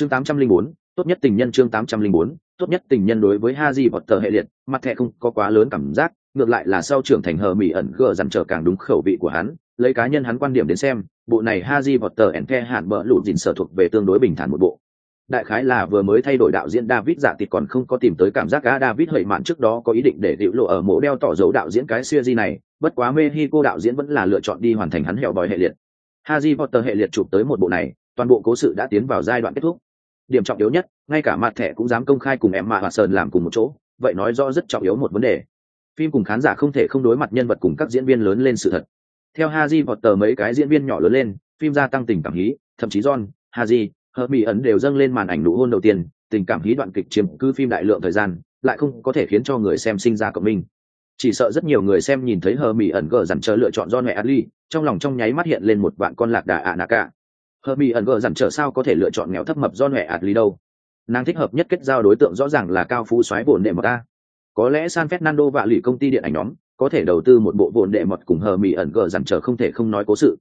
chương 804, tốt nhất tình nhân chương 804, tốt nhất tình nhân đối với Haji tờ hệ liệt, mặt thẻ không có quá lớn cảm giác, ngược lại là sau trưởng thành hờ mỹ ẩn gờ dằn trở càng đúng khẩu vị của hắn, lấy cá nhân hắn quan điểm đến xem, bộ này Haji tờ ẩn The hạn bỡ lụt dịn sở thuộc về tương đối bình thản một bộ. Đại khái là vừa mới thay đổi đạo diễn David giả tịt còn không có tìm tới cảm giác cá David hợi mạn trước đó có ý định để tiểu lộ ở mộ đeo tỏ dấu đạo diễn cái series này, bất quá Mexico đạo diễn vẫn là lựa chọn đi hoàn thành hắn hẻo bòi hệ liệt. Haji Potter hệ liệt chụp tới một bộ này, toàn bộ cố sự đã tiến vào giai đoạn kết thúc điểm trọng yếu nhất, ngay cả mặt thẻ cũng dám công khai cùng em mạ hòa sơn làm cùng một chỗ, vậy nói rõ rất trọng yếu một vấn đề. Phim cùng khán giả không thể không đối mặt nhân vật cùng các diễn viên lớn lên sự thật. Theo haji vọt tờ mấy cái diễn viên nhỏ lớn lên, phim gia tăng tình cảm hí, thậm chí john haji hợp mỹ ẩn đều dâng lên màn ảnh nụ hôn đầu tiên, tình cảm hí đoạn kịch chiếm cứ phim đại lượng thời gian, lại không có thể khiến cho người xem sinh ra cộng minh. Chỉ sợ rất nhiều người xem nhìn thấy hờ mỹ ẩn gờ dằn chờ lựa chọn do mẹ adli trong lòng trong nháy mắt hiện lên một vạn con lạc đà ạ nạ cả hờ mỹ ẩn gờ dằn trở sao có thể lựa chọn nghèo thấp mập do ạt ly đâu. Nàng thích hợp nhất kết giao đối tượng rõ ràng là cao phú soái bổn đệ mật ta. Có lẽ san fernando vạ lì công ty điện ảnh nhóm có thể đầu tư một bộ bổn đệ mật cùng hờ mỹ ẩn gờ dằn trở không thể không nói cố sự.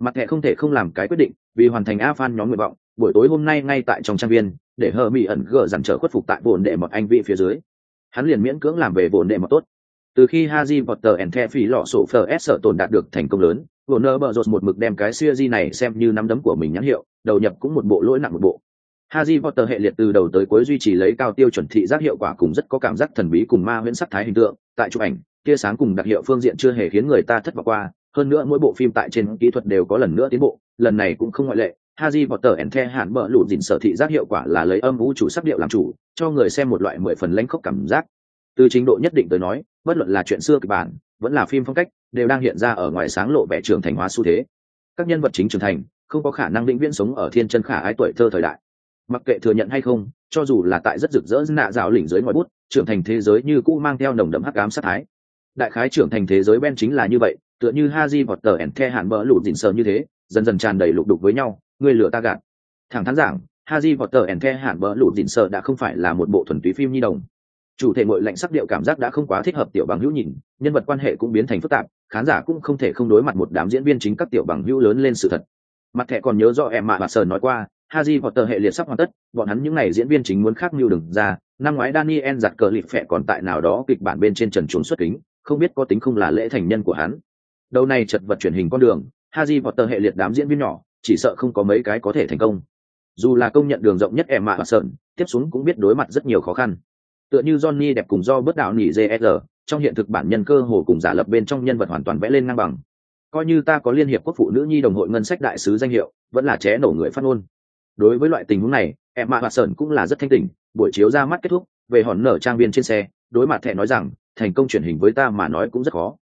Mặt thẻ không thể không làm cái quyết định vì hoàn thành a fan nhóm nguyện vọng buổi tối hôm nay ngay tại trong trang viên để hờ mỹ ẩn gờ dằn trở khuất phục tại bồn đệ mật anh vị phía dưới. Hắn liền miễn cưỡng làm về bồn đệ mật tốt. Từ khi Haji Potter and The phí lọ sổ FS sở tồn đạt được thành công lớn, Warner Bros một mực đem cái series này xem như nắm đấm của mình nhãn hiệu, đầu nhập cũng một bộ lỗi nặng một bộ. Harry Potter hệ liệt từ đầu tới cuối duy trì lấy cao tiêu chuẩn thị giác hiệu quả cùng rất có cảm giác thần bí cùng ma huyễn sắc thái hình tượng, tại chụp ảnh, tia sáng cùng đặc hiệu phương diện chưa hề khiến người ta thất vọng qua, hơn nữa mỗi bộ phim tại trên kỹ thuật đều có lần nữa tiến bộ, lần này cũng không ngoại lệ. Harry Potter and the Hàn bờ lụt dịn sở thị giác hiệu quả là lấy âm vũ chủ sắc điệu làm chủ, cho người xem một loại mười phần lãnh khốc cảm giác. Từ trình độ nhất định tới nói, bất luận là chuyện xưa kịch bản, vẫn là phim phong cách, đều đang hiện ra ở ngoài sáng lộ vẻ trưởng thành hóa xu thế. Các nhân vật chính trưởng thành, không có khả năng định viễn sống ở thiên chân khả ái tuổi thơ thời đại. Mặc kệ thừa nhận hay không cho dù là tại rất rực rỡ nạ rào lỉnh dưới ngoài bút trưởng thành thế giới như cũ mang theo nồng đậm hắc ám sát thái. Đại khái trưởng thành thế giới ben chính là như vậy tựa như haji vọt tờ ẻn the hạn bỡ lụt dịn sờ như thế dần dần tràn đầy lục đục với nhau người lửa ta gạt. Thẳng thắn giảng haji vọt tờ ẻn the hạn bỡ lụt dịn sờ đã không phải là một bộ thuần túy phim nhi đồng chủ thể ngội lạnh sắc điệu cảm giác đã không quá thích hợp tiểu bằng hữu nhìn nhân vật quan hệ cũng biến thành phức tạp khán giả cũng không thể không đối mặt một đám diễn viên chính các tiểu bằng hữu lớn lên sự thật mặt thẻ còn nhớ rõ em mạ và sờ nói qua Haji tờ hệ liệt sắp hoàn tất, bọn hắn những này diễn viên chính muốn khác mưu đừng ra, năm ngoái Daniel giặt cờ lịp phẹ còn tại nào đó kịch bản bên trên trần chuồn xuất kính, không biết có tính không là lễ thành nhân của hắn. Đầu này chật vật truyền hình con đường, Haji tờ hệ liệt đám diễn viên nhỏ, chỉ sợ không có mấy cái có thể thành công. Dù là công nhận đường rộng nhất em mạ và sợn, tiếp xuống cũng biết đối mặt rất nhiều khó khăn. Tựa như Johnny đẹp cùng do bớt đạo nỉ JR, trong hiện thực bản nhân cơ hồ cùng giả lập bên trong nhân vật hoàn toàn vẽ lên ngang bằng. Coi như ta có liên hiệp quốc phụ nữ nhi đồng hội ngân sách đại sứ danh hiệu, vẫn là ché nổ người phát ngôn. Đối với loại tình huống này em mạ hoạt sơn cũng là rất thanh tỉnh buổi chiếu ra mắt kết thúc về hòn nở trang viên trên xe đối mặt thẹ nói rằng thành công truyền hình với ta mà nói cũng rất khó.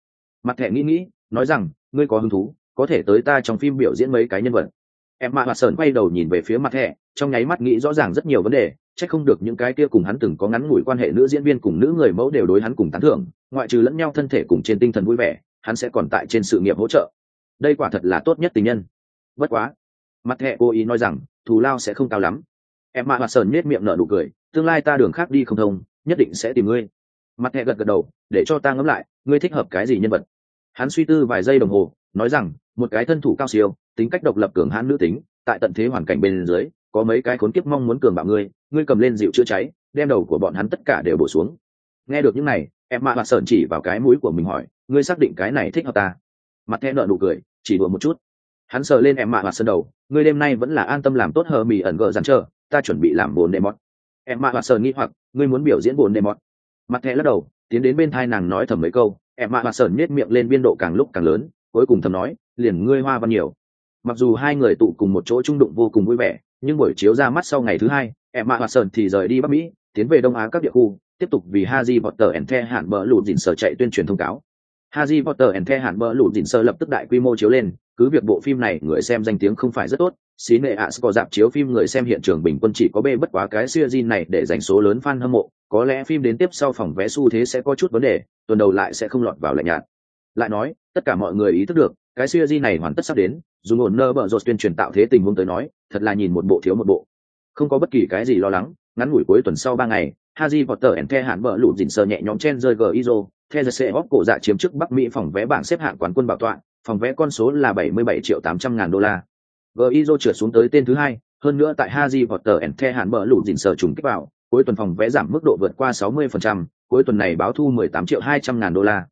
Mặt thẹ nghĩ nghĩ nói rằng ngươi có hứng thú có thể tới ta trong phim biểu diễn mấy cái nhân vật. Em mạ hoạt sơn quay đầu nhìn về phía mặt thẹ trong nháy mắt nghĩ rõ ràng rất nhiều vấn đề chắc không được những cái kia cùng hắn từng có ngắn ngủi quan hệ nữ diễn viên cùng nữ người mẫu đều đối hắn cùng tán thưởng, ngoại trừ lẫn nhau thân thể cùng trên tinh thần vui vẻ, hắn sẽ còn tại trên sự nghiệp hỗ trợ. Đây quả thật là tốt nhất tình nhân. Bất quá, mặt hệ cô ý nói rằng, thù lao sẽ không cao lắm. Em mạ hoạt sơn nết miệng nở nụ cười, tương lai ta đường khác đi không thông, nhất định sẽ tìm ngươi. Mặt hệ gật gật đầu, để cho ta ngẫm lại, ngươi thích hợp cái gì nhân vật? Hắn suy tư vài giây đồng hồ, nói rằng, một cái thân thủ cao siêu, tính cách độc lập cường hãn nữ tính, tại tận thế hoàn cảnh bên dưới, có mấy cái khốn kiếp mong muốn cường bạo ngươi ngươi cầm lên dịu chữa cháy, đem đầu của bọn hắn tất cả đều bổ xuống. Nghe được những này, em mạ hoạt sơn chỉ vào cái mũi của mình hỏi, ngươi xác định cái này thích hợp ta? Mặt thẹn nợ nụ cười, chỉ đùa một chút. Hắn sờ lên em mạ hoạt sơn đầu, ngươi đêm nay vẫn là an tâm làm tốt hờ mì ẩn gờ dằn chờ, ta chuẩn bị làm bồn đệ mót em mạ hoạt sơn nghĩ hoặc, ngươi muốn biểu diễn bồn đệ mót mặt thẹ lắc đầu, tiến đến bên thai nàng nói thầm mấy câu. Em mạ hoạt sơn nhét miệng lên biên độ càng lúc càng lớn, cuối cùng thầm nói, liền ngươi hoa văn nhiều. Mặc dù hai người tụ cùng một chỗ trung đụng vô cùng vui vẻ, nhưng buổi chiếu ra mắt sau ngày thứ hai em mạ hoạt sơn thì rời đi bắc mỹ, tiến về đông á các địa khu, tiếp tục vì haji potter and the hạn bờ lụt dịn sở chạy tuyên truyền thông cáo. Haji potter and the hạn bờ lụt dịn sở lập tức đại quy mô chiếu lên, cứ việc bộ phim này người xem danh tiếng không phải rất tốt, xí nệ ạ có dạp chiếu phim người xem hiện trường bình quân chỉ có b bất quá cái siêu này để dành số lớn fan hâm mộ, có lẽ phim đến tiếp sau phòng vé xu thế sẽ có chút vấn đề, tuần đầu lại sẽ không lọt vào lạnh nhạt. Lại nói, tất cả mọi người ý thức được, cái siêu này hoàn tất sắp đến dùng ổn nơ bở rột tuyên truyền tạo thế tình huống tới nói, thật là nhìn một bộ thiếu một bộ không có bất kỳ cái gì lo lắng ngắn ngủi cuối tuần sau ba ngày Haji Potter and The hạn bờ lụt dình sờ nhẹ nhõm chen rơi Gizo, The The cổ dạ chiếm trước Bắc Mỹ phòng vé bảng xếp hạng quán quân bảo tọa, phòng vé con số là 77 triệu 800 ngàn đô la. Gizo trượt xuống tới tên thứ hai, hơn nữa tại Haji Potter and The Hàn bờ lụt dình sờ trùng kích vào, cuối tuần phòng vé giảm mức độ vượt qua 60%, cuối tuần này báo thu 18 triệu 200 ngàn đô la.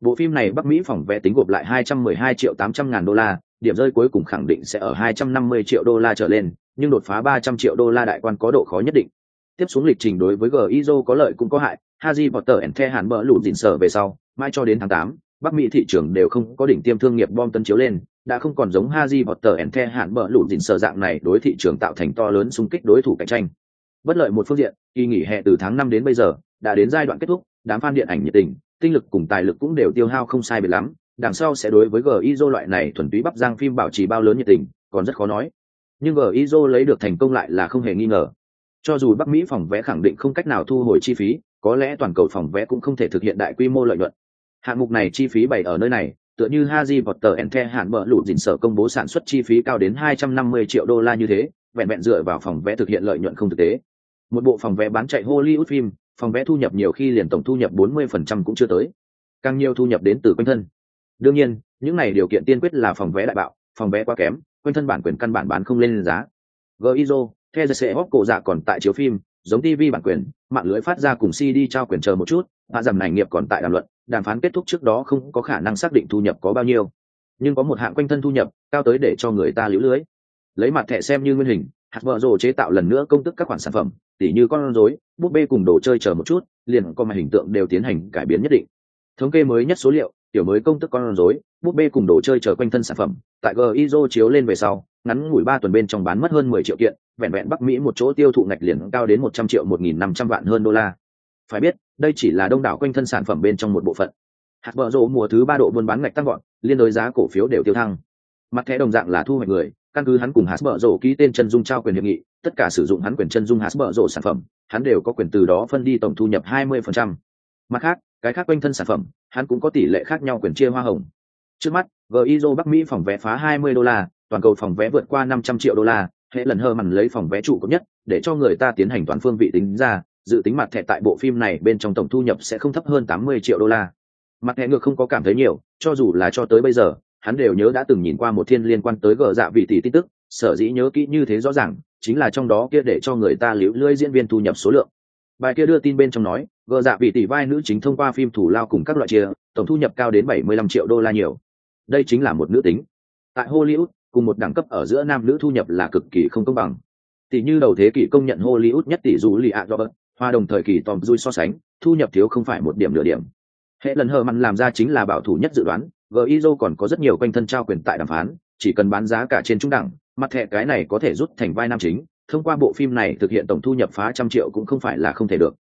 Bộ phim này Bắc Mỹ phòng vé tính gộp lại 212 triệu 800 ngàn đô la, điểm rơi cuối cùng khẳng định sẽ ở 250 triệu đô la trở lên, nhưng đột phá 300 triệu đô la đại quan có độ khó nhất định. Tiếp xuống lịch trình đối với GIZO có lợi cũng có hại, Haji Potter and The Hàn bờ lụt Dịn sở về sau, mai cho đến tháng 8, Bắc Mỹ thị trường đều không có đỉnh tiêm thương nghiệp bom tấn chiếu lên, đã không còn giống Haji Potter and The Hàn bờ lụt Dịn sở dạng này đối thị trường tạo thành to lớn xung kích đối thủ cạnh tranh. Bất lợi một phương diện, kỳ nghỉ hè từ tháng 5 đến bây giờ, đã đến giai đoạn kết thúc, đám fan điện ảnh nhiệt tình, tinh lực cùng tài lực cũng đều tiêu hao không sai biệt lắm, đằng sau sẽ đối với GIZO loại này thuần túy bắp giang phim bảo trì bao lớn nhiệt tình, còn rất khó nói. Nhưng GIZO lấy được thành công lại là không hề nghi ngờ. Cho dù Bắc Mỹ phòng vé khẳng định không cách nào thu hồi chi phí, có lẽ toàn cầu phòng vé cũng không thể thực hiện đại quy mô lợi nhuận. Hạng mục này chi phí bày ở nơi này, tựa như Haji Potter and The hạn bờ lụt dình sở công bố sản xuất chi phí cao đến 250 triệu đô la như thế, vẹn vẹn dựa vào phòng vé thực hiện lợi nhuận không thực tế. Một bộ phòng vé bán chạy Hollywood phim, phòng vé thu nhập nhiều khi liền tổng thu nhập 40% cũng chưa tới. Càng nhiều thu nhập đến từ quanh thân. Đương nhiên, những này điều kiện tiên quyết là phòng vé đại bạo, phòng vé quá kém, quanh thân bản quyền căn bản bán không lên giá. Gizo, sẽ góp cổ dạ còn tại chiếu phim, giống TV bản quyền, mạng lưới phát ra cùng CD trao quyền chờ một chút, hạ giảm này nghiệp còn tại đàm luận, đàm phán kết thúc trước đó không có khả năng xác định thu nhập có bao nhiêu. Nhưng có một hạng quanh thân thu nhập, cao tới để cho người ta liễu lưới. Lấy mặt thẻ xem như nguyên hình, hạt vợ rồ chế tạo lần nữa công thức các khoản sản phẩm, tỉ như con rối, búp bê cùng đồ chơi chờ một chút, liền có mà hình tượng đều tiến hành cải biến nhất định. Thống kê mới nhất số liệu, tiểu mới công thức con rối, búp bê cùng đồ chơi chờ quanh thân sản phẩm, tại GIZO chiếu lên về sau, ngắn ngủi ba tuần bên trong bán mất hơn mười triệu kiện, vẹn vẹn Bắc Mỹ một chỗ tiêu thụ ngạch liền cao đến một trăm triệu một nghìn năm trăm vạn hơn đô la. Phải biết, đây chỉ là đông đảo quanh thân sản phẩm bên trong một bộ phận. Hạt vợ rộ mùa thứ ba độ buôn bán ngạch tăng gọn, liên đối giá cổ phiếu đều tiêu thăng. Mặt thẻ đồng dạng là thu hoạch người, căn cứ hắn cùng hạt vợ rộ ký tên chân dung trao quyền hiệp nghị, tất cả sử dụng hắn quyền chân dung hạt vợ rộ sản phẩm, hắn đều có quyền từ đó phân đi tổng thu nhập hai mươi phần trăm. Mặt khác, cái khác quanh thân sản phẩm, hắn cũng có tỷ lệ khác nhau quyền chia hoa hồng. Trước mắt, GIZO Bắc Mỹ phòng vé phá 20 đô la, toàn cầu phòng vé vượt qua 500 triệu đô la, hệ lần hơ mằn lấy phòng vé trụ cấp nhất, để cho người ta tiến hành toàn phương vị tính ra, dự tính mặt thẻ tại bộ phim này bên trong tổng thu nhập sẽ không thấp hơn 80 triệu đô la. Mặt thẻ ngược không có cảm thấy nhiều, cho dù là cho tới bây giờ, hắn đều nhớ đã từng nhìn qua một thiên liên quan tới gờ dạ vị tỷ tin tức, sở dĩ nhớ kỹ như thế rõ ràng, chính là trong đó kia để cho người ta liễu lưỡi diễn viên thu nhập số lượng. Bài kia đưa tin bên trong nói, gờ dạ vị tỷ vai nữ chính thông qua phim thủ lao cùng các loại chia, tổng thu nhập cao đến 75 triệu đô la nhiều. Đây chính là một nữ tính. Tại Hollywood, cùng một đẳng cấp ở giữa nam nữ thu nhập là cực kỳ không công bằng. Tỷ như đầu thế kỷ công nhận Hollywood nhất tỷ dù Lee Robert, hoa đồng thời kỳ Tom Cruise so sánh, thu nhập thiếu không phải một điểm nửa điểm. Hệ lần hờ mặn làm ra chính là bảo thủ nhất dự đoán, Gizo còn có rất nhiều quanh thân trao quyền tại đàm phán, chỉ cần bán giá cả trên trung đẳng, mặt thẻ cái này có thể rút thành vai nam chính, thông qua bộ phim này thực hiện tổng thu nhập phá trăm triệu cũng không phải là không thể được.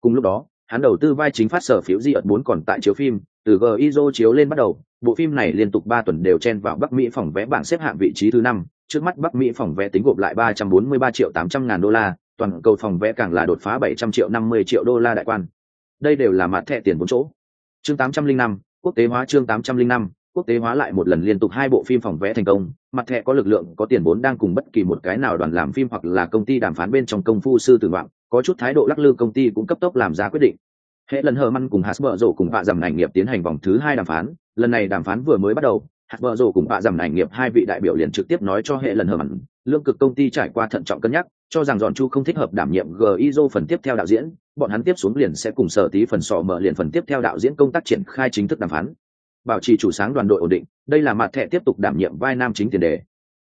Cùng lúc đó, hắn đầu tư vai chính phát sở phiếu di ẩn bốn còn tại chiếu phim, từ Gizo chiếu lên bắt đầu, bộ phim này liên tục ba tuần đều chen vào Bắc Mỹ phòng vé bảng xếp hạng vị trí thứ năm, trước mắt Bắc Mỹ phòng vé tính gộp lại ba trăm bốn mươi ba triệu tám trăm ngàn đô la, toàn cầu phòng vé càng là đột phá bảy trăm triệu năm mươi triệu đô la đại quan. Đây đều là mặt thẻ tiền vốn chỗ. Chương tám trăm linh năm quốc tế hóa chương tám trăm linh năm quốc tế hóa lại một lần liên tục hai bộ phim phòng vé thành công, mặt thẻ có lực lượng có tiền vốn đang cùng bất kỳ một cái nào đoàn làm phim hoặc là công ty đàm phán bên trong công phu sư tử vọng, có chút thái độ lắc lư công ty cũng cấp tốc làm ra quyết định. Hệ lần hờ măn cùng Hasbro rổ cùng vạ dầm ảnh nghiệp tiến hành vòng thứ hai đàm phán, lần này đàm phán vừa mới bắt đầu, Hasbro rổ cùng vạ dầm ảnh nghiệp hai vị đại biểu liền trực tiếp nói cho hệ lần hờ măn, lương cực công ty trải qua thận trọng cân nhắc, cho rằng dọn chu không thích hợp đảm nhiệm Gizo phần tiếp theo đạo diễn, bọn hắn tiếp xuống liền sẽ cùng sở tí phần sọ mở liền phần tiếp theo đạo diễn công tác triển khai chính thức đàm phán. Bảo trì chủ sáng đoàn đội ổn định, đây là mặt thẻ tiếp tục đảm nhiệm vai nam chính tiền đề.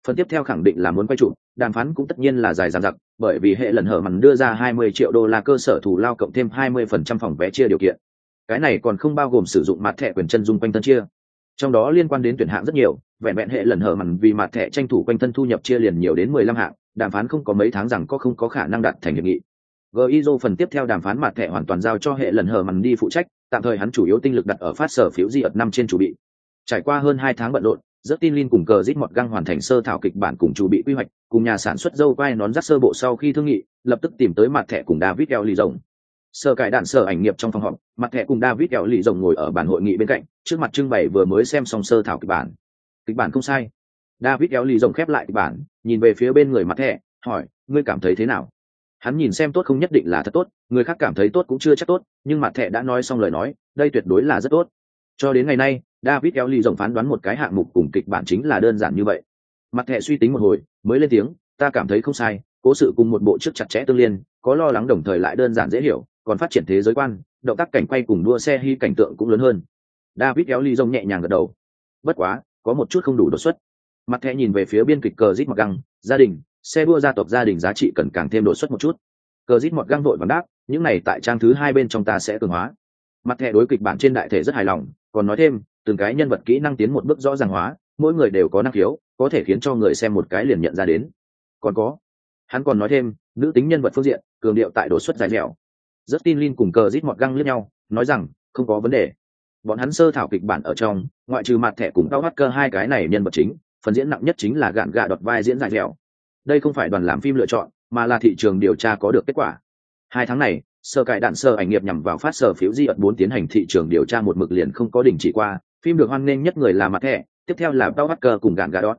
Phần tiếp theo khẳng định là muốn quay trụ, đàm phán cũng tất nhiên là dài dằng dặc, bởi vì hệ lần hở mặn đưa ra 20 triệu đô la cơ sở thù lao cộng thêm 20% phòng vé chia điều kiện. Cái này còn không bao gồm sử dụng mặt thẻ quyền chân dung quanh thân chia. Trong đó liên quan đến tuyển hạng rất nhiều, vẹn vẹn hệ lần hở mặn vì mặt thẻ tranh thủ quanh thân thu nhập chia liền nhiều đến 15 hạng, đàm phán không có mấy tháng rằng có không có khả năng đạt thành hiệp nghị. Gizo phần tiếp theo đàm phán mặt thẻ hoàn toàn giao cho hệ lần hở mặn đi phụ trách, tạm thời hắn chủ yếu tinh lực đặt ở phát sở phiếu di ợt năm trên chủ bị. Trải qua hơn hai tháng bận rộn, rất tin linh cùng cờ rít mọt găng hoàn thành sơ thảo kịch bản cùng chủ bị quy hoạch, cùng nhà sản xuất dâu vai nón rắc sơ bộ sau khi thương nghị, lập tức tìm tới mặt thẻ cùng David eo lì rồng. Sơ cải đạn sở ảnh nghiệp trong phòng họp, mặt thẻ cùng David eo lì rồng ngồi ở bàn hội nghị bên cạnh, trước mặt trưng bày vừa mới xem xong sơ thảo kịch bản. Kịch bản không sai. David eo lì rồng khép lại kịch bản, nhìn về phía bên người mặt thẻ, hỏi, ngươi cảm thấy thế nào? Hắn nhìn xem tốt không nhất định là thật tốt, người khác cảm thấy tốt cũng chưa chắc tốt, nhưng mặt thẻ đã nói xong lời nói, đây tuyệt đối là rất tốt. Cho đến ngày nay, david eo ly rộng phán đoán một cái hạng mục cùng kịch bản chính là đơn giản như vậy. Mặt thẻ suy tính một hồi mới lên tiếng ta cảm thấy không sai cố sự cùng một bộ trước chặt chẽ tương liên có lo lắng đồng thời lại đơn giản dễ hiểu còn phát triển thế giới quan động tác cảnh quay cùng đua xe hy cảnh tượng cũng lớn hơn. David kéo ly rông nhẹ nhàng gật đầu. Bất quá có một chút không đủ đột xuất. Mặt thẻ nhìn về phía biên kịch cờ rít mặc găng gia đình xe đua gia tộc gia đình giá trị cần càng thêm đột xuất một chút. Cờ rít mọt găng vội và đáp, những này tại trang thứ hai bên trong ta sẽ cường hóa. Mặt thẻ đối kịch bản trên đại thể rất hài lòng, còn nói thêm, từng cái nhân vật kỹ năng tiến một bước rõ ràng hóa, mỗi người đều có năng khiếu, có thể khiến cho người xem một cái liền nhận ra đến. Còn có, hắn còn nói thêm, nữ tính nhân vật phương diện, cường điệu tại đột xuất dài dẻo rất tin Lin cùng cờ rít mọt găng lướt nhau, nói rằng, không có vấn đề. Bọn hắn sơ thảo kịch bản ở trong, ngoại trừ mặt thẻ cùng cao hát cơ hai cái này nhân vật chính, phần diễn nặng nhất chính là gạn gạ đọt vai diễn dài dẻo đây không phải đoàn làm phim lựa chọn, mà là thị trường điều tra có được kết quả. Hai tháng này, sơ cải đạn sơ ảnh nghiệp nhằm vào phát sở phiếu di ẩn bốn tiến hành thị trường điều tra một mực liền không có đình chỉ qua, phim được hoan nghênh nhất người là mặt thẻ tiếp theo là bao hacker cùng gạn gà đọt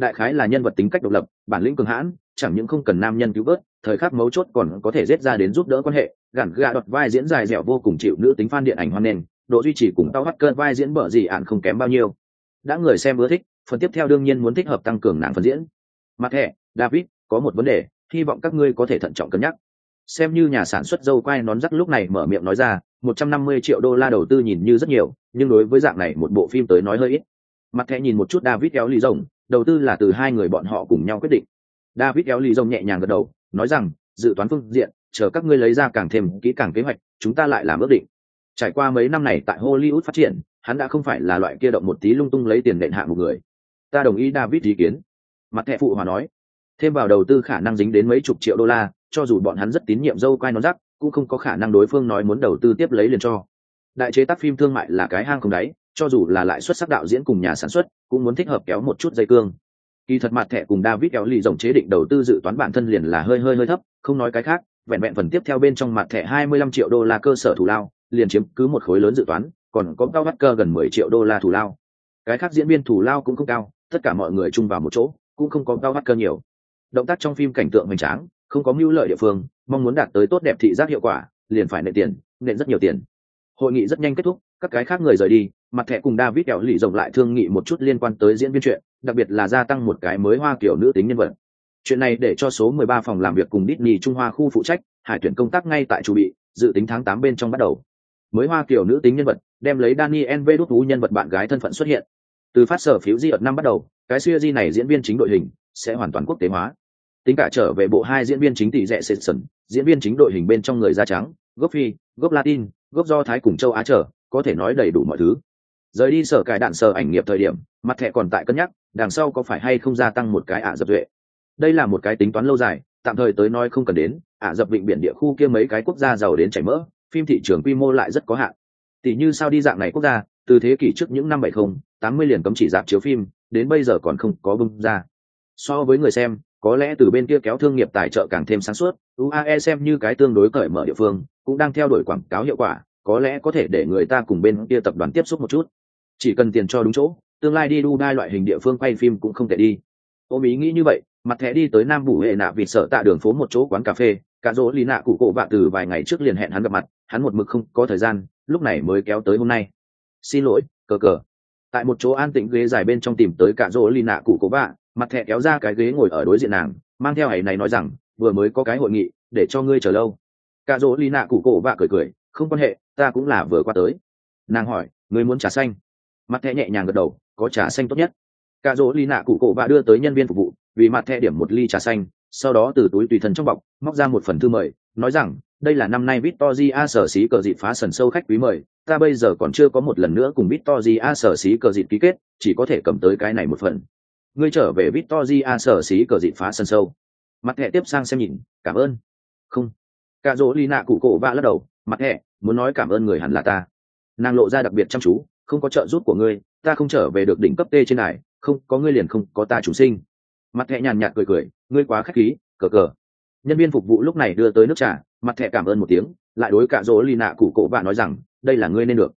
đại khái là nhân vật tính cách độc lập, bản lĩnh cường hãn, chẳng những không cần nam nhân cứu vớt, thời khắc mấu chốt còn có thể rết ra đến giúp đỡ quan hệ. Gạn gà đọt vai diễn dài dẻo vô cùng chịu nữ tính fan điện ảnh hoan nghênh, độ duy trì cùng bao hacker vai diễn bở gì ạn không kém bao nhiêu. Đã người xem ưa thích, phần tiếp theo đương nhiên muốn thích hợp tăng cường nàng phần diễn. Mặt thẻ david, có một vấn đề, hy vọng các ngươi có thể thận trọng cân nhắc. Xem như nhà sản xuất dâu quai nón rắc lúc này mở miệng nói ra, một trăm năm mươi triệu đô la đầu tư nhìn như rất nhiều, nhưng đối với dạng này một bộ phim tới nói hơi ít. Mặt thẻ nhìn một chút david kéo lì rồng đầu tư là từ hai người bọn họ cùng nhau quyết định. David kéo lì rồng nhẹ nhàng gật đầu, nói rằng, dự toán phương diện, chờ các ngươi lấy ra càng thêm kỹ càng kế hoạch, chúng ta lại làm ước định. Trải qua mấy năm này tại hollywood phát triển, hắn đã không phải là loại kia động một tí lung tung lấy tiền đệm hạ một người. Ta đồng ý david ý kiến. Mặt thẻ phụ hòa nói thêm vào đầu tư khả năng dính đến mấy chục triệu đô la, cho dù bọn hắn rất tín nhiệm dâu quai nó rắc cũng không có khả năng đối phương nói muốn đầu tư tiếp lấy liền cho. Đại chế tác phim thương mại là cái hang không đáy, cho dù là lại xuất sắc đạo diễn cùng nhà sản xuất, cũng muốn thích hợp kéo một chút dây cương. Kỳ thật mặt thẻ cùng david kéo lì rồng chế định đầu tư dự toán bản thân liền là hơi hơi hơi thấp, không nói cái khác, vẹn vẹn phần tiếp theo bên trong mặt thẻ 25 triệu đô la cơ sở thủ lao, liền chiếm cứ một khối lớn dự toán, còn có cao bắt cơ gần 10 triệu đô la thủ lao. Cái khác diễn viên thủ lao cũng không cao, tất cả mọi người chung vào một chỗ, cũng không có cao bắt cơ nhiều động tác trong phim cảnh tượng hoành tráng không có mưu lợi địa phương mong muốn đạt tới tốt đẹp thị giác hiệu quả liền phải nệ tiền nện rất nhiều tiền hội nghị rất nhanh kết thúc các cái khác người rời đi mặt thẻ cùng david kẹo lì rộng lại thương nghị một chút liên quan tới diễn viên chuyện đặc biệt là gia tăng một cái mới hoa kiểu nữ tính nhân vật chuyện này để cho số 13 phòng làm việc cùng Disney Trung Hoa khu phụ trách, hải tuyển công tác ngay tại chủ bị, dự tính tháng 8 bên trong bắt đầu. Mới hoa kiểu nữ tính nhân vật, đem lấy Daniel V đút nhân vật bạn gái thân phận xuất hiện. Từ phát sở phiếu di ở năm bắt đầu, cái series này diễn viên chính đội hình sẽ hoàn toàn quốc tế hóa. Tính cả trở về bộ hai diễn viên chính tỷ rẽ sệt sẩn diễn viên chính đội hình bên trong người da trắng, gốc phi, gốc latin, gốc do thái cùng châu á trở, có thể nói đầy đủ mọi thứ. Rời đi sở cải đạn sở ảnh nghiệp thời điểm, mặt thẻ còn tại cân nhắc, đằng sau có phải hay không gia tăng một cái ả dập duệ. Đây là một cái tính toán lâu dài, tạm thời tới nói không cần đến ả dập vịnh biển địa khu kia mấy cái quốc gia giàu đến chảy mỡ, phim thị trường quy mô lại rất có hạn. Tỷ như sao đi dạng này quốc gia, từ thế kỷ trước những năm bảy không, tám mươi liền cấm chỉ dạp chiếu phim, đến bây giờ còn không có bưng ra so với người xem, có lẽ từ bên kia kéo thương nghiệp tài trợ càng thêm sáng suốt. Uae xem như cái tương đối cởi mở địa phương, cũng đang theo đuổi quảng cáo hiệu quả, có lẽ có thể để người ta cùng bên kia tập đoàn tiếp xúc một chút. Chỉ cần tiền cho đúng chỗ, tương lai đi dubai loại hình địa phương quay phim cũng không thể đi. Ôm ý nghĩ như vậy, mặt thẻ đi tới nam bủ hệ nạ vịt sợ tạ đường phố một chỗ quán cà phê, cả dỗ lì nạ cụ cổ vạ từ vài ngày trước liền hẹn hắn gặp mặt, hắn một mực không có thời gian, lúc này mới kéo tới hôm nay. Xin lỗi, cờ cờ. Tại một chỗ an tĩnh ghế dài bên trong tìm tới cả dỗ lì nạ cụ cổ vạ mặt Thẹ kéo ra cái ghế ngồi ở đối diện nàng mang theo ấy này nói rằng vừa mới có cái hội nghị để cho ngươi chờ lâu. Cà rỗ lì nạ cụ cổ vạ cười cười không quan hệ ta cũng là vừa qua tới. Nàng hỏi ngươi muốn trà xanh? Mặt Thẹ nhẹ nhàng gật đầu có trà xanh tốt nhất. Cà rỗ lì nạ cụ cổ vạ đưa tới nhân viên phục vụ vì mặt Thẹ điểm một ly trà xanh sau đó từ túi tùy thân trong bọc móc ra một phần thư mời nói rằng đây là năm nay Victoria sở xí cờ dịp phá sần sâu khách quý mời, ta bây giờ còn chưa có một lần nữa cùng Victoria sở xí cờ dịp ký kết, chỉ có thể cầm tới cái này một phần ngươi trở về victoria sở xí cờ dịt phá sân sâu. Mặt thẻ tiếp sang xem nhìn, cảm ơn. Không. Cả dỗ Ly nạ cụ cổ vạ lắc đầu, mặt thẻ muốn nói cảm ơn người hẳn là ta. Nàng lộ ra đặc biệt chăm chú, không có trợ giúp của ngươi, ta không trở về được đỉnh cấp t trên này không, có ngươi liền không có ta chủ sinh. Mặt thẻ nhàn nhạt cười cười, ngươi quá khách khí, cờ cờ. Nhân viên phục vụ lúc này đưa tới nước trà, mặt thẻ cảm ơn một tiếng, lại đối cả dỗ Ly nạ cụ cổ vạ nói rằng, đây là ngươi nên được.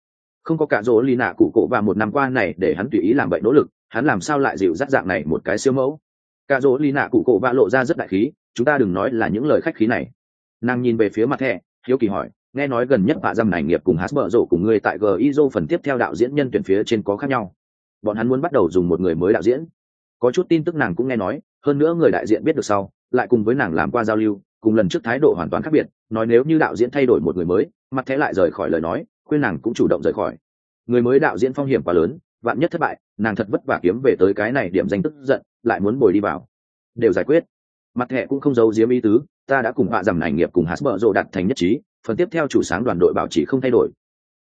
Không có cả dỗ lì nạ cụ cổ vạ một năm qua này để hắn tùy ý làm bậy nỗ lực hắn làm sao lại dịu dắt dạng này một cái siêu mẫu? Cả dỗ ly nạ cụ cổ vạ lộ ra rất đại khí, chúng ta đừng nói là những lời khách khí này. Nàng nhìn về phía mặt thẻ, hiếu kỳ hỏi, nghe nói gần nhất bạ dâm này nghiệp cùng hát bở rộ cùng người tại gizo phần tiếp theo đạo diễn nhân tuyển phía trên có khác nhau. Bọn hắn muốn bắt đầu dùng một người mới đạo diễn. Có chút tin tức nàng cũng nghe nói, hơn nữa người đại diện biết được sau, lại cùng với nàng làm qua giao lưu, cùng lần trước thái độ hoàn toàn khác biệt, nói nếu như đạo diễn thay đổi một người mới, mặt thẻ lại rời khỏi lời nói, khuyên nàng cũng chủ động rời khỏi. Người mới đạo diễn phong hiểm quá lớn, vạn nhất thất bại nàng thật vất vả kiếm về tới cái này điểm danh tức giận, lại muốn bồi đi vào. Đều giải quyết. Mặt thẻ cũng không giấu giếm ý tứ, ta đã cùng họa dầm ảnh nghiệp cùng hát bờ rộ đặt thành nhất trí, phần tiếp theo chủ sáng đoàn đội bảo trì không thay đổi.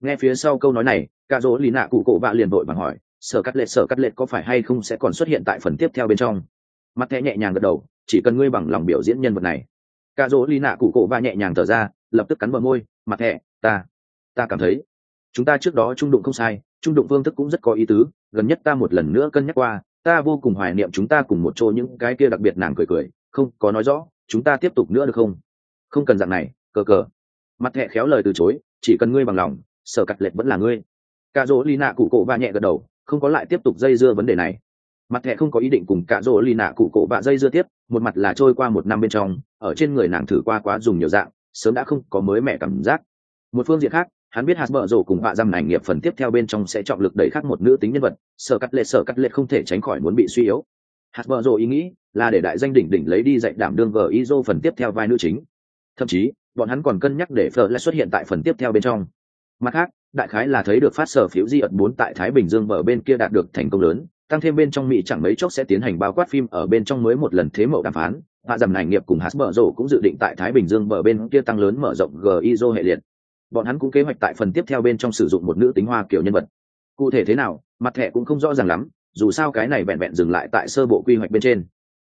Nghe phía sau câu nói này ca dỗ lì nạ cụ cổ vạ liền vội bằng hỏi, sở cắt lệ, sở cắt lệ có phải hay không sẽ còn xuất hiện tại phần tiếp theo bên trong? Mặt thẻ nhẹ nhàng gật đầu, chỉ cần ngươi bằng lòng biểu diễn nhân vật này. Ca dỗ lì nạ cụ cổ vạ nhẹ nhàng thở ra, lập tức cắn bờ môi, mặt thẻ, ta ta cảm thấy chúng ta trước đó trung đụng không sai, trung đụng phương thức cũng rất có ý tứ, gần nhất ta một lần nữa cân nhắc qua, ta vô cùng hoài niệm chúng ta cùng một chỗ những cái kia đặc biệt nàng cười cười, không, có nói rõ, chúng ta tiếp tục nữa được không? Không cần dạng này, cờ cờ. Mặt thẹ khéo lời từ chối, chỉ cần ngươi bằng lòng, sở cắt lệch vẫn là ngươi. Cạ rỗ lì nạ cụ cổ và nhẹ gật đầu, không có lại tiếp tục dây dưa vấn đề này. Mặt thẹ không có ý định cùng cạ rỗ lì nạ cụ cổ và dây dưa tiếp, một mặt là trôi qua một năm bên trong, ở trên người nàng thử qua quá dùng nhiều dạng, sớm đã không có mới mẻ cảm giác. Một phương diện khác hắn biết hạt mở rổ cùng bạ dăm ảnh nghiệp phần tiếp theo bên trong sẽ chọn lực đẩy khác một nữ tính nhân vật, sở cắt lệ, sở cắt lệ không thể tránh khỏi muốn bị suy yếu. Hạt mở rổ ý nghĩ là để đại danh đỉnh đỉnh lấy đi dạy đảm đương vờ iso phần tiếp theo vai nữ chính. Thậm chí, bọn hắn còn cân nhắc để phở lại xuất hiện tại phần tiếp theo bên trong. Mặt khác, đại khái là thấy được phát sở phiếu di ẩn bốn tại thái bình dương bờ bên kia đạt được thành công lớn, tăng thêm bên trong mỹ chẳng mấy chốc sẽ tiến hành bao quát phim ở bên trong mới một lần thế mậu đàm phán. Hạ dầm ảnh nghiệp cùng hát bờ rổ cũng dự định tại thái bình dương bờ bên kia tăng lớn mở rộng gizo hệ liệt bọn hắn cũng kế hoạch tại phần tiếp theo bên trong sử dụng một nữ tính hoa kiểu nhân vật. Cụ thể thế nào mặt thẻ cũng không rõ ràng lắm dù sao cái này vẹn vẹn dừng lại tại sơ bộ quy hoạch bên trên.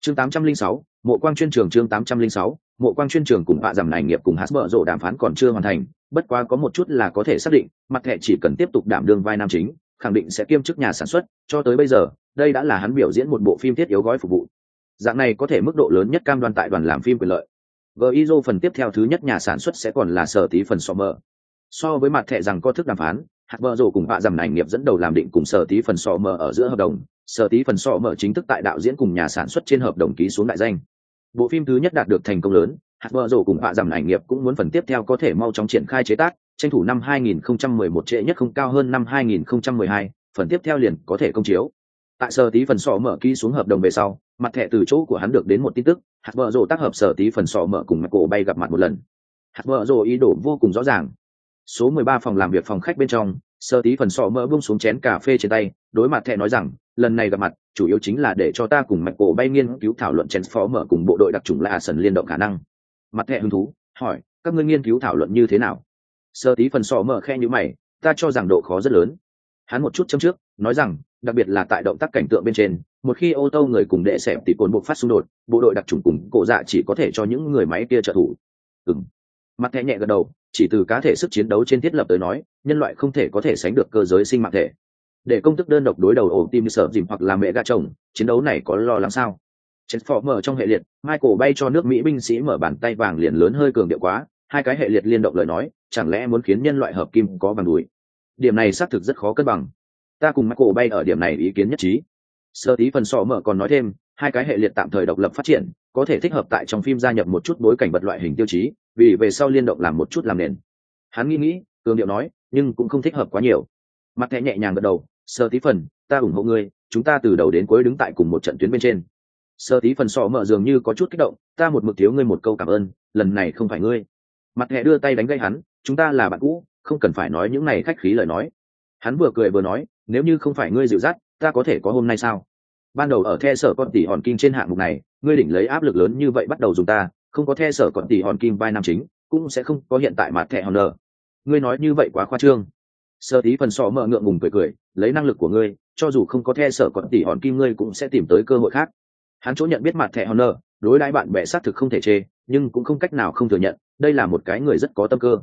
Chương 806, mộ quang chuyên trường chương 806, mộ quang chuyên trường cùng hạ giảm này nghiệp cùng hát bợ rộ đàm phán còn chưa hoàn thành bất quá có một chút là có thể xác định mặt thẻ chỉ cần tiếp tục đảm đương vai nam chính khẳng định sẽ kiêm chức nhà sản xuất cho tới bây giờ đây đã là hắn biểu diễn một bộ phim thiết yếu gói phục vụ. Dạng này có thể mức độ lớn nhất cam đoan tại đoàn làm phim quyền lợi gizo phần tiếp theo thứ nhất nhà sản xuất sẽ còn là sở tí phần so mơ so với mặt thẻ rằng có thức đàm phán hạt bờ rổ cùng bạ rằng ảnh nghiệp dẫn đầu làm định cùng sở tí phần so mơ ở giữa hợp đồng. Sở tí phần so mơ chính thức tại đạo diễn cùng nhà sản xuất trên hợp đồng ký xuống đại danh. Bộ phim thứ nhất đạt được thành công lớn hạt bờ rổ cùng bạ rằng ảnh nghiệp cũng muốn phần tiếp theo có thể mau chóng triển khai chế tác tranh thủ năm 2011 trễ nhất không cao hơn năm 2012, phần tiếp theo liền có thể công chiếu. Tại sở tí phần sọ mở ký xuống hợp đồng về sau mặt thẻ từ chỗ của hắn được đến một tin tức, hạt vợ rồ tác hợp sở tí phần sọ mở cùng mặt cổ bay gặp mặt một lần. Hạt vợ rồ ý đồ vô cùng rõ ràng. Số mười ba phòng làm việc phòng khách bên trong sơ tí phần sọ mỡ bung xuống chén cà phê trên tay, đối mặt thẻ nói rằng, lần này gặp mặt, chủ yếu chính là để cho ta cùng mạch cổ bay nghiên cứu thảo luận chén phó mở cùng bộ đội đặc trùng là sần liên động khả năng. Mặt thẻ hứng thú, hỏi, các ngươi nghiên cứu thảo luận như thế nào? Sơ tí phần sọ mở khe như mày, ta cho rằng độ khó rất lớn. Hắn một chút châm trước, nói rằng đặc biệt là tại động tác cảnh tượng bên trên, một khi ô tô người cùng đệ xẹp thì cồn buộc phát xung đột, bộ đội đặc trùng cùng cổ dạ chỉ có thể cho những người máy kia trợ thủ. Ừng mặt thẻ nhẹ gật đầu, chỉ từ cá thể sức chiến đấu trên thiết lập tới nói, nhân loại không thể có thể sánh được cơ giới sinh mạng thể. Để công thức đơn độc đối đầu ổ tim sở dìm hoặc là mẹ gà chồng, chiến đấu này có lo lắng sao? Chết phò mở trong hệ liệt, michael bay cho nước mỹ binh sĩ mở bàn tay vàng liền lớn hơi cường điệu quá, hai cái hệ liệt liên động lời nói, chẳng lẽ muốn khiến nhân loại hợp kim có vàng đùi? Điểm này xác thực rất khó cân bằng ta cùng michael bay ở điểm này ý kiến nhất trí. Sơ tí phần sọ mở còn nói thêm, hai cái hệ liệt tạm thời độc lập phát triển, có thể thích hợp tại trong phim gia nhập một chút bối cảnh vật loại hình tiêu chí, vì về sau liên động làm một chút làm nền. Hắn nghĩ nghĩ, cường điệu nói, nhưng cũng không thích hợp quá nhiều. Mặt thẻ nhẹ nhàng gật đầu, sơ tí phần, ta ủng hộ ngươi, chúng ta từ đầu đến cuối đứng tại cùng một trận tuyến bên trên. Sơ tí phần sọ mở dường như có chút kích động, ta một mực thiếu ngươi một câu cảm ơn, lần này không phải ngươi. Mặt thẻ đưa tay đánh gây hắn, chúng ta là bạn cũ, không cần phải nói những này khách khí lời nói. Hắn vừa cười vừa nói nếu như không phải ngươi dịu dắt, ta có thể có hôm nay sao? Ban đầu ở the sở con tỷ hòn kim trên hạng mục này, ngươi đỉnh lấy áp lực lớn như vậy bắt đầu dùng ta, không có the sở con tỷ hòn kim vai nam chính, cũng sẽ không có hiện tại mặt thẻ hòn nở ngươi nói như vậy quá khoa trương. Sơ tí phần sọ mở ngượng ngùng cười cười, lấy năng lực của ngươi, cho dù không có the sở còn tỷ hòn kim ngươi cũng sẽ tìm tới cơ hội khác. Hắn chỗ nhận biết mặt thẻ hòn nở đối đãi bạn bè xác thực không thể chê, nhưng cũng không cách nào không thừa nhận, đây là một cái người rất có tâm cơ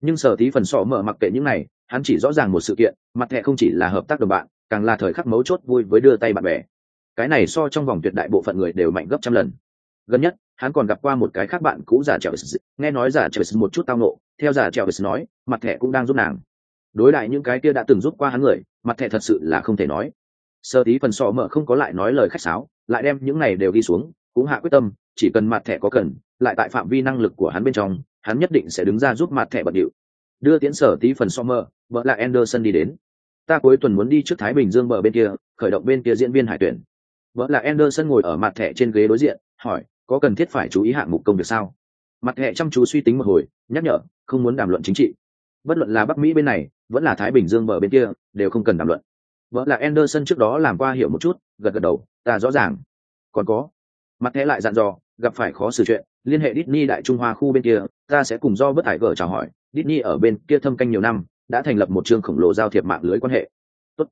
nhưng sở tí phần sọ mở mặc kệ những này, hắn chỉ rõ ràng một sự kiện, mặt thẻ không chỉ là hợp tác đồng bạn, càng là thời khắc mấu chốt vui với đưa tay bạn bè. Cái này so trong vòng tuyệt đại bộ phận người đều mạnh gấp trăm lần. Gần nhất, hắn còn gặp qua một cái khác bạn cũ giả trèo nghe nói giả trèo một chút tao nộ theo giả trèo nói, mặt thẻ cũng đang giúp nàng. Đối lại những cái kia đã từng giúp qua hắn người, mặt thẻ thật sự là không thể nói. Sơ tí phần sọ mở không có lại nói lời khách sáo, lại đem những này đều ghi xuống, cũng hạ quyết tâm, chỉ cần mặt thẻ có cần, lại tại phạm vi năng lực của hắn bên trong hắn nhất định sẽ đứng ra giúp mặt thẻ bận điệu. Đưa tiến sở tí phần so mơ, vợ là anderson đi đến. Ta cuối tuần muốn đi trước thái bình dương bờ bên kia, khởi động bên kia diễn viên hải tuyển. Vợ là anderson ngồi ở mặt thẻ trên ghế đối diện, hỏi, có cần thiết phải chú ý hạng mục công việc sao? Mặt thẻ chăm chú suy tính một hồi, nhắc nhở, không muốn đàm luận chính trị. Bất luận là bắc mỹ bên này, vẫn là thái bình dương bờ bên kia, đều không cần đàm luận. Vợ là anderson trước đó làm qua hiểu một chút, gật gật đầu, ta rõ ràng. Còn có, mặt thẻ lại dặn dò, gặp phải khó xử chuyện, liên hệ Disney đại trung hoa khu bên kia ta sẽ cùng do bất hải gở chào hỏi, Disney ở bên kia thâm canh nhiều năm, đã thành lập một chương khổng lồ giao thiệp mạng lưới quan hệ. Tốt.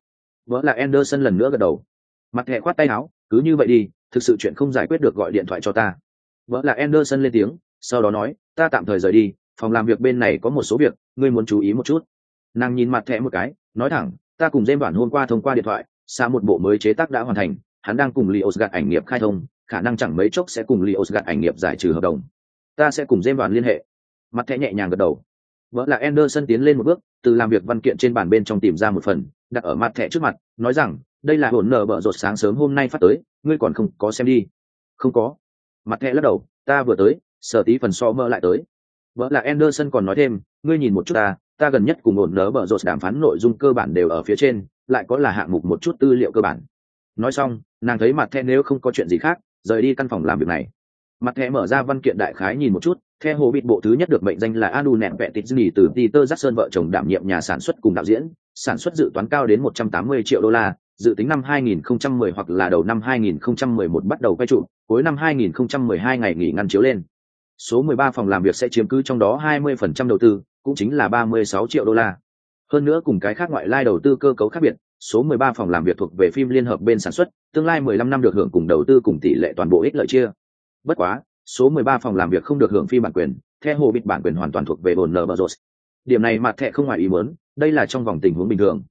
Vợ là anderson lần nữa gật đầu. Mặt thẻ khoát tay áo, cứ như vậy đi, thực sự chuyện không giải quyết được gọi điện thoại cho ta. Vợ là anderson lên tiếng, sau đó nói, ta tạm thời rời đi, phòng làm việc bên này có một số việc, ngươi muốn chú ý một chút. Nàng nhìn mặt thẻ một cái, nói thẳng, ta cùng dêm bản hôm qua thông qua điện thoại, xa một bộ mới chế tác đã hoàn thành, hắn đang cùng Lios gạt ảnh nghiệp khai thông, khả năng chẳng mấy chốc sẽ cùng Lios gạt ảnh nghiệp giải trừ hợp đồng ta sẽ cùng dêm đoàn liên hệ. Mặt thẻ nhẹ nhàng gật đầu. Vợ là anderson tiến lên một bước, từ làm việc văn kiện trên bàn bên trong tìm ra một phần, đặt ở mặt thẻ trước mặt, nói rằng, đây là hồn nở bợ rột sáng sớm hôm nay phát tới, ngươi còn không có xem đi. Không có. Mặt thẻ lắc đầu, ta vừa tới, sở tí phần so mơ lại tới. Vợ là anderson còn nói thêm, ngươi nhìn một chút ta ta gần nhất cùng hồn nở bợ rột đàm phán nội dung cơ bản đều ở phía trên, lại có là hạng mục một chút tư liệu cơ bản. Nói xong, nàng thấy mặt thẻ nếu không có chuyện gì khác, rời đi căn phòng làm việc này mặt thẻ mở ra văn kiện đại khái nhìn một chút theo hồ bịt bộ thứ nhất được mệnh danh là anu nẹn vẹn tít dì từ peter jackson vợ chồng đảm nhiệm nhà sản xuất cùng đạo diễn. Sản xuất dự toán cao đến 180 triệu đô la, dự tính năm 2010 hoặc là đầu năm 2011 bắt đầu quay trụ, cuối năm 2012 ngày nghỉ ngăn chiếu lên. Số 13 phòng làm việc sẽ chiếm cứ trong đó 20% đầu tư, cũng chính là 36 triệu đô la. Hơn nữa cùng cái khác ngoại lai đầu tư cơ cấu khác biệt, số 13 phòng làm việc thuộc về phim liên hợp bên sản xuất, tương lai 15 năm được hưởng cùng đầu tư cùng tỷ lệ toàn bộ ích lợi chia bất quá, số 13 phòng làm việc không được hưởng phim bản quyền theo hồ bịt bản quyền hoàn toàn thuộc về bồn nở bờ điểm này mặt thẻ không ngoài ý muốn, đây là trong vòng tình huống bình thường.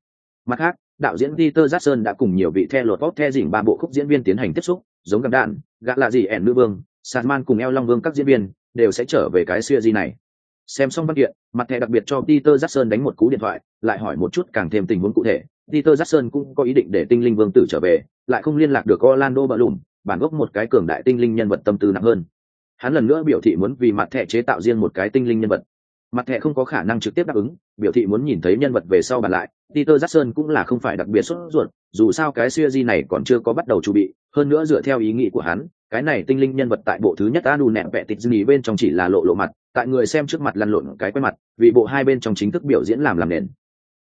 Mặt khác, đạo diễn Peter Jackson đã cùng nhiều vị the lột pop the dỉnh ba bộ khúc diễn viên tiến hành tiếp xúc, giống gặp đạn, gã là gì ẻn nữ vương, Sandman cùng eo long vương các diễn viên đều sẽ trở về cái series này. Xem xong văn kiện, mặt thẻ đặc biệt cho Peter Jackson đánh một cú điện thoại, lại hỏi một chút càng thêm tình huống cụ thể. Peter Jackson cũng có ý định để tinh linh vương tử trở về, lại không liên lạc được Orlando Bloom bản gốc một cái cường đại tinh linh nhân vật tâm tư nặng hơn. Hắn lần nữa biểu thị muốn vì mặt thẻ chế tạo riêng một cái tinh linh nhân vật. Mặt thẻ không có khả năng trực tiếp đáp ứng, biểu thị muốn nhìn thấy nhân vật về sau bàn lại. Peter jackson cũng là không phải đặc biệt sốt ruột, dù sao cái siêu di này còn chưa có bắt đầu chuẩn bị, hơn nữa dựa theo ý nghĩ của hắn, cái này tinh linh nhân vật tại bộ thứ nhất đã đủ nẹm vẹ tịch dư bên trong chỉ là lộ lộ mặt, tại người xem trước mặt lăn lộn cái quay mặt, vì bộ hai bên trong chính thức biểu diễn làm làm nền.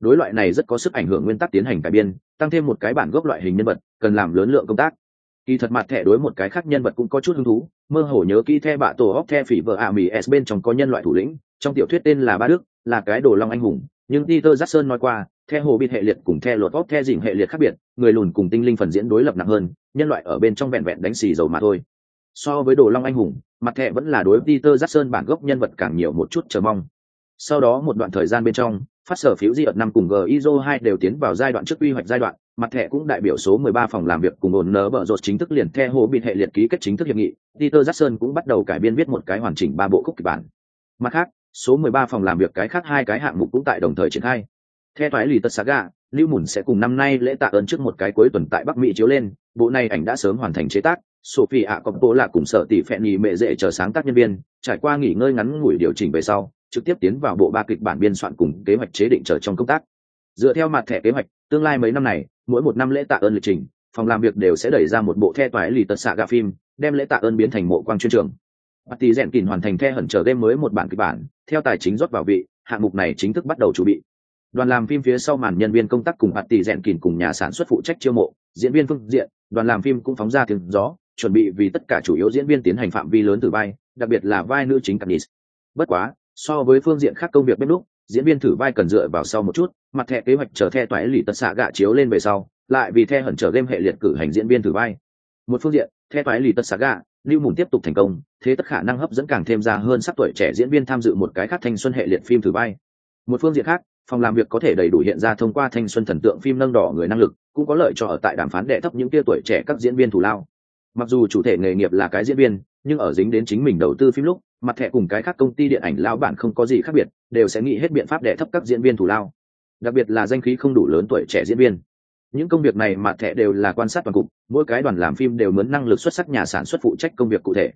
Đối loại này rất có sức ảnh hưởng nguyên tắc tiến hành cải biên, tăng thêm một cái bản gốc loại hình nhân vật, cần làm lớn lượng công tác kỳ thật mặt thẻ đối một cái khác nhân vật cũng có chút hứng thú, mơ hồ nhớ kỹ the bạ tổ óc the phỉ vợ ạ mỹ s bên trong có nhân loại thủ lĩnh, trong tiểu thuyết tên là ba đức, là cái đồ long anh hùng, nhưng peter jackson nói qua, the hồ bị hệ liệt cùng the lột óc the dìm hệ liệt khác biệt, người lùn cùng tinh linh phần diễn đối lập nặng hơn, nhân loại ở bên trong vẹn vẹn đánh xì dầu mà thôi. So với đồ long anh hùng, mặt thẻ vẫn là đối peter jackson bản gốc nhân vật càng nhiều một chút chờ mong. Sau đó một đoạn thời gian bên trong phát sở phiếu di ợt năm cùng gizo hai đều tiến vào giai đoạn trước quy hoạch giai đoạn, mặt thẻ cũng đại biểu số 13 phòng làm việc cùng ổn nở bở rột chính thức liền theo hồ bị hệ liệt ký kết chính thức hiệp nghị, peter jackson cũng bắt đầu cải biên viết một cái hoàn chỉnh ba bộ khúc kịch bản. Mặt khác, số 13 phòng làm việc cái khác hai cái hạng mục cũng tại đồng thời triển khai. Theo thoái lì tật saga lưu mùn sẽ cùng năm nay lễ tạ ơn trước một cái cuối tuần tại bắc mỹ chiếu lên, bộ này ảnh đã sớm hoàn thành chế tác sophie ạ cọp là cùng sở tỷ phẹn nhì mệ dễ chờ sáng tác nhân viên, trải qua nghỉ ngơi ngắn ngủi điều chỉnh về sau trực tiếp tiến vào bộ ba kịch bản biên soạn cùng kế hoạch chế định trở trong công tác. Dựa theo mặt thẻ kế hoạch, tương lai mấy năm này, mỗi một năm lễ tạ ơn lịch trình, phòng làm việc đều sẽ đẩy ra một bộ the toái lì tật xạ gà phim, đem lễ tạ ơn biến thành mộ quang chuyên trường. Bà tỷ rèn kìn hoàn thành the hẩn chờ game mới một bản kịch bản, theo tài chính rót vào vị, hạng mục này chính thức bắt đầu chuẩn bị. Đoàn làm phim phía sau màn nhân viên công tác cùng bà tỷ rèn kìn cùng nhà sản xuất phụ trách chiêu mộ, diễn viên phương diện, đoàn làm phim cũng phóng ra tiếng gió, chuẩn bị vì tất cả chủ yếu diễn viên tiến hành phạm vi lớn từ vai, đặc biệt là vai nữ chính Katniss. bất quá so với phương diện khác công việc bếp lúc diễn viên thử vai cần dựa vào sau một chút, mặt thẻ kế hoạch chờ the toái lì tật xạ gạ chiếu lên về sau, lại vì the hẩn trở game hệ liệt cử hành diễn viên thử vai. Một phương diện, the toái lì tật xạ gạ, lưu mùn tiếp tục thành công, thế tất khả năng hấp dẫn càng thêm ra hơn sắc tuổi trẻ diễn viên tham dự một cái khác thanh xuân hệ liệt phim thử vai. Một phương diện khác, phòng làm việc có thể đầy đủ hiện ra thông qua thanh xuân thần tượng phim nâng đỏ người năng lực, cũng có lợi cho ở tại đàm phán đệ thấp những tia tuổi trẻ các diễn viên thủ lao. Mặc dù chủ thể nghề nghiệp là cái diễn viên nhưng ở dính đến chính mình đầu tư phim lúc mặt thẻ cùng cái khác công ty điện ảnh lao bản không có gì khác biệt đều sẽ nghĩ hết biện pháp để thấp các diễn viên thủ lao. Đặc biệt là danh khí không đủ lớn tuổi trẻ diễn viên. Những công việc này mặt thẻ đều là quan sát toàn cục mỗi cái đoàn làm phim đều mướn năng lực xuất sắc nhà sản xuất phụ trách công việc cụ thể.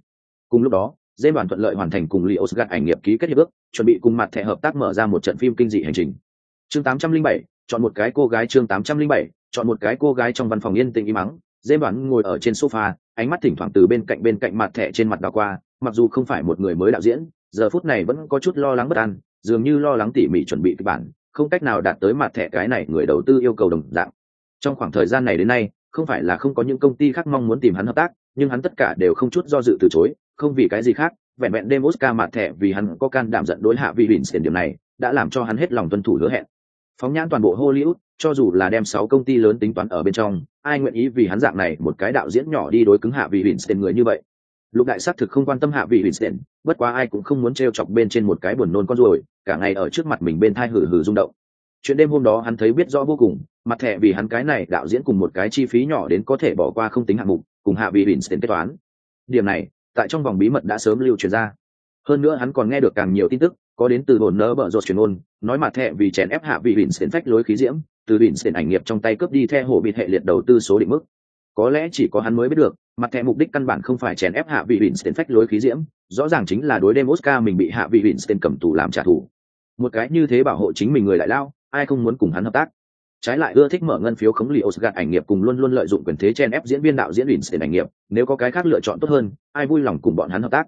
Cùng lúc đó dây đoàn thuận lợi hoàn thành cùng liệu gạt ảnh nghiệp ký kết hiệp ước, chuẩn bị cùng mặt thẻ hợp tác mở ra một trận phim kinh dị hành trình. Chương 807, chọn một cái cô gái chương 807, chọn một cái cô gái trong văn phòng yên tĩnh im mắng, dê đoán ngồi ở trên sofa, ánh mắt thỉnh thoảng từ bên cạnh bên cạnh mặt thẻ trên mặt đào qua, mặc dù không phải một người mới đạo diễn, giờ phút này vẫn có chút lo lắng bất an, dường như lo lắng tỉ mỉ chuẩn bị kịch bản, không cách nào đạt tới mặt thẻ cái này người đầu tư yêu cầu đồng dạng. Trong khoảng thời gian này đến nay, không phải là không có những công ty khác mong muốn tìm hắn hợp tác, nhưng hắn tất cả đều không chút do dự từ chối, không vì cái gì khác, vẹn vẹn đêm oscar mặt thẻ vì hắn có can đảm giận đối hạ vì bỉn tiền điểm này, đã làm cho hắn hết lòng tuân thủ hứa hẹn phóng nhãn toàn bộ hollywood, cho dù là đem sáu công ty lớn tính toán ở bên trong, ai nguyện ý vì hắn dạng này một cái đạo diễn nhỏ đi đối cứng hạ vị Winston người như vậy? Lục đại xác thực không quan tâm hạ vị Winston bất quá ai cũng không muốn t chọc bên trên một cái buồn nôn con ruồi, cả ngày ở trước mặt mình bên thai hử hử rung động. Chuyện đêm hôm đó hắn thấy biết rõ vô cùng, mặt thẻ vì hắn cái này đạo diễn cùng một cái chi phí nhỏ đến có thể bỏ qua không tính hạng mục, cùng hạ vị Winston kết toán. Điểm này, tại trong vòng bí mật đã sớm lưu truyền ra. Hơn nữa hắn còn nghe được càng nhiều tin tức có đến từ bồn nỡ bở rột truyền ôn, nói mặt thẹ vì chèn ép hạ vị Winston phách lối khí diễm, từ Winston ảnh nghiệp trong tay cướp đi theo hồ bị hệ liệt đầu tư số định mức. Có lẽ chỉ có hắn mới biết được mặt thẻ mục đích căn bản không phải chèn ép hạ vị Winston phách lối khí diễm, rõ ràng chính là đối đêm Oscar mình bị hạ vị Winston cầm tù làm trả thù. Một cái như thế bảo hộ chính mình người lại lao, ai không muốn cùng hắn hợp tác? Trái lại ưa thích mở ngân phiếu khống lì Oscar ảnh nghiệp cùng luôn luôn lợi dụng quyền thế chen ép diễn viên đạo diễn Winston ảnh nghiệp, nếu có cái khác lựa chọn tốt hơn, ai vui lòng cùng bọn hắn hợp tác?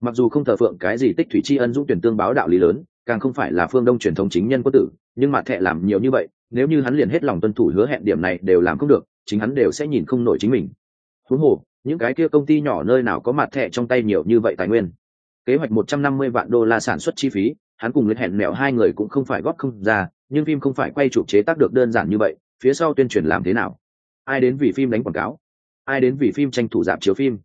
Mặc dù không thờ phượng cái gì tích thủy tri ân dũng tuyển tương báo đạo lý lớn, càng không phải là phương đông truyền thống chính nhân quân tử, nhưng mặt thẹ làm nhiều như vậy, nếu như hắn liền hết lòng tuân thủ hứa hẹn điểm này đều làm không được, chính hắn đều sẽ nhìn không nổi chính mình. Thú hồ, những cái kia công ty nhỏ nơi nào có mặt thẹ trong tay nhiều như vậy tài nguyên. Kế hoạch một trăm năm mươi vạn đô la sản xuất chi phí, hắn cùng lên hẹn mẹo hai người cũng không phải góp không ra, nhưng phim không phải quay chụp chế tác được đơn giản như vậy, phía sau tuyên truyền làm thế nào? Ai đến vì phim đánh quảng cáo? Ai đến vì phim tranh thủ dạp chiếu phim?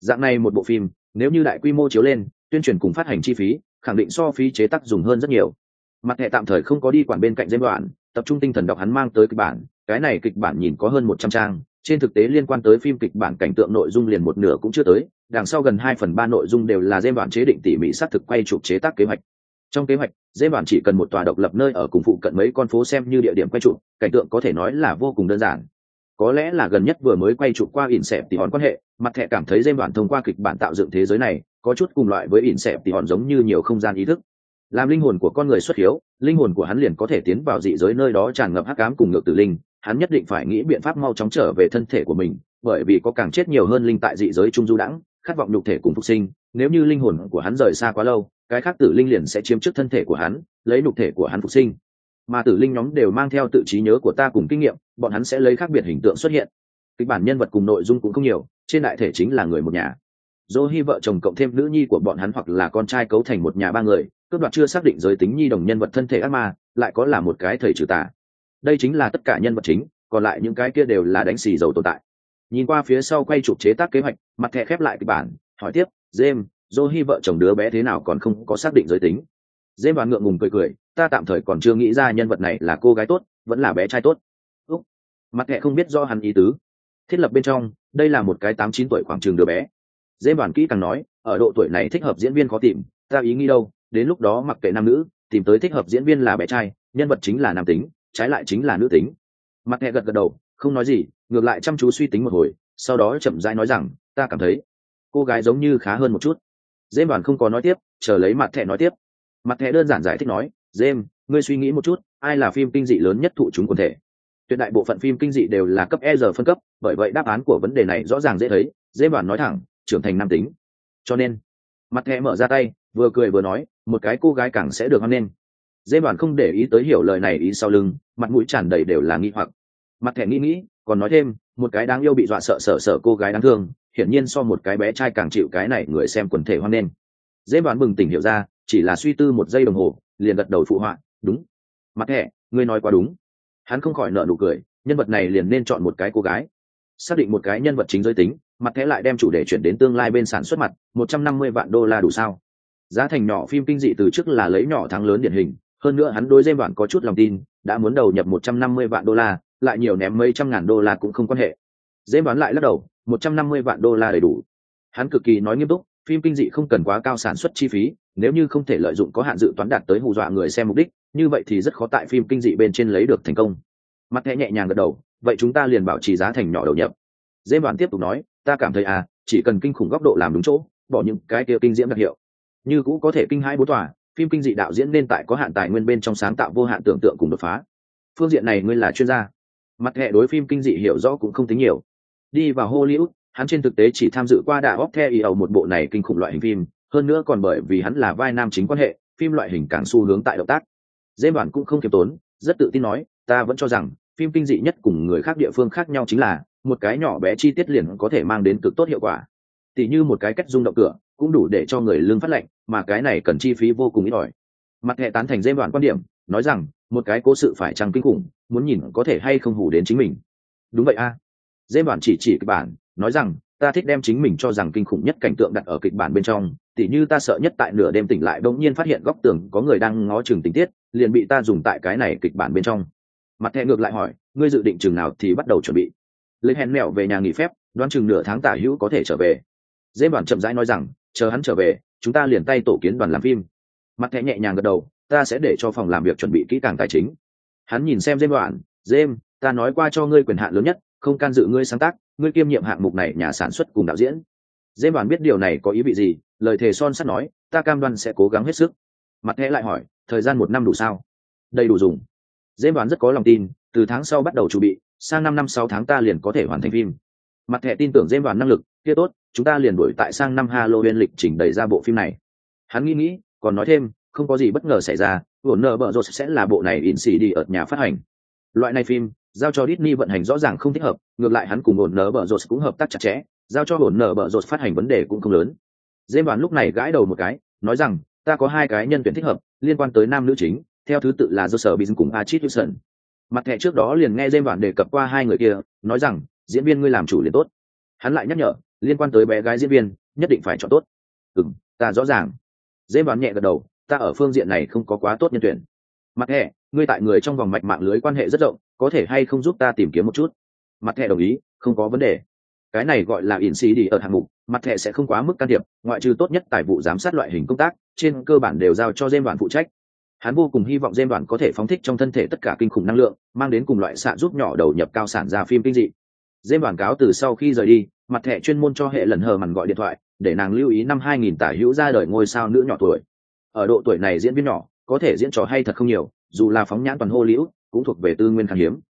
Dạng này một bộ phim nếu như đại quy mô chiếu lên, tuyên truyền cùng phát hành chi phí, khẳng định so phí chế tác dùng hơn rất nhiều. Mặt hệ tạm thời không có đi quản bên cạnh dây đoạn, tập trung tinh thần đọc hắn mang tới kịch bản, cái này kịch bản nhìn có hơn một trăm trang, trên thực tế liên quan tới phim kịch bản cảnh tượng nội dung liền một nửa cũng chưa tới, đằng sau gần hai phần ba nội dung đều là dây đoạn chế định tỉ mỉ xác thực quay chụp chế tác kế hoạch. Trong kế hoạch dây đoạn chỉ cần một tòa độc lập nơi ở cùng phụ cận mấy con phố xem như địa điểm quay chụp, cảnh tượng có thể nói là vô cùng đơn giản. Có lẽ là gần nhất vừa mới quay chụp qua ỉn xẹp thì hòn quan hệ mặt thẻ cảm thấy dây đoạn thông qua kịch bản tạo dựng thế giới này, có chút cùng loại với ỉn xẹp thì hòn giống như nhiều không gian ý thức. Làm linh hồn của con người xuất hiếu, linh hồn của hắn liền có thể tiến vào dị giới nơi đó tràn ngập hắc ám cùng ngược tử linh. Hắn nhất định phải nghĩ biện pháp mau chóng trở về thân thể của mình, bởi vì có càng chết nhiều hơn linh tại dị giới trung du đãng, khát vọng nhục thể cùng phục sinh. Nếu như linh hồn của hắn rời xa quá lâu, cái khác tử linh liền sẽ chiếm trước thân thể của hắn, lấy nhục thể của hắn phục sinh. Mà tử linh nhóm đều mang theo tự trí nhớ của ta cùng kinh nghiệm, bọn hắn sẽ lấy khác biệt hình tượng xuất hiện. Kịch bản nhân vật cùng nội dung cũng không nhiều trên đại thể chính là người một nhà. Dô hy vợ chồng cộng thêm nữ nhi của bọn hắn hoặc là con trai cấu thành một nhà ba người, cướp đoạt chưa xác định giới tính nhi đồng nhân vật thân thể ác ma, lại có là một cái thầy trừ tà. Đây chính là tất cả nhân vật chính, còn lại những cái kia đều là đánh xì dầu tồn tại. Nhìn qua phía sau quay chụp chế tác kế hoạch, mặt thẻ khép lại kịch bản, hỏi tiếp, james dô hy vợ chồng đứa bé thế nào còn không có xác định giới tính? James đoàn ngượng ngùng cười cười, ta tạm thời còn chưa nghĩ ra nhân vật này là cô gái tốt, vẫn là bé trai tốt. Úc. mặt thẻ không biết do hắn ý tứ. Thiết lập bên trong đây là một cái tám chín tuổi khoảng trường đứa bé. Dễ bản kỹ càng nói ở độ tuổi này thích hợp diễn viên khó tìm ta ý nghĩ đâu đến lúc đó mặc kệ nam nữ tìm tới thích hợp diễn viên là bé trai nhân vật chính là nam tính trái lại chính là nữ tính. Mặt nghe gật gật đầu không nói gì ngược lại chăm chú suy tính một hồi sau đó chậm rãi nói rằng ta cảm thấy cô gái giống như khá hơn một chút. Dễ đoàn không có nói tiếp chờ lấy mặt thẻ nói tiếp. Mặt thẻ đơn giản giải thích nói dêm ngươi suy nghĩ một chút, ai là phim kinh dị lớn nhất thụ chúng quần thể? Tuyệt đại bộ phận phim kinh dị đều là cấp E giờ phân cấp, bởi vậy đáp án của vấn đề này rõ ràng dễ thấy, dễ bản nói thẳng, trưởng thành nam tính. Cho nên, mặt thẻ mở ra tay, vừa cười vừa nói, một cái cô gái càng sẽ được hoan nên. dễ bản không để ý tới hiểu lời này ý sau lưng, mặt mũi tràn đầy đều là nghi hoặc. Mặt thẻ nghĩ nghĩ, còn nói thêm, một cái đáng yêu bị dọa sợ sợ sợ cô gái đáng thương, hiển nhiên so một cái bé trai càng chịu cái này người xem quần thể hoan nên. dễ bản bừng tỉnh hiểu ra, chỉ là suy tư một giây đồng hồ, liền gật đầu phụ họa đúng mặt thẻ ngươi nói quá đúng hắn không khỏi nợ nụ cười, nhân vật này liền nên chọn một cái cô gái. Xác định một cái nhân vật chính giới tính, mặt thẻ lại đem chủ đề chuyển đến tương lai bên sản xuất mặt, một trăm năm mươi vạn đô la đủ sao? Giá thành nhỏ phim kinh dị từ trước là lấy nhỏ thắng lớn điển hình, hơn nữa hắn đối dêm đoạn có chút lòng tin, đã muốn đầu nhập một trăm năm mươi vạn đô la, lại nhiều ném mấy trăm ngàn đô la cũng không quan hệ. Dêm đoán lại lắc đầu, một trăm năm mươi vạn đô la đầy đủ. Hắn cực kỳ nói nghiêm túc, phim kinh dị không cần quá cao sản xuất chi phí, nếu như không thể lợi dụng có hạn dự toán đạt tới hù dọa người xem mục đích như vậy thì rất khó tại phim kinh dị bên trên lấy được thành công. Mặt thẻ nhẹ nhàng gật đầu, vậy chúng ta liền bảo trì giá thành nhỏ đầu nhập. Dễ đoàn tiếp tục nói, ta cảm thấy à chỉ cần kinh khủng góc độ làm đúng chỗ, bỏ những cái kia kinh diễm đặc hiệu. Như cũ có thể kinh hai bố tòa, phim kinh dị đạo diễn nên tại có hạn tài nguyên bên trong sáng tạo vô hạn tưởng tượng cùng đột phá. Phương diện này ngươi là chuyên gia. Mặt hệ đối phim kinh dị hiểu rõ cũng không tính nhiều. Đi vào hollywood, hắn trên thực tế chỉ tham dự qua đà óc theo ý ẩu một bộ này kinh khủng loại hình phim, hơn nữa còn bởi vì hắn là vai nam chính quan hệ, phim loại hình càng xu hướng tại động tác dê bản cũng không kiêm tốn, rất tự tin nói, ta vẫn cho rằng, phim kinh dị nhất cùng người khác địa phương khác nhau chính là, một cái nhỏ bé chi tiết liền có thể mang đến cực tốt hiệu quả. Tỉ như một cái cách rung động cửa, cũng đủ để cho người lương phát lệnh mà cái này cần chi phí vô cùng ít ỏi. Mặt hệ tán thành dê bản quan điểm, nói rằng, một cái cố sự phải chăng kinh khủng, muốn nhìn có thể hay không hủ đến chính mình. Đúng vậy a. À. dê bản chỉ chỉ kịch bản, nói rằng ta thích đem chính mình cho rằng kinh khủng nhất cảnh tượng đặt ở kịch bản bên trong, tỉ như ta sợ nhất tại nửa đêm tỉnh lại bỗng nhiên phát hiện góc tường có người đang ngó chừng tình tiết, liền bị ta dùng tại cái này kịch bản bên trong. Mặt thẹ ngược lại hỏi, ngươi dự định chừng nào thì bắt đầu chuẩn bị? Lấy hèn mẹo về nhà nghỉ phép, đoán chừng nửa tháng tả hữu có thể trở về. Dễ đoàn chậm rãi nói rằng, chờ hắn trở về, chúng ta liền tay tổ kiến đoàn làm phim. Mặt thẹ nhẹ nhàng gật đầu, ta sẽ để cho phòng làm việc chuẩn bị kỹ càng tài chính. Hắn nhìn xem dêm đoạn dêm ta nói qua cho ngươi quyền hạn lớn nhất không can dự ngươi sáng tác, ngươi kiêm nhiệm hạng mục này nhà sản xuất cùng đạo diễn. Dễ bản biết điều này có ý vị gì, lời thề son sắt nói, ta cam đoan sẽ cố gắng hết sức. Mặt thẹ lại hỏi, thời gian một năm đủ sao? Đầy đủ dùng. Dễ đoàn rất có lòng tin, từ tháng sau bắt đầu chuẩn bị, sang năm năm sáu tháng ta liền có thể hoàn thành phim. Mặt thẻ tin tưởng Dễ đoàn năng lực, kia tốt, chúng ta liền đổi tại sang năm halloween lịch trình đẩy ra bộ phim này. Hắn nghĩ nghĩ, còn nói thêm, không có gì bất ngờ xảy ra ổn nợ bợ rột sẽ là bộ này in xì đi ở nhà phát hành. Loại này phim giao cho Disney vận hành rõ ràng không thích hợp, ngược lại hắn cùng ổn Nở bợ rột cũng hợp tác chặt chẽ, giao cho ổn Nở bợ rột phát hành vấn đề cũng không lớn. Dêm đoàn lúc này gãi đầu một cái, nói rằng, ta có hai cái nhân tuyển thích hợp, liên quan tới nam nữ chính, theo thứ tự là do sở bin cùng achit wilson. Mặt thẻ trước đó liền nghe dêm đoàn đề cập qua hai người kia, nói rằng, diễn viên ngươi làm chủ liền tốt. Hắn lại nhắc nhở, liên quan tới bé gái diễn viên, nhất định phải chọn tốt. Ừ ta rõ ràng. Dêm đoàn nhẹ gật đầu, ta ở phương diện này không có quá tốt nhân tuyển. Mặt thẻ, ngươi tại người trong vòng mạch mạng lưới quan hệ rất rộng có thể hay không giúp ta tìm kiếm một chút? Mặt thẻ đồng ý, không có vấn đề. Cái này gọi là in xì đi ở hạng mục, mặt thẻ sẽ không quá mức can thiệp, ngoại trừ tốt nhất tài vụ giám sát loại hình công tác, trên cơ bản đều giao cho dêm đoàn phụ trách. Hắn vô cùng hy vọng dêm đoàn có thể phóng thích trong thân thể tất cả kinh khủng năng lượng, mang đến cùng loại xạ giúp nhỏ đầu nhập cao sản ra phim kinh dị. Dêm đoàn cáo từ sau khi rời đi, mặt thẻ chuyên môn cho hệ lần hờ mằn gọi điện thoại, để nàng lưu ý năm 2000 tả hữu ra đời ngôi sao nữ nhỏ tuổi. Ở độ tuổi này diễn viên nhỏ, có thể diễn trò hay thật không nhiều, dù là phóng nhãn toàn hô liễu cũng thuộc về tư nguyên khan hiếm.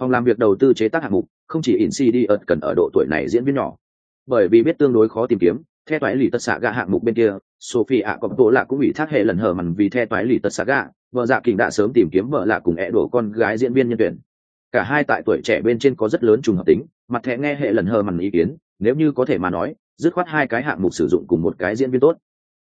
Phòng làm việc đầu tư chế tác hạng mục không chỉ in cd ợt cần ở độ tuổi này diễn viên nhỏ. Bởi vì biết tương đối khó tìm kiếm theo toái lì tật xạ gạ hạng mục bên kia sophie ạ cọp tổ lạ cũng bị thác hệ lần hở mằn vì theo toái lì tật xạ gạ vợ dạ kình đã sớm tìm kiếm vợ lạ cùng ẹ đổ con gái diễn viên nhân tuyển. Cả hai tại tuổi trẻ bên trên có rất lớn trùng hợp tính mặt thẻ nghe hệ lần hờ mằn ý kiến nếu như có thể mà nói dứt khoát hai cái hạng mục sử dụng cùng một cái diễn viên tốt.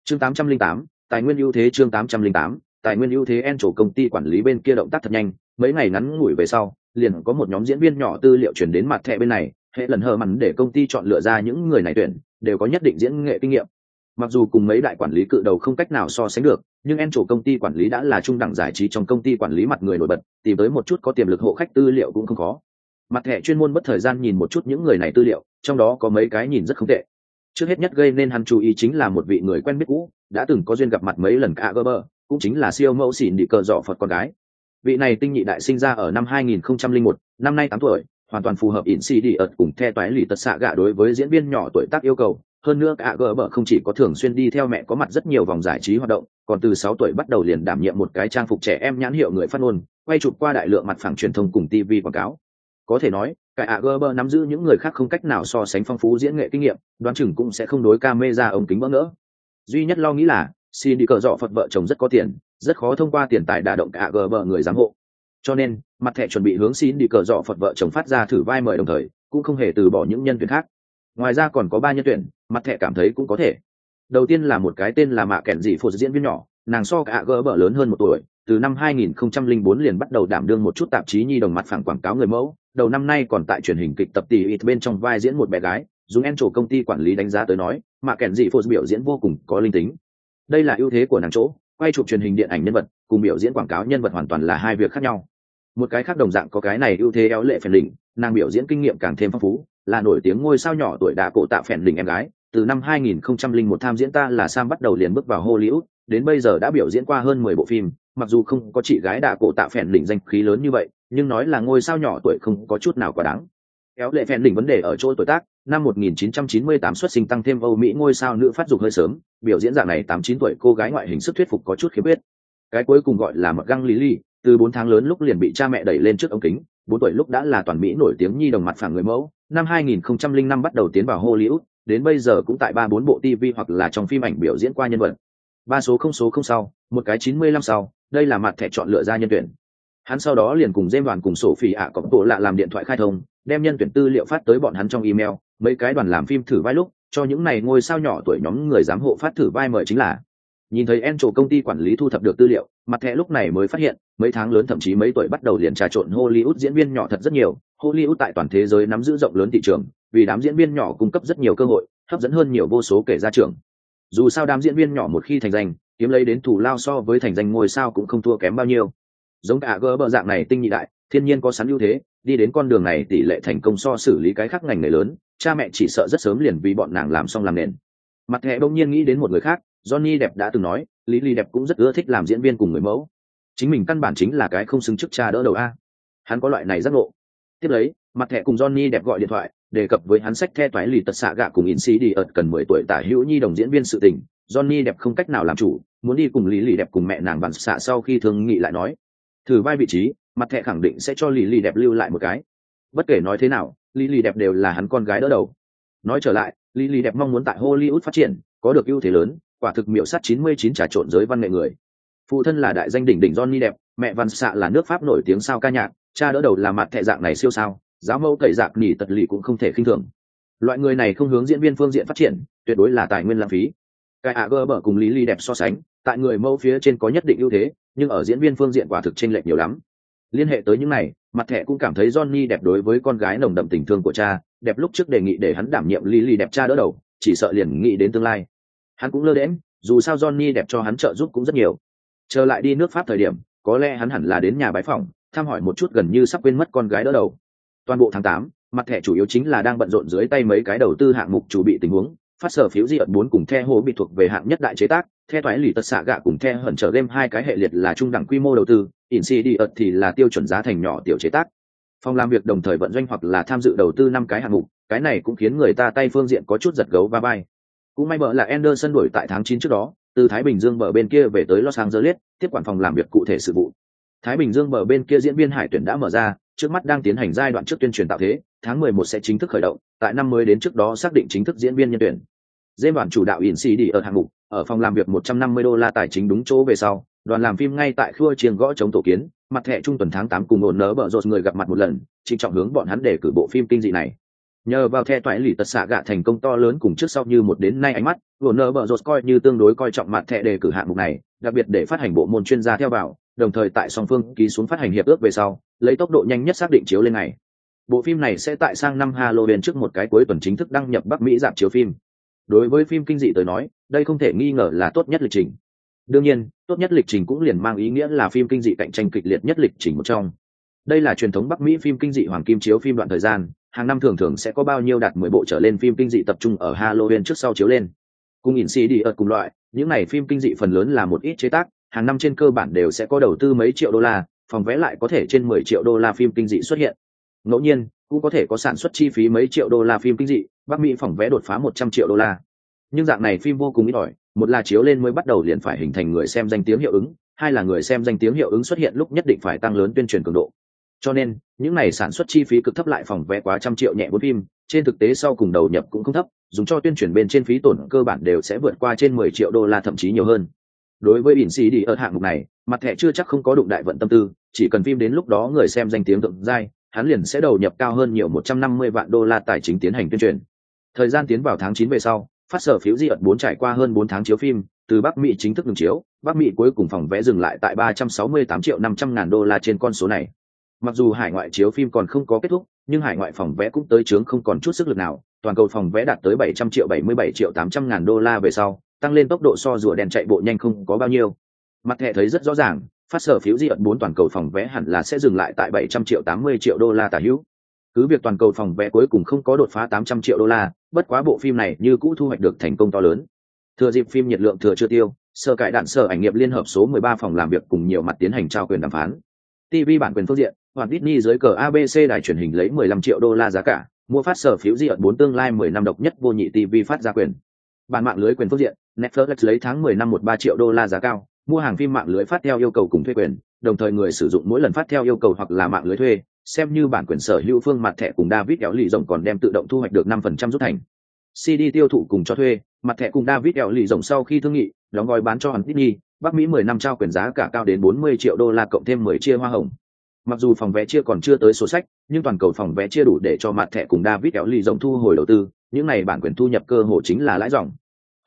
Chương 808, tài nguyên ưu thế chương 808, tài nguyên ưu thế en chủ công ty quản lý bên kia động tác thật nhanh mấy ngày ngắn ngủi về sau, liền có một nhóm diễn viên nhỏ tư liệu chuyển đến mặt thẻ bên này, hệ lần hờ mắn để công ty chọn lựa ra những người này tuyển, đều có nhất định diễn nghệ kinh nghiệm. Mặc dù cùng mấy đại quản lý cự đầu không cách nào so sánh được, nhưng en chủ công ty quản lý đã là trung đẳng giải trí trong công ty quản lý mặt người nổi bật, tìm tới một chút có tiềm lực hộ khách tư liệu cũng không khó. Mặt thẻ chuyên môn mất thời gian nhìn một chút những người này tư liệu, trong đó có mấy cái nhìn rất không tệ. Trước hết nhất gây nên hắn chú ý chính là một vị người quen biết cũ, đã từng có duyên gặp mặt mấy lần cả gơ bơ cũng chính là siêu mẫu xỉn đi cờ dọ phật con gái vị này tinh nhị đại sinh ra ở năm 2001, năm nay 8 tuổi hoàn toàn phù hợp in đi ợt cùng the toái lì tật xạ gạ đối với diễn viên nhỏ tuổi tác yêu cầu. Hơn nữa cả gỡ bờ không chỉ có thường xuyên đi theo mẹ có mặt rất nhiều vòng giải trí hoạt động còn từ sáu tuổi bắt đầu liền đảm nhiệm một cái trang phục trẻ em nhãn hiệu người phát ngôn quay chụp qua đại lượng mặt phẳng truyền thông cùng tv quảng cáo. Có thể nói cái ạ bờ nắm giữ những người khác không cách nào so sánh phong phú diễn nghệ kinh nghiệm đoán chừng cũng sẽ không đối ca mê ra ống kính bỡ ngỡ. Duy nhất lo nghĩ là xin đi cờ dọ phật vợ chồng rất có tiền rất khó thông qua tiền tài đả động cả gờ bờ người giám hộ. Cho nên, mặt thẻ chuẩn bị hướng xin đi cờ dọ phật vợ chồng phát ra thử vai mời đồng thời, cũng không hề từ bỏ những nhân tuyển khác. Ngoài ra còn có ba nhân tuyển, mặt thẻ cảm thấy cũng có thể. Đầu tiên là một cái tên là mạ kẻn dị phụ diễn viên nhỏ, nàng so cả gỡ bở lớn hơn một tuổi, từ năm 2004 liền bắt đầu đảm đương một chút tạp chí nhi đồng mặt phẳng quảng cáo người mẫu, đầu năm nay còn tại truyền hình kịch tập tỷ ít bên trong vai diễn một bé gái, dùng en trổ công ty quản lý đánh giá tới nói, mạ kẻn dị phụ biểu diễn vô cùng có linh tính. Đây là ưu thế của nàng chỗ quay chụp truyền hình điện ảnh nhân vật cùng biểu diễn quảng cáo nhân vật hoàn toàn là hai việc khác nhau một cái khác đồng dạng có cái này ưu thế éo lệ phèn đỉnh nàng biểu diễn kinh nghiệm càng thêm phong phú là nổi tiếng ngôi sao nhỏ tuổi đã cổ tạ phèn đỉnh em gái từ năm 2001 tham diễn ta là Sam bắt đầu liền bước vào Hollywood, đến bây giờ đã biểu diễn qua hơn 10 bộ phim, mặc dù không có chị gái đạ cổ tạ phèn đỉnh danh khí lớn như vậy, nhưng nói là ngôi sao nhỏ tuổi không có chút nào quá đáng. Kéo lệ phèn đỉnh vấn đề ở chỗ tuổi tác, năm 1998 xuất sinh tăng thêm Âu Mỹ ngôi sao nữ phát dục hơi sớm, biểu diễn dạng này 89 tuổi cô gái ngoại hình sức thuyết phục có chút khiếm khuyết. Cái cuối cùng gọi là mật găng Lily, từ 4 tháng lớn lúc liền bị cha mẹ đẩy lên trước ống kính, 4 tuổi lúc đã là toàn Mỹ nổi tiếng nhi đồng mặt phẳng người mẫu, năm 2005 bắt đầu tiến vào Hollywood, đến bây giờ cũng tại ba bốn bộ TV hoặc là trong phim ảnh biểu diễn qua nhân vật. Ba số không số không sau, một cái 95 sau, đây là mặt thẻ chọn lựa ra nhân tuyển. Hắn sau đó liền cùng James đoàn cùng sổ ạ cộng bộ lạ làm điện thoại khai thông, đem nhân tuyển tư liệu phát tới bọn hắn trong email, mấy cái đoàn làm phim thử vai lúc, cho những này ngôi sao nhỏ tuổi nhóm người giám hộ phát thử vai mời chính là. Nhìn thấy en trổ công ty quản lý thu thập được tư liệu mặt thẻ lúc này mới phát hiện mấy tháng lớn thậm chí mấy tuổi bắt đầu liền trà trộn hollywood diễn viên nhỏ thật rất nhiều. Hollywood tại toàn thế giới nắm giữ rộng lớn thị trường vì đám diễn viên nhỏ cung cấp rất nhiều cơ hội hấp dẫn hơn nhiều vô số kể ra trường. Dù sao đám diễn viên nhỏ một khi thành danh kiếm lấy đến thủ lao so với thành danh ngôi sao cũng không thua kém bao nhiêu. Giống cả gỡ bờ dạng này tinh nhị đại thiên nhiên có sẵn ưu thế đi đến con đường này tỷ lệ thành công so xử lý cái khác ngành nghề lớn cha mẹ chỉ sợ rất sớm liền vì bọn nàng làm xong làm nền. Mặt thẻ bỗng nhiên nghĩ đến một người khác, johnny đẹp đã từng nói, lý lý đẹp cũng rất ưa thích làm diễn viên cùng người mẫu. Chính mình căn bản chính là cái không xứng chức cha đỡ đầu a. Hắn có loại này giác ngộ. Tiếp lấy, mặt thẻ cùng johnny đẹp gọi điện thoại, đề cập với hắn sách the toái lì tật xạ gạ cùng in sĩ đi ợt cần mười tuổi tả hữu nhi đồng diễn viên sự tình. Johnny đẹp không cách nào làm chủ, muốn đi cùng lý lì đẹp cùng mẹ nàng bàn xạ sau khi thương nghị lại nói. Thử vai vị trí, mặt thẻ khẳng định sẽ cho Lily lì đẹp lưu lại một cái. Bất kể nói thế nào lý lì đẹp đều là hắn con gái đỡ đầu. Nói trở lại, lý lì đẹp mong muốn tại hollywood phát triển, có được ưu thế lớn, quả thực miệu sát 99 trà trộn giới văn nghệ người. Phụ thân là đại danh đỉnh đỉnh Johnny đẹp mẹ văn xạ là nước pháp nổi tiếng sao ca nhạc, cha đỡ đầu là mặt thẻ dạng này siêu sao, giáo mẫu tẩy dạng nỉ tật lì cũng không thể khinh thường. Loại người này không hướng diễn viên phương diện phát triển, tuyệt đối là tài nguyên lãng phí. Cái ạ gơ bở cùng lý lý đẹp so sánh, tại người mẫu phía trên có nhất định ưu thế, nhưng ở diễn viên phương diện quả thực chênh lệch nhiều lắm. Liên hệ tới những này mặt thẻ cũng cảm thấy johnny đẹp đối với con gái nồng đậm tình thương của cha, đẹp lúc trước đề nghị để hắn đảm nhiệm Lily đẹp cha đỡ đầu, chỉ sợ liền nghĩ đến tương lai. Hắn cũng lơ đễm dù sao johnny đẹp cho hắn trợ giúp cũng rất nhiều. Trở lại đi nước pháp thời điểm, có lẽ hắn hẳn là đến nhà bái phòng thăm hỏi một chút gần như sắp quên mất con gái đỡ đầu. Toàn bộ tháng tám, mặt thẻ chủ yếu chính là đang bận rộn dưới tay mấy cái đầu tư hạng mục chủ bị tình huống, phát sở phiếu di ẩn bốn cùng the hồ bị thuộc về hạng nhất đại chế tác, the thoái lì tật xạ gạ cùng the hận trở game hai cái hệ liệt là trung đẳng quy mô đầu tư in cd ợt thì là tiêu chuẩn giá thành nhỏ tiểu chế tác. Phòng làm việc đồng thời vận doanh hoặc là tham dự đầu tư năm cái hạng mục, cái này cũng khiến người ta tay phương diện có chút giật gấu va bay. Cũng may bở là Anderson đổi tại tháng chín trước đó, từ Thái Bình Dương bờ bên kia về tới Los Angeles, tiếp quản phòng làm việc cụ thể sự vụ. Thái Bình Dương bờ bên kia diễn viên hải tuyển đã mở ra, trước mắt đang tiến hành giai đoạn trước tuyên truyền tạo thế, tháng mười một sẽ chính thức khởi động, tại năm mới đến trước đó xác định chính thức diễn viên nhân tuyển. Dêm đoàn chủ đạo in cd ở hạng mục, ở phòng làm việc một trăm năm mươi đô la tài chính đúng chỗ về sau đoàn làm phim ngay tại khua chiêng gõ chống tổ kiến, mặt thẻ trung tuần tháng tám cùng ổn nớ bở rột người gặp mặt một lần, trịnh trọng hướng bọn hắn để cử bộ phim kinh dị này. Nhờ vào thẻ toại lì tật xạ gạ thành công to lớn cùng trước sau như một đến nay ánh mắt, ổn nớ bở rột coi như tương đối coi trọng mặt thẻ đề cử hạng mục này, đặc biệt để phát hành bộ môn chuyên gia theo vào, đồng thời tại song phương ký xuống phát hành hiệp ước về sau, lấy tốc độ nhanh nhất xác định chiếu lên ngày. Bộ phim này sẽ tại sang năm halloween trước một cái cuối tuần chính thức đăng nhập bắc mỹ dạp chiếu phim. Đối với phim kinh dị tới nói, đây không thể nghi ngờ là tốt nhất lịch trình đương nhiên, tốt nhất lịch trình cũng liền mang ý nghĩa là phim kinh dị cạnh tranh kịch liệt nhất lịch trình một trong. Đây là truyền thống bắc mỹ phim kinh dị hoàng kim chiếu phim đoạn thời gian, hàng năm thường thường sẽ có bao nhiêu đạt mười bộ trở lên phim kinh dị tập trung ở halloween trước sau chiếu lên. Cùng nhìn cd ở cùng loại, những này phim kinh dị phần lớn là một ít chế tác, hàng năm trên cơ bản đều sẽ có đầu tư mấy triệu đô la, phòng vé lại có thể trên mười triệu đô la phim kinh dị xuất hiện. Ngẫu nhiên, cũng có thể có sản xuất chi phí mấy triệu đô la phim kinh dị, bắc mỹ phòng vé đột phá một trăm triệu đô la. Nhưng dạng này phim vô cùng ít ỏi một là chiếu lên mới bắt đầu liền phải hình thành người xem danh tiếng hiệu ứng hai là người xem danh tiếng hiệu ứng xuất hiện lúc nhất định phải tăng lớn tuyên truyền cường độ. Cho nên những này sản xuất chi phí cực thấp lại phòng vé quá trăm triệu nhẹ bốn phim trên thực tế sau cùng đầu nhập cũng không thấp dùng cho tuyên truyền bên trên phí tổn cơ bản đều sẽ vượt qua trên mười triệu đô la thậm chí nhiều hơn. Đối với ỉn xì đi ở hạng mục này mặt thẻ chưa chắc không có đụng đại vận tâm tư chỉ cần phim đến lúc đó người xem danh tiếng tượng dai, hắn liền sẽ đầu nhập cao hơn nhiều một trăm năm mươi vạn đô la tài chính tiến hành tuyên truyền. Thời gian tiến vào tháng chín về sau phát sở phiếu di ẩn bốn trải qua hơn bốn tháng chiếu phim, từ bắc mỹ chính thức ngừng chiếu, bắc mỹ cuối cùng phòng vẽ dừng lại tại ba trăm sáu mươi tám triệu năm trăm ngàn đô la trên con số này. Mặc dù hải ngoại chiếu phim còn không có kết thúc, nhưng hải ngoại phòng vẽ cũng tới trướng không còn chút sức lực nào, toàn cầu phòng vẽ đạt tới bảy trăm triệu bảy mươi bảy triệu tám trăm ngàn đô la về sau, tăng lên tốc độ so rùa đèn chạy bộ nhanh không có bao nhiêu. Mặt hệ thấy rất rõ ràng, phát sở phiếu di ẩn bốn toàn cầu phòng vé hẳn là sẽ dừng lại tại bảy trăm triệu tám mươi triệu đô la tả hữu cứ việc toàn cầu phòng vé cuối cùng không có đột phá tám trăm triệu đô la, bất quá bộ phim này như cũ thu hoạch được thành công to lớn. Thừa dịp phim nhiệt lượng thừa chưa tiêu sở cải đạn sở ảnh nghiệp liên hợp số 13 phòng làm việc cùng nhiều mặt tiến hành trao quyền đàm phán. Tv bản quyền phương diện hoàn Disney dưới cờ abc đài truyền hình lấy 15 triệu đô la giá cả, mua phát sở phiếu di ẩn bốn tương lai 10 năm độc nhất vô nhị tv phát ra quyền. Bản mạng lưới quyền phương diện, netflix lấy tháng 10 năm một ba triệu đô la giá cao, mua hàng phim mạng lưới phát theo yêu cầu cùng thuê quyền, đồng thời người sử dụng mỗi lần phát theo yêu cầu hoặc là mạng lưới thuê xem như bản quyền sở hữu phương mặt thẻ cùng david kéo lì rồng còn đem tự động thu hoạch được 5% rút thành cd tiêu thụ cùng cho thuê mặt thẻ cùng david kéo lì rồng sau khi thương nghị đóng gói bán cho hắn Disney, Bắc Mỹ 10 năm trao quyền giá cả cao đến 40 triệu đô la cộng thêm 10 chia hoa hồng. Mặc dù phòng vé chia còn chưa tới số sách, nhưng toàn cầu phòng vé chia đủ để cho mặt thẻ cùng David kéo lì rộng thu hồi đầu tư, những này bản quyền thu nhập cơ hội chính là lãi ròng.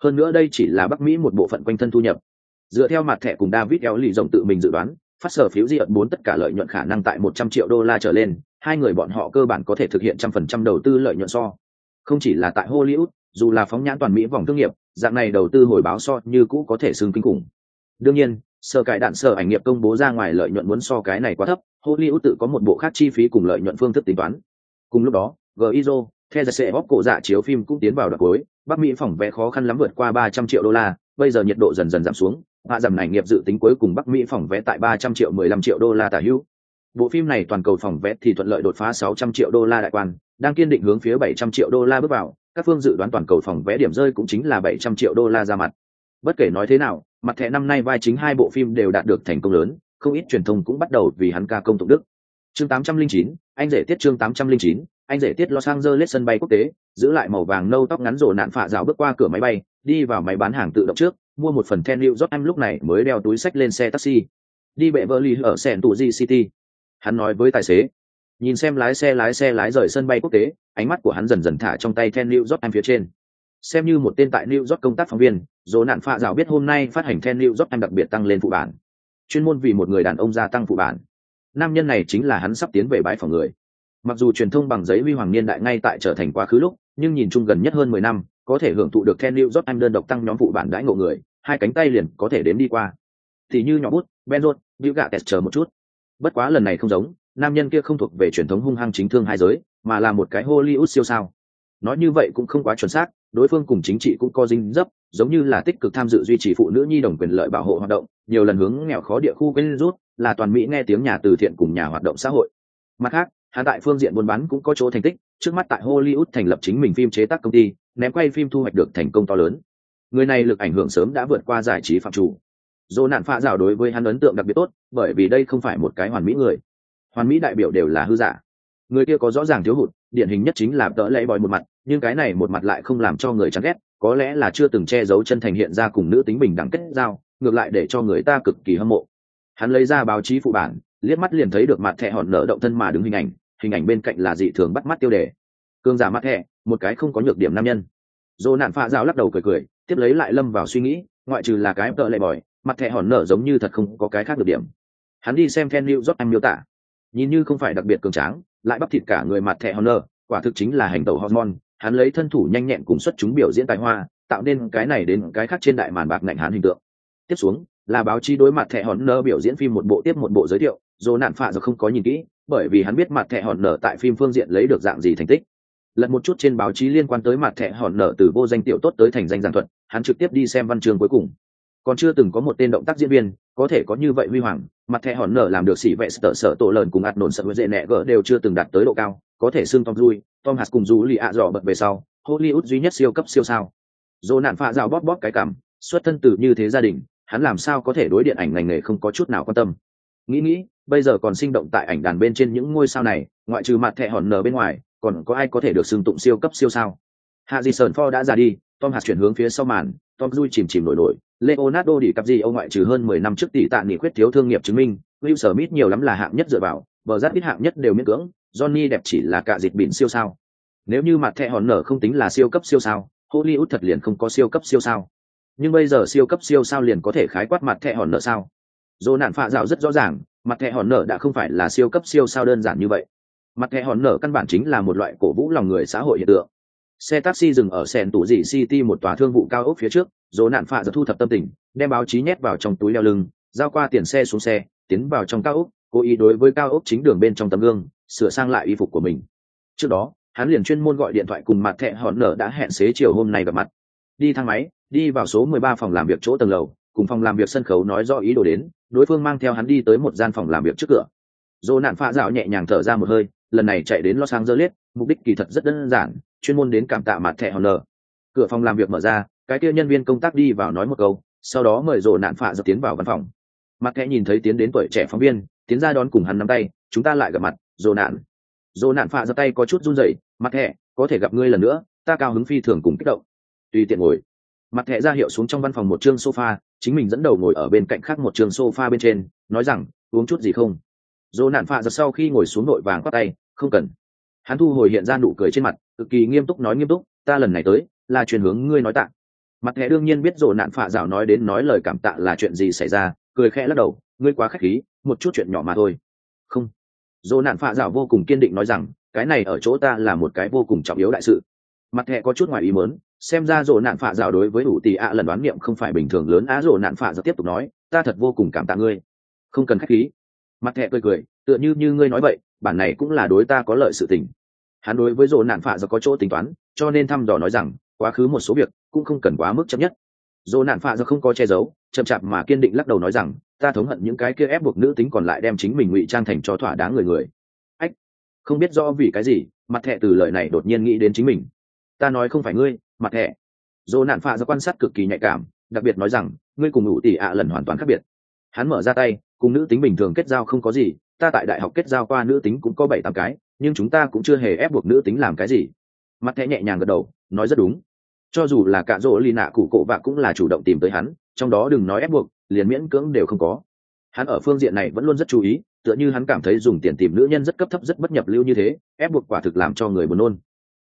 Hơn nữa đây chỉ là Bắc Mỹ một bộ phận quanh thân thu nhập. Dựa theo mặt thẻ cùng David kéo lì rộng tự mình dự đoán, phát sở phiếu di ẩn bốn tất cả lợi nhuận khả năng tại 100 triệu đô la trở lên, hai người bọn họ cơ bản có thể thực hiện trăm phần trăm đầu tư lợi nhuận so. Không chỉ là tại Hollywood, dù là phóng nhãn toàn Mỹ vòng thương nghiệp, dạng này đầu tư hồi báo so như cũ có thể xứng kinh khủng. Đương nhiên sở cải đạn sở ảnh nghiệp công bố ra ngoài lợi nhuận muốn so cái này quá thấp hollywood tự có một bộ khác chi phí cùng lợi nhuận phương thức tính toán. Cùng lúc đó gizo theo giải sẽ bóp cổ dạ chiếu phim cũng tiến vào đoạn cuối bắc mỹ phòng vé khó khăn lắm vượt qua ba trăm triệu đô la bây giờ nhiệt độ dần dần giảm xuống hạ dầm này nghiệp dự tính cuối cùng bắc mỹ phòng vé tại ba trăm triệu mười lăm triệu đô la tả hữu. Bộ phim này toàn cầu phòng vé thì thuận lợi đột phá sáu trăm triệu đô la đại quan đang kiên định hướng phía bảy trăm triệu đô la bước vào. Các phương dự đoán toàn cầu phòng vé điểm rơi cũng chính là bảy trăm triệu đô la ra mặt. Bất kể nói thế nào mặt thẻ năm nay vai chính hai bộ phim đều đạt được thành công lớn không ít truyền thông cũng bắt đầu vì hắn ca công tụng đức. Chương 809, anh rể tiết chương 809, anh rể tiết los angeles sân bay quốc tế giữ lại màu vàng nâu tóc ngắn rồ nạn phạ rào bước qua cửa máy bay đi vào máy bán hàng tự động trước mua một phần ten new rót em lúc này mới đeo túi sách lên xe taxi. Đi bệ vợ ly ở sẻn tù di city. Hắn nói với tài xế. Nhìn xem lái xe lái xe lái rời sân bay quốc tế, ánh mắt của hắn dần dần thả trong tay ten new rót em phía trên. Xem như một tên tại new york công tác phóng viên, dỗ nạn phạ rào biết hôm nay phát hành ten new york em đặc biệt tăng lên phụ bản. Chuyên môn vì một người đàn ông gia tăng phụ bản. Nam nhân này chính là hắn sắp tiến về bãi phòng người. Mặc dù truyền thông bằng giấy huy hoàng niên đại ngay tại trở thành quá khứ lúc, nhưng nhìn chung gần nhất hơn mười năm, có thể hưởng thụ được ten new york em đơn độc tăng nhóm phụ bản đãi ngộ người hai cánh tay liền có thể đếm đi qua. Thì như nhỏ bút, ben rốt bịu gạ tẹt chờ một chút. Bất quá lần này không giống, nam nhân kia không thuộc về truyền thống hung hăng chính thương hai giới, mà là một cái hollywood siêu sao. Nói như vậy cũng không quá chuẩn xác, đối phương cùng chính trị cũng có dinh dấp, giống như là tích cực tham dự duy trì phụ nữ nhi đồng quyền lợi bảo hộ hoạt động, nhiều lần hướng nghèo khó địa khu bên rút, là toàn mỹ nghe tiếng nhà từ thiện cùng nhà hoạt động xã hội. Mặt khác, hắn tại phương diện buôn bán cũng có chỗ thành tích, trước mắt tại hollywood thành lập chính mình phim chế tác công ty, ném quay phim thu hoạch được thành công to lớn người này lực ảnh hưởng sớm đã vượt qua giải trí phạm chủ. Dỗ nạn pha rào đối với hắn ấn tượng đặc biệt tốt, bởi vì đây không phải một cái hoàn mỹ người. Hoàn mỹ đại biểu đều là hư giả. Người kia có rõ ràng thiếu hụt, điển hình nhất chính là tỡ lẽ bòi một mặt, nhưng cái này một mặt lại không làm cho người chán ghét, có lẽ là chưa từng che giấu chân thành hiện ra cùng nữ tính bình đẳng kết giao, ngược lại để cho người ta cực kỳ hâm mộ. Hắn lấy ra báo chí phụ bản, liếc mắt liền thấy được mặt thẻ hòn nở động thân mà đứng hình ảnh hình ảnh bên cạnh là dị thường bắt mắt tiêu đề. Cương giả mặt thẻ, một cái không có nhược điểm nam nhân. Dồ nạn pha rào lắc đầu cười cười tiếp lấy lại lâm vào suy nghĩ, ngoại trừ là cái tợ lệ bòi, mặt thẻ hòn nở giống như thật không có cái khác được điểm. Hắn đi xem fan new job anh miêu tả. Nhìn như không phải đặc biệt cường tráng, lại bắp thịt cả người mặt thẻ hòn nở, quả thực chính là hành tẩu hormone. Hắn lấy thân thủ nhanh nhẹn cùng xuất chúng biểu diễn tài hoa, tạo nên cái này đến cái khác trên đại màn bạc ngạnh hắn hình tượng. Tiếp xuống, là báo chí đối mặt thẻ hòn nở biểu diễn phim một bộ tiếp một bộ giới thiệu, dù nạn phạ do không có nhìn kỹ, bởi vì hắn biết mặt thẻ hòn nở tại phim phương diện lấy được dạng gì thành tích lật một chút trên báo chí liên quan tới mặt thẻ hòn nở từ vô danh tiểu tốt tới thành danh giảng thuật, hắn trực tiếp đi xem văn chương cuối cùng. Còn chưa từng có một tên động tác diễn viên có thể có như vậy huy hoàng, mặt thẻ hòn nở làm được xỉ vệ sợ sợ tổ lợn cùng ạt nổn sợ với dễ nẹ gỡ đều chưa từng đạt tới độ cao, có thể xưng tom lui tom hạt cùng dù lì ạ dò bật về sau, hollywood duy nhất siêu cấp siêu sao. Dồ nạn phạ rào bóp bóp cái cảm, xuất thân từ như thế gia đình, hắn làm sao có thể đối điện ảnh ngành nghề không có chút nào quan tâm? Nghĩ nghĩ, bây giờ còn sinh động tại ảnh đàn bên trên những ngôi sao này, ngoại trừ mặt thẻ hòn nở bên ngoài còn có ai có thể được xưng tụng siêu cấp siêu sao? Hạ di sơn for đã ra đi, tom hạt chuyển hướng phía sau màn, tom dui chìm chìm nổi nổi. Leonardo đi cặp gì ông ngoại trừ hơn mười năm trước tỷ tạ nghị quyết thiếu thương nghiệp chứng minh, will smith nhiều lắm là hạng nhất dựa vào, bờ giáp ít hạng nhất đều miễn cưỡng, johnny đẹp chỉ là cả dịch bỉn siêu sao. Nếu như mặt thẻ hòn nở không tính là siêu cấp siêu sao, hollywood thật liền không có siêu cấp siêu sao. Nhưng bây giờ siêu cấp siêu sao liền có thể khái quát mặt thẻ hòn nở sao? Dồ nạn phạ dạo rất rõ ràng, mặt thẻ hòn nở đã không phải là siêu cấp siêu sao đơn giản như vậy mặt thẻ hòn nở căn bản chính là một loại cổ vũ lòng người xã hội hiện tượng. Xe taxi dừng ở sèn tủ dị city một tòa thương vụ cao ốc phía trước, dỗ nạn phạ giật thu thập tâm tình, đem báo chí nhét vào trong túi leo lưng, giao qua tiền xe xuống xe, tiến vào trong cao ốc, cố ý đối với cao ốc chính đường bên trong tấm gương, sửa sang lại y phục của mình. Trước đó, hắn liền chuyên môn gọi điện thoại cùng mặt thẹ hòn nở đã hẹn xế chiều hôm nay gặp mặt. Đi thang máy, đi vào số mười ba phòng làm việc chỗ tầng lầu, cùng phòng làm việc sân khấu nói rõ ý đồ đến, đối phương mang theo hắn đi tới một gian phòng làm việc trước cửa. Dỗ nạn phạ dạo nhẹ nhàng thở ra một hơi lần này chạy đến los angeles, mục đích kỳ thật rất đơn giản, chuyên môn đến cảm tạ mặt thẻ hòn nở cửa phòng làm việc mở ra, cái kia nhân viên công tác đi vào nói một câu, sau đó mời rồ nạn phạ dập tiến vào văn phòng. Mặt thẻ nhìn thấy tiến đến tuổi trẻ phóng viên, tiến ra đón cùng hắn nắm tay, chúng ta lại gặp mặt rồ nạn. Rồ nạn phạ ra tay có chút run rẩy, mặt thẻ, có thể gặp ngươi lần nữa, ta cao hứng phi thường cùng kích động. Tùy tiện ngồi. Mặt thẻ ra hiệu xuống trong văn phòng một chương sofa, chính mình dẫn đầu ngồi ở bên cạnh khác một trường sofa bên trên, nói rằng, uống chút gì không? Dồ nạn phạ giật sau khi ngồi xuống nội vàng quát tay không cần. Hắn thu hồi hiện ra nụ cười trên mặt, cực kỳ nghiêm túc nói nghiêm túc, ta lần này tới, là truyền hướng ngươi nói tạ. Mặt thẻ đương nhiên biết rộ nạn phạ rào nói đến nói lời cảm tạ là chuyện gì xảy ra, cười khẽ lắc đầu, ngươi quá khách khí, một chút chuyện nhỏ mà thôi. Không. Rộ nạn phạ rào vô cùng kiên định nói rằng, cái này ở chỗ ta là một cái vô cùng trọng yếu đại sự. Mặt thẻ có chút ngoài ý mớn xem ra rộ nạn phạ rào đối với ủ tì ạ lần đoán niệm không phải bình thường lớn á rộ nạn phạ rào tiếp tục nói, ta thật vô cùng cảm tạ ngươi. Không cần khách khí. Mặt thẻ cười cười, tựa như như ngươi nói vậy bản này cũng là đối ta có lợi sự tình. Hắn đối với dồ nạn phạ do có chỗ tính toán, cho nên thăm dò nói rằng, quá khứ một số việc cũng không cần quá mức chấp nhất. Dồ nạn phạ do không có che giấu, chậm chạp mà kiên định lắc đầu nói rằng, ta thống hận những cái kia ép buộc nữ tính còn lại đem chính mình ngụy trang thành cho thỏa đáng người người. Ách, không biết do vì cái gì, mặt thẹ từ lời này đột nhiên nghĩ đến chính mình. Ta nói không phải ngươi, mặt thẹ dồ nạn phạ do quan sát cực kỳ nhạy cảm, đặc biệt nói rằng, ngươi cùng ngụ tỷ ạ lần hoàn toàn khác biệt. Hắn mở ra tay, cùng nữ tính bình thường kết giao không có gì ta tại đại học kết giao qua nữ tính cũng có bảy tám cái, nhưng chúng ta cũng chưa hề ép buộc nữ tính làm cái gì. Mặt thẻ nhẹ nhàng gật đầu, nói rất đúng. Cho dù là cả rỗ lì nạ cụ cộ và cũng là chủ động tìm tới hắn, trong đó đừng nói ép buộc, liền miễn cưỡng đều không có. Hắn ở phương diện này vẫn luôn rất chú ý, tựa như hắn cảm thấy dùng tiền tìm nữ nhân rất cấp thấp rất bất nhập lưu như thế, ép buộc quả thực làm cho người buồn nôn.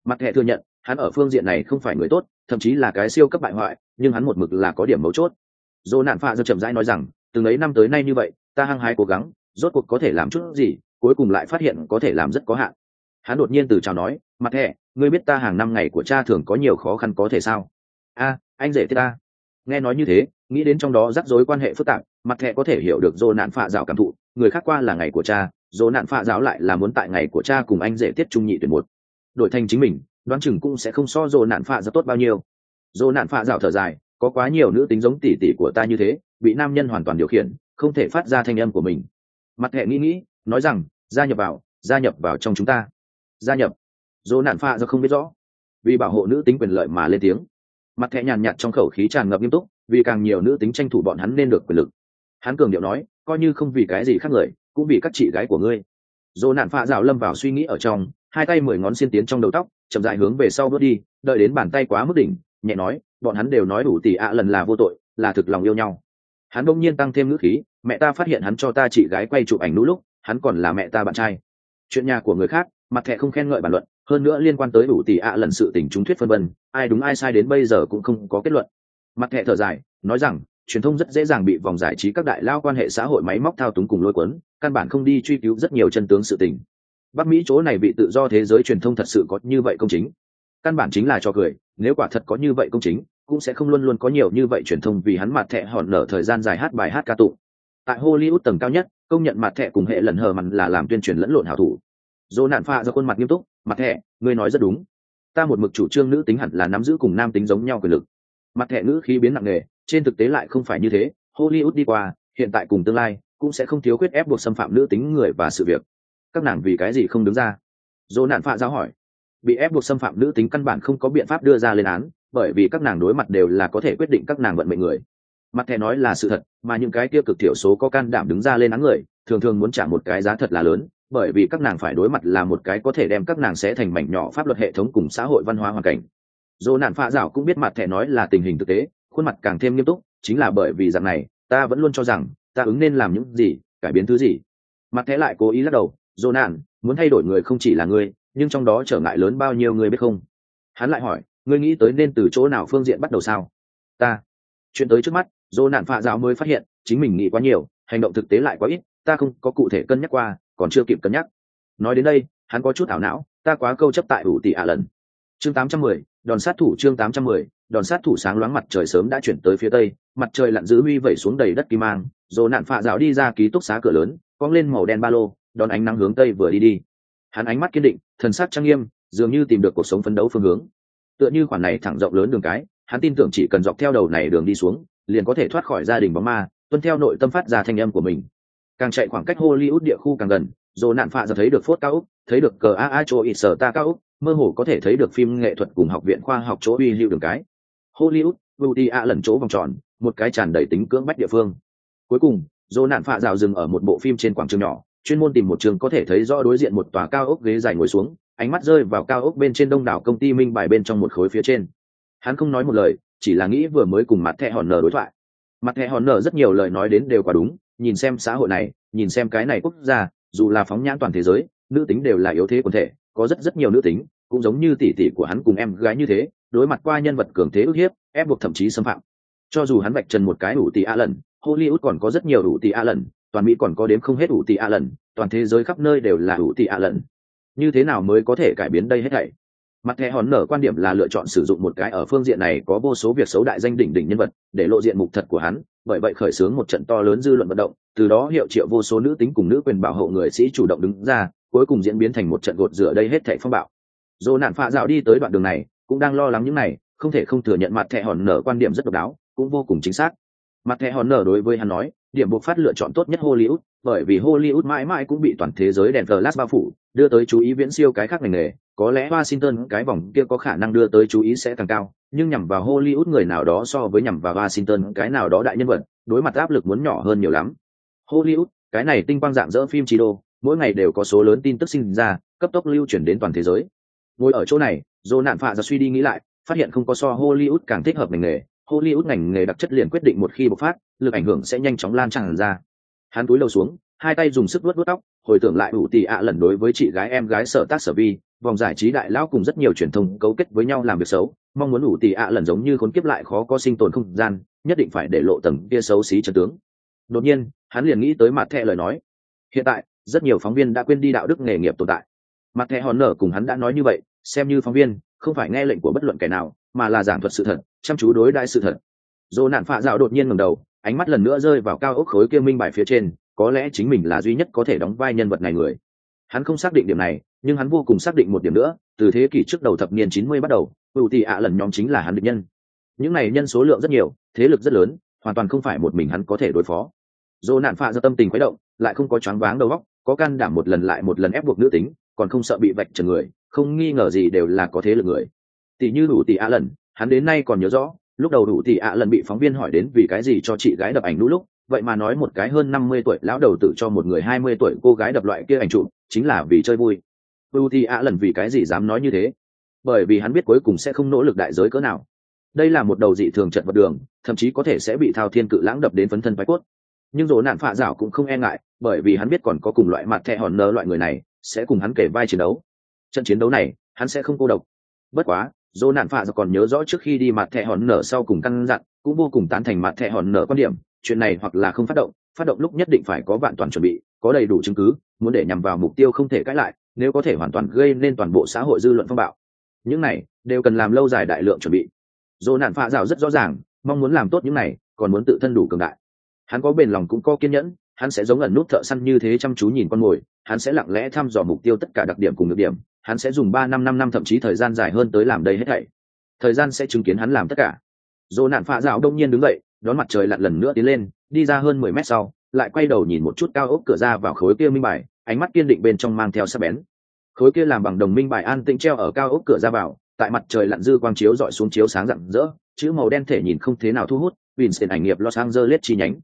Mặt hệ thừa nhận, hắn ở phương diện này không phải người tốt, thậm chí là cái siêu cấp bại hoại, nhưng hắn một mực là có điểm mấu chốt. Dỗ nạn phạ do chậm rãi nói rằng từng ấy năm tới nay như vậy, ta hăng hái cố gắng rốt cuộc có thể làm chút gì, cuối cùng lại phát hiện có thể làm rất có hạn. Hắn đột nhiên từ chào nói, mặt thẻ ngươi biết ta hàng năm ngày của cha thường có nhiều khó khăn có thể sao? A, anh rể thế ta. Nghe nói như thế, nghĩ đến trong đó rắc rối quan hệ phức tạp, mặt thẻ có thể hiểu được dô nạn phạ dạo cảm thụ, người khác qua là ngày của cha dô nạn phạ giáo lại là muốn tại ngày của cha cùng anh rể tiết trung nhị tuyển một. Đổi thành chính mình, đoán chừng cũng sẽ không so dô nạn phạ giáo tốt bao nhiêu. Dô nạn phạ dạo thở dài, có quá nhiều nữ tính giống tỷ tỷ của ta như thế, bị nam nhân hoàn toàn điều khiển, không thể phát ra thanh âm của mình mặt hệ nghĩ nghĩ, nói rằng, gia nhập vào, gia nhập vào trong chúng ta. Gia nhập. Dỗ nạn phạ do không biết rõ. Vì bảo hộ nữ tính quyền lợi mà lên tiếng. Mặt hệ nhàn nhạt trong khẩu khí tràn ngập nghiêm túc, vì càng nhiều nữ tính tranh thủ bọn hắn nên được quyền lực. Hắn cường điệu nói, coi như không vì cái gì khác người, cũng vì các chị gái của ngươi. Dỗ nạn phạ rào lâm vào suy nghĩ ở trong, hai tay mười ngón xiên tiến trong đầu tóc, chậm dại hướng về sau bước đi, đợi đến bàn tay quá mức đỉnh, nhẹ nói, bọn hắn đều nói đủ tỷ ạ lần là vô tội, là thực lòng yêu nhau hắn bỗng nhiên tăng thêm ngữ khí, mẹ ta phát hiện hắn cho ta chị gái quay chụp ảnh nũ lúc, hắn còn là mẹ ta bạn trai. Chuyện nhà của người khác, mặt thẹ không khen ngợi bàn luận, hơn nữa liên quan tới đủ tỷ ạ lần sự tình chúng thuyết phân vân, ai đúng ai sai đến bây giờ cũng không có kết luận. Mặt thẹ thở dài, nói rằng, truyền thông rất dễ dàng bị vòng giải trí các đại lao quan hệ xã hội máy móc thao túng cùng lôi cuốn, căn bản không đi truy cứu rất nhiều chân tướng sự tình. Bắc mỹ chỗ này bị tự do thế giới truyền thông thật sự có như vậy công chính. Căn bản chính là cho cười, nếu quả thật có như vậy công chính cũng sẽ không luôn luôn có nhiều như vậy truyền thông vì hắn mặt thẻ hòn nở thời gian dài hát bài hát ca tụng tại hollywood tầng cao nhất, công nhận mặt thẻ cùng hệ lần hờ mặn là làm tuyên truyền lẫn lộn hảo thủ. Dỗ nạn pha do khuôn mặt nghiêm túc, mặt thẻ, ngươi nói rất đúng. Ta một mực chủ trương nữ tính hẳn là nắm giữ cùng nam tính giống nhau quyền lực. Mặt thẻ ngữ khí biến nặng nề, trên thực tế lại không phải như thế. Hollywood đi qua, hiện tại cùng tương lai cũng sẽ không thiếu quyết ép buộc xâm phạm nữ tính người và sự việc. Các nàng vì cái gì không đứng ra? Dỗ nạn pha giáo hỏi. Bị ép buộc xâm phạm nữ tính căn bản không có biện pháp đưa ra lên án bởi vì các nàng đối mặt đều là có thể quyết định các nàng vận mệnh người. Mặt thẻ nói là sự thật, mà những cái kia cực thiểu số có can đảm đứng ra lên án người, thường thường muốn trả một cái giá thật là lớn, bởi vì các nàng phải đối mặt là một cái có thể đem các nàng sẽ thành mảnh nhỏ pháp luật hệ thống cùng xã hội văn hóa hoàn cảnh. Dồ nạn phạ dạo cũng biết mặt thẻ nói là tình hình thực tế, khuôn mặt càng thêm nghiêm túc, chính là bởi vì dạng này, ta vẫn luôn cho rằng, ta ứng nên làm những gì, cải biến thứ gì. Mặt thẻ lại cố ý lắc đầu dồ nạn, muốn thay đổi người không chỉ là ngươi, nhưng trong đó trở ngại lớn bao nhiêu người biết không? Hắn lại hỏi ngươi nghĩ tới nên từ chỗ nào phương diện bắt đầu sao? Ta. Chuyện tới trước mắt dồ nạn phạ giáo mới phát hiện chính mình nghĩ quá nhiều hành động thực tế lại quá ít ta không có cụ thể cân nhắc qua còn chưa kịp cân nhắc. Nói đến đây hắn có chút ảo não ta quá câu chấp tại ủ tỷ ả lần. Chương 810, đòn sát thủ chương 810, đòn sát thủ sáng loáng mặt trời sớm đã chuyển tới phía tây mặt trời lặn giữ huy vẩy xuống đầy đất kim mang rồi nạn phạ giáo đi ra ký túc xá cửa lớn cong lên màu đen ba lô đón ánh nắng hướng tây vừa đi đi. Hắn ánh mắt kiên định thần sắc trang nghiêm dường như tìm được cuộc sống phấn đấu phương hướng tựa như khoản này thẳng rộng lớn đường cái, hắn tin tưởng chỉ cần dọc theo đầu này đường đi xuống, liền có thể thoát khỏi gia đình bóng ma, tuân theo nội tâm phát ra thanh âm của mình. Càng chạy khoảng cách hollywood địa khu càng gần rồi nạn phạ giờ thấy được phốt cao úc, thấy được cờ a a chỗ ít sở ta cao úc, mơ hồ có thể thấy được phim nghệ thuật cùng học viện khoa học chỗ uy lưu đường cái. Hollywood Beauty a lần chỗ vòng tròn, một cái tràn đầy tính cưỡng bách địa phương. Cuối cùng dồ nạn phạ rào dừng ở một bộ phim trên quảng trường nhỏ, chuyên môn tìm một trường có thể thấy rõ đối diện một tòa cao ốc ghế dài ngồi xuống ánh mắt rơi vào cao ốc bên trên đông đảo công ty minh bài bên trong một khối phía trên. Hắn không nói một lời, chỉ là nghĩ vừa mới cùng mặt thẹ hòn nở đối thoại. Mặt thẹ hòn nở rất nhiều lời nói đến đều quả đúng, nhìn xem xã hội này, nhìn xem cái này quốc gia, dù là phóng nhãn toàn thế giới, nữ tính đều là yếu thế quần thể, có rất rất nhiều nữ tính, cũng giống như tỷ tỷ của hắn cùng em gái như thế, đối mặt qua nhân vật cường thế ức hiếp, ép buộc thậm chí xâm phạm. Cho dù hắn vạch trần một cái ủ tỷ a lần, hollywood còn có rất nhiều ủ tỷ a lần, toàn mỹ còn có đếm không hết ủ tỷ a lần, toàn thế giới khắp nơi đều là ủ tỷ a lần như thế nào mới có thể cải biến đây hết thảy? Mặt thẻ hòn nở quan điểm là lựa chọn sử dụng một cái ở phương diện này có vô số việc xấu đại danh đỉnh đỉnh nhân vật để lộ diện mục thật của hắn, bởi vậy khởi xướng một trận to lớn dư luận vận động, từ đó hiệu triệu vô số nữ tính cùng nữ quyền bảo hộ người sĩ chủ động đứng ra, cuối cùng diễn biến thành một trận gột rửa đây hết thảy phong bạo. Dồ nạn phạ dạo đi tới đoạn đường này, cũng đang lo lắng những này, không thể không thừa nhận mặt thẻ hòn nở quan điểm rất độc đáo, cũng vô cùng chính xác. Mặt thẻ hòn nở đối với hắn nói điểm buộc phát lựa chọn tốt nhất hollywood, bởi vì hollywood mãi mãi cũng bị toàn thế giới đèn glass bao phủ, đưa tới chú ý viễn siêu cái khác ngành nghề. Có lẽ washington, cái vòng kia có khả năng đưa tới chú ý sẽ càng cao, nhưng nhằm vào hollywood người nào đó so với nhằm vào washington, cái nào đó đại nhân vật, đối mặt áp lực muốn nhỏ hơn nhiều lắm. Hollywood, cái này tinh quang dạng dỡ phim chi đô, mỗi ngày đều có số lớn tin tức sinh ra, cấp tốc lưu chuyển đến toàn thế giới. Ngồi ở chỗ này dồ nạn phạ ra suy đi nghĩ lại, phát hiện không có so hollywood càng thích hợp ngành nghề hollywood ngành nghề đặc chất liền quyết định một khi bộc phát, lực ảnh hưởng sẽ nhanh chóng lan tràn ra. Hắn túi lầu xuống, hai tay dùng sức vuốt vuốt tóc, hồi tưởng lại ủ tì ạ lần đối với chị gái em gái sở tác sở vi, vòng giải trí đại lão cùng rất nhiều truyền thông cấu kết với nhau làm việc xấu, mong muốn ủ tì ạ lần giống như khốn kiếp lại khó có sinh tồn không gian, nhất định phải để lộ tầng kia xấu xí chân tướng. Đột nhiên, hắn liền nghĩ tới mặt thẹ lời nói. Hiện tại, rất nhiều phóng viên đã quên đi đạo đức nghề nghiệp tồn tại. Mặt thẹ hòn nở cùng hắn đã nói như vậy, xem như phóng viên, không phải nghe lệnh của bất luận kẻ nào, mà là giảng thuật sự thật chăm chú đối đãi sự thật. Dồ nạn phạ dạo đột nhiên ngầm đầu, ánh mắt lần nữa rơi vào cao ốc khối kia minh bài phía trên, có lẽ chính mình là duy nhất có thể đóng vai nhân vật này người. Hắn không xác định điểm này, nhưng hắn vô cùng xác định một điểm nữa, từ thế kỷ trước đầu thập niên chín mươi bắt đầu, ưu tị ạ lần nhóm chính là hắn định nhân. Những này nhân số lượng rất nhiều, thế lực rất lớn, hoàn toàn không phải một mình hắn có thể đối phó. Dồ nạn phạ do tâm tình khuấy động, lại không có choáng váng đầu óc, có can đảm một lần lại một lần ép buộc nữ tính, còn không sợ bị vạch trần người, không nghi ngờ gì đều là có thế lực người. Tỷ như đủ tỷ ạ lần hắn đến nay còn nhớ rõ, lúc đầu đủ thì ạ lần bị phóng viên hỏi đến vì cái gì cho chị gái đập ảnh lũ lúc, vậy mà nói một cái hơn năm mươi tuổi, lão đầu tử cho một người hai mươi tuổi cô gái đập loại kia ảnh chụp, chính là vì chơi vui. Đủ thì ạ lần vì cái gì dám nói như thế? Bởi vì hắn biết cuối cùng sẽ không nỗ lực đại giới cỡ nào. Đây là một đầu dị thường trận vật đường, thậm chí có thể sẽ bị thao thiên cự lãng đập đến phấn thân phái cốt. Nhưng dỗ nạn phạ dạo cũng không e ngại, bởi vì hắn biết còn có cùng loại mặt thẹ hòn nơ loại người này, sẽ cùng hắn kể vai chiến đấu. Trận chiến đấu này, hắn sẽ không cô độc. Bất quá dỗ nạn phạ còn nhớ rõ trước khi đi mặt thẻ hòn nở sau cùng căn dặn, cũng vô cùng tán thành mặt thẻ hòn nở quan điểm, chuyện này hoặc là không phát động phát động lúc nhất định phải có vạn toàn chuẩn bị, có đầy đủ chứng cứ, muốn để nhằm vào mục tiêu không thể cãi lại, nếu có thể hoàn toàn gây nên toàn bộ xã hội dư luận phong bạo. Những này đều cần làm lâu dài đại lượng chuẩn bị. Dỗ nạn phạ rào rất rõ ràng, mong muốn làm tốt những này, còn muốn tự thân đủ cường đại. Hắn có bền lòng cũng có kiên nhẫn, hắn sẽ giống ẩn nút thợ săn như thế chăm chú nhìn con mồi, hắn sẽ lặng lẽ thăm dò mục tiêu tất cả đặc điểm cùng nhược điểm hắn sẽ dùng ba năm năm năm, thậm chí thời gian dài hơn tới làm đây hết thảy. Thời gian sẽ chứng kiến hắn làm tất cả. Dồ nạn phạ dạo đông nhiên đứng dậy, đón mặt trời lặn lần nữa tiến lên, đi ra hơn mười mét sau, lại quay đầu nhìn một chút cao ốc cửa ra vào khối kia minh bài, ánh mắt kiên định bên trong mang theo sắc bén. Khối kia làm bằng đồng minh bài an tĩnh treo ở cao ốc cửa ra vào, tại mặt trời lặn dư quang chiếu dọi xuống chiếu sáng rạng rỡ, chữ màu đen thể nhìn không thế nào thu hút, vincent ảnh nghiệp los angeles chi nhánh.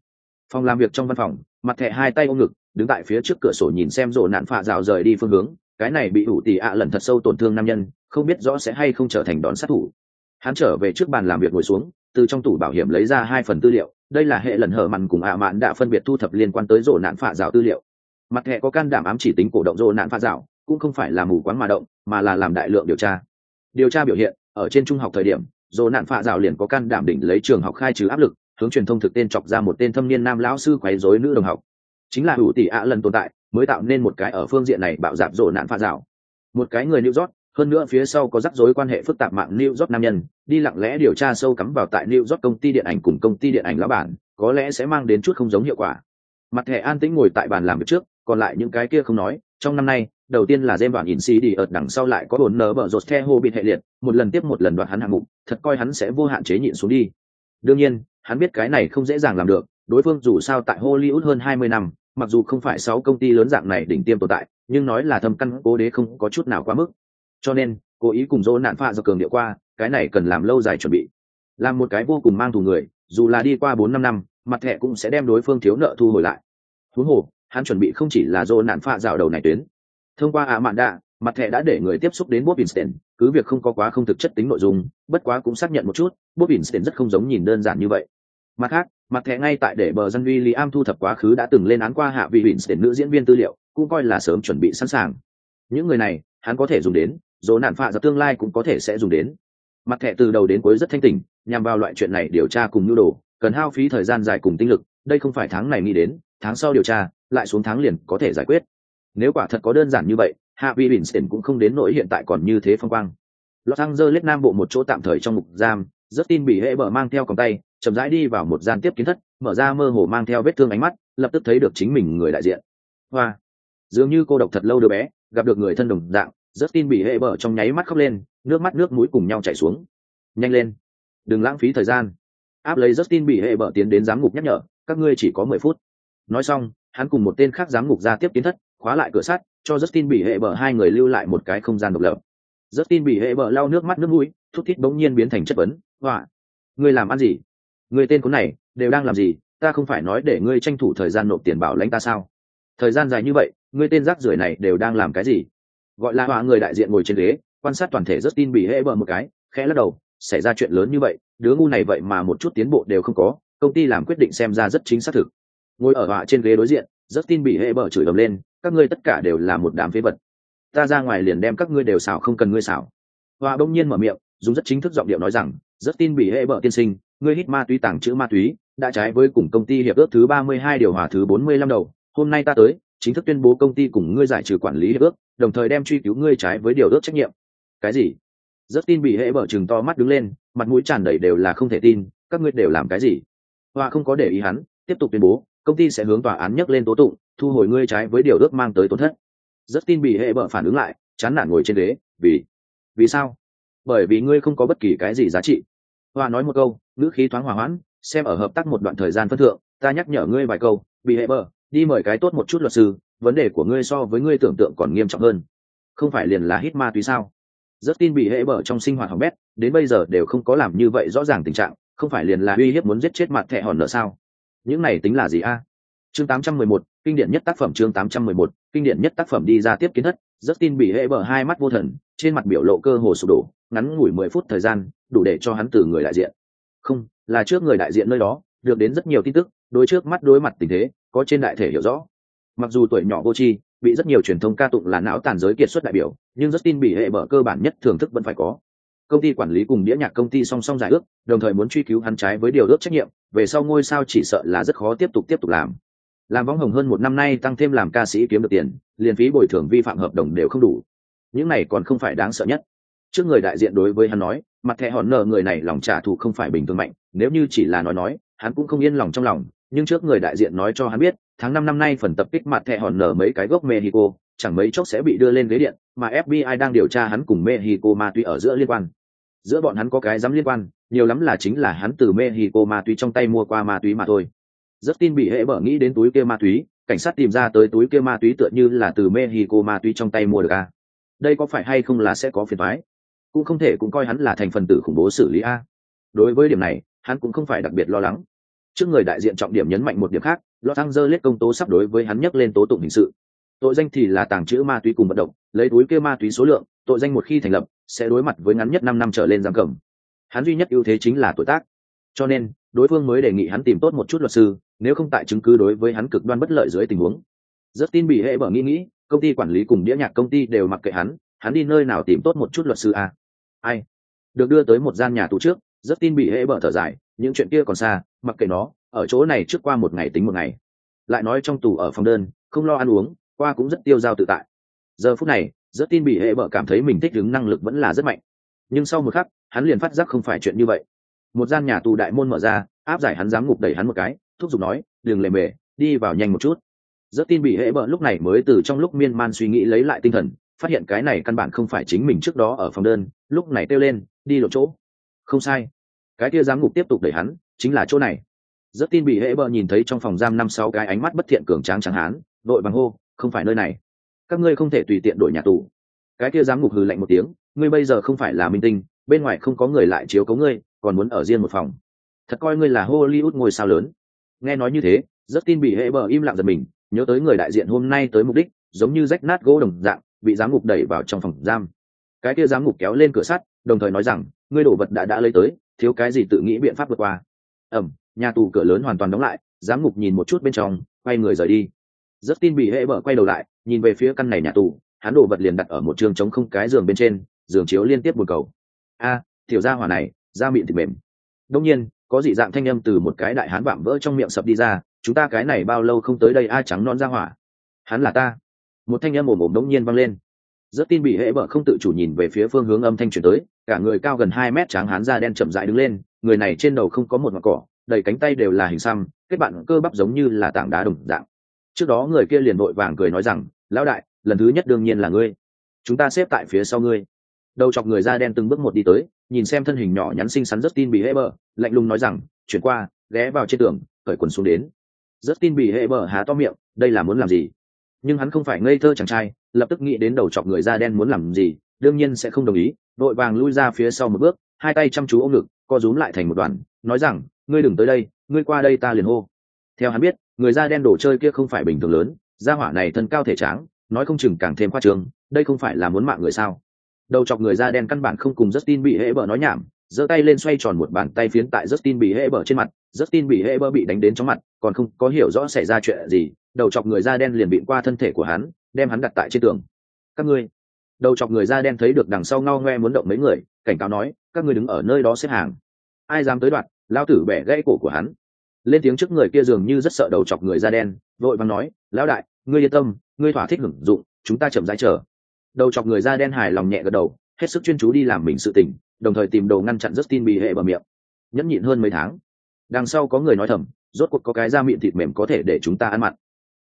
Phòng làm việc trong văn phòng, mặt thẻ hai tay ôm ngực, đứng tại phía trước cửa sổ nhìn xem rộ nạn phạ rào rời đi phương hướng cái này bị ủ tì ạ lần thật sâu tổn thương nam nhân, không biết rõ sẽ hay không trở thành đòn sát thủ. Hắn trở về trước bàn làm việc ngồi xuống, từ trong tủ bảo hiểm lấy ra hai phần tư liệu, đây là hệ lần hở mặn cùng ạ mạn đã phân biệt thu thập liên quan tới rộ nạn phạ rào tư liệu. Mặt hệ có can đảm ám chỉ tính cổ động rộ nạn phạ rào cũng không phải là mù quáng mà động, mà là làm đại lượng điều tra. Điều tra biểu hiện, ở trên trung học thời điểm, rộ nạn phạ rào liền có can đảm định lấy trường học khai trừ áp lực, hướng truyền thông thực tên chọc ra một tên thâm niên nam lão sư quấy rối nữ đồng học. Chính là ủ tỷ ạ lần tồn tại mới tạo nên một cái ở phương diện này bạo dạp rổ nạn pha rào một cái người New York, hơn nữa phía sau có rắc rối quan hệ phức tạp mạng New York nam nhân, đi lặng lẽ điều tra sâu cắm vào tại New York công ty điện ảnh cùng công ty điện ảnh lão bản, có lẽ sẽ mang đến chút không giống hiệu quả. Mặt thẻ an tĩnh ngồi tại bàn làm việc trước, còn lại những cái kia không nói, trong năm nay, đầu tiên là James Bond in đi ở đằng sau lại có bốn nở bở rột theo hồ bị hệ liệt, một lần tiếp một lần đoạt hắn hạng mục, thật coi hắn sẽ vô hạn chế nhịn xuống đi. Đương nhiên, hắn biết cái này không dễ dàng làm được, đối phương dù sao tại Hollywood hơn 20 năm, mặc dù không phải sáu công ty lớn dạng này đỉnh tiêm tồn tại, nhưng nói là thâm căn cố đế không có chút nào quá mức. Cho nên, cố ý cùng dỗ nạn pha do cường điệu qua, cái này cần làm lâu dài chuẩn bị. Làm một cái vô cùng mang thù người, dù là đi qua bốn năm năm, mặt thẻ cũng sẽ đem đối phương thiếu nợ thu hồi lại. Huống hồ, hắn chuẩn bị không chỉ là dỗ nạn pha dạo đầu này tuyến. Thông qua ạ mạn đạ mặt thẻ đã để người tiếp xúc đến bob vincent cứ việc không có quá không thực chất tính nội dung, bất quá cũng xác nhận một chút, bob vincent rất không giống nhìn đơn giản như vậy. Mặt khác mặt thẻ ngay tại để bờ dân vi li am thu thập quá khứ đã từng lên án qua hạ vị vincent nữ diễn viên tư liệu, cũng coi là sớm chuẩn bị sẵn sàng. Những người này, hắn có thể dùng đến, dỗ nạn phạ ra tương lai cũng có thể sẽ dùng đến. Mặt thẻ từ đầu đến cuối rất thanh tình nhằm vào loại chuyện này điều tra cùng nhu đồ, cần hao phí thời gian dài cùng tinh lực, đây không phải tháng này nghĩ đến, tháng sau điều tra, lại xuống tháng liền có thể giải quyết. Nếu quả thật có đơn giản như vậy, hạ vi vincent cũng không đến nỗi hiện tại còn như thế phong quang. Los angeles nam bộ một chỗ tạm thời trong mục giam rất tin bị hệ bờ mang theo còng tay chậm rãi đi vào một gian tiếp kiến thất mở ra mơ hồ mang theo vết thương ánh mắt lập tức thấy được chính mình người đại diện. Hoa! Dường như cô độc thật lâu đứa bé gặp được người thân đồng dạng rất tin bị hệ bờ trong nháy mắt khóc lên nước mắt nước mũi cùng nhau chảy xuống. Nhanh lên! Đừng lãng phí thời gian. Áp lấy Justin bị hệ bờ tiến đến giám ngục nhắc nhở, các ngươi chỉ có mười phút. Nói xong, hắn cùng một tên khác giám ngục ra tiếp kiến thất, khóa lại cửa sắt, cho Justin bị hệ bờ hai người lưu lại một cái không gian độc lập. Justin bị hệ bờ lau nước mắt nước mũi, thút thít bỗng nhiên biến thành chất vấn, họa ngươi làm ăn gì? người tên cuốn này đều đang làm gì? Ta không phải nói để ngươi tranh thủ thời gian nộp tiền bảo lãnh ta sao? Thời gian dài như vậy, ngươi tên rác rưởi này đều đang làm cái gì?" Gọi là họa người đại diện ngồi trên ghế, quan sát toàn thể Justin bị hễ bờ một cái, khẽ lắc đầu, xảy ra chuyện lớn như vậy, đứa ngu này vậy mà một chút tiến bộ đều không có, công ty làm quyết định xem ra rất chính xác thực. Ngồi ở họa trên ghế đối diện, Justin bị hễ bờ chửi ầm lên, các ngươi tất cả đều là một đám phế vật. Ta ra ngoài liền đem các ngươi đều xảo không cần ngươi xảo. Họa bỗng nhiên mở miệng, dùng rất chính thức giọng điệu nói rằng, Justin bị hệ bợ tiên sinh, ngươi hít ma túy tàng trữ ma túy, đã trái với cùng công ty hiệp ước thứ 32 điều hòa thứ 45 đầu, hôm nay ta tới, chính thức tuyên bố công ty cùng ngươi giải trừ quản lý hiệp ước, đồng thời đem truy cứu ngươi trái với điều ước trách nhiệm. Cái gì? rất tin bị hệ bợ chừng to mắt đứng lên mặt mũi tràn đầy đều là không thể tin các ngươi đều làm cái gì hoa không có để ý hắn tiếp tục tuyên bố công ty sẽ hướng tòa án nhắc lên tố tụng thu hồi ngươi trái với điều ước mang tới tổn thất rất tin bị hệ bợ phản ứng lại chán nản ngồi trên ghế vì vì sao bởi vì ngươi không có bất kỳ cái gì giá trị. Hoa nói một câu ngữ khí thoáng hòa hoãn xem ở hợp tác một đoạn thời gian phân thượng ta nhắc nhở ngươi vài câu bị hệ bở đi mời cái tốt một chút luật sư vấn đề của ngươi so với ngươi tưởng tượng còn nghiêm trọng hơn. Không phải liền là hít ma túy sao? Rất tin bị hệ bở trong sinh hoạt hỏng bét đến bây giờ đều không có làm như vậy rõ ràng tình trạng không phải liền là uy hiếp muốn giết chết mặt thẹ hòn nợ sao? Những này tính là gì a? Chương 811, kinh điển nhất tác phẩm chương 811, kinh điển nhất tác phẩm đi ra tiếp kiến thất. Rất tin bị hệ bở hai mắt vô thần trên mặt biểu lộ cơ hồ sụp đổ ngắn ngủi mười phút thời gian đủ để cho hắn từ người đại diện không là trước người đại diện nơi đó được đến rất nhiều tin tức đối trước mắt đối mặt tình thế có trên đại thể hiểu rõ mặc dù tuổi nhỏ vô tri bị rất nhiều truyền thông ca tụng là não tàn giới kiệt xuất đại biểu nhưng Justin bị hệ bở cơ bản nhất thưởng thức vẫn phải có. Công ty quản lý cùng đĩa nhạc công ty song song giải ước, đồng thời muốn truy cứu hắn trái với điều ước trách nhiệm, về sau ngôi sao chỉ sợ là rất khó tiếp tục tiếp tục làm. Làm vong hồng hơn một năm nay tăng thêm làm ca sĩ kiếm được tiền, liền phí bồi thường vi phạm hợp đồng đều không đủ. Những này còn không phải đáng sợ nhất. Trước người đại diện đối với hắn nói, mặt thẻ hòn nợ người này lòng trả thù không phải bình thường mạnh, nếu như chỉ là nói nói, hắn cũng không yên lòng trong lòng, nhưng trước người đại diện nói cho hắn biết, tháng năm năm nay phần tập kích mặt thẻ hòn nở mấy cái gốc Mexico, chẳng mấy chốc sẽ bị đưa lên ghế điện, mà FBI đang điều tra hắn cùng Mexico ma túy ở giữa liên quan. Giữa bọn hắn có cái dám liên quan, nhiều lắm là chính là hắn từ Mexico ma túy trong tay mua qua ma túy mà thôi. Rất tin bị hệ bở nghĩ đến túi kia ma túy, cảnh sát tìm ra tới túi kia ma túy tựa như là từ Mexico ma túy trong tay mua được à Đây có phải hay không là sẽ có phiền thoái cũng không thể cũng coi hắn là thành phần tử khủng bố xử lý a. Đối với điểm này, hắn cũng không phải đặc biệt lo lắng. Trước người đại diện trọng điểm nhấn mạnh một điểm khác, lo thang dơ lết công tố sắp đối với hắn nhắc lên tố tụng hình sự, tội danh thì là tàng trữ ma túy cùng vận động lấy túi kia ma túy số lượng tội danh một khi thành lập sẽ đối mặt với ngắn nhất năm năm trở lên giam cầm hắn duy nhất ưu thế chính là tuổi tác cho nên đối phương mới đề nghị hắn tìm tốt một chút luật sư nếu không tại chứng cứ đối với hắn cực đoan bất lợi dưới tình huống rất tin bị hệ bở nghĩ nghĩ công ty quản lý cùng đĩa nhạc công ty đều mặc kệ hắn hắn đi nơi nào tìm tốt một chút luật sư à? ai? Được đưa tới một gian nhà tù trước rất tin bị hệ bở thở dài, những chuyện kia còn xa, mặc kệ nó, ở chỗ này trước qua một ngày tính một ngày. Lại nói trong tù ở phòng đơn, không lo ăn uống, qua cũng rất tiêu dao tự tại. Giờ phút này rất tin bị hệ bợ cảm thấy mình thích đứng năng lực vẫn là rất mạnh. Nhưng sau một khắc, hắn liền phát giác không phải chuyện như vậy. Một gian nhà tù đại môn mở ra, áp giải hắn giám ngục đẩy hắn một cái, thúc giục nói, đừng lề mề, đi vào nhanh một chút. Rất tin bị hệ bợ lúc này mới từ trong lúc miên man suy nghĩ lấy lại tinh thần phát hiện cái này căn bản không phải chính mình trước đó ở phòng đơn, lúc này kêu lên, đi lộ chỗ. Không sai. Cái kia giám ngục tiếp tục đẩy hắn, chính là chỗ này. Rất tin bị hệ bờ nhìn thấy trong phòng giam năm sáu cái ánh mắt bất thiện cường tráng tráng hán, đội bằng hô, không phải nơi này. Các ngươi không thể tùy tiện đổi nhà tù. Cái kia giám ngục hừ lạnh một tiếng, ngươi bây giờ không phải là minh tinh, bên ngoài không có người lại chiếu cấu ngươi, còn muốn ở riêng một phòng. Thật coi ngươi là hollywood ngôi sao lớn. Nghe nói như thế rất tin bị hệ bờ im lặng giật mình, nhớ tới người đại diện hôm nay tới mục đích, giống như rách nát gỗ đồng dạng bị giám ngục đẩy vào trong phòng giam. Cái kia giám ngục kéo lên cửa sắt đồng thời nói rằng ngươi đồ vật đã đã lấy tới thiếu cái gì tự nghĩ biện pháp vượt qua. Ẩm nhà tù cửa lớn hoàn toàn đóng lại giám ngục nhìn một chút bên trong quay người rời đi. Rất tin bị hệ bở quay đầu lại nhìn về phía căn này nhà tù hắn đổ vật liền đặt ở một trường trống không cái giường bên trên giường chiếu liên tiếp một cầu. A à, tiểu gia hỏa này da miệng thịt mềm. Đông nhiên có dị dạng thanh âm từ một cái đại hán vạm vỡ trong miệng sập đi ra chúng ta cái này bao lâu không tới đây ai trắng non ra hỏa. Hắn là ta một thanh âm ồm ồm đống nhiên vang lên. Rất tin bị hệ bở không tự chủ nhìn về phía phương hướng âm thanh chuyển tới, cả người cao gần hai mét tráng hán da đen chậm dại đứng lên, người này trên đầu không có một mặt cỏ, đầy cánh tay đều là hình xăm, kết bạn cơ bắp giống như là tảng đá đồng dạng. Trước đó người kia liền vội vàng cười nói rằng, lão đại, lần thứ nhất đương nhiên là ngươi. Chúng ta xếp tại phía sau ngươi. Đầu chọc người da đen từng bước một đi tới, nhìn xem thân hình nhỏ nhắn xinh xắn rất tin bị hệ bờ lạnh lùng nói rằng, chuyển qua, ghé vào trên tường, cởi quần xuống đến. Rất tin bị hệ bờ há to miệng, đây là muốn làm gì? Nhưng hắn không phải ngây thơ chàng trai, lập tức nghĩ đến đầu chọc người da đen muốn làm gì, đương nhiên sẽ không đồng ý, đội vàng lui ra phía sau một bước, hai tay chăm chú ôm ngực, co rúm lại thành một đoàn, nói rằng, ngươi đừng tới đây, ngươi qua đây ta liền hô. Theo hắn biết, người da đen đồ chơi kia không phải bình thường lớn da hỏa này thân cao thể tráng, nói không chừng càng thêm khoa trường đây không phải là muốn mạng người sao? Đầu chọc người da đen căn bản không cùng Justin bị hễ bở nói nhảm, giơ tay lên xoay tròn một bàn tay phiến tại Justin bị hễ bở trên mặt, Justin bị hễ bở bị đánh đến trong mặt, còn không có hiểu rõ xảy ra chuyện gì đầu chọc người da đen liền bịn qua thân thể của hắn, đem hắn đặt tại trên tường. Các ngươi, đầu chọc người da đen thấy được đằng sau ngao ngoe muốn động mấy người, cảnh cáo nói, các ngươi đứng ở nơi đó xếp hàng. Ai dám tới đoạn lao tử bẻ gãy cổ của hắn. Lên tiếng trước người kia dường như rất sợ đầu chọc người da đen, vội vàng nói, lão đại, ngươi yên tâm, ngươi thỏa thích hưởng dụng, chúng ta chậm rãi chờ. Đầu chọc người da đen hài lòng nhẹ gật đầu, hết sức chuyên chú đi làm mình sự tình, đồng thời tìm đầu ngăn chặn Justin bị hệ bờ miệng. Nhẫn nhịn hơn mấy tháng. Đằng sau có người nói thầm, rốt cuộc có cái da miệng thịt mềm có thể để chúng ta ăn mặn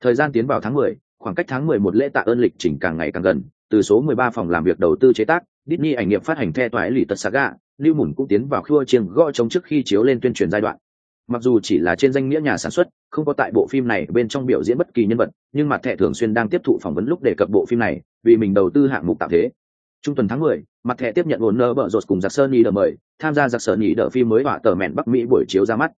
thời gian tiến vào tháng mười, khoảng cách tháng mười một lễ tạ ơn lịch trình càng ngày càng gần. Từ số mười ba phòng làm việc đầu tư chế tác Disney ảnh nghiệp phát hành the toái lì tật saga lưu mùn cũng tiến vào khua chiêng gõ chống trước khi chiếu lên tuyên truyền giai đoạn. Mặc dù chỉ là trên danh nghĩa nhà sản xuất không có tại bộ phim này bên trong biểu diễn bất kỳ nhân vật nhưng mặt thẻ thường xuyên đang tiếp thụ phỏng vấn lúc đề cập bộ phim này vì mình đầu tư hạng mục tạo thế. Trung tuần tháng 10, mặt thẻ tiếp nhận ổn nơ bợ rột cùng giặc sơn nhị đờ mời tham gia giặc sơn nhì đờ phim mới họa tờ mẹn bắc mỹ buổi chiếu ra mắt.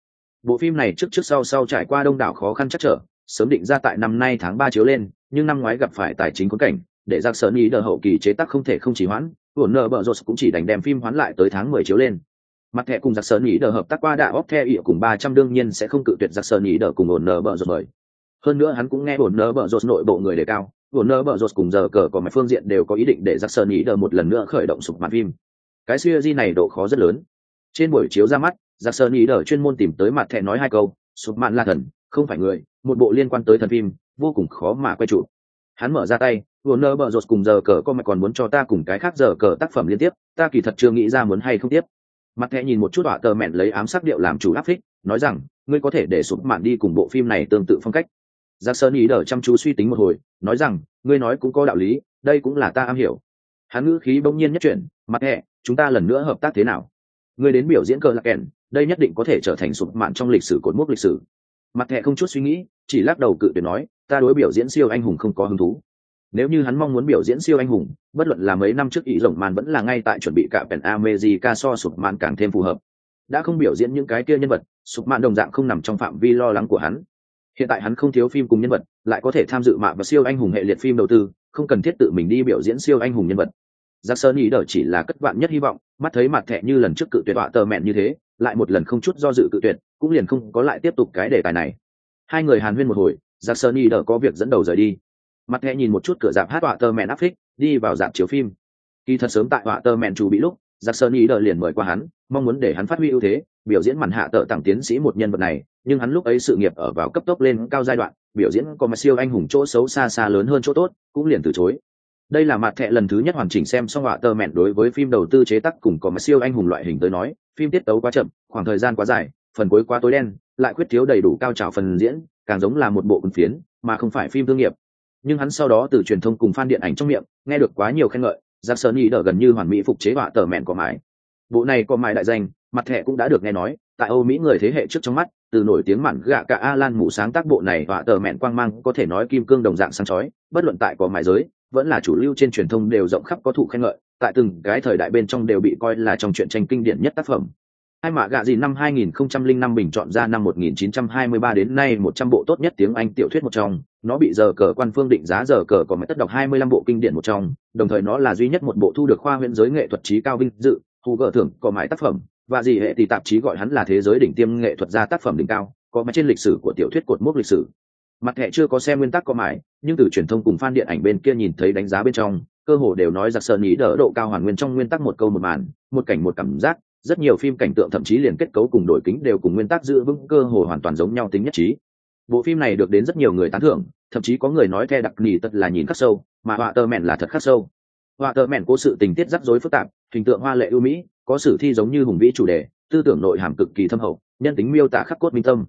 Bộ phim này trước trước sau sau trải qua đông đảo khó khăn chắc trở sớm định ra tại năm nay tháng ba chiếu lên, nhưng năm ngoái gặp phải tài chính khốn cảnh, để giặc sơn ý đờ hậu kỳ chế tác không thể không chỉ hoãn buồn nợ bợ rột cũng chỉ đành đem phim hoán lại tới tháng 10 chiếu lên. Mặt thẻ cùng giặc sơn ý đờ hợp tác qua đã óc theo ỉa cùng ba trăm đương nhiên sẽ không cự tuyệt giặc sơn ý đờ cùng buồn nợ bợ rột mời. Hơn nữa hắn cũng nghe buồn nợ bợ rột nội bộ người đề cao buồn nợ bợ rột cùng giờ cờ có mấy phương diện đều có ý định để giặc sơn ý đờ một lần nữa khởi động sụp màn phim. Cái series này độ khó rất lớn. Trên buổi chiếu ra mắt giặc sơn ý đờ chuyên môn tìm tới mặt thẻ nói hai câu, sụp màn là thần không phải người một bộ liên quan tới thần phim vô cùng khó mà quay trụ. Hắn mở ra tay Warner bợ rột cùng giờ cờ có mày còn muốn cho ta cùng cái khác giờ cờ tác phẩm liên tiếp, ta kỳ thật chưa nghĩ ra muốn hay không tiếp. Mặt thẹ nhìn một chút họa tờ mẹn lấy ám sắc điệu làm chủ áp thích, nói rằng ngươi có thể để sụp mạn đi cùng bộ phim này tương tự phong cách. Giặc sơn ý đờ chăm chú suy tính một hồi nói rằng ngươi nói cũng có đạo lý đây cũng là ta am hiểu. Hắn ngữ khí bỗng nhiên nhất chuyển mặt thẹ chúng ta lần nữa hợp tác thế nào? Ngươi đến biểu diễn cờ lạc kèn đây nhất định có thể trở thành sụp mạn trong lịch sử cột mốc lịch sử mặt thẹ không chút suy nghĩ, chỉ lắc đầu cự tuyệt nói, ta đối biểu diễn siêu anh hùng không có hứng thú. Nếu như hắn mong muốn biểu diễn siêu anh hùng, bất luận là mấy năm trước ý rồng màn vẫn là ngay tại chuẩn bị cả pèn amejica so sụp màn càng thêm phù hợp. Đã không biểu diễn những cái kia nhân vật sụp màn đồng dạng không nằm trong phạm vi lo lắng của hắn. Hiện tại hắn không thiếu phim cùng nhân vật, lại có thể tham dự mạ và siêu anh hùng hệ liệt phim đầu tư, không cần thiết tự mình đi biểu diễn siêu anh hùng nhân vật. Giác sơn ý đờ chỉ là cất vạn nhất hy vọng, mắt thấy mặt thẹ như lần trước cự tuyệt họa tờ mẹn như thế lại một lần không chút do dự cự tuyệt, cũng liền không có lại tiếp tục cái đề tài này. Hai người hàn huyên một hồi giặc sơn ý đỡ có việc dẫn đầu rời đi. Mặt nghe nhìn một chút cửa dạp hát họa tơ mẹn áp phích đi vào dạp chiếu phim. Kỳ thật sớm tại họa tơ mẹn chủ bị lúc giặc sơn ý đỡ liền mời qua hắn, mong muốn để hắn phát huy ưu thế, biểu diễn màn hạ tợ tặng tiến sĩ một nhân vật này, nhưng hắn lúc ấy sự nghiệp ở vào cấp tốc lên cao giai đoạn, biểu diễn có mà siêu anh hùng chỗ xấu xa xa lớn hơn chỗ tốt, cũng liền từ chối. Đây là mặt thẹ lần thứ nhất hoàn chỉnh xem xong họa tơ mẹn đối với phim đầu tư chế tác cùng có mà siêu anh hùng loại hình tới nói phim tiết tấu quá chậm, khoảng thời gian quá dài, phần cuối quá tối đen, lại khuyết thiếu đầy đủ cao trào phần diễn, càng giống là một bộ ứng phiến, mà không phải phim thương nghiệp. Nhưng hắn sau đó từ truyền thông cùng fan điện ảnh trong miệng, nghe được quá nhiều khen ngợi giặc sơn ý đỡ gần như hoàn mỹ phục chế họa tờ mẹn của mãi. Bộ này có mãi đại danh, mặt thẻ cũng đã được nghe nói, tại âu mỹ người thế hệ trước trong mắt, từ nổi tiếng mặn gạ cả alan mù sáng tác bộ này họa tờ mẹn quang mang có thể nói kim cương đồng dạng sáng chói, bất luận tại có mãi giới, vẫn là chủ lưu trên truyền thông đều rộng khắp có thụ khen ngợi tại từng cái thời đại bên trong đều bị coi là trong truyện tranh kinh điển nhất tác phẩm Hai mạ gạ gì năm 2005 bình chọn ra năm 1923 đến nay 100 bộ tốt nhất tiếng Anh tiểu thuyết một trong, nó bị giờ cờ quan phương định giá giờ cờ có mấy tất đọc 25 bộ kinh điển một trong, đồng thời nó là duy nhất một bộ thu được khoa huyện giới nghệ thuật trí cao vinh dự, thu gỡ thưởng có mãi tác phẩm, và gì hệ thì tạp chí gọi hắn là thế giới đỉnh tiêm nghệ thuật gia tác phẩm đỉnh cao, có mãi trên lịch sử của tiểu thuyết cột mốc lịch sử. Mặt hệ chưa có xem nguyên tắc có mãi, nhưng từ truyền thông cùng fan điện ảnh bên kia nhìn thấy đánh giá bên trong, cơ hồ đều nói giặc sơn ý đỡ độ cao hoàn nguyên trong nguyên tắc một câu một màn, một cảnh một cảm giác, rất nhiều phim cảnh tượng thậm chí liền kết cấu cùng đổi kính đều cùng nguyên tắc giữ vững cơ hồ hoàn toàn giống nhau tính nhất trí. Bộ phim này được đến rất nhiều người tán thưởng thậm chí có người nói the đặc nỉ tật là nhìn khắc sâu mà họa tơ mẹn là thật khắc sâu. Họa tơ mẹn cố sự tình tiết rắc rối phức tạp hình tượng hoa lệ ưu mỹ có sử thi giống như hùng vĩ chủ đề tư tưởng nội hàm cực kỳ thâm hậu nhân tính miêu tả khắc cốt minh tâm.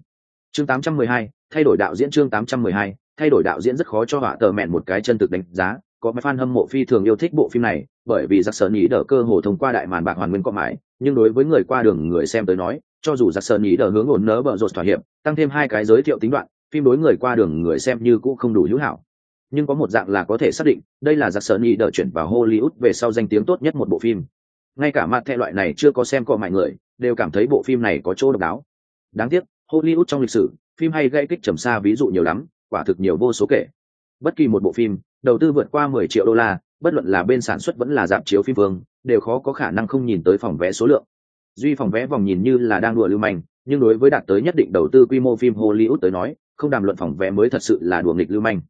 Chương 812, thay đổi đạo diễn chương 812, thay đổi đạo diễn rất khó cho họa tờ mẹn một cái chân thực đánh giá có mấy fan hâm mộ phi thường yêu thích bộ phim này, bởi vì giặc sơn ý đỡ cơ hồ thông qua đại màn bạc hoàn nguyên có mãi, nhưng đối với người qua đường người xem tới nói, cho dù giặc sơn ý đỡ hướng ổn nỡ bợ rột thỏa hiệp, tăng thêm hai cái giới thiệu tính đoạn, phim đối người qua đường người xem như cũng không đủ hữu hảo. Nhưng có một dạng là có thể xác định, đây là giặc sơn ý đỡ chuyển vào hollywood về sau danh tiếng tốt nhất một bộ phim. Ngay cả mặt thẻ loại này chưa có xem có mọi người, đều cảm thấy bộ phim này có chỗ độc đáo. Đáng tiếc, hollywood trong lịch sử, phim hay gây kích trầm xa ví dụ nhiều lắm, quả thực nhiều vô số kể. Bất kỳ một bộ phim đầu tư vượt qua 10 triệu đô la, bất luận là bên sản xuất vẫn là dạp chiếu phim vương, đều khó có khả năng không nhìn tới phòng vé số lượng. Duy phòng vé vòng nhìn như là đang đùa lưu manh, nhưng đối với đạt tới nhất định đầu tư quy mô phim hollywood tới nói, không đàm luận phòng vé mới thật sự là đùa nghịch lưu manh.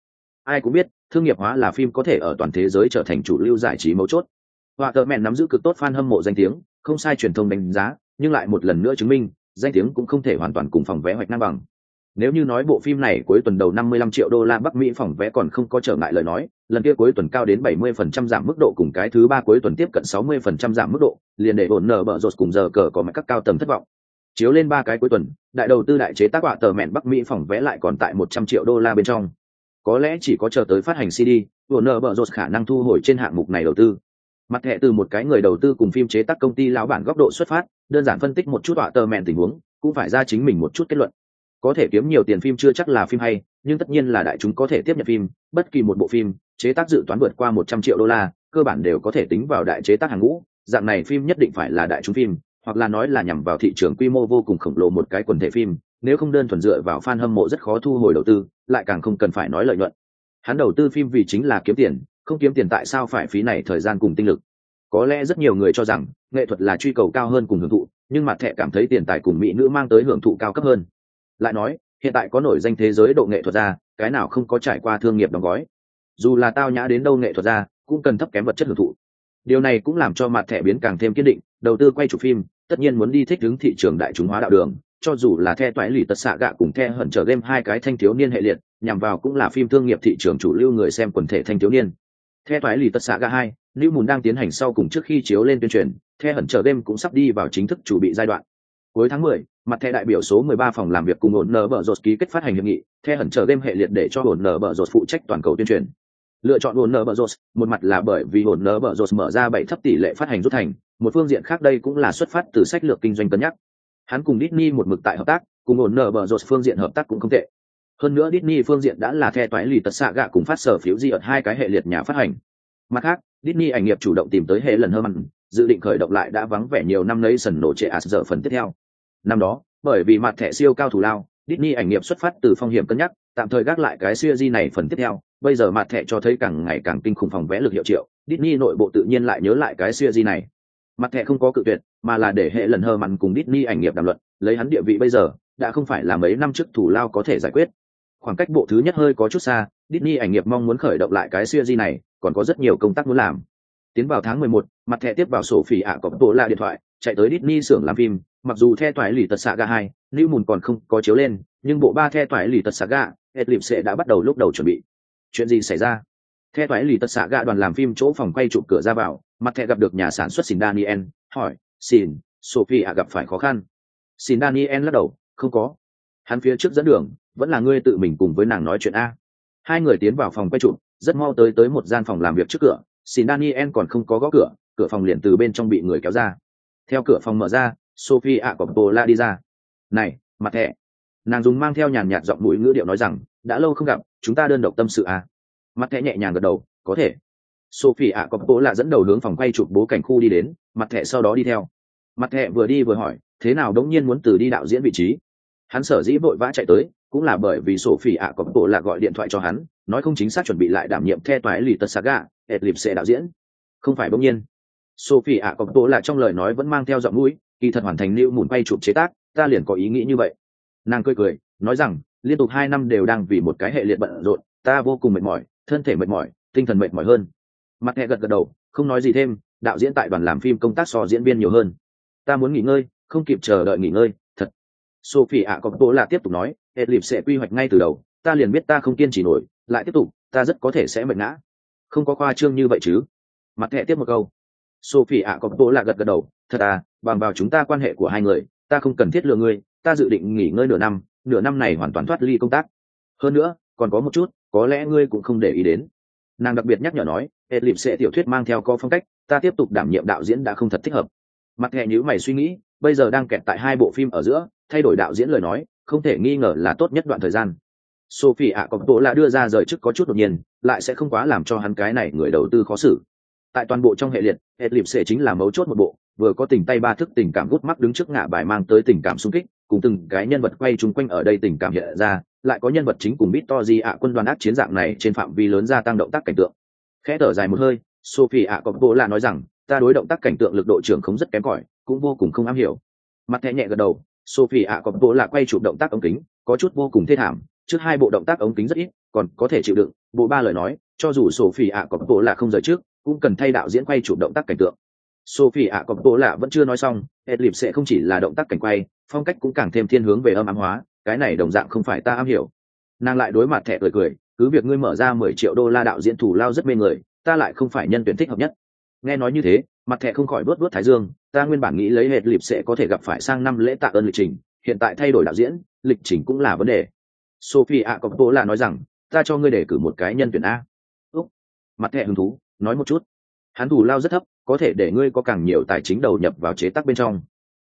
Ai cũng biết, thương nghiệp hóa là phim có thể ở toàn thế giới trở thành chủ lưu giải trí mấu chốt. Họa tờ mẹn nắm giữ cực tốt fan hâm mộ danh tiếng, không sai truyền thông đánh giá, nhưng lại một lần nữa chứng minh, danh tiếng cũng không thể hoàn toàn cùng phòng vé hoạch năng bằng nếu như nói bộ phim này cuối tuần đầu 55 triệu đô la Bắc Mỹ phòng vé còn không có trở ngại lời nói, lần kia cuối tuần cao đến 70% giảm mức độ cùng cái thứ ba cuối tuần tiếp cận 60% giảm mức độ, liền để ổn nở bở rột cùng giờ cờ có mấy các cao tầm thất vọng. Chiếu lên ba cái cuối tuần, đại đầu tư đại chế tác họa tờ mẹn Bắc Mỹ phòng vé lại còn tại 100 triệu đô la bên trong. Có lẽ chỉ có chờ tới phát hành CD, ổn nở bở rột khả năng thu hồi trên hạng mục này đầu tư. Mặt hệ từ một cái người đầu tư cùng phim chế tác công ty lão bản góc độ xuất phát, đơn giản phân tích một chút họa tờ mẹn tình huống, cũng phải ra chính mình một chút kết luận có thể kiếm nhiều tiền phim chưa chắc là phim hay, nhưng tất nhiên là đại chúng có thể tiếp nhận phim, bất kỳ một bộ phim, chế tác dự toán vượt qua một trăm triệu đô la, cơ bản đều có thể tính vào đại chế tác hàng ngũ. Dạng này phim nhất định phải là đại chúng phim, hoặc là nói là nhằm vào thị trường quy mô vô cùng khổng lồ một cái quần thể phim, nếu không đơn thuần dựa vào fan hâm mộ rất khó thu hồi đầu tư, lại càng không cần phải nói lợi nhuận. Hắn đầu tư phim vì chính là kiếm tiền, không kiếm tiền tại sao phải phí này thời gian cùng tinh lực? Có lẽ rất nhiều người cho rằng, nghệ thuật là truy cầu cao hơn cùng hưởng thụ, nhưng mặt thẻ cảm thấy tiền tài cùng mỹ nữ mang tới hưởng thụ cao cấp hơn lại nói, hiện tại có nổi danh thế giới độ nghệ thuật ra, cái nào không có trải qua thương nghiệp đóng gói. Dù là tao nhã đến đâu nghệ thuật ra, cũng cần thấp kém vật chất hưởng thụ. Điều này cũng làm cho mặt thẻ biến càng thêm kiên định, đầu tư quay chụp phim, tất nhiên muốn đi thích ứng thị trường đại chúng hóa đạo đường, cho dù là the toái lì tật xạ gạ cùng the hận trở game hai cái thanh thiếu niên hệ liệt, nhằm vào cũng là phim thương nghiệp thị trường chủ lưu người xem quần thể thanh thiếu niên. The toái lì tật xạ gạ hai lưu mùn đang tiến hành sau cùng trước khi chiếu lên tuyên truyền, the hận trở game cũng sắp đi vào chính thức chủ bị giai đoạn cuối tháng 10, mặt thẻ đại biểu số 13 phòng làm việc cùng ổn nở bờ rột ký kết phát hành hiệp nghị thẻ hẩn chờ game hệ liệt để cho ổn nở bờ rột phụ trách toàn cầu tuyên truyền. Lựa chọn ổn nở bờ rột một mặt là bởi vì ổn nở bờ rột mở ra bảy thấp tỷ lệ phát hành rút thành một phương diện khác đây cũng là xuất phát từ sách lược kinh doanh cân nhắc. Hắn cùng Disney một mực tại hợp tác cùng ổn nở bờ rột phương diện hợp tác cũng không tệ. Hơn nữa Disney phương diện đã là thẻ toái lì tật xạ gạ cùng phát sở phiếu di ở hai cái hệ liệt nhà phát hành. Mặt khác Disney ảnh nghiệp chủ động tìm tới hệ lần hơn mặn dự định khởi động lại đã vắng vẻ nhiều năm lấy sần nổ trệ ạt giờ phần tiếp theo. Năm đó, bởi vì mặt thẻ siêu cao thủ lao, Disney ảnh nghiệp xuất phát từ phong hiểm cân nhắc, tạm thời gác lại cái series này phần tiếp theo. Bây giờ mặt thẻ cho thấy càng ngày càng kinh khủng phòng vẽ lực hiệu triệu, Disney nội bộ tự nhiên lại nhớ lại cái series này. Mặt thẻ không có cự tuyệt, mà là để hệ lần hơ mặn cùng Disney ảnh nghiệp đàm luận, lấy hắn địa vị bây giờ, đã không phải là mấy năm trước thủ lao có thể giải quyết. Khoảng cách bộ thứ nhất hơi có chút xa, Disney ảnh nghiệp mong muốn khởi động lại cái series này, còn có rất nhiều công tác muốn làm tiến vào tháng 11, mặt thẻ tiếp vào sổ phỉ ạ cọp bộ là điện thoại chạy tới Disney xưởng làm phim mặc dù the toại lì tật xạ ga hai lưu mùn còn không có chiếu lên nhưng bộ ba the toại lì tật xạ ga ed lịp sẽ đã bắt đầu lúc đầu chuẩn bị. Chuyện gì xảy ra? The toại lì tật xạ ga đoàn làm phim chỗ phòng quay chụp cửa ra vào mặt thẻ gặp được nhà sản xuất xin daniel hỏi xin sophie ạ gặp phải khó khăn? Xin daniel lắc đầu không có. Hắn phía trước dẫn đường vẫn là ngươi tự mình cùng với nàng nói chuyện a. Hai người tiến vào phòng quay chụp rất mau tới tới một gian phòng làm việc trước cửa xin daniel còn không có gõ cửa cửa phòng liền từ bên trong bị người kéo ra. Theo cửa phòng mở ra, sophie ạ cọp bồ la đi ra. Này, mặt thẻ. Nàng dùng mang theo nhàn nhạt giọng mũi ngữ điệu nói rằng, đã lâu không gặp, chúng ta đơn độc tâm sự à? Mặt thẻ nhẹ nhàng gật đầu, có thể. Sophie ạ cọp bồ la dẫn đầu hướng phòng quay chụp bố cảnh khu đi đến, mặt thẻ sau đó đi theo. Mặt thẹ vừa đi vừa hỏi, thế nào đống nhiên muốn từ đi đạo diễn vị trí? Hắn sở dĩ vội vã chạy tới, cũng là bởi vì sổ phỉ ạ có bộ là gọi điện thoại cho hắn, nói không chính xác chuẩn bị lại đảm nhiệm the toái lì tật saga ed lịp sẽ đạo diễn. Không phải bỗng nhiên. Sophie ạ, có tố là trong lời nói vẫn mang theo giọng mũi, kỳ thật hoàn thành lưu mùn bay chụp chế tác, ta liền có ý nghĩ như vậy. Nàng cười cười, nói rằng, liên tục hai năm đều đang vì một cái hệ liệt bận rộn, ta vô cùng mệt mỏi, thân thể mệt mỏi, tinh thần mệt mỏi hơn. Mặt hẹ gật gật đầu, không nói gì thêm, đạo diễn tại đoàn làm phim công tác so diễn viên nhiều hơn. Ta muốn nghỉ ngơi, không kịp chờ đợi nghỉ ngơi, thật. Sophie ạ, có tố là tiếp tục nói hệ lịp sẽ quy hoạch ngay từ đầu, ta liền biết ta không kiên trì nổi, lại tiếp tục, ta rất có thể sẽ mệt ngã không có khoa trương như vậy chứ? Mặt thẹ tiếp một câu. Sophie ạ, có bố là gật gật đầu. Thật à bằng vào chúng ta quan hệ của hai người, ta không cần thiết lừa ngươi, ta dự định nghỉ ngơi nửa năm nửa năm này hoàn toàn thoát ly công tác. Hơn nữa, còn có một chút, có lẽ ngươi cũng không để ý đến. Nàng đặc biệt nhắc nhở nói hệ lịp sẽ tiểu thuyết mang theo có phong cách, ta tiếp tục đảm nhiệm đạo diễn đã không thật thích hợp. Mặt hệ nhữ mày suy nghĩ, bây giờ đang kẹt tại hai bộ phim ở giữa, thay đổi đạo diễn lời nói, không thể nghi ngờ là tốt nhất đoạn thời gian sophie ạ có là đưa ra rời chức có chút đột nhiên, lại sẽ không quá làm cho hắn cái này người đầu tư khó xử. Tại toàn bộ trong hệ liệt, hệ lịp sẽ chính là mấu chốt một bộ, vừa có tình tay ba thức tình cảm gút mắt đứng trước ngã bài mang tới tình cảm sung kích, cùng từng cái nhân vật quay chung quanh ở đây tình cảm hiện ra, lại có nhân vật chính cùng bít to di ạ, quân đoàn ác chiến dạng này trên phạm vi lớn gia tăng động tác cảnh tượng. Khẽ thở dài một hơi, sophie ạ có là nói rằng, ta đối động tác cảnh tượng lực độ trưởng không rất kém cỏi, cũng vô cùng không am hiểu. Mặt thẻ nhẹ gật đầu, sophie ạ có là quay chụp động tác ống kính, có chút vô cùng thê thảm trước hai bộ động tác ống kính rất ít, còn có thể chịu đựng. Bộ ba lời nói, cho dù sophie ạ cọp bộ là không rời trước, cũng cần thay đạo diễn quay chụp động tác cảnh tượng. Sophie ạ cọp bộ là vẫn chưa nói xong edlip sẽ không chỉ là động tác cảnh quay, phong cách cũng càng thêm thiên hướng về âm ám hóa, cái này đồng dạng không phải ta am hiểu. Nàng lại đối mặt thẻ cười cười, cứ việc ngươi mở ra mười triệu đô la đạo diễn thủ lao rất mê người, ta lại không phải nhân tuyển thích hợp nhất. Nghe nói như thế, mặt thẻ không khỏi bớt bớt thái dương, ta nguyên bản nghĩ lấy hệt lịp sẽ có thể gặp phải sang năm lễ tạ ơn lịch trình, hiện tại thay đổi đạo diễn, lịch trình cũng là vấn đề sophie Coppola là nói rằng, ta cho ngươi để cử một cái nhân tuyển a. Úc. Mặt hệ hứng thú, nói một chút. Hắn thủ lao rất thấp, có thể để ngươi có càng nhiều tài chính đầu nhập vào chế tác bên trong.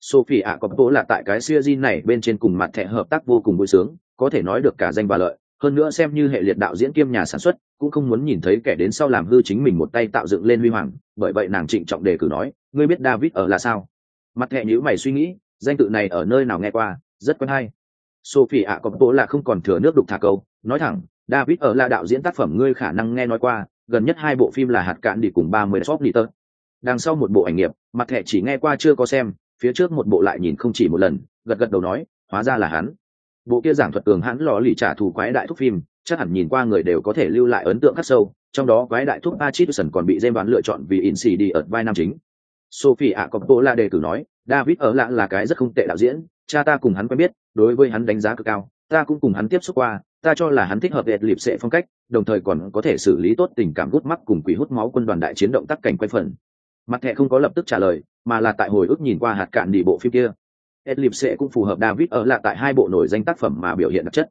Sophie Coppola là tại cái siêu này bên trên cùng mặt hệ hợp tác vô cùng vui sướng, có thể nói được cả danh và lợi. Hơn nữa xem như hệ liệt đạo diễn kiêm nhà sản xuất, cũng không muốn nhìn thấy kẻ đến sau làm hư chính mình một tay tạo dựng lên huy hoàng, bởi vậy nàng trịnh trọng đề cử nói, ngươi biết david ở là sao? Mặt thẹ nhữ mày suy nghĩ, danh tự này ở nơi nào nghe qua, rất quen hay sophie ạ có bố là không còn thừa nước đục thả câu. Nói thẳng, david ở là đạo diễn tác phẩm ngươi khả năng nghe nói qua, gần nhất hai bộ phim là hạt cạn đi cùng ba mươi shop liter đằng sau một bộ ảnh nghiệp, mặt thẻ chỉ nghe qua chưa có xem, phía trước một bộ lại nhìn không chỉ một lần, gật gật đầu nói, hóa ra là hắn. Bộ kia giảng thuật cường hãn lò lì trả thù quái đại thúc phim, chắc hẳn nhìn qua người đều có thể lưu lại ấn tượng khắc sâu, trong đó quái đại thúc Patrick còn bị dêm đoán lựa chọn vì in xì đi ở vai nam chính. Sophie ạ coppo là đề cử nói, david ở lạ là cái rất không tệ đạo diễn cha ta cùng hắn quen biết đối với hắn đánh giá cực cao ta cũng cùng hắn tiếp xúc qua ta cho là hắn thích hợp đẹp lịp sệ phong cách đồng thời còn có thể xử lý tốt tình cảm gút mắt cùng quỷ hút máu quân đoàn đại chiến động tác cảnh quay phần mặt thẻ không có lập tức trả lời mà là tại hồi ức nhìn qua hạt cạn đi bộ phim kia Edlip sệ cũng phù hợp David ở là tại hai bộ nổi danh tác phẩm mà biểu hiện đặc chất.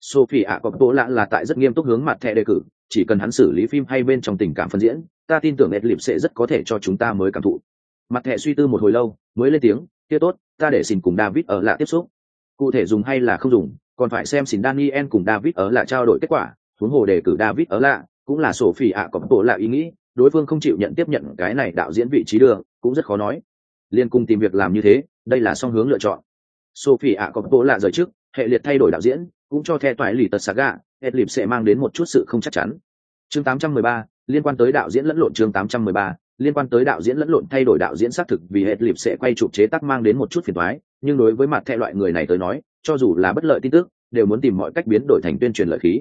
Sophie ạ Coppola lạ là tại rất nghiêm túc hướng mặt thẻ đề cử, chỉ cần hắn xử lý phim hay bên trong tình cảm phân diễn, ta tin tưởng Edlip sệ rất có thể cho chúng ta mới cảm thụ. Mặt thẻ suy tư một hồi lâu, mới lên tiếng, kia tốt, ta để xin cùng David ở lạ tiếp xúc. Cụ thể dùng hay là không dùng, còn phải xem xin Daniel cùng David ở lạ trao đổi kết quả, huống hồ đề cử David ở lạ, cũng là Sophie ạ Coppola ý nghĩ, đối phương không chịu nhận tiếp nhận cái này đạo diễn vị trí đường, cũng rất khó nói. Liên cung tìm việc làm như thế, đây là song hướng lựa chọn sophie ạ có bộ lạ rời trước hệ liệt thay đổi đạo diễn cũng cho theo toại lì tật saga edlip sẽ mang đến một chút sự không chắc chắn chương 813, liên quan tới đạo diễn lẫn lộn chương 813, liên quan tới đạo diễn lẫn lộn thay đổi đạo diễn xác thực vì hệ lịp sẽ quay chụp chế tác mang đến một chút phiền toái, nhưng đối với mặt thẻ loại người này tới nói, cho dù là bất lợi tin tức, đều muốn tìm mọi cách biến đổi thành tuyên truyền lợi khí.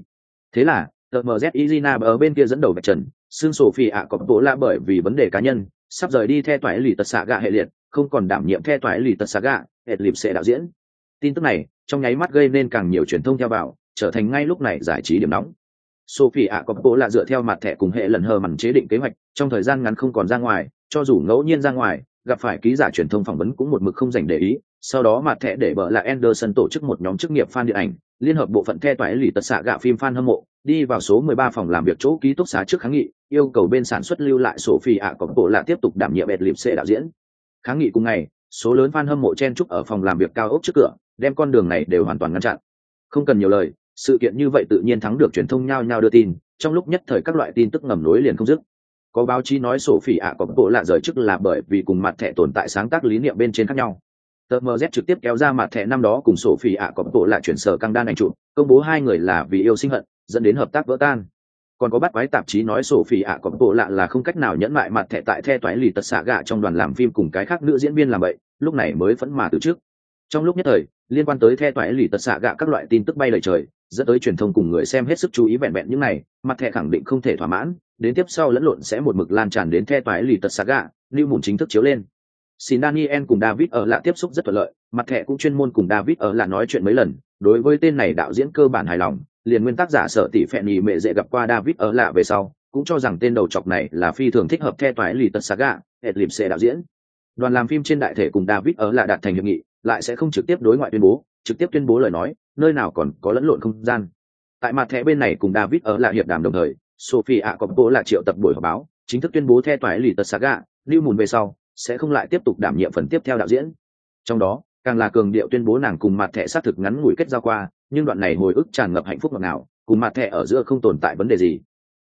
Thế là, tờ mz izina ở bên kia dẫn đầu vạch trần xương sophie ạ có bộ lạ bởi vì vấn đề cá nhân, sắp rời đi theo toại lì tật xạ gạ hệ liệt, không còn đảm nhiệm theo toại lì tật xạ gạ, hệt lịp sẽ đạo diễn. Tin tức này, trong nháy mắt gây nên càng nhiều truyền thông theo vào, trở thành ngay lúc này giải trí điểm nóng. Sophie ạ có bộ là dựa theo mặt thẻ cùng hệ lần hờ màn chế định kế hoạch trong thời gian ngắn không còn ra ngoài, cho dù ngẫu nhiên ra ngoài, gặp phải ký giả truyền thông phỏng vấn cũng một mực không dành để ý, sau đó mặt thẻ để bợ là Anderson tổ chức một nhóm chức nghiệp fan điện ảnh, liên hợp bộ phận the toại lì tật xạ gạ phim fan hâm mộ, đi vào số 13 phòng làm việc chỗ ký túc xá trước kháng nghị, yêu cầu bên sản xuất lưu lại Sophie ạ có bộ là tiếp tục đảm nhiệm bệt liệp sẽ đạo diễn. Kháng nghị cùng ngày, số lớn fan hâm mộ chen trúc ở phòng làm việc cao ốc trước cửa, đem con đường này đều hoàn toàn ngăn chặn. Không cần nhiều lời, sự kiện như vậy tự nhiên thắng được truyền thông nhao nhao đưa tin, trong lúc nhất thời các loại tin tức ngầm nối liền không dứt có báo chí nói sổ phỉ ạ có bộ lạ rời chức là bởi vì cùng mặt thẻ tồn tại sáng tác lý niệm bên trên khác nhau. Tờ mz trực tiếp kéo ra mặt thẻ năm đó cùng sổ phỉ ạ có bộ lạ chuyển sở căng đan ảnh trụ công bố hai người là vì yêu sinh hận, dẫn đến hợp tác vỡ tan. Còn có bắt quái tạp chí nói sổ phỉ ạ có bộ lạ là không cách nào nhẫn mại mặt thẻ tại the toái lì tật xạ gạ trong đoàn làm phim cùng cái khác nữ diễn viên làm vậy, lúc này mới phẫn mà từ trước trong lúc nhất thời, liên quan tới the toái lì tật xạ gạ các loại tin tức bay lời trời, dẫn tới truyền thông cùng người xem hết sức chú ý vẹn vẹn những này, mặt thẻ khẳng định không thể thỏa mãn đến tiếp sau lẫn lộn sẽ một mực lan tràn đến the toái lì tật xạ gạ lưu mùn chính thức chiếu lên. Xin daniel cùng david ở lạ tiếp xúc rất thuận lợi, mặt thẻ cũng chuyên môn cùng david ở lạ nói chuyện mấy lần, đối với tên này đạo diễn cơ bản hài lòng, liền nguyên tác giả sở tỷ phẹn nhì mệ dễ gặp qua david ở lạ về sau, cũng cho rằng tên đầu chọc này là phi thường thích hợp the toái lì tật saga hệt lìm sẽ đạo diễn. Đoàn làm phim trên đại thể cùng david ở lạ đạt thành hiệp nghị, lại sẽ không trực tiếp đối ngoại tuyên bố, trực tiếp tuyên bố lời nói, nơi nào còn có lẫn lộn không gian. Tại mặt thẻ bên này cùng david ở lạ hiệp đàm đồng thời sophie a là triệu tập buổi họp báo, chính thức tuyên bố the toái lì tật saga lưu mùn về sau, sẽ không lại tiếp tục đảm nhiệm phần tiếp theo đạo diễn. Trong đó, càng là cường điệu tuyên bố nàng cùng mặt thẻ xác thực ngắn ngủi kết giao qua, nhưng đoạn này hồi ức tràn ngập hạnh phúc ngọt ngào, cùng mặt thẻ ở giữa không tồn tại vấn đề gì.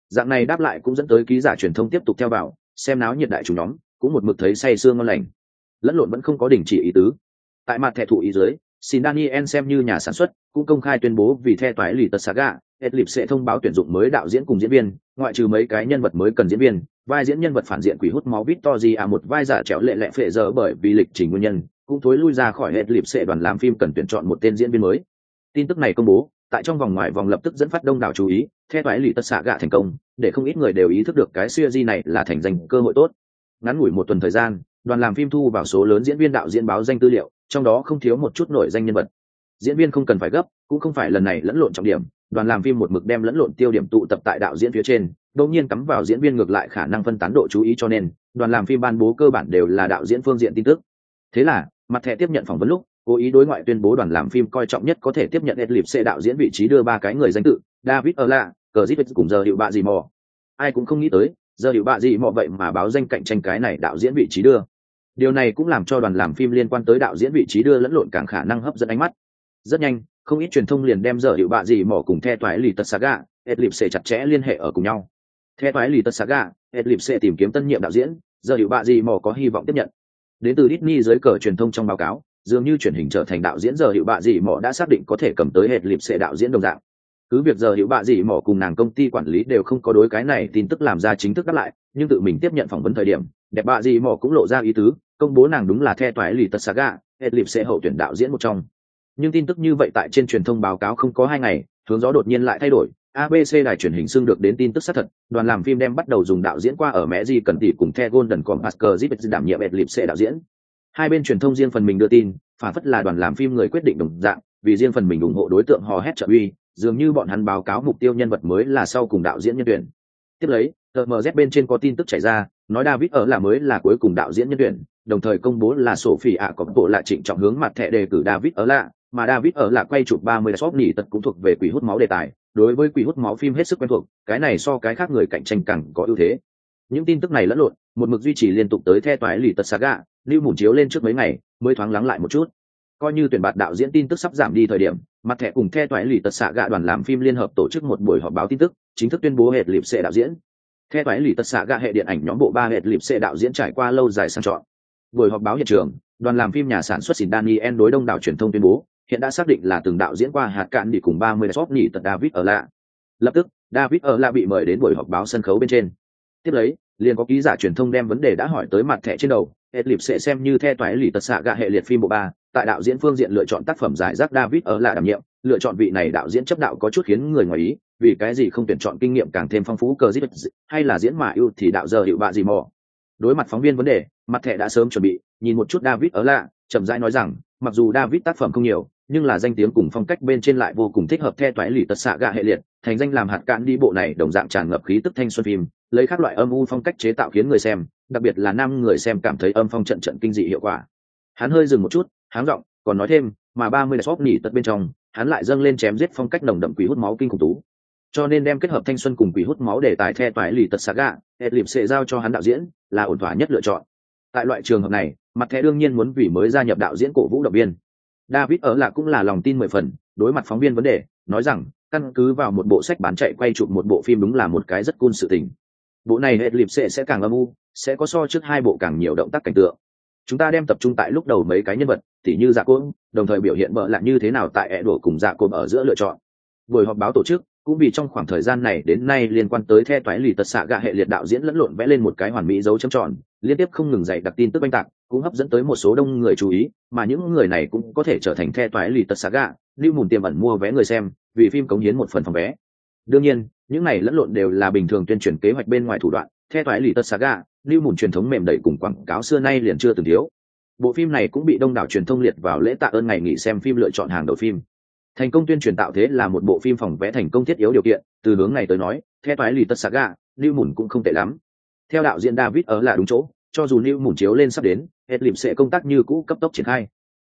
Dạng này đáp lại cũng dẫn tới ký giả truyền thông tiếp tục theo vào, xem náo nhiệt đại chủ nhóm, cũng một mực thấy say sương ngon lành. Lẫn lộn vẫn không có đình chỉ ý tứ. Tại mặt thẻ thủ ý dưới, xin daniel xem như nhà sản xuất, cũng công khai tuyên bố vì the toái lì tật saga Edlip sẽ thông báo tuyển dụng mới đạo diễn cùng diễn viên, ngoại trừ mấy cái nhân vật mới cần diễn viên, vai diễn nhân vật phản diện quỷ hút máu Victory à một vai giả trẻo lệ lệ phệ giờ bởi vì lịch trình nguyên nhân, cũng thối lui ra khỏi Edlip sẽ đoàn làm phim cần tuyển chọn một tên diễn viên mới. Tin tức này công bố, tại trong vòng ngoài vòng lập tức dẫn phát đông đảo chú ý, theo toái lì tất xạ gạ thành công, để không ít người đều ý thức được cái siêu di này là thành danh cơ hội tốt. Ngắn ngủi một tuần thời gian, đoàn làm phim thu vào số lớn diễn viên đạo diễn báo danh tư liệu, trong đó không thiếu một chút nổi danh nhân vật. Diễn viên không cần phải gấp, cũng không phải lần này lẫn lộn trọng điểm, đoàn làm phim một mực đem lẫn lộn tiêu điểm tụ tập tại đạo diễn phía trên đột nhiên cắm vào diễn viên ngược lại khả năng phân tán độ chú ý cho nên đoàn làm phim ban bố cơ bản đều là đạo diễn phương diện tin tức. Thế là mặt thẻ tiếp nhận phỏng vấn lúc cố ý đối ngoại tuyên bố đoàn làm phim coi trọng nhất có thể tiếp nhận Edlip sẽ đạo diễn vị trí đưa ba cái người danh tự David Erla, cờ Zip cùng giờ hiệu bạ gì mò. Ai cũng không nghĩ tới giờ hiệu bạ gì mò vậy mà báo danh cạnh tranh cái này đạo diễn vị trí đưa. Điều này cũng làm cho đoàn làm phim liên quan tới đạo diễn vị trí đưa lẫn lộn càng khả năng hấp dẫn ánh mắt. Rất nhanh không ít truyền thông liền đem dở hiệu bạ gì mỏ cùng the toái lì tật saga sẽ chặt chẽ liên hệ ở cùng nhau. The toái lì tật saga sẽ tìm kiếm tân nhiệm đạo diễn giờ hiệu bạ gì mỏ có hy vọng tiếp nhận. Đến từ Disney dưới cờ truyền thông trong báo cáo, dường như truyền hình trở thành đạo diễn giờ hiệu bạ gì mỏ đã xác định có thể cầm tới hệt lịp sẽ đạo diễn đồng dạng. Cứ việc giờ hiệu bạ gì mỏ cùng nàng công ty quản lý đều không có đối cái này tin tức làm ra chính thức đáp lại, nhưng tự mình tiếp nhận phỏng vấn thời điểm, đẹp bạ gì mỏ cũng lộ ra ý tứ, công bố nàng đúng là the toái lì tật saga hệt lịp sẽ hậu tuyển đạo diễn một trong nhưng tin tức như vậy tại trên truyền thông báo cáo không có hai ngày, hướng gió đột nhiên lại thay đổi. Abc đài truyền hình xưng được đến tin tức xác thật, đoàn làm phim đem bắt đầu dùng đạo diễn qua ở mẹ di cần tỷ cùng the golden compasker zip đảm nhiệm ed lip sẽ đạo diễn. Hai bên truyền thông riêng phần mình đưa tin, phản phất là đoàn làm phim người quyết định đồng dạng, vì riêng phần mình ủng hộ đối tượng hò hét trợ uy, dường như bọn hắn báo cáo mục tiêu nhân vật mới là sau cùng đạo diễn nhân tuyển. Tiếp lấy, tờ mz bên trên có tin tức chảy ra, nói david ở là mới là cuối cùng đạo diễn nhân tuyển, đồng thời công bố là sổ phỉ ạ có bộ lại trịnh trọng hướng mặt thẻ đề cử david ở lạ mà David ở là quay chụp 30 shop nỉ tật cũng thuộc về quỷ hút máu đề tài, đối với quỷ hút máu phim hết sức quen thuộc, cái này so cái khác người cạnh tranh càng có ưu thế. Những tin tức này lẫn lộn, một mực duy trì liên tục tới the toái lì tật saga, lưu mùn chiếu lên trước mấy ngày, mới thoáng lắng lại một chút. Coi như tuyển bạt đạo diễn tin tức sắp giảm đi thời điểm, mặt thẻ cùng the toái lì tật saga gạ đoàn làm phim liên hợp tổ chức một buổi họp báo tin tức, chính thức tuyên bố hệt lịp sẽ đạo diễn. The toái lì tật saga gạ hệ điện ảnh nhóm bộ ba hệt lịp sẽ đạo diễn trải qua lâu dài sang chọn. Buổi họp báo hiện trường, đoàn làm phim nhà sản xuất xỉn Daniel đối đông đảo truyền thông tuyên bố, hiện đã xác định là từng đạo diễn qua hạt cạn đi cùng ba mươi shop nhị tật David ở lạ. Lập tức, David ở lạ bị mời đến buổi họp báo sân khấu bên trên. Tiếp lấy, liền có ký giả truyền thông đem vấn đề đã hỏi tới mặt thẻ trên đầu, Edlip sẽ xem như the toái lì tật xạ gạ hệ liệt phim bộ ba, tại đạo diễn phương diện lựa chọn tác phẩm giải rác David ở lạ đảm nhiệm, lựa chọn vị này đạo diễn chấp đạo có chút khiến người ngoài ý, vì cái gì không tuyển chọn kinh nghiệm càng thêm phong phú cờ dít hay là diễn mà ưu thì đạo giờ hiệu bạ gì mò. Đối mặt phóng viên vấn đề, mặt thẻ đã sớm chuẩn bị, nhìn một chút David ở lạ, chậm rãi nói rằng, mặc dù David tác phẩm không nhiều, nhưng là danh tiếng cùng phong cách bên trên lại vô cùng thích hợp theo toái lì tật xạ gạ hệ liệt, thành danh làm hạt cạn đi bộ này đồng dạng tràn ngập khí tức thanh xuân phim, lấy các loại âm u phong cách chế tạo khiến người xem, đặc biệt là nam người xem cảm thấy âm phong trận trận kinh dị hiệu quả. Hắn hơi dừng một chút, háng giọng, còn nói thêm, mà ba mươi xóp nỉ tật bên trong, hắn lại dâng lên chém giết phong cách nồng đậm quỷ hút máu kinh khủng tú. Cho nên đem kết hợp thanh xuân cùng quỷ hút máu để tài the toái lì tật xạ gạ, hệ liệp sẽ giao cho hắn đạo diễn, là ổn thỏa nhất lựa chọn. Tại loại trường hợp này, mặt thẻ đương nhiên muốn vì mới gia nhập đạo diễn cổ vũ động viên david ở là cũng là lòng tin mười phần đối mặt phóng viên vấn đề nói rằng căn cứ vào một bộ sách bán chạy quay chụp một bộ phim đúng là một cái rất cool sự tình. Bộ này hệ lịp sẽ sẽ càng âm u sẽ có so trước hai bộ càng nhiều động tác cảnh tượng. Chúng ta đem tập trung tại lúc đầu mấy cái nhân vật tỉ như dạ Côn, đồng thời biểu hiện bợ lạ như thế nào tại ẻ đổ cùng dạ Côn ở giữa lựa chọn. Buổi họp báo tổ chức cũng vì trong khoảng thời gian này đến nay liên quan tới the toái lì tật xạ gạ hệ liệt đạo diễn lẫn lộn vẽ lên một cái hoàn mỹ dấu chấm tròn liên tiếp không ngừng dạy đặc tin tức oanh tạc cũng hấp dẫn tới một số đông người chú ý, mà những người này cũng có thể trở thành the toái lì tật xạ gạ lưu mùn tiềm ẩn mua vé người xem, vì phim cống hiến một phần phòng vé. Đương nhiên, những này lẫn lộn đều là bình thường tuyên truyền kế hoạch bên ngoài thủ đoạn, the toái lì tật xạ gạ lưu mùn truyền thống mềm đẩy cùng quảng cáo xưa nay liền chưa từng thiếu. Bộ phim này cũng bị đông đảo truyền thông liệt vào lễ tạ ơn ngày nghỉ xem phim lựa chọn hàng đầu phim. Thành công tuyên truyền tạo thế là một bộ phim phòng vẽ thành công thiết yếu điều kiện, từ hướng này tới nói theo toái lì tất saga, lưu mùn cũng không tệ lắm. Theo đạo diễn david ở là đúng chỗ, cho dù lưu mùn chiếu lên sắp đến hết lìm sẽ công tác như cũ cấp tốc triển khai.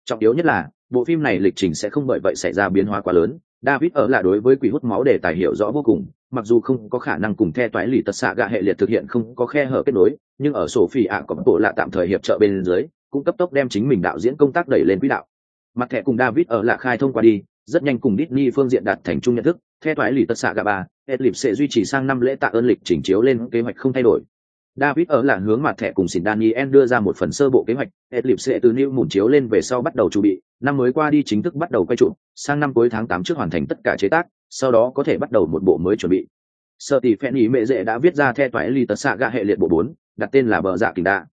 Trọng yếu nhất là bộ phim này lịch trình sẽ không bởi vậy xảy ra biến hóa quá lớn. David ở là đối với quỷ hút máu để tài hiểu rõ vô cùng. Mặc dù không có khả năng cùng theo toái lì tật xạ gạ hệ liệt thực hiện không có khe hở kết nối nhưng ở sổ phi ạ có bộ lạ tạm thời hiệp trợ bên dưới cũng cấp tốc đem chính mình đạo diễn công tác đẩy lên quỹ đạo. Mặt thẻ cùng david ở lạ khai thông qua đi rất nhanh cùng Disney phương diện đạt thành chung nhận thức, theo thoái lì tất xạ gà ba, Edlip sẽ duy trì sang năm lễ tạ ơn lịch chỉnh chiếu lên kế hoạch không thay đổi. David ở là hướng mặt thẻ cùng xỉn Daniel đưa ra một phần sơ bộ kế hoạch, Edlip sẽ từ new Moon chiếu lên về sau bắt đầu chuẩn bị, năm mới qua đi chính thức bắt đầu quay trụ, sang năm cuối tháng 8 trước hoàn thành tất cả chế tác, sau đó có thể bắt đầu một bộ mới chuẩn bị. Sở tỷ phèn ý mẹ dễ đã viết ra theo toại lì tất xạ hệ liệt bộ 4, đặt tên là bờ dạ kình đạ.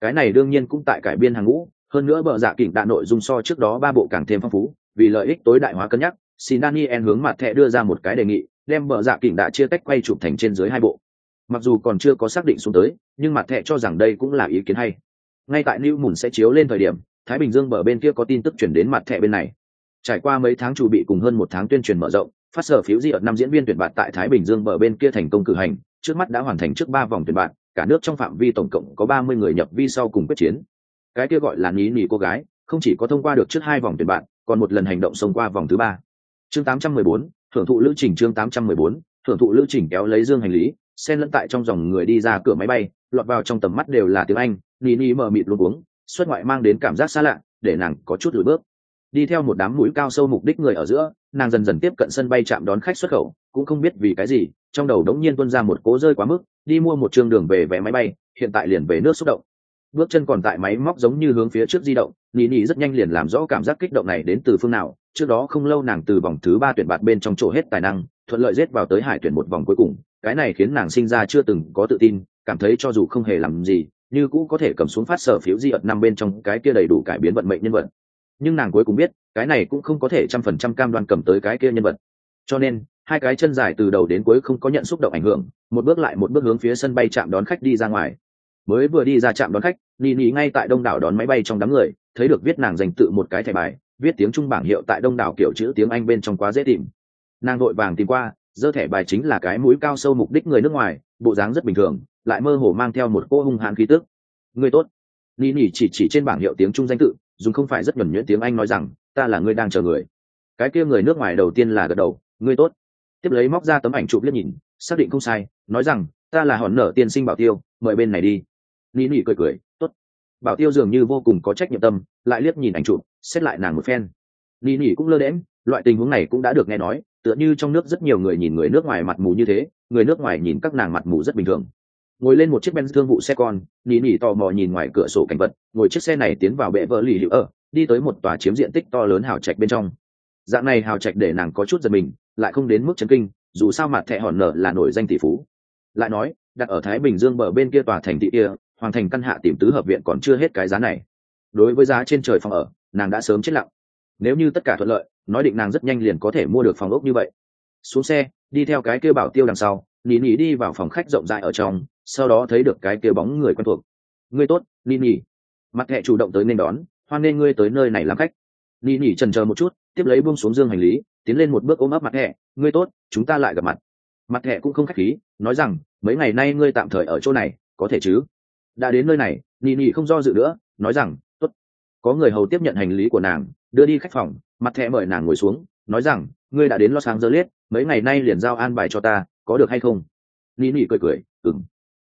Cái này đương nhiên cũng tại cải biên hàng ngũ, hơn nữa bờ dạ kình đạ nội dung so trước đó ba bộ càng thêm phong phú, vì lợi ích tối đại hóa cân nhắc xin daniel hướng mặt thẻ đưa ra một cái đề nghị đem bờ dạ kình đạ chia tách quay chụp thành trên dưới hai bộ mặc dù còn chưa có xác định xuống tới nhưng mặt thẻ cho rằng đây cũng là ý kiến hay. Ngay tại new mùn sẽ chiếu lên thời điểm thái bình dương bờ bên kia có tin tức chuyển đến mặt thẻ bên này. Trải qua mấy tháng chuẩn bị cùng hơn một tháng tuyên truyền mở rộng phát sở phiếu di ở năm diễn viên tuyển bạn tại thái bình dương bờ bên kia thành công cử hành trước mắt đã hoàn thành trước ba vòng tuyển bạn, cả nước trong phạm vi tổng cộng có ba mươi người nhập vi sau cùng quyết chiến. Cái kia gọi là ní nỉ cô gái không chỉ có thông qua được trước hai vòng tuyển bạn còn một lần hành động xông qua vòng thứ ba. Chương 814, thưởng thụ lữ trình chương 814, thưởng thụ lữ trình kéo lấy dương hành lý xen lẫn tại trong dòng người đi ra cửa máy bay, lọt vào trong tầm mắt đều là tiếng anh ni ni mờ mịt luôn uống, xuất ngoại mang đến cảm giác xa lạ, để nàng có chút lùi bước. Đi theo một đám mũi cao sâu mục đích người ở giữa, nàng dần dần tiếp cận sân bay chạm đón khách xuất khẩu, cũng không biết vì cái gì, trong đầu đống nhiên tuân ra một cố rơi quá mức, đi mua một trường đường về vé máy bay, hiện tại liền về nước xúc động. Bước chân còn tại máy móc giống như hướng phía trước di động nỉ nỉ rất nhanh liền làm rõ cảm giác kích động này đến từ phương nào, trước đó không lâu nàng từ vòng thứ ba tuyển bạt bên trong chỗ hết tài năng, thuận lợi rết vào tới hải tuyển một vòng cuối cùng cái này khiến nàng sinh ra chưa từng có tự tin, cảm thấy cho dù không hề làm gì, như cũ có thể cầm xuống phát sở phiếu di ợt năm bên trong cái kia đầy đủ cải biến vận mệnh nhân vật. Nhưng nàng cuối cùng biết, cái này cũng không có thể trăm phần trăm cam đoan cầm tới cái kia nhân vật. Cho nên, hai cái chân dài từ đầu đến cuối không có nhận xúc động ảnh hưởng, một bước lại một bước hướng phía sân bay chạm đón khách đi ra ngoài. Mới vừa đi ra trạm đón khách ni ni ngay tại đông đảo đón máy bay trong đám người, thấy được viết nàng dành tự một cái thẻ bài, viết tiếng trung bảng hiệu tại đông đảo kiểu chữ tiếng anh bên trong quá dễ tìm. Nàng vội vàng tìm qua dơ thẻ bài chính là cái mũi cao sâu mục đích người nước ngoài, bộ dáng rất bình thường, lại mơ hồ mang theo một cô hung hãn khí tức. Người tốt. Ni nỉ chỉ chỉ trên bảng hiệu tiếng trung danh tự, dùng không phải rất nhuẩn nhuyễn tiếng anh nói rằng, ta là người đang chờ người. Cái kia người nước ngoài đầu tiên là gật đầu người tốt. Tiếp lấy móc ra tấm ảnh chụp liếc nhìn, xác định không sai, nói rằng, ta là hòn nở tiên sinh bảo tiêu, mời bên này đi. Ni nỉ cười cười, tốt. Bảo tiêu dường như vô cùng có trách nhiệm tâm, lại liếc nhìn ảnh chụp, xét lại nàng một phen. Ni nỉ cũng lơ đễm loại tình huống này cũng đã được nghe nói, tựa như trong nước rất nhiều người nhìn người nước ngoài mặt mù như thế, người nước ngoài nhìn các nàng mặt mù rất bình thường. Ngồi lên một chiếc ben thương vụ xe con, nỉ nỉ tò mò nhìn ngoài cửa sổ cảnh vật, ngồi chiếc xe này tiến vào bệ vợ lì hữu ở, đi tới một tòa chiếm diện tích to lớn hào trạch bên trong. Dạng này hào trạch để nàng có chút giật mình, lại không đến mức chấn kinh, dù sao mặt thẹ hòn nở là nổi danh tỷ phú. Lại nói, đặt ở thái bình dương bờ bên kia tòa thành thị kia, hoàng thành căn hạ tìm tứ hợp viện còn chưa hết cái giá này. Đối với giá trên trời phòng ở, nàng đã sớm chết lặng. Nếu như tất cả thuận lợi nói định nàng rất nhanh liền có thể mua được phòng ốc như vậy. Xuống xe đi theo cái kêu bảo tiêu đằng sau nỉ nỉ đi vào phòng khách rộng rãi ở trong sau đó thấy được cái kêu bóng người quen thuộc. Ngươi tốt nỉ nỉ mặt hệ chủ động tới nên đón hoan nên ngươi tới nơi này làm khách. Nỉ nỉ trần chờ một chút tiếp lấy buông xuống dương hành lý tiến lên một bước ôm ấp mặt hệ, ngươi tốt chúng ta lại gặp mặt. Mặt hệ cũng không khách khí nói rằng mấy ngày nay ngươi tạm thời ở chỗ này có thể chứ? Đã đến nơi này. Nị nị không do dự nữa nói rằng tốt. có người hầu tiếp nhận hành lý của nàng đưa đi khách phòng mặt thẹ mời nàng ngồi xuống, nói rằng, ngươi đã đến lo sáng dơ liết mấy ngày nay liền giao an bài cho ta, có được hay không? Ni ni cười cười ừng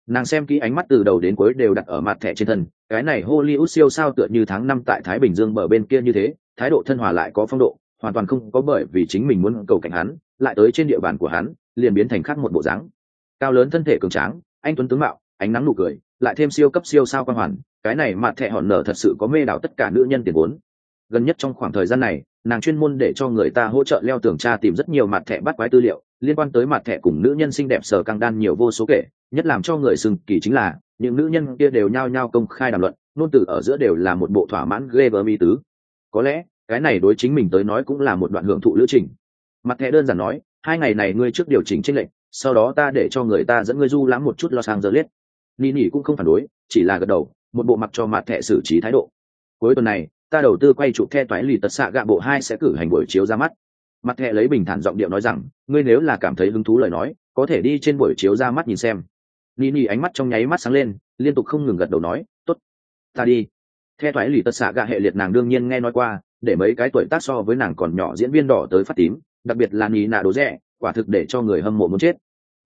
nàng xem kỹ ánh mắt từ đầu đến cuối đều đặt ở mặt thẻ trên thân, cái này hollywood siêu sao tựa như tháng năm tại thái bình dương bờ bên kia như thế, thái độ thân hòa lại có phong độ, hoàn toàn không có bởi vì chính mình muốn cầu cảnh hắn, lại tới trên địa bàn của hắn, liền biến thành khác một bộ dáng. Cao lớn thân thể cường tráng, anh tuấn tướng mạo, ánh nắng nụ cười, lại thêm siêu cấp siêu sao quan hoàn, cái này mặt thẻ hòn nở thật sự có mê đảo tất cả nữ nhân tiền vốn gần nhất trong khoảng thời gian này nàng chuyên môn để cho người ta hỗ trợ leo tường tra tìm rất nhiều mặt thẻ bắt quái tư liệu liên quan tới mặt thẻ cùng nữ nhân xinh đẹp sở căng đan nhiều vô số kể nhất làm cho người sừng kỳ chính là những nữ nhân kia đều nhao nhao công khai đàm luận nôn từ ở giữa đều là một bộ thỏa mãn ghê gớm ý tứ. Có lẽ cái này đối chính mình tới nói cũng là một đoạn hưởng thụ lữ trình. Mặt thẻ đơn giản nói hai ngày này ngươi trước điều chỉnh tranh lệnh, sau đó ta để cho người ta dẫn ngươi du lãm một chút lo sang giờ liết ni nỉ cũng không phản đối chỉ là gật đầu một bộ mặt cho mặt thẻ xử trí thái độ. Cuối tuần này ta đầu tư quay trụ the toái lì tật xạ gạ bộ hai sẽ cử hành buổi chiếu ra mắt. Mặt thẹ lấy bình thản giọng điệu nói rằng, ngươi nếu là cảm thấy hứng thú lời nói, có thể đi trên buổi chiếu ra mắt nhìn xem. Ni ni ánh mắt trong nháy mắt sáng lên, liên tục không ngừng gật đầu nói t ố t ta đi. The toái lì tật xạ gạ hệ liệt nàng đương nhiên nghe nói qua, để mấy cái tuổi tác so với nàng còn nhỏ diễn viên đỏ tới phát tím, đặc biệt là ni nạ đố rẻ, quả thực để cho người hâm mộ muốn chết.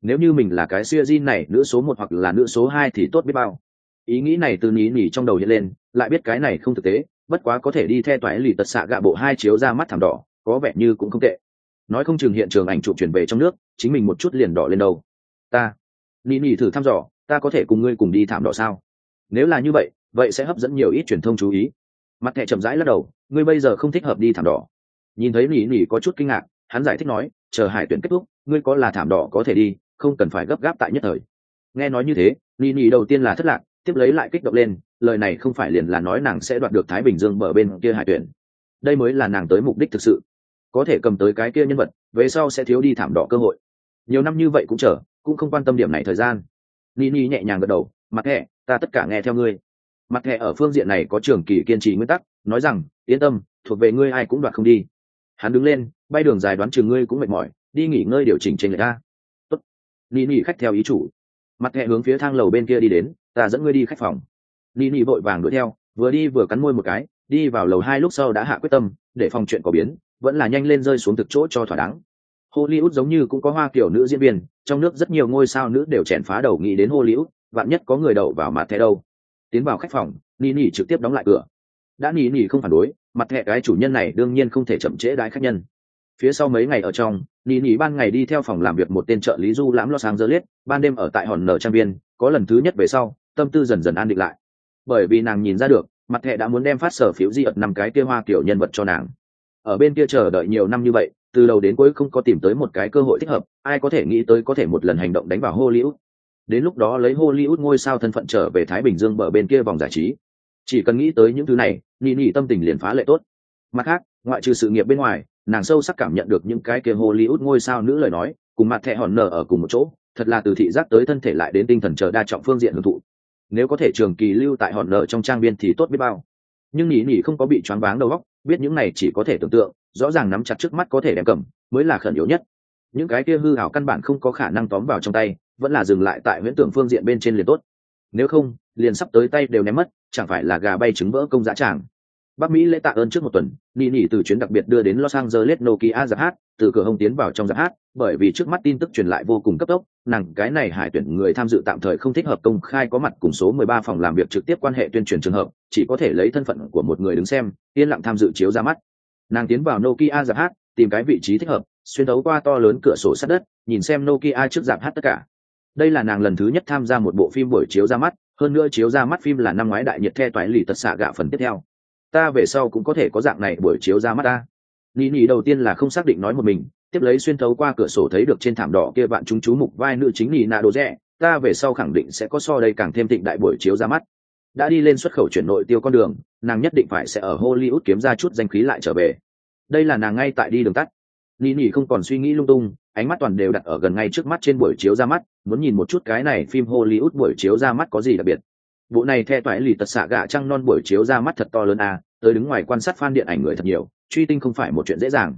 Nếu như mình là cái siêu di này, nữ số một hoặc là nữ số hai thì tốt biết bao. Ý nghĩ này từ ní nỉ trong đầu hiện lên, lại biết cái này không thực tế bất quá có thể đi theo toái lì tật xạ gạ bộ hai chiếu ra mắt thảm đỏ, có vẻ như cũng không tệ. Nói không chừng hiện trường ảnh chụp chuyển về trong nước, chính mình một chút liền đỏ lên đâu. Ta nỉ nỉ thử thăm dò, ta có thể cùng ngươi cùng đi thảm đỏ sao? Nếu là như vậy vậy sẽ hấp dẫn nhiều ít truyền thông chú ý. Mặt thẻ chậm rãi lắc đầu, ngươi bây giờ không thích hợp đi thảm đỏ. Nhìn thấy nỉ nỉ có chút kinh ngạc, hắn giải thích nói, chờ hải tuyển kết thúc, ngươi có là thảm đỏ có thể đi, không cần phải gấp gáp tại nhất thời. Nghe nói như thế nỉ nỉ đầu tiên là thất lạc tiếp lấy lại kích động lên, lời này không phải liền là nói nàng sẽ đoạt được thái bình dương bờ bên kia hải tuyển. Đây mới là nàng tới mục đích thực sự. Có thể cầm tới cái kia nhân vật, về sau sẽ thiếu đi thảm đỏ cơ hội. Nhiều năm như vậy cũng chờ, cũng không quan tâm điểm này thời gian. Ni ni nhẹ nhàng gật đầu, mặt thẻ ta tất cả nghe theo ngươi. Mặt thẻ ở phương diện này có trường kỳ kiên trì nguyên tắc, nói rằng, yên tâm, thuộc về ngươi ai cũng đoạt không đi. Hắn đứng lên, bay đường dài đoán chừng ngươi cũng mệt mỏi, đi nghỉ ngơi điều chỉnh trên người ta. Tốt. Ni ni khách theo ý chủ. Mặt thẻ hướng phía thang lầu bên kia đi đến ta dẫn ngươi đi khách phòng. Ni ni vội vàng đuổi theo, vừa đi vừa cắn môi một cái, đi vào lầu hai lúc sau đã hạ quyết tâm, để phòng chuyện có biến, vẫn là nhanh lên rơi xuống thực chỗ cho thỏa đáng. Hollywood giống như cũng có hoa kiểu nữ diễn viên, trong nước rất nhiều ngôi sao nữ đều chèn phá đầu nghĩ đến hollywood, vạn nhất có người đậu vào mặt thẻ đâu. Tiến vào khách phòng ni ni trực tiếp đóng lại cửa. Đã ni ni không phản đối, mặt thẻ cái chủ nhân này đương nhiên không thể chậm trễ đái khách nhân. Phía sau mấy ngày ở trong ni ni ban ngày đi theo phòng làm việc một tên trợ lý du lãm los angeles, ban đêm ở tại hòn nở trang viên, có lần thứ nhất về sau tâm tư dần dần an định lại. Bởi vì nàng nhìn ra được, mặt thẻ đã muốn đem phát sở phiếu di ật năm cái kia hoa kiểu nhân vật cho nàng. Ở bên kia chờ đợi nhiều năm như vậy, từ đầu đến cuối không có tìm tới một cái cơ hội thích hợp, ai có thể nghĩ tới có thể một lần hành động đánh vào hollywood. Đến lúc đó lấy hollywood ngôi sao thân phận trở về thái bình dương bờ bên kia vòng giải trí. Chỉ cần nghĩ tới những thứ này nị nị tâm tình liền phá lệ tốt. Mặt khác, ngoại trừ sự nghiệp bên ngoài, nàng sâu sắc cảm nhận được những cái kia hollywood ngôi sao nữ lời nói, cùng mặt thẹ hòn nở ở cùng một chỗ, thật là từ thị giác tới thân thể lại đến tinh thần chờ đa trọng phương diện hưởng thụ nếu có thể trường kỳ lưu tại hòn nợ trong trang viên thì tốt biết bao. Nhưng nỉ nỉ không có bị choáng váng đầu óc, biết những này chỉ có thể tưởng tượng, rõ ràng nắm chặt trước mắt có thể đem cầm, mới là khẩn yếu nhất. Những cái kia hư hảo căn bản không có khả năng tóm vào trong tay, vẫn là dừng lại tại huyễn tưởng phương diện bên trên liền tốt. Nếu không, liền sắp tới tay đều ném mất, chẳng phải là gà bay trứng vỡ công dã tràng bắc mỹ lễ tạ ơn trước một tuần, nỉ nỉ từ chuyến đặc biệt đưa đến los angeles nokia giáp hát, từ cửa hông tiến vào trong giáp hát, bởi vì trước mắt tin tức truyền lại vô cùng cấp tốc, nàng cái này hải tuyển người tham dự tạm thời không thích hợp công khai có mặt cùng số 13 phòng làm việc trực tiếp quan hệ tuyên truyền trường hợp, chỉ có thể lấy thân phận của một người đứng xem, yên lặng tham dự chiếu ra mắt. Nàng tiến vào nokia giáp hát, tìm cái vị trí thích hợp, xuyên thấu qua to lớn cửa sổ sát đất, nhìn xem nokia trước giáp hát tất cả. Đây là nàng lần thứ nhất tham gia một bộ phim buổi chiếu ra mắt, hơn nữa chiếu ra mắt phim là năm ngoái đại nhiệt the toái lì tật xạ gạ phần tiếp theo ta về sau cũng có thể có dạng này buổi chiếu ra mắt ta. Nỉ nỉ đầu tiên là không xác định nói một mình, tiếp lấy xuyên thấu qua cửa sổ thấy được trên thảm đỏ kia bạn chúng chú mục vai nữ chính nỉ nạ đồ rẻ, ta về sau khẳng định sẽ có so đây càng thêm thịnh đại buổi chiếu ra mắt. Đã đi lên xuất khẩu chuyển nội tiêu con đường, nàng nhất định phải sẽ ở hollywood kiếm ra chút danh khí lại trở về. Đây là nàng ngay tại đi đường tắt. Nỉ nỉ không còn suy nghĩ lung tung, ánh mắt toàn đều đặt ở gần ngay trước mắt trên buổi chiếu ra mắt, muốn nhìn một chút cái này phim hollywood buổi chiếu ra mắt có gì đặc biệt bộ này the toại lì tật xạ gạ trăng non buổi chiếu ra mắt thật to lớn à tới đứng ngoài quan sát fan điện ảnh người thật nhiều, truy tinh không phải một chuyện dễ dàng.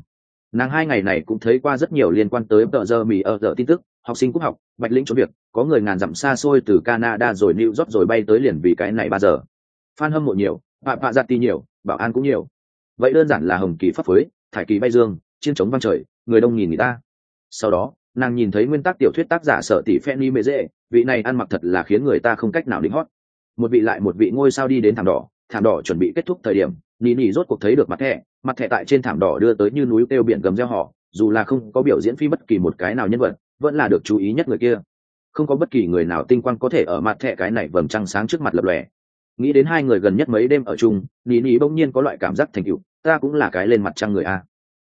Nàng hai ngày này cũng thấy qua rất nhiều liên quan tới tờ giờ mì ở tờ tin tức, học sinh cúc học, bạch lĩnh cho việc, có người ngàn dặm xa xôi từ canada rồi new york rồi bay tới liền vì cái này ba giờ. Fan hâm mộ nhiều bạ bạ giặt ti nhiều, bảo an cũng nhiều. Vậy đơn giản là hồng kỳ pháp phối thải kỳ bay dương chiến chống vang trời, người đông nhìn người ta. Sau đó, nàng nhìn thấy nguyên tắc tiểu thuyết tác giả sở tỷ Fanny mê dễ vị này ăn mặc thật là khiến người ta không cách nào đính hót một vị lại một vị ngôi sao đi đến thảm đỏ thảm đỏ chuẩn bị kết thúc thời điểm, nỉ nỉ rốt cuộc thấy được mặt thẻ mặt thẻ tại trên thảm đỏ đưa tới như núi kêu biển gầm reo họ, dù là không có biểu diễn phi bất kỳ một cái nào nhân vật, vẫn là được chú ý nhất người kia. Không có bất kỳ người nào tinh quang có thể ở mặt thẻ cái này vầng trăng sáng trước mặt lập lòe. Nghĩ đến hai người gần nhất mấy đêm ở chung, nỉ nỉ bỗng nhiên có loại cảm giác thành cựu ta cũng là cái lên mặt trăng người a.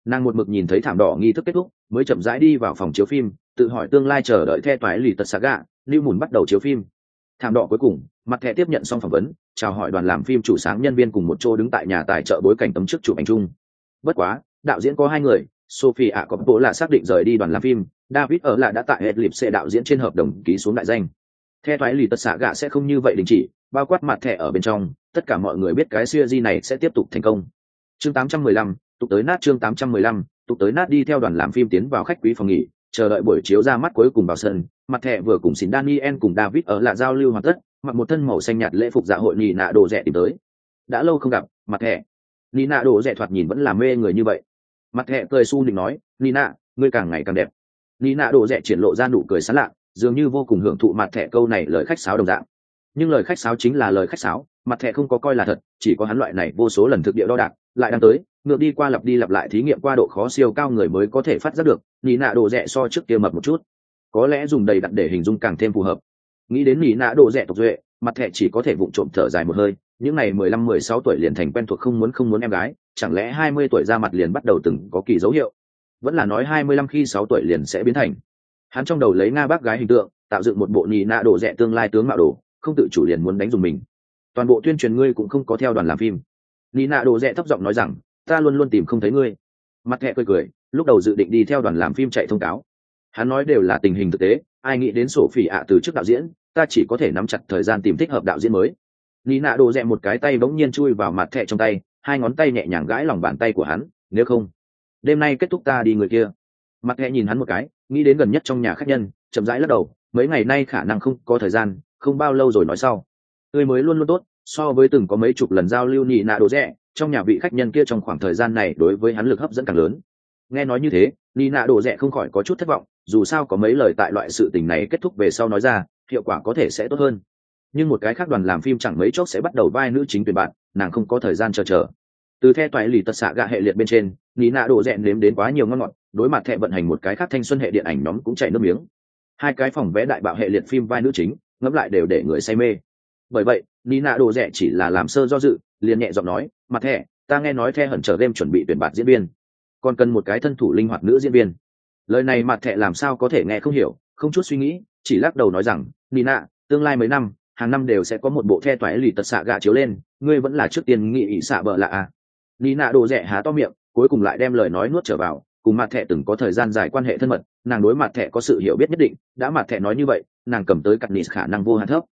Nàng một mực nhìn thấy thảm đỏ nghi thức kết thúc, mới chậm rãi đi vào phòng chiếu phim, tự hỏi tương lai chờ đợi the toái lì tật xà gà lưu mùn bắt đầu chiếu phim. Thảm đỏ cuối cùng mặt thẻ tiếp nhận xong phỏng vấn chào hỏi đoàn làm phim chủ sáng nhân viên cùng một chỗ đứng tại nhà tài trợ bối cảnh tấm trước chụp ảnh chung. Bất quá đạo diễn có hai người sophie ạ có bố là xác định rời đi đoàn làm phim david ở lại đã tại hết lịp sẽ đạo diễn trên hợp đồng ký xuống đại danh. Theo thoái lì tật xạ gạ sẽ không như vậy đình chỉ bao quát mặt thẻ ở bên trong tất cả mọi người biết cái siêu di này sẽ tiếp tục thành công. Chương 815, tục tới nát chương 815, tục tới nát đi theo đoàn làm phim tiến vào khách quý phòng nghỉ chờ đợi buổi chiếu ra mắt cuối cùng vào sân mặt thẻ vừa cùng xin daniel cùng david ở lại giao lưu hoàn tất mặc một thân màu xanh nhạt lễ phục dạ hội nị nạ đồ rẻ tìm tới. Đã lâu không gặp, mặt thẻ nị nạ đồ rẻ thoạt nhìn vẫn là mê người như vậy. Mặt thẻ cười su định nói nina ngươi càng ngày càng đẹp. Nina đồ rẻ triển lộ ra nụ cười sán lạ, dường như vô cùng hưởng thụ mặt thẻ câu này lời khách sáo đồng dạng. Nhưng lời khách sáo chính là lời khách sáo, mặt thẻ không có coi là thật, chỉ có hắn loại này vô số lần thực địa đo đạc, lại đang tới, ngược đi qua lặp đi lặp lại thí nghiệm qua độ khó siêu cao người mới có thể phát giác được nị nạ đồ rẻ so trước kia mập một chút. Có lẽ dùng đầy đặn để hình dung càng thêm phù hợp nghĩ đến nị nạ độ rẻ tục duệ, mặt thẹ chỉ có thể vụng trộm thở dài một hơi, những ngày mười lăm, mười sáu tuổi liền thành quen thuộc không muốn không muốn em gái, chẳng lẽ hai mươi tuổi ra mặt liền bắt đầu từng có kỳ dấu hiệu? Vẫn là nói hai mươi lăm khi sáu tuổi liền sẽ biến thành. Hắn trong đầu lấy nga bác gái hình tượng, tạo dựng một bộ nhì nạ đổ rẻ tương lai tướng mạo đồ, không tự chủ liền muốn đánh dùng mình. Toàn bộ tuyên truyền ngươi cũng không có theo đoàn làm phim. Nhì nạ đồ rẻ thấp giọng nói rằng, ta luôn luôn tìm không thấy ngươi. Mặt thẹ cười cười, lúc đầu dự định đi theo đoàn làm phim chạy thông cáo. Hắn nói đều là tình hình thực tế ai nghĩ đến sổ phỉ ạ từ trước đạo diễn ta chỉ có thể nắm chặt thời gian tìm thích hợp đạo diễn mới Ní nạ đồ rẽ một cái tay bỗng nhiên chui vào mặt thẹ trong tay, hai ngón tay nhẹ nhàng gãi lòng bàn tay của hắn, nếu không, đêm nay kết thúc ta đi người kia. Mặt thẹ nhìn hắn một cái, nghĩ đến gần nhất trong nhà khách nhân, chậm rãi lắc đầu, mấy ngày nay khả năng không có thời gian, không bao lâu rồi nói sau. Tươi mới luôn luôn tốt, so với từng có mấy chục lần giao lưu nhị nạ đồ rẽ, trong nhà vị khách nhân kia trong khoảng thời gian này đối với hắn lực hấp dẫn càng lớn. Nghe nói như thế, ni nạ đồ rẽ không khỏi có chút thất vọng, dù sao có mấy lời tại loại sự tình này kết thúc về sau nói ra, hiệu quả có thể sẽ tốt hơn. Nhưng một cái khác đoàn làm phim chẳng mấy chốc sẽ bắt đầu vai nữ chính tuyển bạn nàng không có thời gian chờ chờ. Từ the toại lì tật xạ gạ hệ liệt bên trên ni nạ đổ rẽ nếm đến quá nhiều ngon ngọt đối mặt thẹ vận hành một cái khác thanh xuân hệ điện ảnh nhóm cũng chảy nước miếng. Hai cái phòng vẽ đại bạo hệ liệt phim vai nữ chính ngẫm lại đều để người say mê. Bởi vậy Nina nạ độ rẽ chỉ là làm sơ do dự liền nhẹ giọng nói mặt thẻ, ta nghe nói the hận chờ game chuẩn bị tuyển bạn diễn viên còn cần một cái thân thủ linh hoạt nữ diễn viên. Lời này mặt thẹ làm sao có thể nghe không hiểu, không chút suy nghĩ, chỉ lắc đầu nói rằng, nina, tương lai mấy năm, hàng năm đều sẽ có một bộ the toái lì tật xạ gạ chiếu lên, ngươi vẫn là trước tiên nghị ý xạ bợ lạ à. Ni nạ đồ rẻ há to miệng, cuối cùng lại đem lời nói nuốt trở vào, cùng mặt thẹ từng có thời gian dài quan hệ thân mật, nàng đối mặt thẹ có sự hiểu biết nhất định, đã mặt thẹ nói như vậy, nàng cầm tới cặp nịt khả năng vô hạn thấp.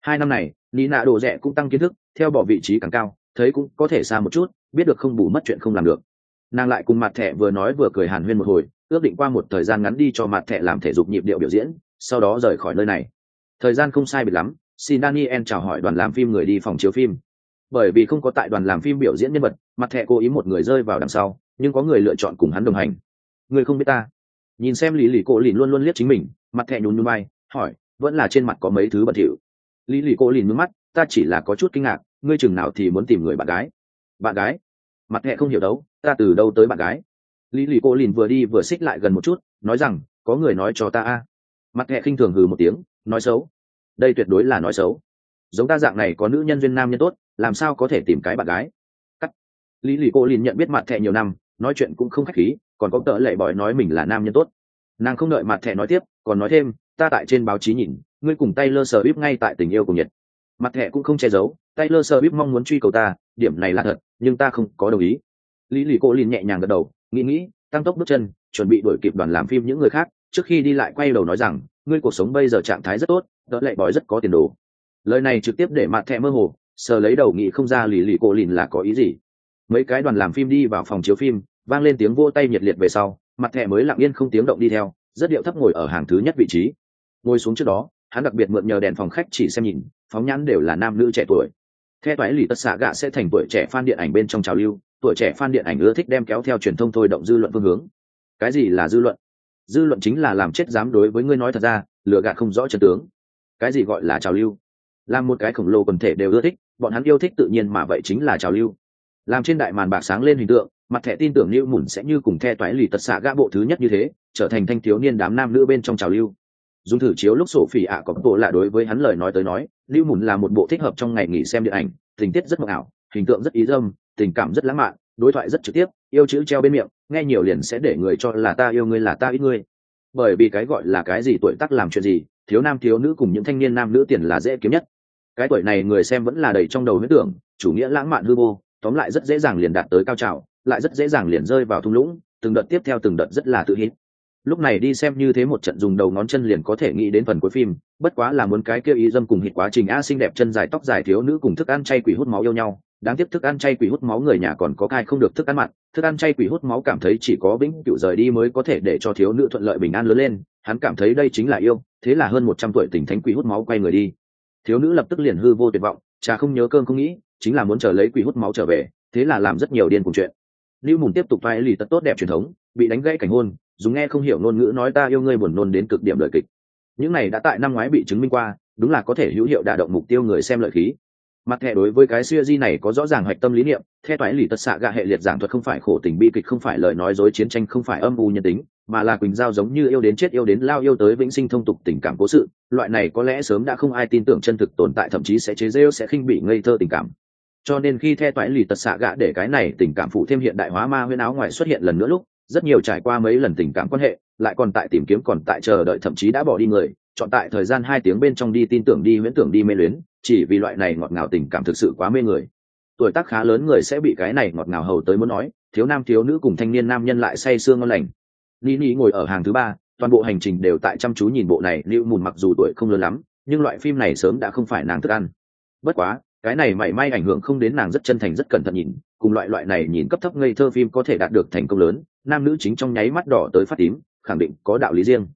Hai năm này ni nạ đồ rẻ cũng tăng kiến thức, theo bỏ vị trí càng cao, thấy cũng có thể xa một chút, biết được không bù mất chuyện không làm được nàng lại cùng mặt thẻ vừa nói vừa cười hàn huyên một hồi, ước định qua một thời gian ngắn đi cho mặt thẻ làm thể dục nhịp điệu biểu diễn, sau đó rời khỏi nơi này. Thời gian không sai biệt lắm, xin daniel chào hỏi đoàn làm phim người đi phòng chiếu phim. Bởi vì không có tại đoàn làm phim biểu diễn nhân vật mặt thẻ cố ý một người rơi vào đằng sau, nhưng có người lựa chọn cùng hắn đồng hành. Người không biết ta. Nhìn xem lý lì cô lìn luôn luôn liếc chính mình mặt thẹ nhún nhún bay hỏi, vẫn là trên mặt có mấy thứ bẩn thỉu? Lý lì cô lìn mướn mắt, ta chỉ là có chút kinh ngạc, ngươi chừng nào thì muốn tìm người bạn gái? Bạn gái? Mặt hệ không hiểu đâu ta từ đâu tới bạn gái? Lý lì cô lìn vừa đi vừa xích lại gần một chút, nói rằng, có người nói cho ta a. Mặt hệ khinh thường hừ một tiếng, nói xấu. Đây tuyệt đối là nói xấu. Giống ta dạng này có nữ nhân duyên nam nhân tốt, làm sao có thể tìm cái bạn gái? Cắt. Lý lì cô liền nhận biết mặt thẹ nhiều năm, nói chuyện cũng không khách khí, còn có tợ lệ bỏi nói mình là nam nhân tốt. Nàng không đợi mặt thẹ nói tiếp, còn nói thêm, ta tại trên báo chí nhìn, ngươi cùng tay lơ sờ bíp ngay tại tình yêu cùng nhật mặt thẻ cũng không che giấu, Taylor Swift mong muốn truy cầu ta, điểm này là thật, nhưng ta không có đồng ý. Lý lì cô liền nhẹ nhàng gật đầu, nghĩ nghĩ, tăng tốc bước chân, chuẩn bị đuổi kịp đoàn làm phim những người khác, trước khi đi lại quay đầu nói rằng, ngươi cuộc sống bây giờ trạng thái rất tốt đỡ lại bói rất có tiền đồ. Lời này trực tiếp để mặt thẹ mơ hồ, sờ lấy đầu nghĩ không ra lì lì cổ lìn là có ý gì. Mấy cái đoàn làm phim đi vào phòng chiếu phim, vang lên tiếng vô tay nhiệt liệt về sau, mặt thẹ mới lặng yên không tiếng động đi theo, rất điệu thấp ngồi ở hàng thứ nhất vị trí. Ngồi xuống trước đó, hắn đặc biệt mượn nhờ đèn phòng khách chỉ xem nhìn phóng nhãn đều là nam nữ trẻ tuổi. Theo toái lì tất xạ gạ sẽ thành tuổi trẻ fan điện ảnh bên trong trào lưu, tuổi trẻ fan điện ảnh ưa thích đem kéo theo truyền thông thôi động dư luận phương hướng. Cái gì là dư luận? Dư luận chính là làm chết dám đối với ngươi nói thật ra lựa gạt không rõ chân tướng. Cái gì gọi là trào lưu? Làm một cái khổng lồ quần thể đều ưa thích, bọn hắn yêu thích tự nhiên mà vậy chính là trào lưu. Làm trên đại màn bạc sáng lên hình tượng, mặt thẻ tin tưởng lưu mùn sẽ như cùng the toái lì tật xạ gã bộ thứ nhất như thế, trở thành thanh thiếu niên đám nam nữ bên trong trào lưu. Dùng thử chiếu lúc sổ phỉ ạ có bộ là đối với hắn lời nói tới nói lưu mùn là một bộ thích hợp trong ngày nghỉ xem điện ảnh, tình tiết rất mộng ảo, hình tượng rất ý dâm, tình cảm rất lãng mạn, đối thoại rất trực tiếp, yêu chữ treo bên miệng, nghe nhiều liền sẽ để người cho là ta yêu ngươi, là ta ít ngươi. Bởi vì cái gọi là cái gì tuổi tác làm chuyện gì, thiếu nam thiếu nữ cùng những thanh niên nam nữ tiền là dễ kiếm nhất. Cái tuổi này người xem vẫn là đầy trong đầu huyết tưởng, chủ nghĩa lãng mạn hư vô, tóm lại rất dễ dàng liền đạt tới cao trào, lại rất dễ dàng liền rơi vào thung lũng, từng đợt tiếp theo từng đợt rất là tự hít lúc này đi xem như thế một trận dùng đầu ngón chân liền có thể nghĩ đến phần cuối phim, bất quá là muốn cái kêu ý dâm cùng hít quá trình a xinh đẹp chân dài tóc dài thiếu nữ cùng thức ăn chay quỷ hút máu yêu nhau. Đáng tiếc thức ăn chay quỷ hút máu người nhà còn có cai không được thức ăn mặn, thức ăn chay quỷ hút máu cảm thấy chỉ có vĩnh cựu rời đi mới có thể để cho thiếu nữ thuận lợi bình an lớn lên, hắn cảm thấy đây chính là yêu, thế là hơn một trăm tuổi tỉnh thánh quỷ hút máu quay người đi. Thiếu nữ lập tức liền hư vô tuyệt vọng, cha không nhớ cơm không nghĩ, chính là muốn chờ lấy quỷ hút máu trở về, thế là làm rất nhiều điên cùng chuyện. Lưu mùn tiếp tục vai lì tật tốt đẹp truyền thống, bị đánh gãy cảnh hôn dùng nghe không hiểu ngôn ngữ nói ta yêu ngươi buồn nôn đến cực điểm lời kịch. Những này đã tại năm ngoái bị chứng minh qua, đúng là có thể hữu hiệu đả động mục tiêu người xem lợi khí. Mặt thẻ đối với cái siêu di này có rõ ràng hoạch tâm lý niệm theo toái lì tật xạ gạ hệ liệt giảng thuật không phải khổ tình bi kịch, không phải lời nói dối chiến tranh, không phải âm u nhân tính, mà là quỳnh giao giống như yêu đến chết yêu đến lao yêu tới vĩnh sinh thông tục tình cảm cố sự. Loại này có lẽ sớm đã không ai tin tưởng chân thực tồn tại, thậm chí sẽ chế rêu sẽ khinh bị, ngây thơ tình cảm. Cho nên khi theo toại lì tật xạ gạ để cái này tình cảm phụ thêm hiện đại hóa ma huyên áo ngoài xuất hiện lần nữa lúc rất nhiều trải qua mấy lần tình cảm quan hệ, lại còn tại tìm kiếm còn tại chờ đợi thậm chí đã bỏ đi người, chọn tại thời gian hai tiếng bên trong đi tin tưởng đi huyễn tưởng đi mê luyến, chỉ vì loại này ngọt ngào tình cảm thực sự quá mê người. Tuổi tác khá lớn người sẽ bị cái này ngọt ngào hầu tới muốn nói, thiếu nam thiếu nữ cùng thanh niên nam nhân lại say sương ngon lành. Ni ni ngồi ở hàng thứ ba, toàn bộ hành trình đều tại chăm chú nhìn bộ này, lưu mùn mặc dù tuổi không lớn lắm, nhưng loại phim này sớm đã không phải nàng thức ăn. Bất quá, cái này mảy may ảnh hưởng không đến nàng rất chân thành rất cẩn thận nhìn, cùng loại loại này nhìn cấp thấp ngây thơ phim có thể đạt được thành công lớn nam nữ chính trong nháy mắt đỏ tới phát tím, khẳng định có đạo lý riêng.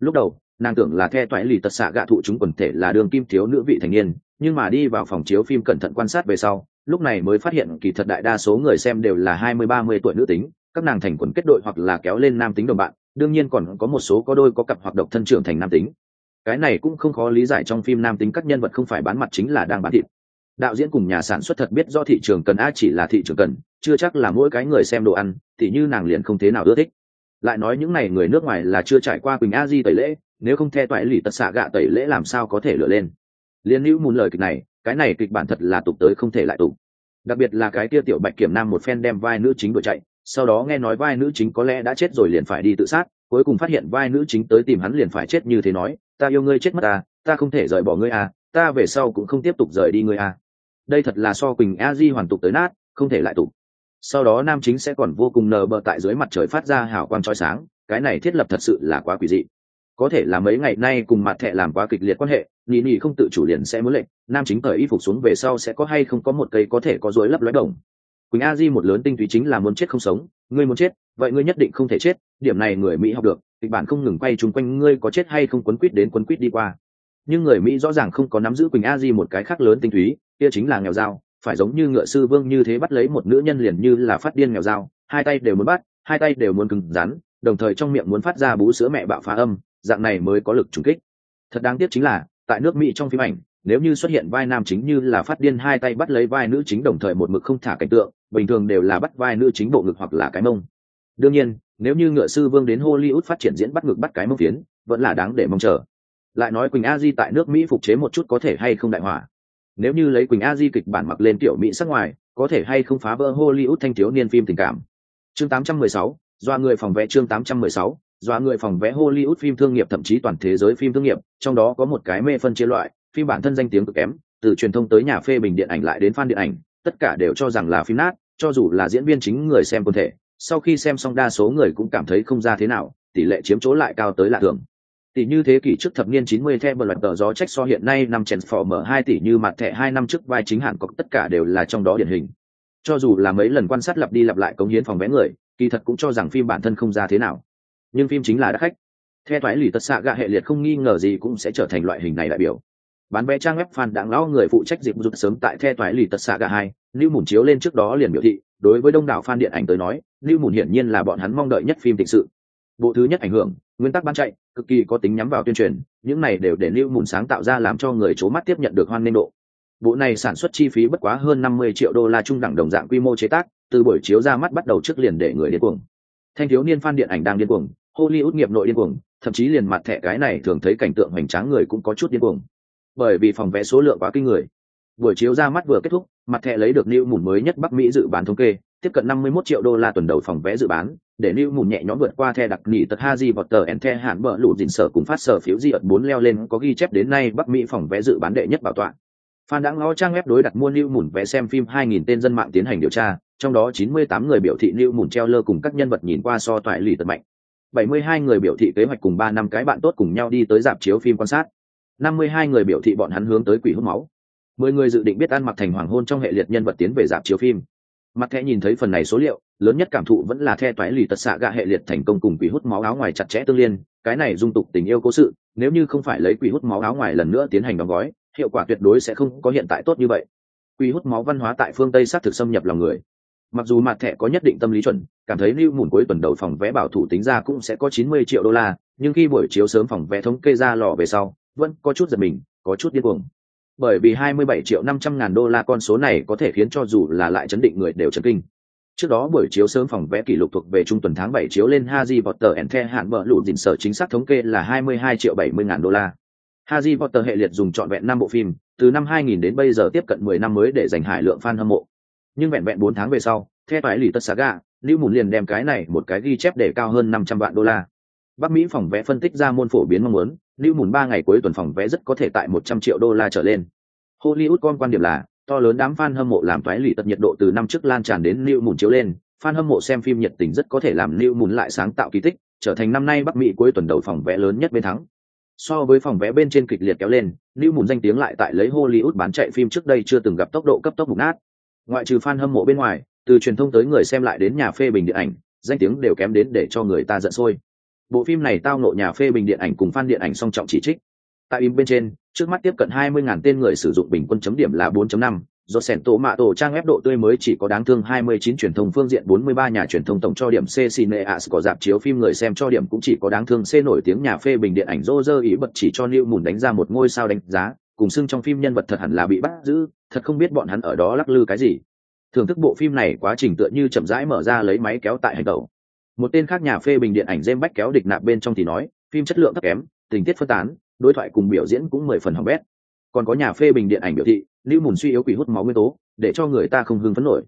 Lúc đầu, nàng tưởng là the toại lì tật xạ gạ thụ chúng quần thể là đường kim thiếu nữ vị thành niên, nhưng mà đi vào phòng chiếu phim cẩn thận quan sát về sau, lúc này mới phát hiện kỳ thật đại đa số người xem đều là hai mươi, ba mươi tuổi nữ tính, các nàng thành quần kết đội hoặc là kéo lên nam tính đồng bạn, đương nhiên còn có một số có đôi có cặp hoặc độc thân trưởng thành nam tính. Cái này cũng không khó lý giải trong phim nam tính các nhân vật không phải bán mặt chính là đang bán thịt đạo diễn cùng nhà sản xuất thật biết do thị trường cần a chỉ là thị trường cần, chưa chắc là mỗi cái người xem đồ ăn, thì như nàng liền không thế nào ưa thích. Lại nói những n à y người nước ngoài là chưa trải qua quỳnh a di tẩy lễ, nếu không the toại lì tật xạ gạ tẩy lễ làm sao có thể lựa lên. Liên hữu mùn lời kịch này, cái này kịch bản thật là tục tới không thể lại tục. Đặc biệt là cái kia tiểu bạch kiểm nam một phen đem vai nữ chính đuổi chạy, sau đó nghe nói vai nữ chính có lẽ đã chết rồi liền phải đi tự sát, cuối cùng phát hiện vai nữ chính tới tìm hắn liền phải chết như thế nói, ta yêu ngươi chết mất ta ta không thể rời bỏ ngươi à ta về sau cũng không tiếp tục rời đi ngươi à đây thật là so quỳnh a di hoàn tục tới nát, không thể lại tục. Sau đó nam chính sẽ còn vô cùng nờ bờ tại dưới mặt trời phát ra hào quang trói sáng, cái này thiết lập thật sự là quá quỷ dị. Có thể là mấy ngày nay cùng mặt thẹ làm quá kịch liệt quan hệ nhị nhị không tự chủ liền sẽ muốn lệnh, nam chính cởi y phục xuống về sau sẽ có hay không có một cây có thể có dối lấp lói đồng. Quỳnh a di một lớn tinh túy chính là muốn chết không sống, ngươi muốn chết, vậy ngươi nhất định không thể chết, điểm này người mỹ học được, kịch bản không ngừng quay chung quanh ngươi có chết hay không quấn quýt đến quấn quýt đi qua. Nhưng người mỹ rõ ràng không có nắm giữ quỳnh a di một cái khác lớn tinh túy kia chính là nghèo dao, phải giống như ngựa sư vương như thế bắt lấy một nữ nhân liền như là phát điên nghèo dao, hai tay đều muốn bắt, hai tay đều muốn cứng rắn, đồng thời trong miệng muốn phát ra bú sữa mẹ bạo phá âm, dạng này mới có lực trùng kích. Thật đáng tiếc chính là, tại nước mỹ trong phim ảnh, nếu như xuất hiện vai nam chính như là phát điên hai tay bắt lấy vai nữ chính đồng thời một mực không thả cảnh tượng, bình thường đều là bắt vai nữ chính bộ ngực hoặc là cái mông. Đương nhiên, nếu như ngựa sư vương đến hollywood phát triển diễn bắt ngực bắt cái mông phiến, vẫn là đáng để mong chờ. Lại nói quỳnh a di tại nước mỹ phục chế một chút có thể hay không đại hỏa nếu như lấy quỳnh a di kịch bản mặc lên tiểu mỹ sắc ngoài có thể hay không phá vỡ hollywood thanh thiếu niên phim tình cảm? Chương 816, do người phòng vẽ chương 816, do người phòng vẽ hollywood phim thương nghiệp thậm chí toàn thế giới phim thương nghiệp trong đó có một cái mê phân chia loại phim bản thân danh tiếng cực kém từ truyền thông tới nhà phê bình điện ảnh lại đến fan điện ảnh tất cả đều cho rằng là phim nát cho dù là diễn viên chính người xem quân thể sau khi xem xong đa số người cũng cảm thấy không ra thế nào tỷ lệ chiếm chỗ lại cao tới lạ thường tỷ như thế kỷ trước thập niên 90 theo một loạt tờ gió trách so hiện nay năm mở hai tỷ như mặt thẻ hai năm trước vai chính hẳn có tất cả đều là trong đó điển hình. Cho dù là mấy lần quan sát lặp đi lặp lại cống hiến phòng vé người, kỳ thật cũng cho rằng phim bản thân không ra thế nào. Nhưng phim chính là đã khách. Theo toái lì tật xạ gạ hệ liệt không nghi ngờ gì cũng sẽ trở thành loại hình này đại biểu. Bán vé trang web fan đặng lão người phụ trách dịp rụt sớm tại theo toái lì tật xạ gạ hai, Lưu Mùn chiếu lên trước đó liền biểu thị, đối với đông đảo fan điện ảnh tới nói, Lưu Mùn hiển nhiên là bọn hắn mong đợi nhất phim tình sự. Bộ thứ nhất ảnh hưởng, nguyên tắc bán chạy cực kỳ có tính nhắm vào tuyên truyền, những này đều để lưu mùn sáng tạo ra làm cho người c mắt tiếp nhận được hoan nghênh độ. Bộ này sản xuất chi phí bất quá hơn năm mươi triệu đô la trung đẳng đồng dạng quy mô chế tác, từ buổi chiếu ra mắt bắt đầu trước liền để người điên cuồng. Thanh thiếu niên phan điện ảnh đang điên cuồng, hollywood nghiệp nội điên cuồng, thậm chí liền mặt thẻ cái này thường thấy cảnh tượng hoành tráng người cũng có chút điên cuồng. Bởi vì phòng vé số lượng quá kinh người. Buổi chiếu ra mắt vừa kết thúc, mặt thẻ lấy được lưu mùn mới nhất bắc mỹ dự bán thống kê tiếp cận 51 triệu đô la tuần đầu phòng vé dự bán để lưu mùn nhẹ nhõm vượt qua The đặc nỉ tật haji vọt tờ and the hạn bờ lụt dình sở cùng phát sở phiếu di ợt bốn leo lên có ghi chép đến nay bắc mỹ phòng vé dự bán đệ nhất bảo tọa Phan đã ngó trang web đối đặt mua Lưu Mùn vé xem phim 2000 tên dân mạng tiến hành điều tra, trong đó 98 người biểu thị Lưu Mùn treo lơ cùng các nhân vật nhìn qua so toại lì tật mạnh. 72 người biểu thị kế hoạch cùng 3 năm cái bạn tốt cùng nhau đi tới dạp chiếu phim quan sát. 52 người biểu thị bọn hắn hướng tới quỷ hút máu. 10 người dự định biết ăn mặc thành hoàng hôn trong hệ liệt nhân vật tiến về dạp chiếu phim. Mặt thẻ nhìn thấy phần này số liệu, lớn nhất cảm thụ vẫn là the toái lì tật xạ gạ hệ liệt thành công cùng quỷ hút máu áo ngoài chặt chẽ tương liên, cái này dung tục tình yêu cố sự, nếu như không phải lấy quỷ hút máu áo ngoài lần nữa tiến hành đóng gói, hiệu quả tuyệt đối sẽ không có hiện tại tốt như vậy. Quỷ hút máu văn hóa tại phương tây sát thực xâm nhập lòng người. Mặc dù mặt thẻ có nhất định tâm lý chuẩn cảm thấy lưu mùn cuối tuần đầu phòng vé bảo thủ tính ra cũng sẽ có chín mươi triệu đô la nhưng khi buổi chiếu sớm phòng vé thống kê ra lò về sau vẫn có chút giật mình có chút điên cuồng bởi vì hai mươi bảy triệu năm trăm ngàn đô la con số này có thể khiến cho dù là lại chấn định người đều chấn kinh trước đó buổi chiếu sớm phòng vé kỷ lục thuộc về trung tuần tháng 7 chiếu lên Haji Potter and the hạn bờ lụt dình sở chính xác thống kê là hai mươi hai triệu bảy mươi ngàn đô la Haji Potter hệ liệt dùng trọn vẹn năm bộ phim, từ năm 2000 đến bây giờ tiếp cận 10 năm mới để giành hải lượng fan hâm mộ. Nhưng vẹn vẹn 4 tháng về sau, theo phải lì tất saga, Lưu Mùn liền đem cái này một cái ghi chép để cao hơn 500 vạn đô la. Bắc Mỹ phòng vé phân tích ra môn phổ biến mong muốn, Lưu Mùn 3 ngày cuối tuần phòng vé rất có thể tại 100 triệu đô la trở lên. Hollywood con quan điểm là, to lớn đám fan hâm mộ làm toái lì tật nhiệt độ từ năm trước lan tràn đến Lưu Mùn chiếu lên, fan hâm mộ xem phim nhiệt tình rất có thể làm Lưu Mùn lại sáng tạo kỳ tích, trở thành năm nay Bắc Mỹ cuối tuần đầu phòng vé lớn nhất bên thắng. So với phòng vé bên trên kịch liệt kéo lên lưu mùn danh tiếng lại tại lấy hollywood bán chạy phim trước đây chưa từng gặp tốc độ cấp tốc mục nát. Ngoại trừ fan hâm mộ bên ngoài từ truyền thông tới người xem lại đến nhà phê bình điện ảnh danh tiếng đều kém đến để cho người ta giận sôi bộ phim này tao nộ nhà phê bình điện ảnh cùng fan điện ảnh song trọng chỉ trích tại im bên trên trước mắt tiếp cận 20.000 tên người sử dụng bình quân chấm điểm là 4.5, do sẻn tổ mạ tổ trang web độ tươi mới chỉ có đáng thương 29 truyền thông phương diện 43 nhà truyền thông tổng cho điểm C Cineas có dạp chiếu phim người xem cho điểm cũng chỉ có đáng thương C nổi tiếng nhà phê bình điện ảnh Roger ý bật chỉ cho Lưu Mùn đánh ra một ngôi sao đánh giá, cùng xưng trong phim nhân vật thật hẳn là bị bắt giữ, thật không biết bọn hắn ở đó lắc lư cái gì. Thưởng thức bộ phim này quá trình tựa như chậm rãi mở ra lấy máy kéo tại hành tẩu. Một tên khác nhà phê bình điện ảnh James Bách kéo địch nạp bên trong thì nói, phim chất lượng thấp kém, tình tiết phân tán, đối thoại cùng biểu diễn cũng mười phần hỏng bét. Còn có nhà phê bình điện ảnh biểu thị, lưu mùn suy yếu quỷ hút máu nguyên tố để cho người ta không hưng phấn nổi.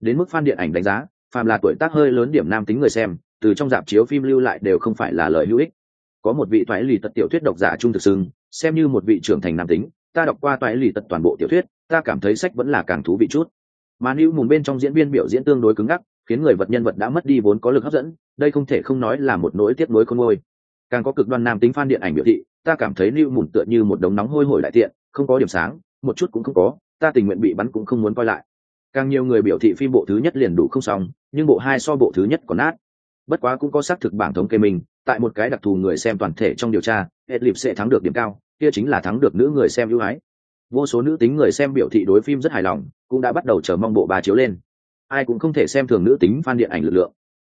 Đến mức fan điện ảnh đánh giá phàm là tuổi tác hơi lớn điểm nam tính người xem từ trong dạp chiếu phim lưu lại đều không phải là lời hữu ích. Có một vị toái lì tật tiểu thuyết độc giả trung thực xưng xem như một vị trưởng thành nam tính ta đọc qua toái lì tật toàn bộ tiểu thuyết ta cảm thấy sách vẫn là càng thú vị chút. Mà lưu mùn bên trong diễn viên biểu diễn tương đối cứng ngắc khiến người vật nhân vật đã mất đi vốn có lực hấp dẫn, đây không thể không nói là một nỗi tiếc nuối không ngôi càng có cực đoan nam tính fan điện ảnh biểu thị, ta cảm thấy lưu mùn tựa như một đống nóng hôi hổi đại tiện, không có điểm sáng, một chút cũng không có, ta tình nguyện bị bắn cũng không muốn coi lại. Càng nhiều người biểu thị phim bộ thứ nhất liền đủ không xong, nhưng bộ hai so bộ thứ nhất còn nát. Bất quá cũng có xác thực bảng thống kê mình, tại một cái đặc thù người xem toàn thể trong điều tra hệ lịp sẽ thắng được điểm cao, kia chính là thắng được nữ người xem ưu ái. Vô số nữ tính người xem biểu thị đối phim rất hài lòng, cũng đã bắt đầu chờ mong bộ ba chiếu lên ai cũng không thể xem thường nữ tính fan điện ảnh lực lượng.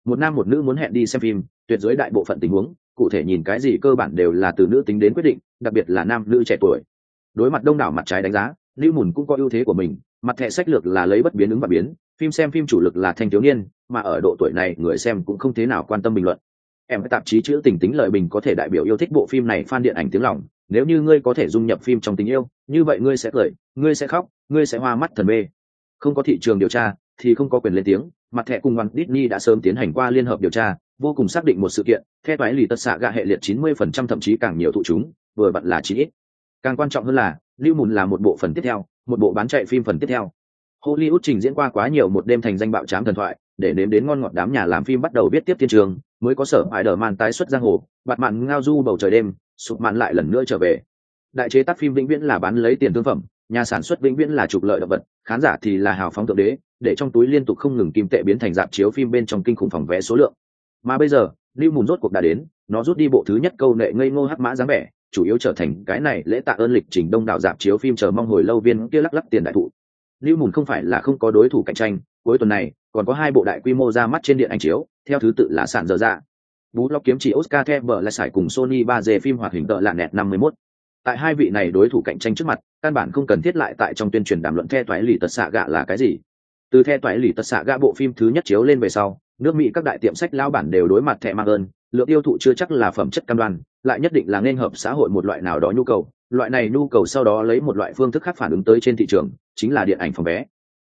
Một nam một nữ muốn hẹn đi xem phim, tuyệt dưới đại bộ phận tình huống, cụ thể nhìn cái gì cơ bản đều là từ nữ tính đến quyết định, đặc biệt là nam nữ trẻ tuổi. Đối mặt đông đảo mặt trái đánh giá, lưu mùn cũng có ưu thế của mình, mặt thẻ sách lược là lấy bất biến ứng và biến, phim xem phim chủ lực là thanh thiếu niên, mà ở độ tuổi này người xem cũng không thế nào quan tâm bình luận. Em tạp chí chữ tình tính lời bình có thể đại biểu yêu thích bộ phim này fan điện ảnh tiếng lòng, nếu như ngươi có thể dung nhập phim trong tình yêu, như vậy ngươi sẽ cười, ngươi sẽ khóc, ngươi sẽ hoa mắt thần mê. Không có thị trường điều tra thì không có quyền lên tiếng, mặt thẻ cùng hoàng Disney đã sớm tiến hành qua liên hợp điều tra, vô cùng xác định một sự kiện theo toái lì tất xạ gạ hệ liệt 90% thậm chí càng nhiều thụ chúng, vừa vặn là chí ít. Càng quan trọng hơn là, lưu mùn là một bộ phần tiếp theo, một bộ bán chạy phim phần tiếp theo. Hollywood trình diễn qua quá nhiều một đêm thành danh bạo trám thần thoại, để nếm đến ngon ngọt đám nhà làm phim bắt đầu biết tiếp thiên trường, mới có sở hại đờ man tái xuất giang hồ, bạt mạn ngao du bầu trời đêm, sụp mạn lại lần nữa trở về. Đại chế tác phim vĩnh viễn là bán lấy tiền thương phẩm, nhà sản xuất vĩnh viễn là trục lợi động vật, khán giả thì là hào phóng thượng đế để trong túi liên tục không ngừng kim tệ biến thành dạp chiếu phim bên trong kinh khủng phòng vé số lượng. Mà bây giờ, lưu mùn rốt cuộc đã đến, nó rút đi bộ thứ nhất câu nệ ngây ngô hắc mã dáng vẻ, chủ yếu trở thành cái này lễ tạ ơn lịch trình đông đảo dạp chiếu phim chờ mong hồi lâu viên kia lắc lắc tiền đại thụ. Lưu mùn không phải là không có đối thủ cạnh tranh, cuối tuần này, còn có hai bộ đại quy mô ra mắt trên điện ảnh chiếu, theo thứ tự là sản dở dạ. Bú lóc kiếm chỉ oscar theo bờ lại sải cùng sony ba d phim hoạt hình tợ lạ nẹt năm mươi 51. tại hai vị này đối thủ cạnh tranh trước mặt, căn bản không cần thiết lại tại trong tuyên truyền đàm luận the toái lì tật xạ gạ là cái gì từ the toại lì tật xạ gã bộ phim thứ nhất chiếu lên về sau, nước mỹ các đại tiệm sách lao bản đều đối mặt thẻ mang ơn lượng tiêu thụ chưa chắc là phẩm chất cam đoan, lại nhất định là nên hợp xã hội một loại nào đó nhu cầu. Loại này nhu cầu sau đó lấy một loại phương thức khác phản ứng tới trên thị trường, chính là điện ảnh phòng vé.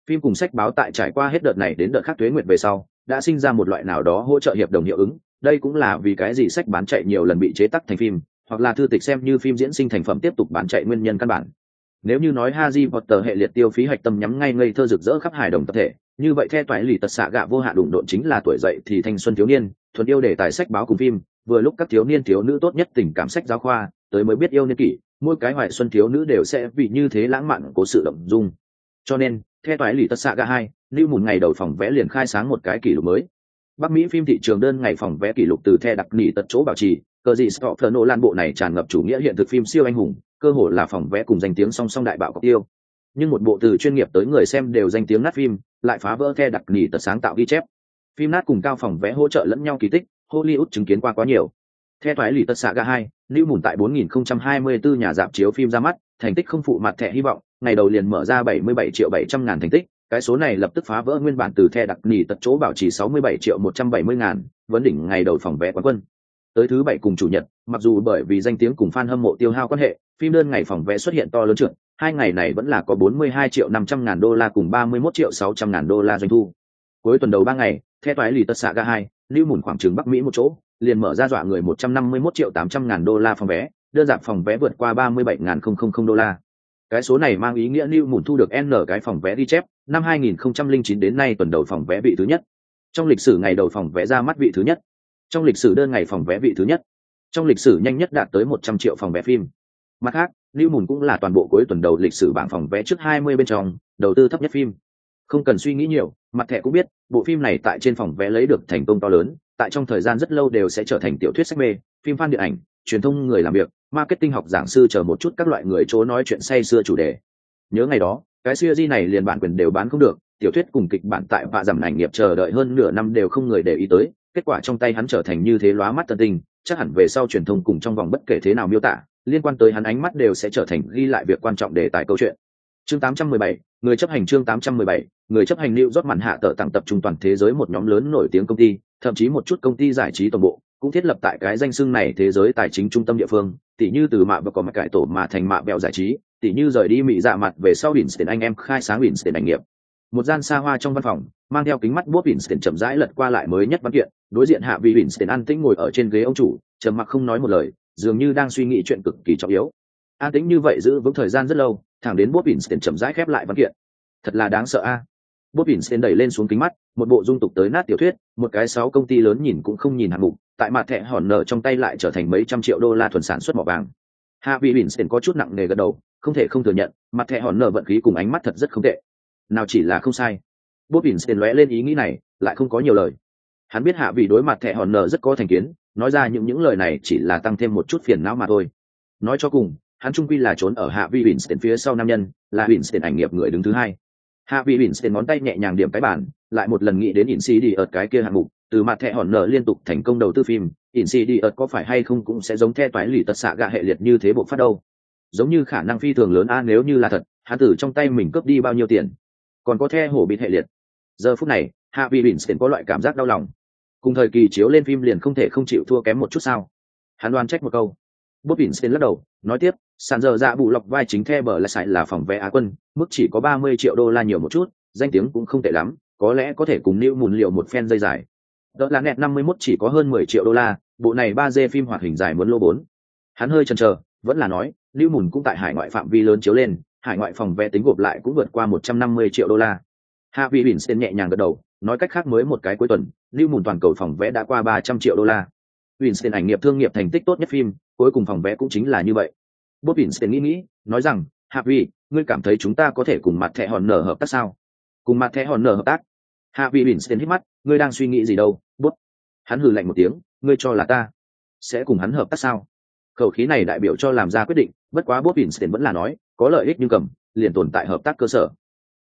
Phim cùng sách báo tại trải qua hết đợt này đến đợt khác thuế nguyệt về sau, đã sinh ra một loại nào đó hỗ trợ hiệp đồng hiệu ứng. Đây cũng là vì cái gì sách bán chạy nhiều lần bị chế tắc thành phim, hoặc là thư tịch xem như phim diễn sinh thành phẩm tiếp tục bán chạy nguyên nhân căn bản nếu như nói Haji Potter hệ liệt tiêu phí hạch tâm nhắm ngay ngây thơ rực rỡ khắp hài đồng tập thể, như vậy theo toái lì tật xạ gạ vô hạ đụng độn chính là tuổi dậy thì thanh xuân thiếu niên, thuần yêu để tài sách báo cùng phim, vừa lúc các thiếu niên thiếu nữ tốt nhất tình cảm sách giáo khoa, tới mới biết yêu niên kỷ, mỗi cái hoài xuân thiếu nữ đều sẽ vì như thế lãng mạn cố sự động dung. Cho nên, theo toái lì tật xạ gạ hai, lưu một ngày đầu phòng vẽ liền khai sáng một cái kỷ lục mới. Bắc Mỹ phim thị trường đơn ngày phòng vẽ kỷ lục từ the đặc nỉ tật chỗ bảo trì, cờ gì Stoffer lan bộ này tràn ngập chủ nghĩa hiện thực phim siêu anh hùng, cơ hội là phòng vẽ cùng danh tiếng song song đại bạo cọc tiêu. Nhưng một bộ từ chuyên nghiệp tới người xem đều danh tiếng nát phim lại phá vỡ the đặc nỉ tật sáng tạo ghi chép. Phim nát cùng cao phòng vẽ hỗ trợ lẫn nhau kỳ tích hollywood chứng kiến qua quá nhiều. The thoái lì tật xạ ga hai lưu mùn tại 4024 nhà dạp chiếu phim ra mắt thành tích không phụ mặt thẻ hy vọng ngày đầu liền mở ra 77 triệu 700 ngàn thành tích cái số này lập tức phá vỡ nguyên bản từ the đặc nỉ tật chỗ bảo trì 67 triệu 170 ngàn vấn đỉnh ngày đầu phòng vé quán quân tới thứ bảy cùng chủ nhật, mặc dù bởi vì danh tiếng cùng fan hâm mộ tiêu hao quan hệ, phim đơn ngày phòng vé xuất hiện to lớn trượt, hai ngày này vẫn là có 42 triệu 500 ngàn đô la cùng 31 triệu 600 ngàn đô la doanh thu. Cuối tuần đầu ba ngày theo toái lì tất xạ ga hai, lưu mùn khoảng trường bắc mỹ một chỗ, liền mở ra dọa người 151 triệu 800 ngàn đô la phòng vé, đơn giản phòng vé vượt qua 37 ngàn không không không đô la. Cái số này mang ý nghĩa lưu mùn thu được n cái phòng vé đi chép, năm 2009 đến nay tuần đầu phòng vé vị thứ nhất. Trong lịch sử ngày đầu phòng vé ra mắt vị thứ nhất trong lịch sử đơn ngày phòng vé vị thứ nhất, trong lịch sử nhanh nhất đạt tới một trăm triệu phòng vé phim. Mặt khác lưu mùn cũng là toàn bộ cuối tuần đầu lịch sử bảng phòng vé trước hai mươi bên trong, đầu tư thấp nhất phim. Không cần suy nghĩ nhiều, mặt thẻ cũng biết, bộ phim này tại trên phòng vé lấy được thành công to lớn, tại trong thời gian rất lâu đều sẽ trở thành tiểu thuyết sách mê, phim fan điện ảnh, truyền thông người làm việc, marketing học giảng sư chờ một chút các loại người chỗ nói chuyện say xưa chủ đề. Nhớ ngày đó, cái siêu di này liền bản quyền đều bán không được, tiểu thuyết cùng kịch bản tại vạ giảm ảnh nghiệp chờ đợi hơn nửa năm đều không người để ý tới kết quả trong tay hắn trở thành như thế lóa mắt tân tình chắc hẳn về sau truyền thông cùng trong vòng bất kể thế nào miêu tả liên quan tới hắn ánh mắt đều sẽ trở thành ghi lại việc quan trọng đề tài câu chuyện. Chương 817, người chấp hành chương 817, người chấp hành lưu rót mặn hạ tờ tặng tập trung toàn thế giới một nhóm lớn nổi tiếng công ty thậm chí một chút công ty giải trí toàn bộ cũng thiết lập tại cái danh xưng này thế giới tài chính trung tâm địa phương tỷ như từ mạ và có mặt cải tổ mà thành mạ bẹo giải trí tỷ như rời đi mỹ dạ mặt về sau biển tiền anh em khai sáng biển tiền ảnh nghiệp. Một gian xa hoa trong văn phòng mang theo kính mắt bút Winston chậm rãi lật qua lại mới nhất văn kiện, đối diện hạ vị Winston an tĩnh ngồi ở trên ghế ông chủ, trầm mặc không nói một lời, dường như đang suy nghĩ chuyện cực kỳ trọng yếu. An tĩnh như vậy giữ vững thời gian rất lâu, thẳng đến bút Winston chậm rãi khép lại văn kiện. Thật là đáng sợ a. À? Bút Winston đẩy lên xuống kính mắt, một bộ dung tục tới nát tiểu thuyết, một cái sáu công ty lớn nhìn cũng không nhìn hạng mục, tại mặt thẻ hòn nở trong tay lại trở thành mấy trăm triệu đô la thuần sản xuất mỏ vàng. Hạ vị Winston có chút nặng nề gật đầu, không thể không thừa nhận, mặt thẻ hòn nở vận khí cùng ánh mắt thật rất không tệ. Nào chỉ là không sai bốt vin tiền lóe lên ý nghĩ này lại không có nhiều lời hắn biết hạ vị đối mặt thẻ hòn Nở rất có thành kiến nói ra những những lời này chỉ là tăng thêm một chút phiền não mà thôi nói cho cùng hắn trung quy là trốn ở hạ vị tiền phía sau nam nhân, là Winston ảnh nghiệp người đứng thứ hai. Hạ vị tiền ngón tay nhẹ nhàng điểm cái bản, lại một lần nghĩ đến đi ở cái kia hạng mục, từ mặt thẻ hòn Nở liên tục thành công đầu tư phim, đi ở có phải hay không cũng sẽ giống the toái lì tật xạ gạ hệ liệt như thế bộ phát đâu. Giống như khả năng phi thường lớn a nếu như là thật, hắn tử trong tay mình cướp đi bao nhiêu tiền. Còn có the hổ bị hệ liệt giờ phút này hạ vị bỉn có loại cảm giác đau lòng. Cùng thời kỳ chiếu lên phim liền không thể không chịu thua kém một chút sao? Hắn đoán trách một câu. Bút bỉn lắc đầu, nói tiếp, sàn giờ dạ bù lọc vai chính the bờ lại sải là phòng vé á quân, mức chỉ có ba mươi triệu đô la nhiều một chút, danh tiếng cũng không tệ lắm, có lẽ có thể cùng lưu mùn liệu một phen dây dài. Đợt là nẹt năm mươi 51 chỉ có hơn mười triệu đô la, bộ này ba d phim hoạt hình dài muốn lô bốn. Hắn hơi chần chờ, vẫn là nói lưu mùn cũng tại hải ngoại phạm vi lớn chiếu lên, hải ngoại phòng vé tính gộp lại cũng vượt qua một trăm năm mươi triệu đô la hạ vị Winston nhẹ nhàng gật đầu nói cách khác mới một cái cuối tuần lưu mùn toàn cầu phòng vẽ đã qua ba trăm triệu đô la. Winston ảnh nghiệp thương nghiệp thành tích tốt nhất phim cuối cùng phòng vẽ cũng chính là như vậy. Bob Winston nghĩ nghĩ nói rằng hạ Vĩ, ngươi cảm thấy chúng ta có thể cùng mặt thẻ hòn nở hợp tác sao? Cùng mặt thẻ hòn nở hợp tác? Hạ vị Winston hít mắt ngươi đang suy nghĩ gì đâu Bob hắn hừ lạnh một tiếng ngươi cho là ta sẽ cùng hắn hợp tác sao? Khẩu khí này đại biểu cho làm ra quyết định bất quá Bob Winston vẫn là nói có lợi ích nhưng cầm liền tồn tại hợp tác cơ sở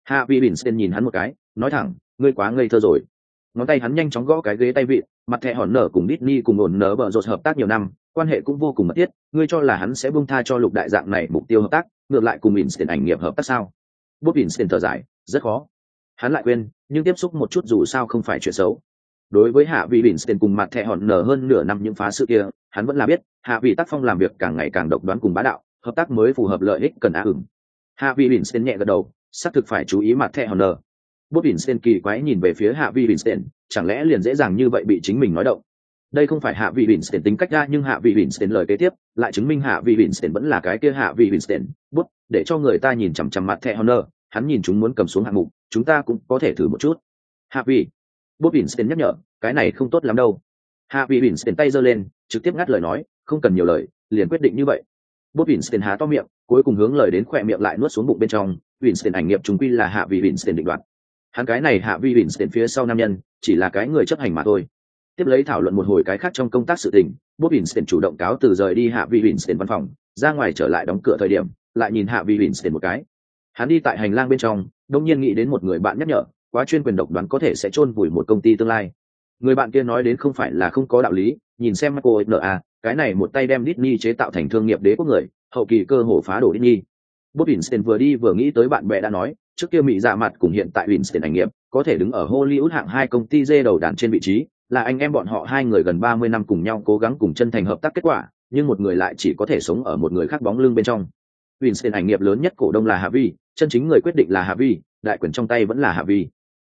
hạ vị Bỉnh xen nhìn hắn một cái, nói thẳng, ngươi quá ngây thơ rồi. Ngón tay hắn nhanh chóng gõ cái ghế tay vị, mặt thẹ hòn nở cùng Disney cùng ổn nở bờ rột hợp tác nhiều năm, quan hệ cũng vô cùng mật thiết, ngươi cho là hắn sẽ buông tha cho lục đại dạng này mục tiêu hợp tác, ngược lại cùng Winston ảnh nghiệp hợp tác sao? Bob Winston thở dài, rất khó. Hắn lại quên, nhưng tiếp xúc một chút dù sao không phải chuyện xấu. Đối với hạ vị Winston cùng mặt thẻ hòn nở hơn nửa năm những phá sự kia, hắn vẫn là biết, hạ vị tác phong làm việc càng ngày càng độc đoán cùng bá đạo, hợp tác mới phù hợp lợi ích cần á ửng. Hạ vị Winston nhẹ gật đầu xác thực phải chú ý mặt thẻ hòn Bút bỉn sen kỳ quái nhìn về phía hạ vị sen chẳng lẽ liền dễ dàng như vậy bị chính mình nói động? Đây không phải hạ vị sen tính cách ra, nhưng hạ vị sen lời kế tiếp, lại chứng minh hạ vị sen vẫn là cái kia hạ vị sen bút để cho người ta nhìn chằm chằm mặt thẻ Honor, hắn nhìn chúng muốn cầm xuống hạng mục, chúng ta cũng có thể thử một chút. Hạ vị bỉn sen nhắc nhở, cái này không tốt lắm đâu. Hạ vị sen tay giơ lên, trực tiếp ngắt lời nói, không cần nhiều lời, liền quyết định như vậy. Bút bỉn sen há to miệng, cuối cùng hướng lời đến khỏe miệng lại nuốt xuống bụng bên trong Winston ảnh nghiệp chúng quy là hạ vị Winston định đoạt. Hắn cái này hạ vị Winston phía sau nam nhân, chỉ là cái người chấp hành mà thôi. Tiếp lấy thảo luận một hồi cái khác trong công tác sự tình bob winston chủ động cáo từ rời đi hạ vị winston văn phòng, ra ngoài trở lại đóng cửa thời điểm, lại nhìn hạ vị winston một cái. Hắn đi tại hành lang bên trong, đông nhiên nghĩ đến một người bạn nhắc nhở, quá chuyên quyền độc đoán có thể sẽ chôn vùi một công ty tương lai. Người bạn kia nói đến không phải là không có đạo lý, nhìn xem michael na à, cái này một tay đem Disney chế tạo thành thương nghiệp đế quốc người, hậu kỳ cơ hồ phá đổ Disney. Bob Winston vừa đi vừa nghĩ tới bạn bè đã nói, trước kia mỹ dạ mặt cùng hiện tại Winston ảnh nghiệp, có thể đứng ở Hollywood hạng hai công ty dê đầu đàn trên vị trí, là anh em bọn họ hai người gần ba mươi năm cùng nhau cố gắng cùng chân thành hợp tác kết quả, nhưng một người lại chỉ có thể sống ở một người khác bóng lưng bên trong. Winston ảnh nghiệp lớn nhất cổ đông là Harvey, chân chính người quyết định là Harvey, đại quyền trong tay vẫn là Harvey.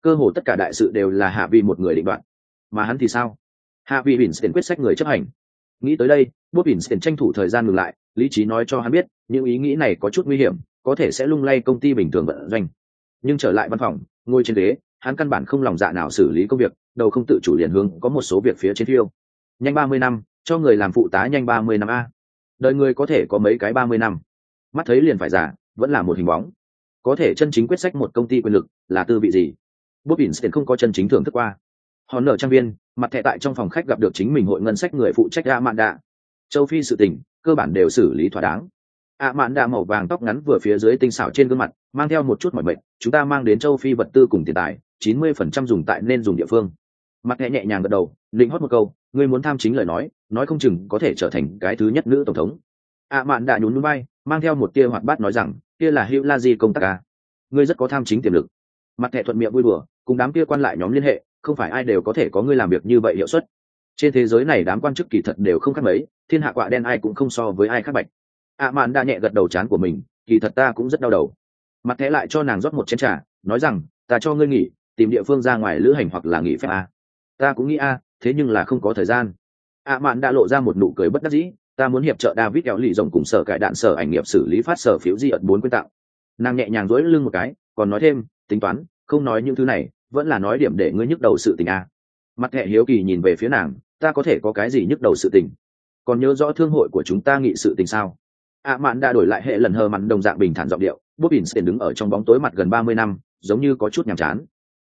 Cơ hồ tất cả đại sự đều là Harvey một người định đoạt. Mà hắn thì sao? Harvey Winston quyết sách người chấp hành. Nghĩ tới đây, Bob Winston tranh thủ thời gian ngừng lại, lý trí nói cho hắn biết, những ý nghĩ này có chút nguy hiểm, có thể sẽ lung lay công ty bình thường vận doanh. Nhưng trở lại văn phòng, ngồi trên ghế, hắn căn bản không lòng dạ nào xử lý công việc đầu không tự chủ liền hướng có một số việc phía trên phiêu nhanh ba mươi năm cho người làm phụ tá nhanh ba mươi năm a đời người có thể có mấy cái ba mươi năm mắt thấy liền phải giả vẫn là một hình bóng có thể chân chính quyết sách một công ty quyền lực là tư vị gì Bob sẽ không có chân chính thưởng thức qua. Hòn nở trang viên, mặt thẻ tại trong phòng khách gặp được chính mình hội ngân sách người phụ trách A Mạn Đạ. Châu Phi sự tình, cơ bản đều xử lý thỏa đáng. A Mạn Đạ màu vàng tóc ngắn vừa phía dưới tinh xảo trên gương mặt, mang theo một chút mọi bệnh. chúng ta mang đến Châu Phi vật tư cùng tiền tài, chín mươi phần trăm dùng tại nên dùng địa phương mặt nhẹ nhẹ nhàng gật đầu lĩnh hót một câu ngươi muốn tham chính lời nói nói không chừng có thể trở thành cái thứ nhất nữ tổng thống ạ mạn đã nhún núi bay mang theo một tia hoạt bát nói rằng kia là hữu la di công tác ca ngươi rất có tham chính tiềm lực mặt thẻ thuận miệng vui đùa cùng đám kia quan lại nhóm liên hệ không phải ai đều có thể có ngươi làm việc như vậy hiệu suất trên thế giới này đám quan chức kỳ thật đều không khác mấy, thiên hạ quạ đen ai cũng không so với ai khác bạch. Ạ mạn đã nhẹ gật đầu chán của mình, kỳ thật ta cũng rất đau đầu. Mặt thẻ lại cho nàng rót một chén trà, nói rằng, ta cho ngươi nghỉ, tìm địa phương ra ngoài lữ hành hoặc là nghỉ phép a ta cũng nghĩ a thế nhưng là không có thời gian. Ạ mạn đã lộ ra một nụ cười bất đắc dĩ, ta muốn hiệp trợ david kéo lì rồng cùng sở cải đạn sở ảnh nghiệp xử lý phát sở phiếu di ẩn bốn quyên tạo. Nàng nhẹ nhàng dối lưng một cái, còn nói thêm, tính toán, không nói những thứ này, vẫn là nói điểm để ngươi nhức đầu sự tình a mặt thẹ hiếu kỳ nhìn về phía nàng ta có thể có cái gì nhức đầu sự tình? Còn nhớ rõ thương hội của chúng ta nghị sự tình sao? Ạ mạn đã đổi lại hệ lần hờ mặn đồng dạng bình thản giọng điệu bút ỉn đứng ở trong bóng tối mặt gần ba mươi năm, giống như có chút nhàm chán.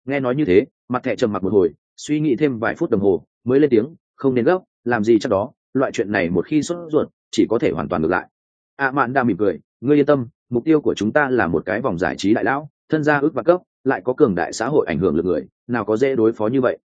Nghe nói như thế, mặt thẻ trầm mặc một hồi, suy nghĩ thêm vài phút đồng hồ, mới lên tiếng, không nên gấp, làm gì chắc đó, loại chuyện này một khi sốt ruột, chỉ có thể hoàn toàn ngược lại. Ạ mạn đang mỉm cười, ngươi yên tâm, mục tiêu của chúng ta là một cái vòng giải trí đại lão, thân gia ước và cấp, lại có cường đại xã hội ảnh hưởng lực người, nào có dễ đối phó như vậy.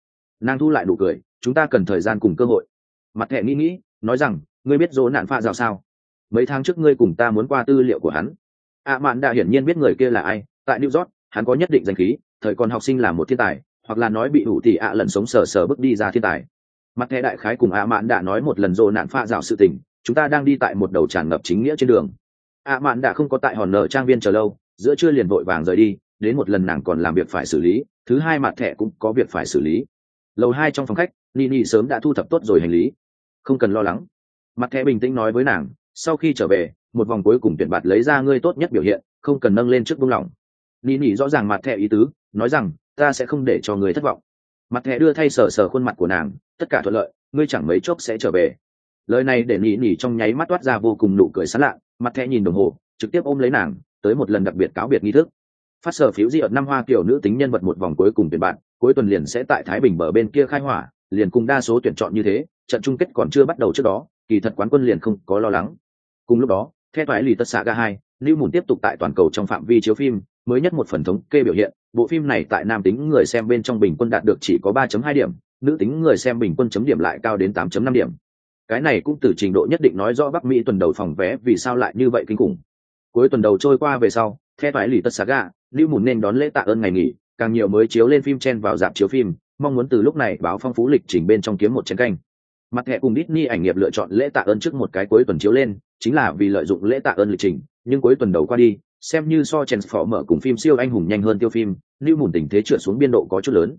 Nàng thu lại nụ cười chúng ta cần thời gian cùng cơ hội. Mặt thẻ nghĩ nghĩ, nói rằng, ngươi biết dỗ nạn pha rào sao? Mấy tháng trước ngươi cùng ta muốn qua tư liệu của hắn. Ạ mạn đã hiển nhiên biết người kia là ai, tại new york, hắn có nhất định danh khí, thời còn học sinh là một thiên tài, hoặc là nói bị đủ thì ạ lần sống sờ sờ bước đi ra thiên tài. Mặt thẻ đại khái cùng ạ mạn đã nói một lần dỗ nạn pha rào sự tình, chúng ta đang đi tại một đầu tràn ngập chính nghĩa trên đường. Ạ mạn đã không có tại hòn nợ trang viên chờ lâu, giữa trưa liền vội vàng rời đi, đến một lần nàng còn làm việc phải xử lý, thứ hai mặt thẻ cũng có việc phải xử lý. Lầu hai trong phòng khách nini sớm đã thu thập tốt rồi hành lý. Không cần lo lắng. Mặt thẻ bình tĩnh nói với nàng, sau khi trở về, một vòng cuối cùng tuyển bạt lấy ra ngươi tốt nhất biểu hiện, không cần nâng lên trước buông lỏng. Nini rõ ràng mặt thẻ ý tứ, nói rằng, ta sẽ không để cho người thất vọng. Mặt thẻ đưa thay sờ sờ khuôn mặt của nàng, tất cả thuận lợi, ngươi chẳng mấy chốc sẽ trở về. Lời này để nỉ nỉ trong nháy mắt toát ra vô cùng nụ cười sán lạ, mặt thẻ nhìn đồng hồ, trực tiếp ôm lấy nàng, tới một lần đặc biệt cáo biệt nghi thức. Phát sở phiếu di ở năm hoa kiểu nữ tính nhân vật một vòng cuối cùng tuyển bạn cuối tuần liền sẽ tại thái bình bờ bên kia khai hỏa liền cùng đa số tuyển chọn như thế, trận chung kết còn chưa bắt đầu trước đó, kỳ thật quán quân liền không có lo lắng. Cùng lúc đó theo thoại lì tất xạ ga hai, lưu mùn tiếp tục tại toàn cầu trong phạm vi chiếu phim, mới nhất một phần thống kê biểu hiện, bộ phim này tại nam tính người xem bên trong bình quân đạt được chỉ có 3.2 điểm, nữ tính người xem bình quân chấm điểm lại cao đến 8.5 điểm. Cái này cũng từ trình độ nhất định nói rõ bắc mỹ tuần đầu phòng vé vì sao lại như vậy kinh khủng. Cuối tuần đầu trôi qua về sau theo thoại lì tất saga lưu mùn nên đón lễ tạ ơn ngày nghỉ, càng nhiều mới chiếu lên phim chen vào dạp chiếu phim mong muốn từ lúc này báo phong phú lịch trình bên trong kiếm một chén canh. Mặt thẻ cùng Disney ảnh nghiệp lựa chọn lễ tạ ơn trước một cái cuối tuần chiếu lên chính là vì lợi dụng lễ tạ ơn lịch trình nhưng cuối tuần đầu qua đi xem như so mở cùng phim siêu anh hùng nhanh hơn tiêu phim lưu mùn tình thế trượt xuống biên độ có chút lớn.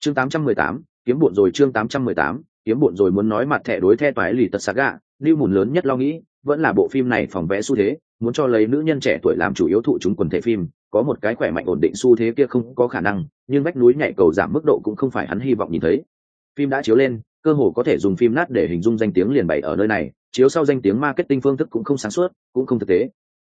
Chương 818, kiếm bộn rồi chương 818, kiếm bộn rồi muốn nói mặt thẻ đối the toái lì tật saga lưu mùn lớn nhất lo nghĩ vẫn là bộ phim này phòng vẽ xu thế muốn cho lấy nữ nhân trẻ tuổi làm chủ yếu thụ chúng quần thể phim có một cái khỏe mạnh ổn định xu thế kia không có khả năng, nhưng vách núi nhảy cầu giảm mức độ cũng không phải hắn hy vọng nhìn thấy. Phim đã chiếu lên, cơ hồ có thể dùng phim nát để hình dung danh tiếng liền bày ở nơi này, chiếu sau danh tiếng marketing phương thức cũng không sáng suốt, cũng không thực tế.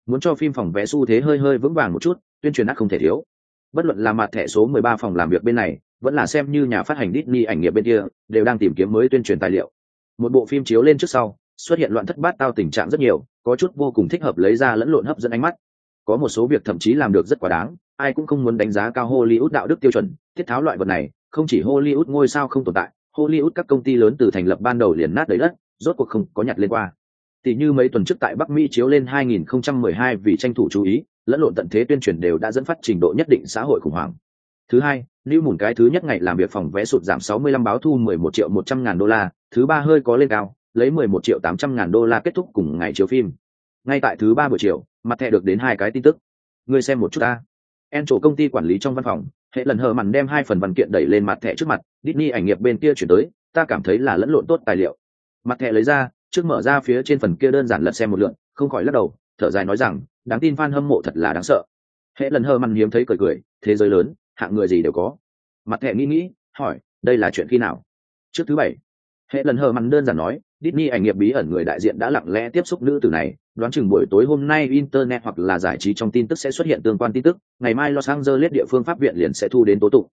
Muốn cho phim phòng vé xu thế hơi hơi vững vàng một chút, tuyên truyền nát không thể thiếu. Bất luận là mặt thẻ số 13 phòng làm việc bên này, vẫn là xem như nhà phát hành Disney ảnh nghiệp bên kia, đều đang tìm kiếm mới tuyên truyền tài liệu. Một bộ phim chiếu lên trước sau, xuất hiện loạn thất bát tao tình trạng rất nhiều, có chút vô cùng thích hợp lấy ra lẫn lộn hấp dẫn ánh mắt có một số việc thậm chí làm được rất quá đáng, ai cũng không muốn đánh giá cao hollywood đạo đức tiêu chuẩn, thiết tháo loại vật này, không chỉ hollywood ngôi sao không tồn tại, hollywood các công ty lớn từ thành lập ban đầu liền nát đấy đất, rốt cuộc không có nhặt lên qua. Tỷ như mấy tuần trước tại bắc mỹ chiếu lên 2012 vì tranh thủ chú ý, lẫn lộn tận thế tuyên truyền đều đã dẫn phát trình độ nhất định xã hội khủng hoảng. Thứ hai, lưu mùn cái thứ nhất ngày làm việc phòng vé sụt giảm 65 báo thu 11 triệu 100 ngàn đô la, thứ ba hơi có lên cao, lấy 11 triệu 800 ngàn đô la kết thúc cùng ngày chiếu phim. Ngay tại thứ ba buổi chiều mặt thẻ được đến hai cái tin tức. Ngươi xem một chút ta. En chỗ công ty quản lý trong văn phòng hệ lần hờ mằn đem hai phần văn kiện đẩy lên mặt thẻ trước mặt Disney ảnh nghiệp bên kia chuyển tới ta cảm thấy là lẫn lộn tốt tài liệu. Mặt thẻ lấy ra trước mở ra phía trên phần kia đơn giản lật xem một lượn không khỏi lắc đầu thở dài nói rằng đáng tin fan hâm mộ thật là đáng sợ. Hệ lần hờ mằn hiếm thấy cười cười thế giới lớn hạng người gì đều có. Mặt thẻ nghĩ nghĩ hỏi đây là chuyện khi nào? Trước thứ bảy. Hệ lần hờ mằn đơn giản nói Disney ảnh nghiệp bí ẩn người đại diện đã lặng lẽ tiếp xúc nữ tử này, đoán chừng buổi tối hôm nay internet hoặc là giải trí trong tin tức sẽ xuất hiện tương quan tin tức, ngày mai Los Angeles địa phương pháp viện liền sẽ thu đến tố tụng.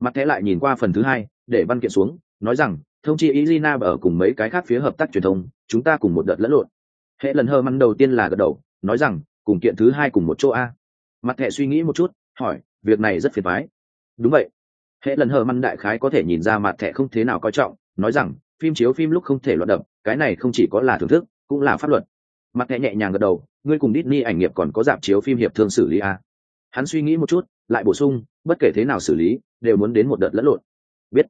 Mặt thế lại nhìn qua phần thứ hai, để văn kiện xuống, nói rằng, thông chi Izina ở cùng mấy cái khác phía hợp tác truyền thông, chúng ta cùng một đợt lẫn lộn. Hệ lần hơ măn đầu tiên là gật đầu, nói rằng, cùng kiện thứ hai cùng một chỗ a. Mặt thẻ suy nghĩ một chút, hỏi, việc này rất phiền toái. Đúng vậy. Hệ lần hờ măn đại khái có thể nhìn ra mặt thẻ không thế nào coi trọng, nói rằng, phim chiếu phim lúc không thể loạn đập, cái này không chỉ có là thưởng thức cũng là pháp luật mặt thẻ nhẹ nhàng gật đầu, ngươi cùng Disney ảnh nghiệp còn có dạp chiếu phim hiệp thương xử lý à? hắn suy nghĩ một chút, lại bổ sung, bất kể thế nào xử lý, đều muốn đến một đợt lẫn lộn. Biết.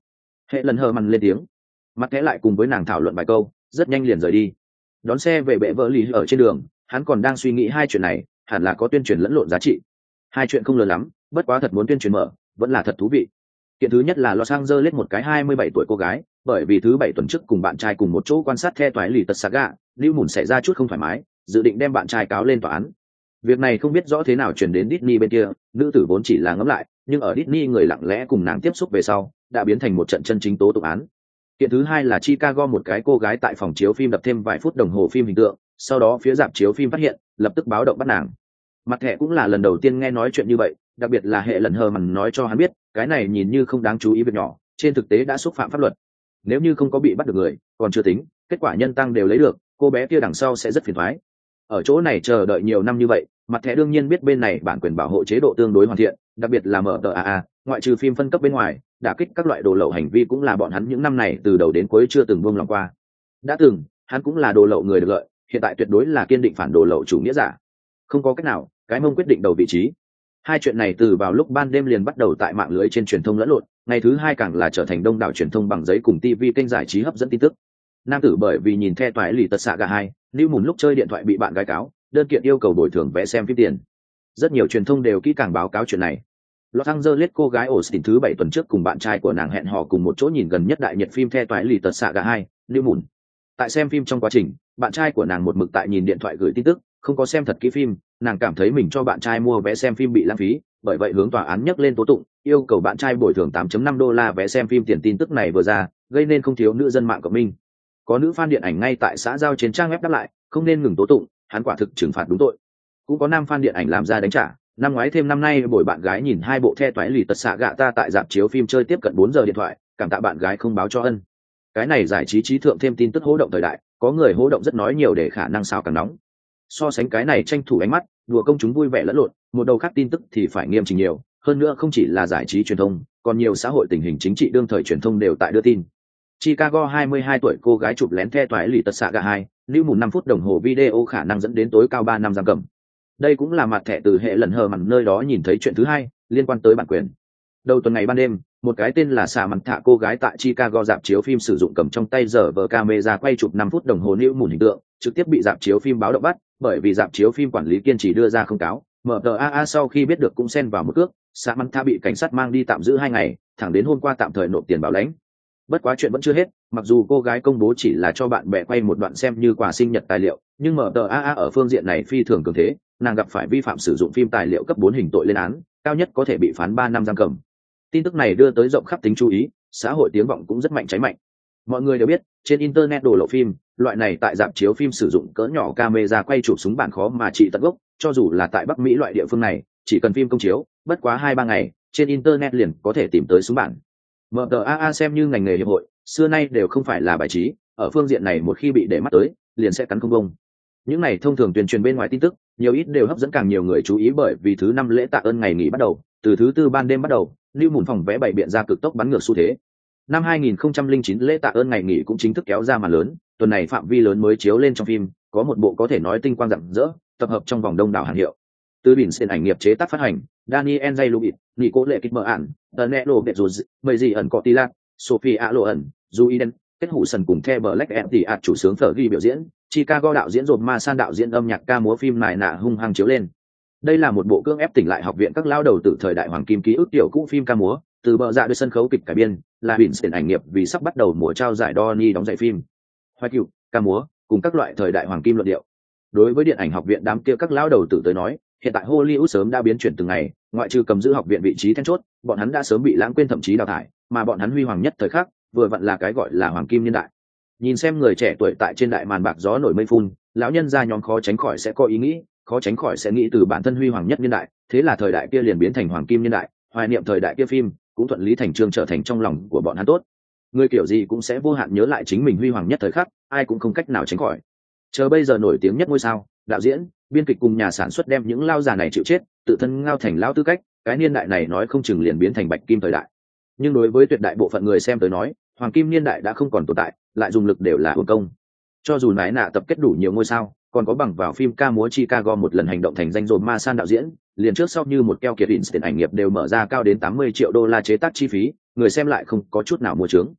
Hệ lần hờ mằn lên tiếng. Mặt thẻ lại cùng với nàng thảo luận vài câu, rất nhanh liền rời đi. Đón xe về bệ vỡ lý ở trên đường, hắn còn đang suy nghĩ hai chuyện này, hẳn là có tuyên truyền lẫn lộn giá trị. Hai chuyện không lớn lắm, bất quá thật muốn tuyên truyền mở, vẫn là thật thú vị kiện thứ nhất là Los Angeles một cái 27 tuổi cô gái, bởi vì thứ bảy tuần trước cùng bạn trai cùng một chỗ quan sát the toái lì tật saga, Lưu Mùn xảy ra chút không thoải mái, dự định đem bạn trai cáo lên tòa án. Việc này không biết rõ thế nào truyền đến Disney bên kia, nữ tử vốn chỉ là ngẫm lại, nhưng ở Disney người lặng lẽ cùng nàng tiếp xúc về sau, đã biến thành một trận chân chính tố tụng án. Kiện thứ hai là Chicago một cái cô gái tại phòng chiếu phim đập thêm vài phút đồng hồ phim hình tượng, sau đó phía dạp chiếu phim phát hiện, lập tức báo động bắt nàng. Mặt thẻ cũng là lần đầu tiên nghe nói chuyện như vậy, đặc biệt là hệ lần hờ mằn nói cho hắn biết, cái này nhìn như không đáng chú ý việc nhỏ trên thực tế đã xúc phạm pháp luật. Nếu như không có bị bắt được người còn chưa tính kết quả nhân tăng đều lấy được cô bé kia đằng sau sẽ rất phiền thoái ở chỗ này chờ đợi nhiều năm như vậy mặt thẻ đương nhiên biết bên này bản quyền bảo hộ chế độ tương đối hoàn thiện đặc biệt là mở tờ aa ngoại trừ phim phân cấp bên ngoài đả kích các loại đồ lậu hành vi cũng là bọn hắn những năm này từ đầu đến cuối chưa từng buông lòng qua. Đã từng hắn cũng là đồ lậu người được lợi hiện tại tuyệt đối là kiên định phản đồ lậu chủ nghĩa giả. Không có cách nào cái mông quyết định đầu vị trí hai chuyện này từ vào lúc ban đêm liền bắt đầu tại mạng lưới trên truyền thông lẫn lộn ngày thứ hai càng là trở thành đông đảo truyền thông bằng giấy cùng tv kênh giải trí hấp dẫn tin tức. Nam tử bởi vì nhìn the toái lì tật xạ gà hai lưu mùn lúc chơi điện thoại bị bạn gái cáo đơn kiện yêu cầu bồi thường vẽ xem phim tiền. Rất nhiều truyền thông đều kỹ càng báo cáo chuyện này. Los Angeles cô gái Austin thứ bảy tuần trước cùng bạn trai của nàng hẹn hò cùng một chỗ nhìn gần nhất đại nhật phim The Toại Lì Tật Xạ Gà hai, Lưu Mùn. Tại xem phim trong quá trình, bạn trai của nàng một mực tại nhìn điện thoại gửi tin tức, không có xem thật kỹ phim, nàng cảm thấy mình cho bạn trai mua vé xem phim bị lãng phí, bởi vậy hướng tòa án nhắc lên tố tụng, yêu cầu bạn trai bồi thường 8.5 đô la vé xem phim tiền tin tức này vừa ra, gây nên không thiếu nữ dân mạng của mình có nữ fan điện ảnh ngay tại xã giao trên trang web đáp lại, không nên ngừng tố tụng, hắn quả thực trừng phạt đúng tội. Cũng có nam fan điện ảnh làm ra đánh trả, năm ngoái thêm năm nay buổi bạn gái nhìn hai bộ the toái lì tật xạ gạ ta tại dạp chiếu phim chơi tiếp cận 4 giờ điện thoại, cảm tạ bạn gái không báo cho ân. Cái này giải trí trí thượng thêm tin tức hỗ động thời đại, có người hỗ động rất nói nhiều để khả năng sao càng nóng so sánh cái này tranh thủ ánh mắt, đùa công chúng vui vẻ lẫn lộn, một đầu khác tin tức thì phải nghiêm trình nhiều, hơn nữa không chỉ là giải trí truyền thông, còn nhiều xã hội tình hình chính trị đương thời truyền thông đều tại đưa tin. Chicago 22 tuổi cô gái chụp lén the toái lì tật xạ gà hai lưu mù năm phút đồng hồ video khả năng dẫn đến tối cao ba năm giam cầm. Đây cũng là mặt thẻ từ hệ lần hờ mặn nơi đó nhìn thấy chuyện thứ hai, liên quan tới bản quyền. Đầu tuần ngày ban đêm, một cái tên là xà mặt thả cô gái tại chicago dạp chiếu phim sử dụng cầm trong tay giờ vờ camera quay chụp năm phút đồng hồ lưu mù hình tượng, trực tiếp bị dạp chiếu phim báo động bắt bởi vì dạp chiếu phim quản lý kiên trì đưa ra không cáo mtaa sau khi biết được cũng xen vào một cước, xã mặt tha bị cảnh sát mang đi tạm giữ hai ngày, thẳng đến hôm qua tạm thời nộp tiền bảo lãnh. Bất quá chuyện vẫn chưa hết, mặc dù cô gái công bố chỉ là cho bạn bè quay một đoạn xem như quà sinh nhật tài liệu, nhưng mtaa ở phương diện này phi thường cường thế, nàng gặp phải vi phạm sử dụng phim tài liệu cấp bốn hình tội lên án, cao nhất có thể bị phán ba năm giam cầm. Tin tức này đưa tới rộng khắp tính chú ý, xã hội tiếng vọng cũng rất mạnh cháy mạnh mọi người đều biết, trên internet đổ lộ phim, loại này tại dạp chiếu phim sử dụng cỡ nhỏ camera quay chụp súng bản khó mà trị tận gốc, cho dù là tại bắc mỹ loại địa phương này, chỉ cần phim công chiếu, bất quá hai ba ngày, trên internet liền có thể tìm tới súng bản. Mtaa xem như ngành nghề hiệp hội, xưa nay đều không phải là bài trí, ở phương diện này một khi bị để mắt tới, liền sẽ cắn không công những này thông thường tuyên truyền bên ngoài tin tức, nhiều ít đều hấp dẫn càng nhiều người chú ý bởi vì thứ năm lễ tạ ơn ngày nghỉ bắt đầu, từ thứ tư ban đêm bắt đầu, lưu mùn phòng vẽ bày biện ra cực tốc bắn ngược xu thế năm 2009 lễ tạ ơn ngày nghỉ cũng chính thức kéo ra màn lớn tuần này phạm vi lớn mới chiếu lên trong phim có một bộ có thể nói tinh quang rạng rỡ tập hợp trong vòng đông đảo hàng hiệu từ biển xịn ảnh nghiệp chế tác phát hành daniel jay lubit nghị cố lệ kích mở ản tờ nẹ lộ biệt dù mời gì ẩn có tí lạc sophie a lộ ẩn dù đen kết hủ sần cùng The Black Empty ạt chủ sướng thở ghi biểu diễn, Chicago đạo diễn rộn ma san đạo diễn âm nhạc ca múa phim này nạ hung hăng chiếu lên. Đây là một bộ cương ép tỉnh lại học viện các lao đầu từ thời đại hoàng kim ký ức tiểu cũ phim ca múa, từ bờ dạ đưa sân khấu kịch cải biên, là biển tiền ảnh nghiệp vì sắp bắt đầu mùa trao giải Donny đóng giải phim. Hoa cựu, ca múa, cùng các loại thời đại hoàng kim luận điệu. Đối với điện ảnh học viện đám kia các lão đầu tử tới nói, hiện tại Hollywood sớm đã biến chuyển từng ngày, ngoại trừ cầm giữ học viện vị trí then chốt, bọn hắn đã sớm bị lãng quên thậm chí đào thải, mà bọn hắn huy hoàng nhất thời khắc, vừa vặn là cái gọi là hoàng kim niên đại nhìn xem người trẻ tuổi tại trên đại màn bạc gió nổi mây phun lão nhân ra nhóm khó tránh khỏi sẽ có ý nghĩ khó tránh khỏi sẽ nghĩ từ bản thân huy hoàng nhất niên đại thế là thời đại kia liền biến thành hoàng kim niên đại hoài niệm thời đại kia phim cũng thuận lý thành trương trở thành trong lòng của bọn hắn tốt. Người kiểu gì cũng sẽ vô hạn nhớ lại chính mình huy hoàng nhất thời khắc, ai cũng không cách nào tránh khỏi. Chờ bây giờ nổi tiếng nhất ngôi sao, đạo diễn, biên kịch cùng nhà sản xuất đem những lao già này chịu chết, tự thân ngao thành lao tư cách, cái niên đại này nói không chừng liền biến thành bạch kim thời đại. Nhưng đối với tuyệt đại bộ phận người xem tới nói, hoàng kim niên đại đã không còn tồn tại, lại dùng lực đều là hồn công. Cho dù nái nạ tập kết đủ nhiều ngôi sao còn có bằng vào phim ca múa chicago một lần hành động thành danh dồn ma san đạo diễn liền trước sau như một keo kiệt in tiền ảnh nghiệp đều mở ra cao đến tám mươi triệu đô la chế tác chi phí người xem lại không có chút nào mua chứng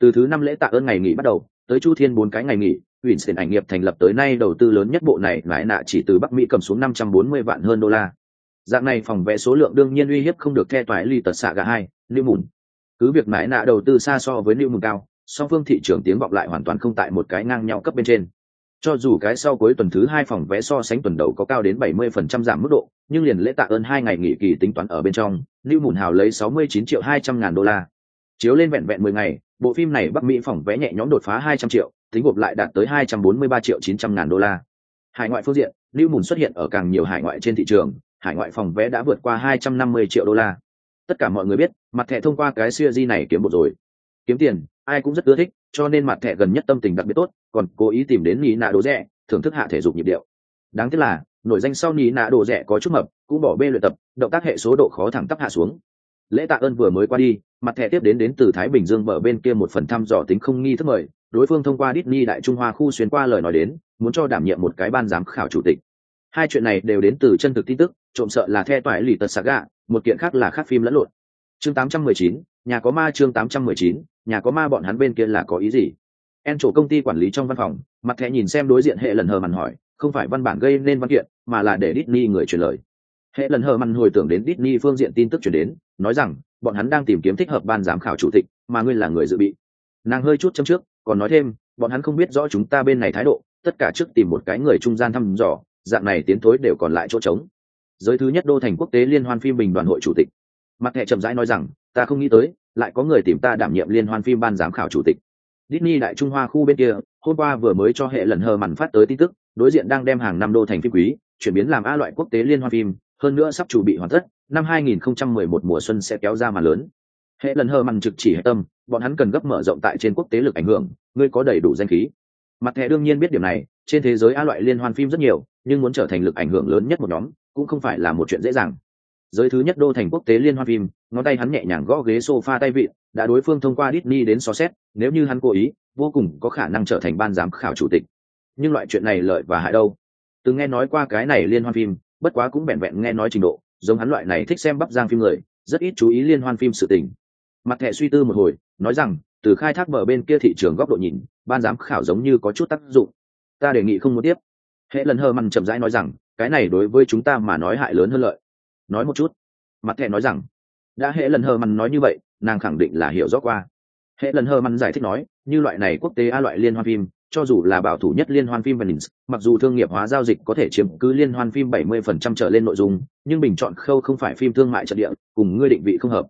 từ thứ năm lễ tạ ơn ngày nghỉ bắt đầu tới chu thiên bốn cái ngày nghỉ Winston ảnh nghiệp thành lập tới nay đầu tư lớn nhất bộ này mãi nạ chỉ từ Bắc Mỹ cầm xuống 540 vạn hơn đô la. Dạng này phòng vẽ số lượng đương nhiên uy hiếp không được theo toái ly tật xạ gà hai, Lưu Mùn. Cứ việc mãi nạ đầu tư xa so với lưu mừng cao song phương thị trường tiếng vọng lại hoàn toàn không tại một cái ngang nhau cấp bên trên cho dù cái sau cuối tuần thứ hai phòng vé so sánh tuần đầu có cao đến 70% giảm mức độ, nhưng liền lễ tạ ơn hai ngày nghỉ kỳ tính toán ở bên trong, lưu mùn hào lấy 69 triệu 200 ngàn đô la. Chiếu lên vẹn vẹn 10 ngày, bộ phim này bắc mỹ phòng vé nhẹ nhõm đột phá 200 triệu, tính gộp lại đạt tới 243 triệu 900 ngàn đô la. Hải ngoại phương diện, lưu mùn xuất hiện ở càng nhiều hải ngoại trên thị trường, hải ngoại phòng vé đã vượt qua 250 triệu đô la. Tất cả mọi người biết, mặt thẻ thông qua cái siêu di này kiếm một rồi. Kiếm tiền, ai cũng rất ưa thích cho nên mặt thẻ gần nhất tâm tình đặc biệt tốt còn cố ý tìm đến ní nạ đồ rẻ thưởng thức hạ thể dục nhịp điệu. Đáng tiếc là nổi danh sau ní nạ đồ rẻ có chút mập cũng bỏ bê luyện tập động tác hệ số độ khó thẳng tắp hạ xuống. Lễ tạ ơn vừa mới qua đi mặt thẻ tiếp đến đến từ thái bình dương bờ bên kia một phần thăm dò tính không nghi thức mời đối phương thông qua Disney đại trung hoa khu xuyên qua lời nói đến muốn cho đảm nhiệm một cái ban giám khảo chủ tịch. Hai chuyện này đều đến từ chân thực tin tức trộm sợ là the toại lì tật saga một kiện khác là khác phim lẫn lộn. Chương 819, nhà có ma chương 819, nhà có ma bọn hắn bên kia là có ý gì? En chỗ công ty quản lý trong văn phòng, mặt thẻ nhìn xem đối diện hệ lần hờ mằn hỏi, không phải văn bản gây nên văn kiện, mà là để Disney người truyền lời. Hệ lần hờ mằn hồi tưởng đến Disney phương diện tin tức chuyển đến, nói rằng, bọn hắn đang tìm kiếm thích hợp ban giám khảo chủ tịch, mà ngươi là người dự bị. Nàng hơi chút châm trước, còn nói thêm, bọn hắn không biết rõ chúng ta bên này thái độ, tất cả trước tìm một cái người trung gian thăm dò, dạng này tiến thối đều còn lại chỗ trống. Giới thứ nhất đô thành quốc tế liên hoan phim bình đoàn hội chủ tịch. Mặt thẻ chậm rãi nói rằng, ta không nghĩ tới lại có người tìm ta đảm nhiệm liên hoan phim ban giám khảo chủ tịch. Disney đại trung hoa khu bên kia, hôm qua vừa mới cho hệ lần hờ mằn phát tới tin tức, đối diện đang đem hàng năm đô thành phim quý, chuyển biến làm a loại quốc tế liên hoan phim, hơn nữa sắp chuẩn bị hoàn tất, năm 2011 mùa xuân sẽ kéo ra mà lớn. Hệ lần hờ mằn trực chỉ hệ tâm, bọn hắn cần gấp mở rộng tại trên quốc tế lực ảnh hưởng, ngươi có đầy đủ danh khí. Mặt thẻ đương nhiên biết điểm này, trên thế giới a loại liên hoan phim rất nhiều, nhưng muốn trở thành lực ảnh hưởng lớn nhất một nhóm, cũng không phải là một chuyện dễ dàng giới thứ nhất đô thành quốc tế liên hoan phim, ngón tay hắn nhẹ nhàng gõ ghế sofa tay vị, đã đối phương thông qua Disney đến so xét, nếu như hắn cố ý, vô cùng có khả năng trở thành ban giám khảo chủ tịch. Nhưng loại chuyện này lợi và hại đâu? Từng nghe nói qua cái này liên hoan phim, bất quá cũng bèn bèn nghe nói trình độ, giống hắn loại này thích xem bắp giang phim người, rất ít chú ý liên hoan phim sự tình. Mặt thẻ suy tư một hồi, nói rằng, từ khai thác bờ bên kia thị trường góc độ nhìn, ban giám khảo giống như có chút tác dụng. Ta đề nghị không muốn tiếp. Hệ lần hơ mằn chậm rãi nói rằng, cái này đối với chúng ta mà nói hại lớn hơn lợi nói một chút mặt thẻ nói rằng đã hệ lần hờ mằn nói như vậy nàng khẳng định là hiểu rõ qua hệ lần hờ mằn giải thích nói như loại này quốc tế a loại liên hoan phim cho dù là bảo thủ nhất liên hoan phim Venice, mặc dù thương nghiệp hóa giao dịch có thể chiếm cứ liên hoan phim 70% trở lên nội dung, nhưng bình chọn khâu không phải phim thương mại trận địa, cùng ngươi định vị không hợp.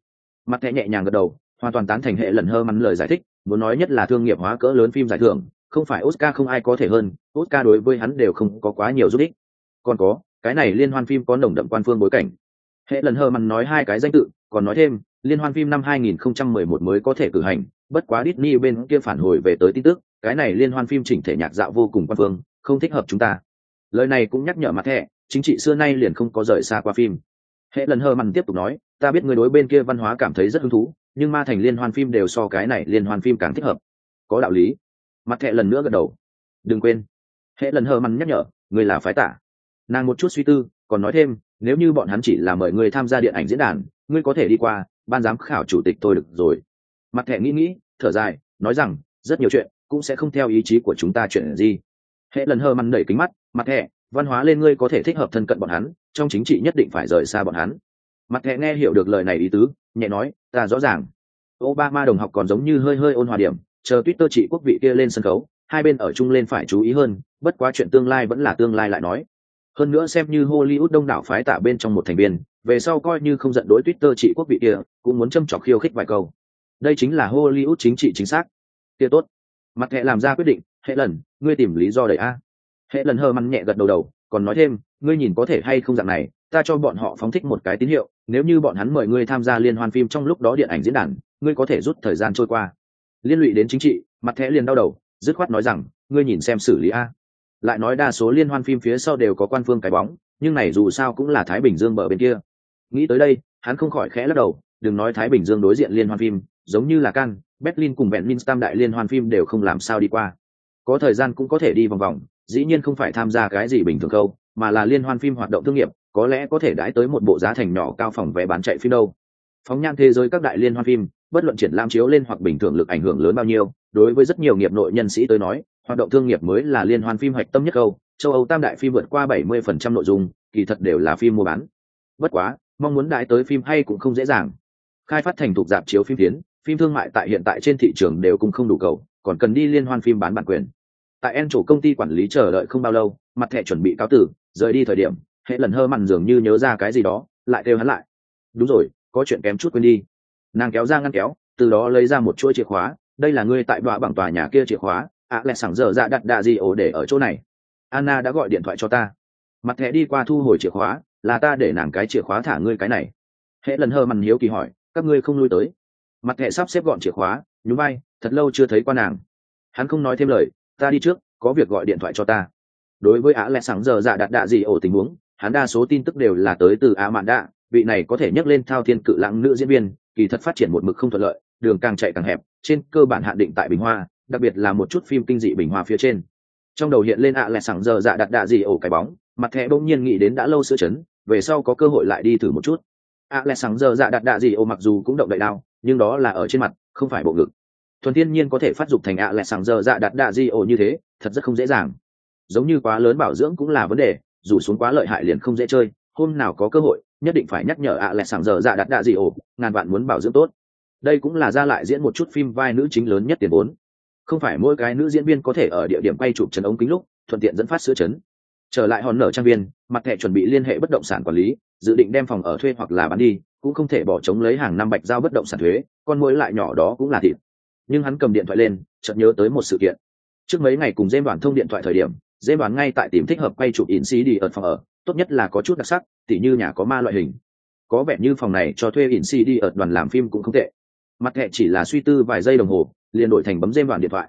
Mặt thẻ nhẹ nhàng gật đầu, hoàn toàn tán thành hệ lần hơ mắn lời giải thích, muốn nói nhất là thương nghiệp hóa cỡ lớn phim giải thưởng, không phải Oscar không ai có thể hơn, Oscar đối với hắn đều không có quá nhiều giúp ích. Còn có, cái này liên hoan phim có nồng đậm quan phương bối cảnh. Hệ lần hơ mặn nói hai cái danh tự, còn nói thêm, liên hoan phim năm 2011 mới có thể cử hành, bất quá Disney bên kia phản hồi về tới tin tức, cái này liên hoan phim chỉnh thể nhạc dạo vô cùng quan phương không thích hợp chúng ta. Lời này cũng nhắc nhở mặt hệ chính trị xưa nay liền không có rời xa qua phim. Hệ lần hơ mằn tiếp tục nói ta biết người đối bên kia văn hóa cảm thấy rất hứng thú nhưng ma thành liên hoan phim đều so cái này liên hoan phim càng thích hợp. Có đạo lý. Mặt hệ lần nữa gật đầu. Đừng quên. Hệ lần hơ mằn nhắc nhở người là phái tả. Nàng một chút suy tư còn nói thêm nếu như bọn hắn chỉ là mời người tham gia điện ảnh diễn đàn, ngươi có thể đi qua, ban giám khảo chủ tịch tôi được rồi. Mặt thẻ nghĩ nghĩ, thở dài, nói rằng, rất nhiều chuyện cũng sẽ không theo ý chí của chúng ta chuyện gì. Hệ lần hơ măn đẩy kính mắt, mặt thẻ, văn hóa lên ngươi có thể thích hợp thân cận bọn hắn, trong chính trị nhất định phải rời xa bọn hắn. Mặt thẻ nghe hiểu được lời này ý tứ, nhẹ nói, ta rõ ràng. Obama đồng học còn giống như hơi hơi ôn hòa điểm, chờ twitter trị quốc vị kia lên sân khấu, hai bên ở chung lên phải chú ý hơn, bất quá chuyện tương lai vẫn là tương lai lại nói hơn nữa xem như hollywood đông đảo phái tả bên trong một thành viên, về sau coi như không giận đối twitter trị quốc vị kia, cũng muốn châm trọc khiêu khích vài câu. Đây chính là hollywood chính trị chính xác. Kia tốt. Mặt hệ làm ra quyết định, hệ lần, ngươi tìm lý do đẩy a. Hệ lần hờ măn nhẹ gật đầu đầu, còn nói thêm, ngươi nhìn có thể hay không dạng này, ta cho bọn họ phóng thích một cái tín hiệu, nếu như bọn hắn mời ngươi tham gia liên hoan phim trong lúc đó điện ảnh diễn đàn, ngươi có thể rút thời gian trôi qua. Liên lụy đến chính trị, mặt thẻ liền đau đầu, dứt khoát nói rằng, ngươi nhìn xem xử lý a lại nói đa số liên hoan phim phía sau đều có quan phương cái bóng, nhưng này dù sao cũng là thái bình dương bờ bên kia. Nghĩ tới đây, hắn không khỏi khẽ lắc đầu, đừng nói thái bình dương đối diện liên hoan phim, giống như là can berlin cùng vẹn tam đại liên hoan phim đều không làm sao đi qua. Có thời gian cũng có thể đi vòng vòng, dĩ nhiên không phải tham gia cái gì bình thường câu mà là liên hoan phim hoạt động thương nghiệp, có lẽ có thể đãi tới một bộ giá thành nhỏ cao phòng vé bán chạy phim đâu. Phóng nhan thế giới các đại liên hoan phim, bất luận triển lam chiếu lên hoặc bình thường lực ảnh hưởng lớn bao nhiêu, đối với rất nhiều nghiệp nội nhân sĩ tới nói hoạt động thương nghiệp mới là liên hoan phim hoạch tâm nhất câu châu âu tam đại phim vượt qua 70% nội dung, kỳ thật đều là phim mua bán. Bất quá, mong muốn đãi tới phim hay cũng không dễ dàng. Khai phát thành thục dạp chiếu phim tiến, phim thương mại tại hiện tại trên thị trường đều cũng không đủ cầu, còn cần đi liên hoan phim bán bản quyền. Tại en chủ công ty quản lý chờ đợi không bao lâu, mặt thẻ chuẩn bị cáo tử, rời đi thời điểm, hệ lần hơ mặn dường như nhớ ra cái gì đó, lại kêu hắn lại. Đúng rồi, có chuyện kém chút quên đi. Nàng kéo ra ngăn kéo, từ đó lấy ra một chuỗi chìa khóa, đây là ngươi tại đọa bằng tòa nhà kia chìa khóa ạ à, lẹ sẵn giờ dạ đặt đạ gì ổ để ở chỗ này. Anna đã gọi điện thoại cho ta. Mặt thẻ đi qua thu hồi chìa khóa là ta để nàng cái chìa khóa thả ngươi cái này. Hệ lần hơ mằn hiếu kỳ hỏi các ngươi không lui tới. Mặt hệ sắp xếp gọn chìa khóa nhún bay, thật lâu chưa thấy qua nàng. Hắn không nói thêm lời ta đi trước có việc gọi điện thoại cho ta. Đối với á lẹ sáng giờ dạ đặt đạ gì ổ tình huống hắn đa số tin tức đều là tới từ ạ mạn đạ vị này có thể nhắc lên thao thiên cự lãng nữ diễn viên kỳ thật phát triển một mực không thuận lợi đường càng chạy càng hẹp trên cơ bản hạn định tại bình hoa đặc biệt là một chút phim kinh dị bình hòa phía trên. Trong đầu hiện lên ạ lẹ sẵn giờ dạ đặt đạ gì ổ cái bóng, mặt thẻ bỗng nhiên nghĩ đến đã lâu sữa chấn, về sau có cơ hội lại đi thử một chút. ạ lẹ sẵn giờ dạ đặt đạ gì ổ mặc dù cũng động đậy đao nhưng đó là ở trên mặt, không phải bộ ngực. Thuần thiên nhiên có thể phát dục thành ạ à lẹ giờ dạ đặt đạ gì ổ như thế, thật rất không dễ dàng. Giống như quá lớn bảo dưỡng cũng là vấn đề, dù xuống quá lợi hại liền không dễ chơi, hôm nào có cơ hội, nhất định phải nhắc nhở ạ à lẹ giờ dạ đặt đạ gì ổ, ngàn vạn muốn bảo dưỡng tốt. Đây cũng là ra lại diễn một chút phim vai nữ chính lớn nhất tiền vốn không phải mỗi cái nữ diễn viên có thể ở địa điểm quay chụp trần ống kính lúc thuận tiện dẫn phát sữa chấn. Trở lại hòn nở trang viên, mặt thẻ chuẩn bị liên hệ bất động sản quản lý, dự định đem phòng ở thuê hoặc là bán đi, cũng không thể bỏ chống lấy hàng năm bạch giao bất động sản thuế, con mỗi lại nhỏ đó cũng là thịt. Nhưng hắn cầm điện thoại lên, chợt nhớ tới một sự kiện. Trước mấy ngày cùng dêm đoàn thông điện thoại thời điểm dêm đoàn ngay tại tìm thích hợp quay chụp in cd ở phòng ở, tốt nhất là có chút đặc sắc, tỉ như nhà có ma loại hình. Có vẻ như phòng này cho thuê in cd ở đoàn làm phim cũng không tệ. Mặt hệ chỉ là suy tư vài giây đồng hồ liền đổi thành bấm dêm đoàn điện thoại.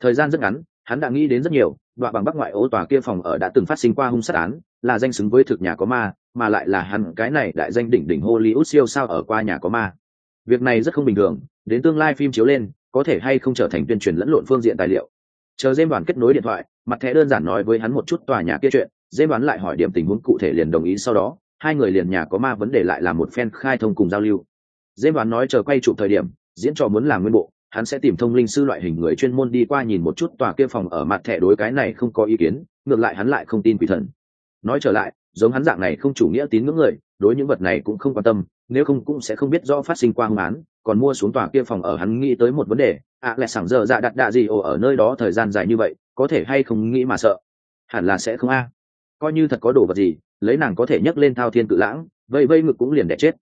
Thời gian rất ngắn, hắn đã nghĩ đến rất nhiều đoạn bằng bắc ngoại ô tòa kia phòng ở đã từng phát sinh qua hung sát án, là danh xứng với thực nhà có ma, mà lại là hắn cái này đại danh đỉnh đỉnh hollywood siêu sao ở qua nhà có ma. Việc này rất không bình thường, đến tương lai phim chiếu lên, có thể hay không trở thành tuyên truyền lẫn lộn phương diện tài liệu. Chờ dêm đoàn kết nối điện thoại, mặt thẻ đơn giản nói với hắn một chút tòa nhà kia chuyện dêm đoán lại hỏi điểm tình huống cụ thể liền đồng ý sau đó, hai người liền nhà có ma vấn đề lại là một phen khai thông cùng giao lưu. Dêm đoán nói chờ quay chụp thời điểm, diễn trò muốn làm nguyên bộ hắn sẽ tìm thông linh sư loại hình người chuyên môn đi qua nhìn một chút tòa kia phòng ở mặt thẻ đối cái này không có ý kiến ngược lại hắn lại không tin quỷ thần. Nói trở lại giống hắn dạng này không chủ nghĩa tín ngưỡng người đối những vật này cũng không quan tâm nếu không cũng sẽ không biết rõ phát sinh qua hung án còn mua xuống tòa kia phòng ở hắn nghĩ tới một vấn đề ạ à, lại sảng giờ dạ đặt đạ gì ồ ở nơi đó thời gian dài như vậy có thể hay không nghĩ mà sợ? Hẳn là sẽ không a. Coi như thật có đồ vật gì lấy nàng có thể nhấc lên thao thiên cự lãng vây vây ngực cũng liền đẻ chết.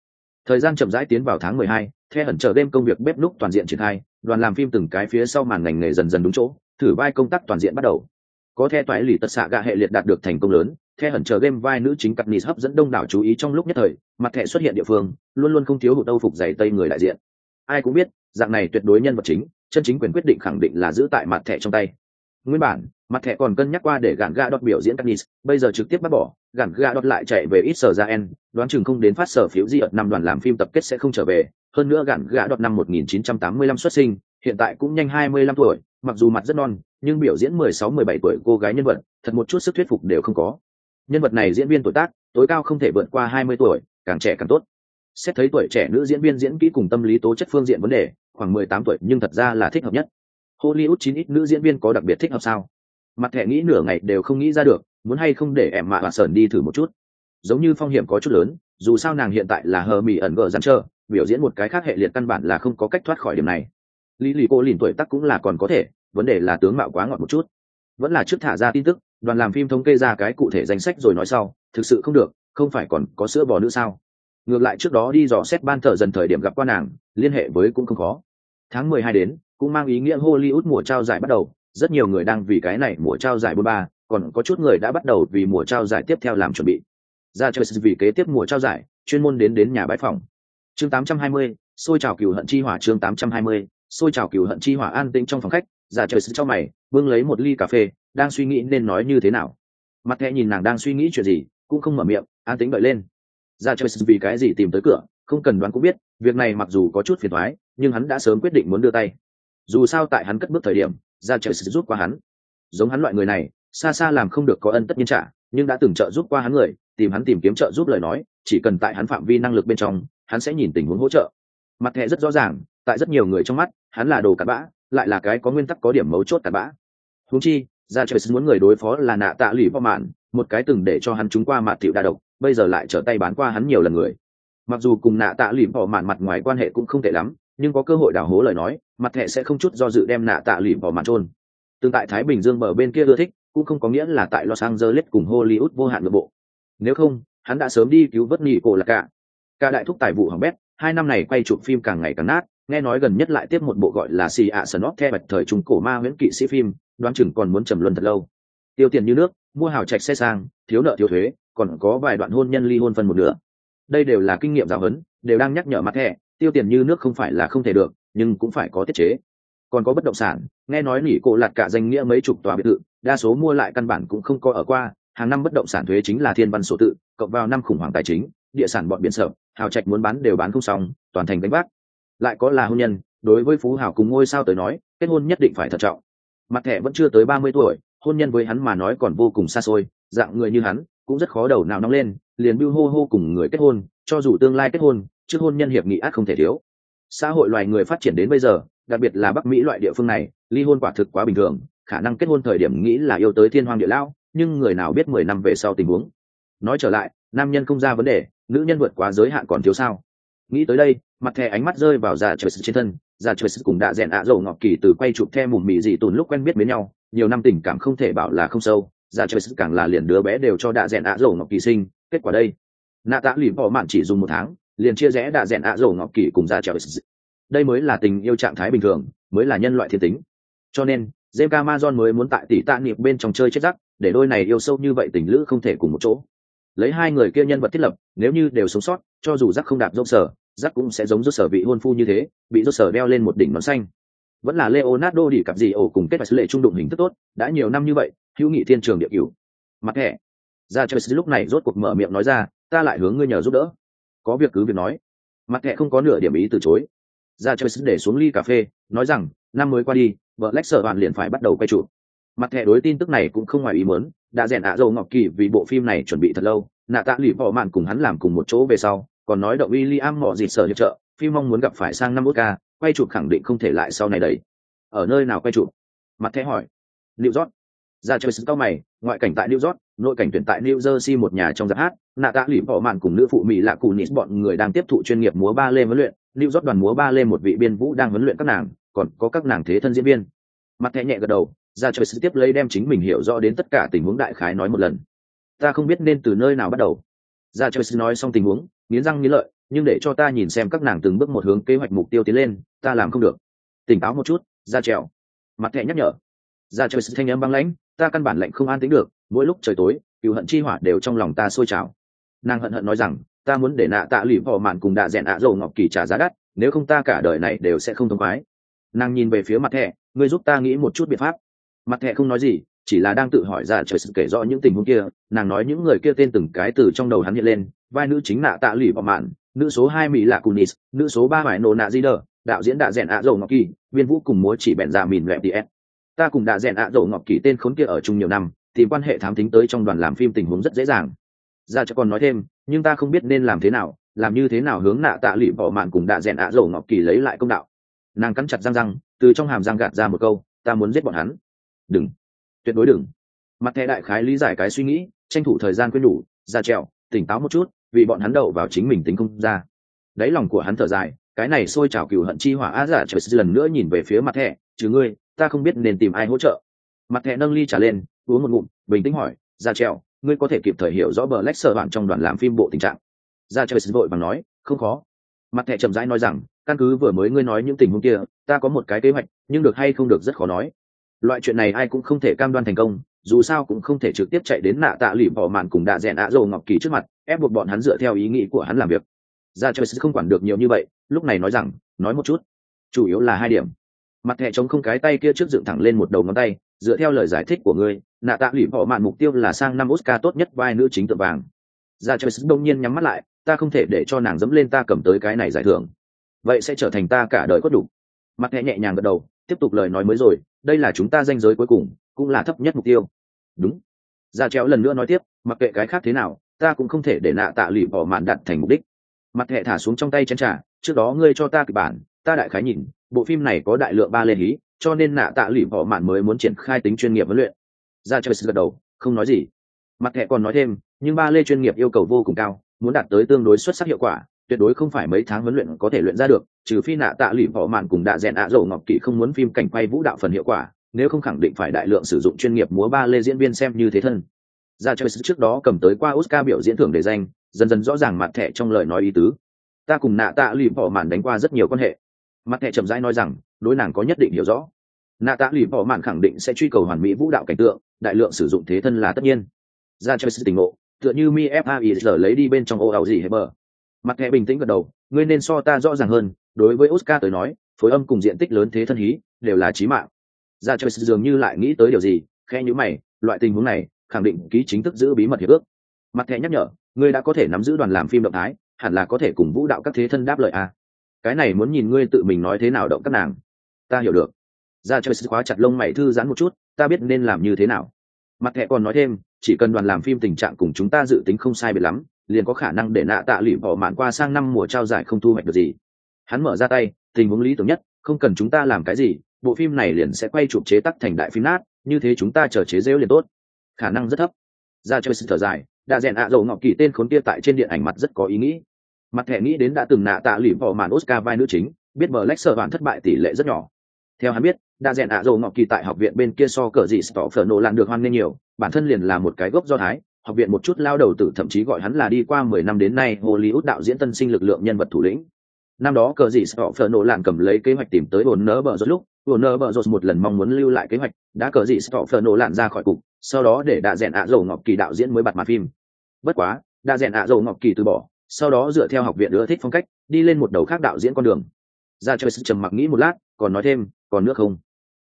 Thời gian chậm rãi tiến vào tháng mười hai theo hẩn chờ đêm công việc bếp núc toàn diện triển khai đoàn làm phim từng cái phía sau màn ngành nghề dần dần đúng chỗ thử vai công tác toàn diện bắt đầu. Có theo toái lì tật xạ gạ hệ liệt đạt được thành công lớn theo hẩn chờ game vai nữ chính cặp nis hấp dẫn đông đảo chú ý trong lúc nhất thời mặt thẻ xuất hiện địa phương luôn luôn không thiếu hụt âu phục giày tây người đại diện. Ai cũng biết dạng này tuyệt đối nhân vật chính chân chính quyền quyết định khẳng định là giữ tại mặt thẻ trong tay. Nguyên bản mặt thẻ còn cân nhắc qua để gạn ga đọt biểu diễn Canis, bây giờ trực tiếp bắt bỏ gạn ga đọt lại chạy về ít sở ra en đoán chừng không đến phát sở phiếu di ợt năm đoàn làm phim tập kết sẽ không trở về hơn nữa gạn gã đọt năm 1985 xuất sinh, hiện tại cũng nhanh 25 tuổi, mặc dù mặt rất non, nhưng biểu diễn 16-17 tuổi cô gái nhân vật, thật một chút sức thuyết phục đều không có. Nhân vật này diễn viên tuổi tác, tối cao không thể vượt qua 20 tuổi, càng trẻ càng tốt. Xét thấy tuổi trẻ nữ diễn viên diễn kỹ cùng tâm lý tố chất phương diện vấn đề, khoảng 18 tuổi nhưng thật ra là thích hợp nhất. Hollywood chín ít nữ diễn viên có đặc biệt thích hợp sao? Mặt thẻ nghĩ nửa ngày đều không nghĩ ra được, muốn hay không để em mạ và sờn đi thử một chút. Giống như phong hiểm có chút lớn, dù sao nàng hiện tại là hờ mì ẩn gờ dán trơ biểu diễn một cái khác hệ liệt căn bản là không có cách thoát khỏi điểm này. Lý lì cô lìn tuổi tắc cũng là còn có thể, vấn đề là tướng mạo quá ngọt một chút. Vẫn là trước thả ra tin tức, đoàn làm phim thống kê ra cái cụ thể danh sách rồi nói sau, thực sự không được, không phải còn có sữa bò nữa sao? Ngược lại trước đó đi dò xét ban thờ dần thời điểm gặp qua nàng, liên hệ với cũng không khó. Tháng mười hai đến, cũng mang ý nghĩa hollywood mùa trao giải bắt đầu, rất nhiều người đang vì cái này mùa trao giải bôn ba, còn có chút người đã bắt đầu vì mùa trao giải tiếp theo làm chuẩn bị. Ra chơi vì kế tiếp mùa trao giải, chuyên môn đến đến nhà bãi phòng chương 820, xôi trào cừu hận chi hỏa chương 820, xôi trào cừu hận chi hỏa an tĩnh trong phòng khách ra chơi cho mày bưng lấy một ly cà phê đang suy nghĩ nên nói như thế nào. Mặt Khè nhìn nàng đang suy nghĩ chuyện gì cũng không mở miệng an tĩnh đợi lên. Ra chơi vì cái gì tìm tới cửa không cần đoán cũng biết việc này mặc dù có chút phiền toái, nhưng hắn đã sớm quyết định muốn đưa tay. Dù sao tại hắn cất bước thời điểm Giả trời sẽ giúp qua hắn. Giống hắn loại người này xa xa làm không được có ân tất nhiên trả nhưng đã từng trợ giúp qua hắn người tìm hắn tìm kiếm trợ giúp lời nói chỉ cần tại hắn phạm vi năng lực bên trong hắn sẽ nhìn tình huống hỗ trợ. Mặt thẻ rất rõ ràng, tại rất nhiều người trong mắt, hắn là đồ cặn bã, lại là cái có nguyên tắc có điểm mấu chốt cặn bã. Húng chi ra trời muốn người đối phó là nạ tạ lụy vào mạn, một cái từng để cho hắn trúng qua mạt thiệu đa độc, bây giờ lại trở tay bán qua hắn nhiều lần người. Mặc dù cùng nạ tạ lụy vào mạn mặt ngoài quan hệ cũng không tệ lắm, nhưng có cơ hội đào hố lời nói, mặt thẻ sẽ không chút do dự đem nạ tạ lụy vào mạn trôn tương tại thái bình dương bờ bên kia ưa thích, cũng không có nghĩa là tại los angeles cùng hollywood vô hạn nội bộ. Nếu không, hắn đã sớm đi cứu vớt nghỉ cổ là cả cả đại thúc tài vụ hỏng bét, hai năm này quay chụp phim càng ngày càng nát, nghe nói gần nhất lại tiếp một bộ gọi là xì ạ sơn nót theo bạch thời trung cổ ma nguyễn kỵ sĩ phim, đoán chừng còn muốn trầm luân thật lâu. Tiêu tiền như nước, mua hào trạch xe sang, thiếu nợ thiếu thuế, còn có vài đoạn hôn nhân ly hôn phân một nửa. Đây đều là kinh nghiệm giáo huấn, đều đang nhắc nhở mặt thẻ, tiêu tiền như nước không phải là không thể được, nhưng cũng phải có tiết chế. Còn có bất động sản, nghe nói nỉ cổ lạt cả danh nghĩa mấy chục tòa biệt thự, đa số mua lại căn bản cũng không có ở qua, hàng năm bất động sản thuế chính là thiên văn sổ tự, cộng vào năm khủng hoảng tài chính địa sản bọn biển sở, hào trạch muốn bán đều bán không xong, toàn thành đánh bác lại có là hôn nhân, đối với phú hào cùng ngôi sao tới nói, kết hôn nhất định phải thận trọng. Mặt thẻ vẫn chưa tới ba mươi tuổi, hôn nhân với hắn mà nói còn vô cùng xa xôi, dạng người như hắn, cũng rất khó đầu nào nóng lên, liền bưu hô hô cùng người kết hôn, cho dù tương lai kết hôn, trước hôn nhân hiệp nghị át không thể thiếu. Xã hội loài người phát triển đến bây giờ, đặc biệt là bắc mỹ loại địa phương này, ly hôn quả thực quá bình thường, khả năng kết hôn thời điểm nghĩ là yêu tới thiên hoàng địa lao nhưng người nào biết mười năm về sau tình huống. Nói trở lại nam nhân không ra vấn đề, nữ nhân vượt quá giới hạn còn thiếu sao? Nghĩ tới đây, mặt thẻ ánh mắt rơi vào dạ già trời trên thân dạ già trời cùng đã rèn ạ dầu ngọc kỳ từ quay chụp theo mùm mì dị tùn lúc quen biết với nhau, nhiều năm tình cảm không thể bảo là không sâu dạ già trời càng là liền đứa bé đều cho đã rèn ạ dầu ngọc kỳ sinh, kết quả đây. Nạ tạ lì bỏ mạn chỉ dùng một tháng, liền chia rẽ đã rèn ạ dầu ngọc kỳ cùng già trời đây mới là tình yêu trạng thái bình thường, mới là nhân loại thiên tính. Cho nên, james amazon mới muốn tại tỷ tạ niệm bên trong chơi chết rắc để đôi này yêu sâu như vậy tình lữ không thể cùng một chỗ lấy hai người kia nhân vật thiết lập, nếu như đều sống sót, cho dù rắc không đạp dốc sở rắc cũng sẽ giống dốc sở vị hôn phu như thế, bị dốc sở đeo lên một đỉnh nón xanh. Vẫn là leonardo đi cặp gì ổ cùng kết và sứ lệ trung đụng hình thức tốt, đã nhiều năm như vậy, hữu nghị thiên trường địa cửu. Mặt thẻ ra chơi lúc này rốt cuộc mở miệng nói ra, ta lại hướng ngươi nhờ giúp đỡ. Có việc cứ việc nói. Mặt thẻ không có nửa điểm ý từ chối. Ra chơi để xuống ly cà phê, nói rằng, năm mới qua đi, vợ lách sở bạn liền phải bắt đầu quay trụ mặt thẻ đối tin tức này cũng không ngoài ý muốn đã rèn ạ dầu ngọc kỳ vì bộ phim này chuẩn bị thật lâu. Nạ tạ lụy bỏ mạn cùng hắn làm cùng một chỗ về sau, còn nói động w i l l i am mỏ dịt sở hiệp trợ, phim mong muốn gặp phải sang năm ước ca quay chụp khẳng định không thể lại sau này đấy ở nơi nào quay chụp? Mặt thẻ hỏi. New york. Ra chơi sức cao mày, ngoại cảnh tại new york, nội cảnh tuyển tại new jersey một nhà trong giáp hát. Nạ tạ lụy bỏ màn cùng nữ phụ mỹ lạ cù nít bọn người đang tiếp thụ chuyên nghiệp múa ba lê huấn luyện. New york đoàn múa ba lê một vị biên vũ đang huấn luyện các nàng, còn có các nàng thế thân diễn viên. Mặt thẻ nhẹ gật đầu ra trời sự tiếp lấy đem chính mình hiểu rõ đến tất cả tình huống đại khái nói một lần. Ta không biết nên từ nơi nào bắt đầu. Ra trời sự nói xong tình huống, nghiến răng nghiến lợi, nhưng để cho ta nhìn xem các nàng từng bước một hướng kế hoạch mục tiêu tiến lên, ta làm không được. Tỉnh táo một chút, ra trèo. Mặt thẹ nhắc nhở. Ra trời sự thanh âm băng lãnh, ta căn bản lệnh không an tính được, mỗi lúc trời tối cựu hận chi hỏa đều trong lòng ta sôi trào. Nàng hận hận nói rằng, ta muốn để nạ tạ lụy bỏ mạn cùng đạ rẽn ạ dầu ngọc kỳ trả giá đắt, nếu không ta cả đời này đều sẽ không thông khoái. Nàng nhìn về phía mặt thẻ ngươi giúp ta nghĩ một chút biện pháp mặt thẹ không nói gì, chỉ là đang tự hỏi ra trời sự kể rõ những tình huống kia, nàng nói những người kia tên từng cái từ trong đầu hắn hiện lên, vai nữ chính nạ tạ lụy bỏ mạn, nữ số hai mỹ là cunis nữ số ba mải nổ nạ di đờ, đạo diễn đạ rèn ạ dầu ngọc kỳ, viên vũ cùng múa chỉ bèn ra dạ mìn lẹp ts ta cùng đạ rèn ạ dầu ngọc kỳ tên khốn kia ở chung nhiều năm, tìm quan hệ thám tính tới trong đoàn làm phim tình huống rất dễ dàng. Ra cho còn nói thêm, nhưng ta không biết nên làm thế nào, làm như thế nào hướng nạ tạ lụy bỏ mạn cùng đạ rèn ạ dầu ngọc kỳ lấy lại công đạo. Nàng cắn chặt răng răng, từ trong hàm răng gạt ra một câu, ta muốn giết bọn hắn đừng. Tuyệt đối đừng. Mặt thẻ đại khái lý giải cái suy nghĩ, tranh thủ thời gian quên đủ, ra trèo, tỉnh táo một chút, vì bọn hắn đậu vào chính mình tính không ra. Đáy lòng của hắn thở dài, cái này sôi trào cừu hận chi hỏa á giả trời lần nữa nhìn về phía mặt thẻ chứ ngươi, ta không biết nên tìm ai hỗ trợ. Mặt thẻ nâng ly trả lên, uống một ngụm, bình tĩnh hỏi, ra trèo, ngươi có thể kịp thời hiểu rõ bờ lách sợ bạn trong đoàn làm phim bộ tình trạng? Ra trời vội và nói, không khó. Mặt thẻ chậm rãi nói rằng, căn cứ vừa mới ngươi nói những tình huống kia, ta có một cái kế hoạch, nhưng được hay không được rất khó nói loại chuyện này ai cũng không thể cam đoan thành công, dù sao cũng không thể trực tiếp chạy đến nạ tạ lụy bỏ màn cùng đạ rẽn ạ dầu ngọc kỳ trước mặt, ép buộc bọn hắn dựa theo ý nghĩ của hắn làm việc. Ra chơi không quản được nhiều như vậy, lúc này nói rằng, nói một chút, chủ yếu là hai điểm. Mặt thẻ chống không cái tay kia trước dựng thẳng lên một đầu ngón tay, dựa theo lời giải thích của ngươi, nạ tạ lụy bỏ màn mục tiêu là sang năm oscar tốt nhất vai nữ chính tượng vàng. Ra chơi đông nhiên nhắm mắt lại, ta không thể để cho nàng dẫm lên ta cầm tới cái này giải thưởng. Vậy sẽ trở thành ta cả đời có đủ. Mặt thẻ nhẹ nhàng gật đầu tiếp tục lời nói mới rồi, đây là chúng ta danh giới cuối cùng, cũng là thấp nhất mục tiêu. Đúng. Ra treo lần nữa nói tiếp, mặc kệ cái khác thế nào, ta cũng không thể để nạ tạ lụy bỏ mạn đặt thành mục đích. Mặt hệ thả xuống trong tay chén trà, trước đó ngươi cho ta kịch bản, ta đại khái nhìn, bộ phim này có đại lượng ba lê hí, cho nên nạ tạ lụy bỏ mạn mới muốn triển khai tính chuyên nghiệp huấn luyện. Ra chơi gật đầu, không nói gì. Mặt hệ còn nói thêm, nhưng ba lê chuyên nghiệp yêu cầu vô cùng cao, muốn đạt tới tương đối xuất sắc hiệu quả tuyệt đối không phải mấy tháng huấn luyện có thể luyện ra được, trừ phi nạ tạ lụy bỏ mạn cùng đạ rèn ạ dầu ngọc kỵ không muốn phim cảnh quay vũ đạo phần hiệu quả, nếu không khẳng định phải đại lượng sử dụng chuyên nghiệp múa ba lê diễn viên xem như thế thân. Ra chơi trước đó cầm tới qua oscar biểu diễn thưởng đề danh, dần dần rõ ràng mặt thẻ trong lời nói ý tứ. Ta cùng nạ tạ lụy bỏ mạn đánh qua rất nhiều quan hệ. Mặt thẻ chậm rãi nói rằng, đối nàng có nhất định hiểu rõ. Nạ tạ lụy bỏ mạn khẳng định sẽ truy cầu hoàn mỹ vũ đạo cảnh tượng, đại lượng sử dụng thế thân là tất nhiên. Ra chơi tình ngộ, tựa như mi fai lấy đi bên trong ô ảo gì hay bờ mặt thẻ bình tĩnh gật đầu, ngươi nên so ta rõ ràng hơn, đối với oscar tới nói, phối âm cùng diện tích lớn thế thân hí, đều là trí mạng. Dạ Ra chơi dường như lại nghĩ tới điều gì khe nhữ mày, loại tình huống này, khẳng định ký chính thức giữ bí mật hiệp ước. Mặt thẻ nhắc nhở, ngươi đã có thể nắm giữ đoàn làm phim động thái, hẳn là có thể cùng vũ đạo các thế thân đáp lời à. cái này muốn nhìn ngươi tự mình nói thế nào động các nàng. Ta hiểu được. Dạ Ra chơi khóa chặt lông mày thư giãn một chút, ta biết nên làm như thế nào. Mặt thẻ còn nói thêm, chỉ cần đoàn làm phim tình trạng cùng chúng ta dự tính không sai biệt lắm liền có khả năng để nạ tạ lụy bỏ mạn qua sang năm mùa trao giải không thu hoạch được gì. Hắn mở ra tay, tình huống lý tưởng nhất, không cần chúng ta làm cái gì, bộ phim này liền sẽ quay chụp chế tắc thành đại phim nát, như thế chúng ta chờ chế rêu liền tốt. Khả năng rất thấp. Ra chơi sự thở dài, đã rèn ạ dầu ngọc kỳ tên khốn kia tại trên điện ảnh mặt rất có ý nghĩ. Mặt thẻ nghĩ đến đã từng nạ tạ lụy bỏ màn oscar vai nữ chính, biết mở lách sợ bạn thất bại tỷ lệ rất nhỏ. Theo hắn biết, đã rèn ạ dầu ngọc kỳ tại học viện bên kia so cờ gì stop phở nổ làm được hoan nghênh nhiều, bản thân liền là một cái gốc do thái học viện một chút lao đầu tử thậm chí gọi hắn là đi qua mười năm đến nay Hollywood đạo diễn tân sinh lực lượng nhân vật thủ lĩnh. Năm đó cờ gì phở nổ lạn cầm lấy kế hoạch tìm tới Warner Bros lúc, Warner Bros một lần mong muốn lưu lại kế hoạch, đã cờ gì phở nổ lạn ra khỏi cục, sau đó để đạ rèn ạ dầu ngọc kỳ đạo diễn mới bật mặt phim. Bất quá, đạ rèn ạ dầu ngọc kỳ từ bỏ, sau đó dựa theo học viện ưa thích phong cách, đi lên một đầu khác đạo diễn con đường. Ra chơi sự trầm mặc nghĩ một lát, còn nói thêm, còn nước không?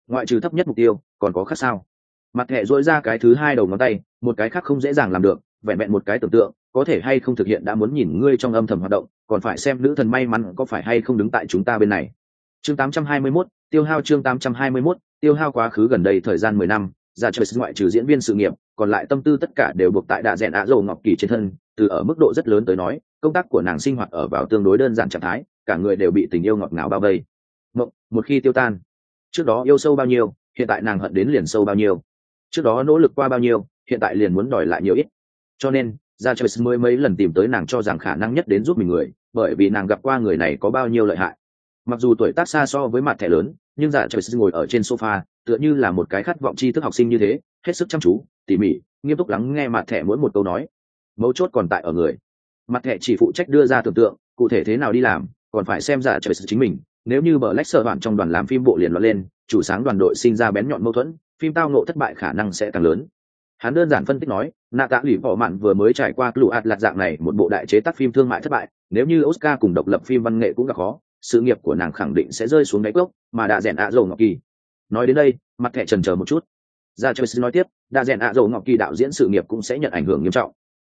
Ngoại trừ thấp nhất mục tiêu, còn có khác sao? mặt hệ dỗi ra cái thứ hai đầu ngón tay một cái khác không dễ dàng làm được vẹn vẹn một cái tưởng tượng có thể hay không thực hiện đã muốn nhìn ngươi trong âm thầm hoạt động còn phải xem nữ thần may mắn có phải hay không đứng tại chúng ta bên này. Chương 821, tiêu hao chương 821, tiêu hao quá khứ gần đây thời gian mười năm ra trời ngoại trừ diễn viên sự nghiệp còn lại tâm tư tất cả đều buộc tại đạ rẽn ạ dầu ngọc kỳ trên thân từ ở mức độ rất lớn tới nói công tác của nàng sinh hoạt ở vào tương đối đơn giản trạng thái cả người đều bị tình yêu ngọt ngào bao vây. Mộng một khi tiêu tan trước đó yêu sâu bao nhiêu hiện tại nàng hận đến liền sâu bao nhiêu trước đó nỗ lực qua bao nhiêu hiện tại liền muốn đòi lại nhiều ít. Cho nên ra chơi mới mấy lần tìm tới nàng cho rằng khả năng nhất đến giúp mình người, bởi vì nàng gặp qua người này có bao nhiêu lợi hại. Mặc dù tuổi tác xa so với mặt thẻ lớn, nhưng dạ trời ngồi ở trên sofa, tựa như là một cái khát vọng tri thức học sinh như thế, hết sức chăm chú, tỉ mỉ, nghiêm túc lắng nghe mặt thẻ mỗi một câu nói. Mấu chốt còn tại ở người. Mặt thẻ chỉ phụ trách đưa ra tưởng tượng, cụ thể thế nào đi làm, còn phải xem dạ trời chính mình. Nếu như bờ lách sợ bạn trong đoàn làm phim bộ liền loạn lên, chủ sáng đoàn đội sinh ra bén nhọn mâu thuẫn, phim tao nộ thất bại khả năng sẽ càng lớn hắn đơn giản phân tích nói, nạ tạ lụy bỏ mạn vừa mới trải qua lụ ạt lạt dạng này một bộ đại chế tác phim thương mại thất bại, nếu như oscar cùng độc lập phim văn nghệ cũng gặp khó, sự nghiệp của nàng khẳng định sẽ rơi xuống đáy cốc, mà đã rèn ạ dầu ngọc kỳ. Nói đến đây, mặt thẻ trần chờ một chút. Ra chơi nói tiếp đã rèn ạ dầu ngọc kỳ đạo diễn sự nghiệp cũng sẽ nhận ảnh hưởng nghiêm trọng.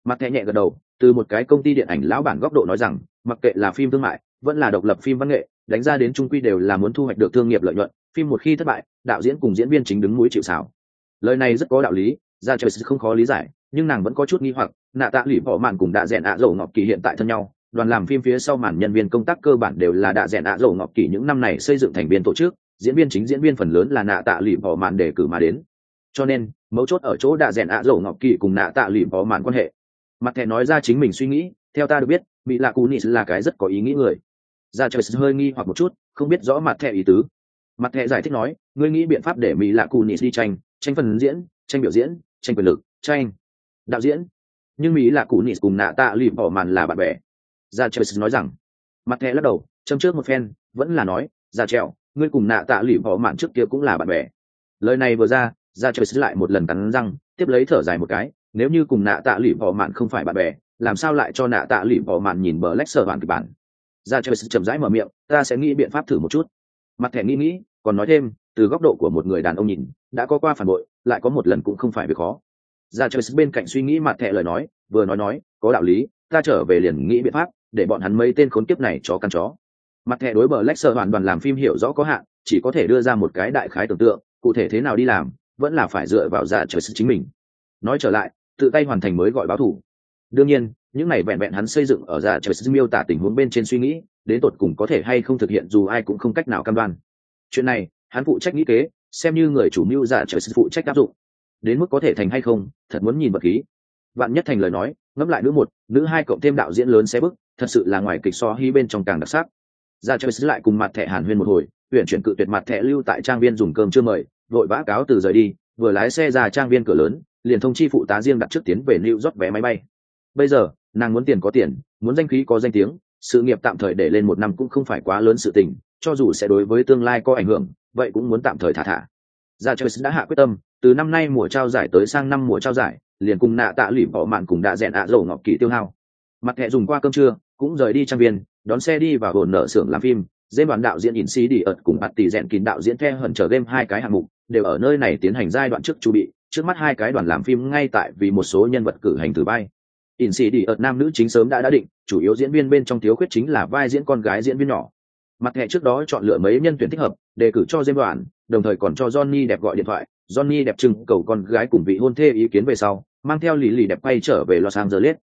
Mặt thẻ nhẹ gật đầu, từ một cái công ty điện ảnh lão bản góc độ nói rằng, mặc kệ là phim thương mại, vẫn là độc lập phim văn nghệ, đánh ra đến trung quy đều là muốn thu hoạch được thương nghiệp lợi nhuận, phim một khi thất bại, đạo diễn cùng diễn viên chính đứng núi chịu xảo lời này rất có đạo lý ra trời không khó lý giải, nhưng nàng vẫn có chút nghi hoặc, nạ tạ lụy bỏ mạn cùng đạ rẽn ạ dầu ngọc kỳ hiện tại thân nhau, đoàn làm phim phía sau màn nhân viên công tác cơ bản đều là đạ rẽn ạ dầu ngọc kỳ những năm này xây dựng thành viên tổ chức, diễn viên chính diễn viên phần lớn là nạ tạ lụy bỏ mạn đề cử mà đến. Cho nên, mấu chốt ở chỗ đạ rẽn ạ dầu ngọc kỳ cùng nạ tạ lụy bỏ mạn quan hệ. Mặt thẻ nói ra chính mình suy nghĩ, theo ta được biết mỹ lạ cú nis là cái rất có ý nghĩ người. Ra trời hơi nghi hoặc một chút, không biết rõ mặt thẻ ý tứ. Mặt thẻ giải thích nói, ngươi nghĩ biện pháp để mỹ lạ cú nis đi tranh tranh phần diễn, tranh biểu diễn tranh quyền lực, tranh, đạo diễn. Nhưng mỹ là cụ nịt cùng nạ tạ lụy bỏ màn là bạn bè. Ra chơi nói rằng, mặt thẻ lắc đầu, châm trước một phen, vẫn là nói ra trèo, ngươi cùng nạ tạ lụy bỏ màn trước kia cũng là bạn bè. Lời này vừa ra ra chơi lại một lần cắn răng, tiếp lấy thở dài một cái, nếu như cùng nạ tạ lụy bỏ màn không phải bạn bè, làm sao lại cho nạ tạ lụy bỏ màn nhìn bờ lách sở bản kịch bản? Ra chơi chậm rãi mở miệng, ta sẽ nghĩ biện pháp thử một chút. Mặt thẻ nghĩ nghĩ, còn nói thêm, từ góc độ của một người đàn ông nhìn, đã có qua phản bội lại có một lần cũng không phải việc khó. Ra chơi bên cạnh suy nghĩ mặt thẹ lời nói, vừa nói nói, có đạo lý, ta trở về liền nghĩ biện pháp để bọn hắn mấy tên khốn kiếp này chó căn chó. Mặt thẻ đối bờ lách sơ hoàn toàn làm phim hiểu rõ có hạn, chỉ có thể đưa ra một cái đại khái tưởng tượng, cụ thể thế nào đi làm, vẫn là phải dựa vào ra trời chính mình. Nói trở lại, tự tay hoàn thành mới gọi báo thủ. Đương nhiên, những này vẹn vẹn hắn xây dựng ở ra trời miêu tả tình huống bên trên suy nghĩ, đến tột cùng có thể hay không thực hiện dù ai cũng không cách nào cam đoan. Chuyện này, hắn phụ trách nghĩ kế xem như người chủ mưu dạ trời phụ trách áp dụng. Đến mức có thể thành hay không, thật muốn nhìn vật khí. Vạn nhất thành lời nói, ngẫm lại nữ một, nữ hai cộng thêm đạo diễn lớn xe bức, thật sự là ngoài kịch so hy bên trong càng đặc sắc. Ra chơi lại cùng mặt thẻ hàn huyên một hồi, huyện chuyển cự tuyệt mặt thẻ lưu tại trang viên dùng cơm chưa mời vội vã cáo từ rời đi, vừa lái xe ra trang viên cửa lớn, liền thông chi phụ tá riêng đặt trước tiến về lưu rót vé máy bay. Bây giờ, nàng muốn tiền có tiền, muốn danh khí có danh tiếng, sự nghiệp tạm thời để lên một năm cũng không phải quá lớn sự tình, cho dù sẽ đối với tương lai có ảnh hưởng vậy cũng muốn tạm thời thả thả. Ra chơi đã hạ quyết tâm, từ năm nay mùa trao giải tới sang năm mùa trao giải, liền cùng nạ tạ lụy bỏ mạn cùng đã dẹn ạ à dầu ngọc kỳ tiêu hao. Mặt hệ dùng qua cơm trưa, cũng rời đi trang viên, đón xe đi vào hồn nợ xưởng làm phim dêm đoàn đạo diễn in xí đi ợt cùng bạt tỷ dẹn kín đạo diễn the hận trở game hai cái hạng mục, đều ở nơi này tiến hành giai đoạn trước chu bị, trước mắt hai cái đoàn làm phim ngay tại vì một số nhân vật cử hành từ bay. In xí đi ợt nam nữ chính sớm đã đã định, chủ yếu diễn viên bên trong thiếu khuyết chính là vai diễn con gái diễn viên nhỏ mặt hệ trước đó chọn lựa mấy nhân tuyển thích hợp, đề cử cho diêm đoàn, đồng thời còn cho johnny đẹp gọi điện thoại. Johnny đẹp trưng cầu con gái cùng vị hôn thê ý kiến về sau, mang theo Lily lì đẹp quay trở về los angeles.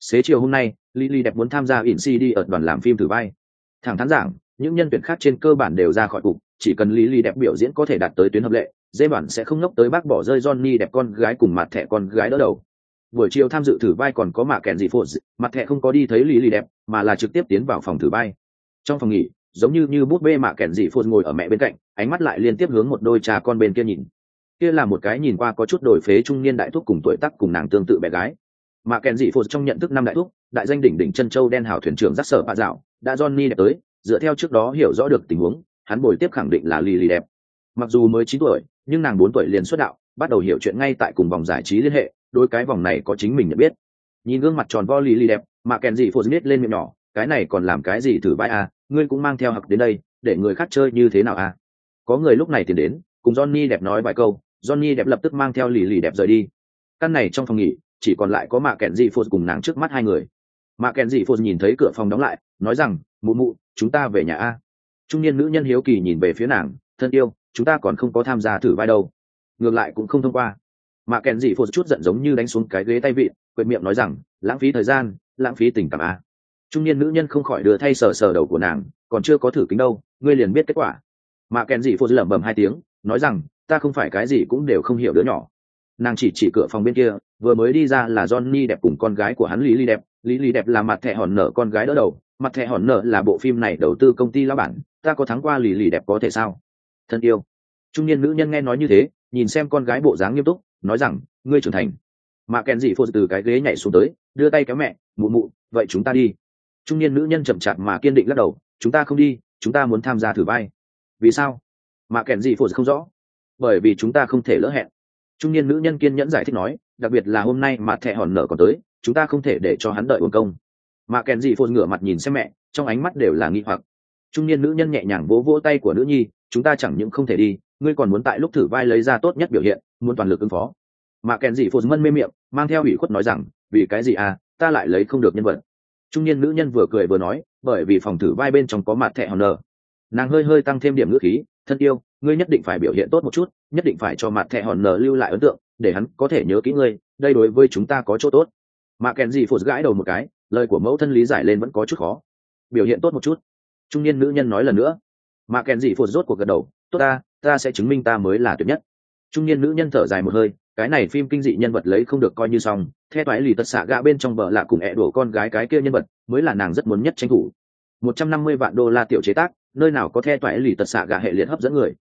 Xế chiều hôm nay, Lily lì đẹp muốn tham gia in cd ở đoàn làm phim thử vai. Thẳng thắn giảng, những nhân tuyển khác trên cơ bản đều ra khỏi cục, chỉ cần Lily lì đẹp biểu diễn có thể đạt tới tuyến hợp lệ dê bản sẽ không ngốc tới bác bỏ rơi johnny đẹp con gái cùng mặt thẻ con gái đỡ đầu. Buổi chiều tham dự thử vai còn có mạ kèn dị phụ mặt thẻ không có đi thấy Lily lì đẹp mà là trực tiếp tiến vào phòng thử vai. Trong phòng nghỉ giống như như bút bê mạ kèn dị phụ ngồi ở mẹ bên cạnh, ánh mắt lại liên tiếp hướng một đôi cha con bên kia nhìn. Kia là một cái nhìn qua có chút đổi phế trung niên đại thúc cùng tuổi tác cùng nàng tương tự bé gái. Mà kèn dị phụ trong nhận thức năm đại thúc, đại danh đỉnh đỉnh chân châu đen hảo thuyền trưởng giác sở bạ dạo, đã johnny đẹp tới, dựa theo trước đó hiểu rõ được tình huống, hắn bồi tiếp khẳng định là lì lì đẹp. Mặc dù mới chín tuổi, nhưng nàng bốn tuổi liền xuất đạo, bắt đầu hiểu chuyện ngay tại cùng vòng giải trí liên hệ, đôi cái vòng này có chính mình nhận biết. Nhìn gương mặt tròn vo lì lì đẹp mà kèn dị phụ nít lên miệng nhỏ, cái này còn làm cái gì thử vai à? Ngươi cũng mang theo học đến đây để người khác chơi như thế nào à? Có người lúc này tìm đến cùng johnny đẹp nói vài câu johnny đẹp lập tức mang theo lì lì đẹp rời đi. Căn này trong phòng nghỉ chỉ còn lại có mạ kẹn dị phụt cùng nàng trước mắt hai người. Mạ kẹn dị phụt nhìn thấy cửa phòng đóng lại nói rằng mụ mụ chúng ta về nhà a. Trung niên nữ nhân hiếu kỳ nhìn về phía nàng thân yêu chúng ta còn không có tham gia thử vai đâu. Ngược lại cũng không thông qua. Mạ kẹn dị phụt chút giận giống như đánh xuống cái ghế tay vị, quệt miệng nói rằng lãng phí thời gian lãng phí tình cảm a trung niên nữ nhân không khỏi đưa thay sờ sờ đầu của nàng, còn chưa có thử kính đâu, ngươi liền biết kết quả. Mà kèn dị phô lẩm bẩm hai tiếng, nói rằng, ta không phải cái gì cũng đều không hiểu đứa nhỏ. Nàng chỉ chỉ cửa phòng bên kia, vừa mới đi ra là johnny đẹp cùng con gái của hắn lý lý đẹp. Lý lý đẹp là mặt thẻ hòn nở con gái đỡ đầu, mặt thẻ hòn nở là bộ phim này đầu tư công ty lão bản, ta có thắng qua lý lý đẹp có thể sao? Thân yêu. Trung niên nữ nhân nghe nói như thế, nhìn xem con gái bộ dáng nghiêm túc, nói rằng, ngươi trưởng thành. Mà kèn dị phô từ cái ghế nhảy xuống tới, đưa tay kéo mẹ, mụ mụ, vậy chúng ta đi trung niên nữ nhân chậm chạp mà kiên định lắc đầu, chúng ta không đi, chúng ta muốn tham gia thử vai. Vì sao? Mà kèn dị phô không rõ. Bởi vì chúng ta không thể lỡ hẹn. Trung niên nữ nhân kiên nhẫn giải thích nói, đặc biệt là hôm nay mà thẹ hòn nở còn tới, chúng ta không thể để cho hắn đợi uổng công. Mà kèn dị phô ngửa mặt nhìn xem mẹ, trong ánh mắt đều là nghi hoặc. Trung niên nữ nhân nhẹ nhàng vỗ vỗ tay của nữ nhi, chúng ta chẳng những không thể đi, ngươi còn muốn tại lúc thử vai lấy ra tốt nhất biểu hiện, muốn toàn lực ứng phó. Mà kèn dị phô mân mê miệng, mang theo ủy khuất nói rằng, vì cái gì à ta lại lấy không được nhân vật trung niên nữ nhân vừa cười vừa nói, bởi vì phòng thử vai bên trong có mặt thẻ hòn nở nàng hơi hơi tăng thêm điểm ngữ khí, thân yêu, ngươi nhất định phải biểu hiện tốt một chút, nhất định phải cho mặt thẻ hòn nở lưu lại ấn tượng, để hắn có thể nhớ kỹ ngươi, đây đối với chúng ta có chỗ tốt. Mà kèn gì phụt gãi đầu một cái, lời của mẫu thân lý giải lên vẫn có chút khó. Biểu hiện tốt một chút. Trung niên nữ nhân nói lần nữa. Mà kèn gì phụt rốt cuộc gật đầu, tốt ta ta sẽ chứng minh ta mới là tuyệt nhất. Trung niên nữ nhân thở dài một hơi cái này phim kinh dị nhân vật lấy không được coi như xong theo toái lì tật xạ gã bên trong vợ lạ cùng ẹ đổ con gái cái kia nhân vật, mới là nàng rất muốn nhất tranh thủ. Một trăm năm mươi vạn đô la tiểu chế tác, nơi nào có theo toái lì tật xạ gã hệ liệt hấp dẫn người.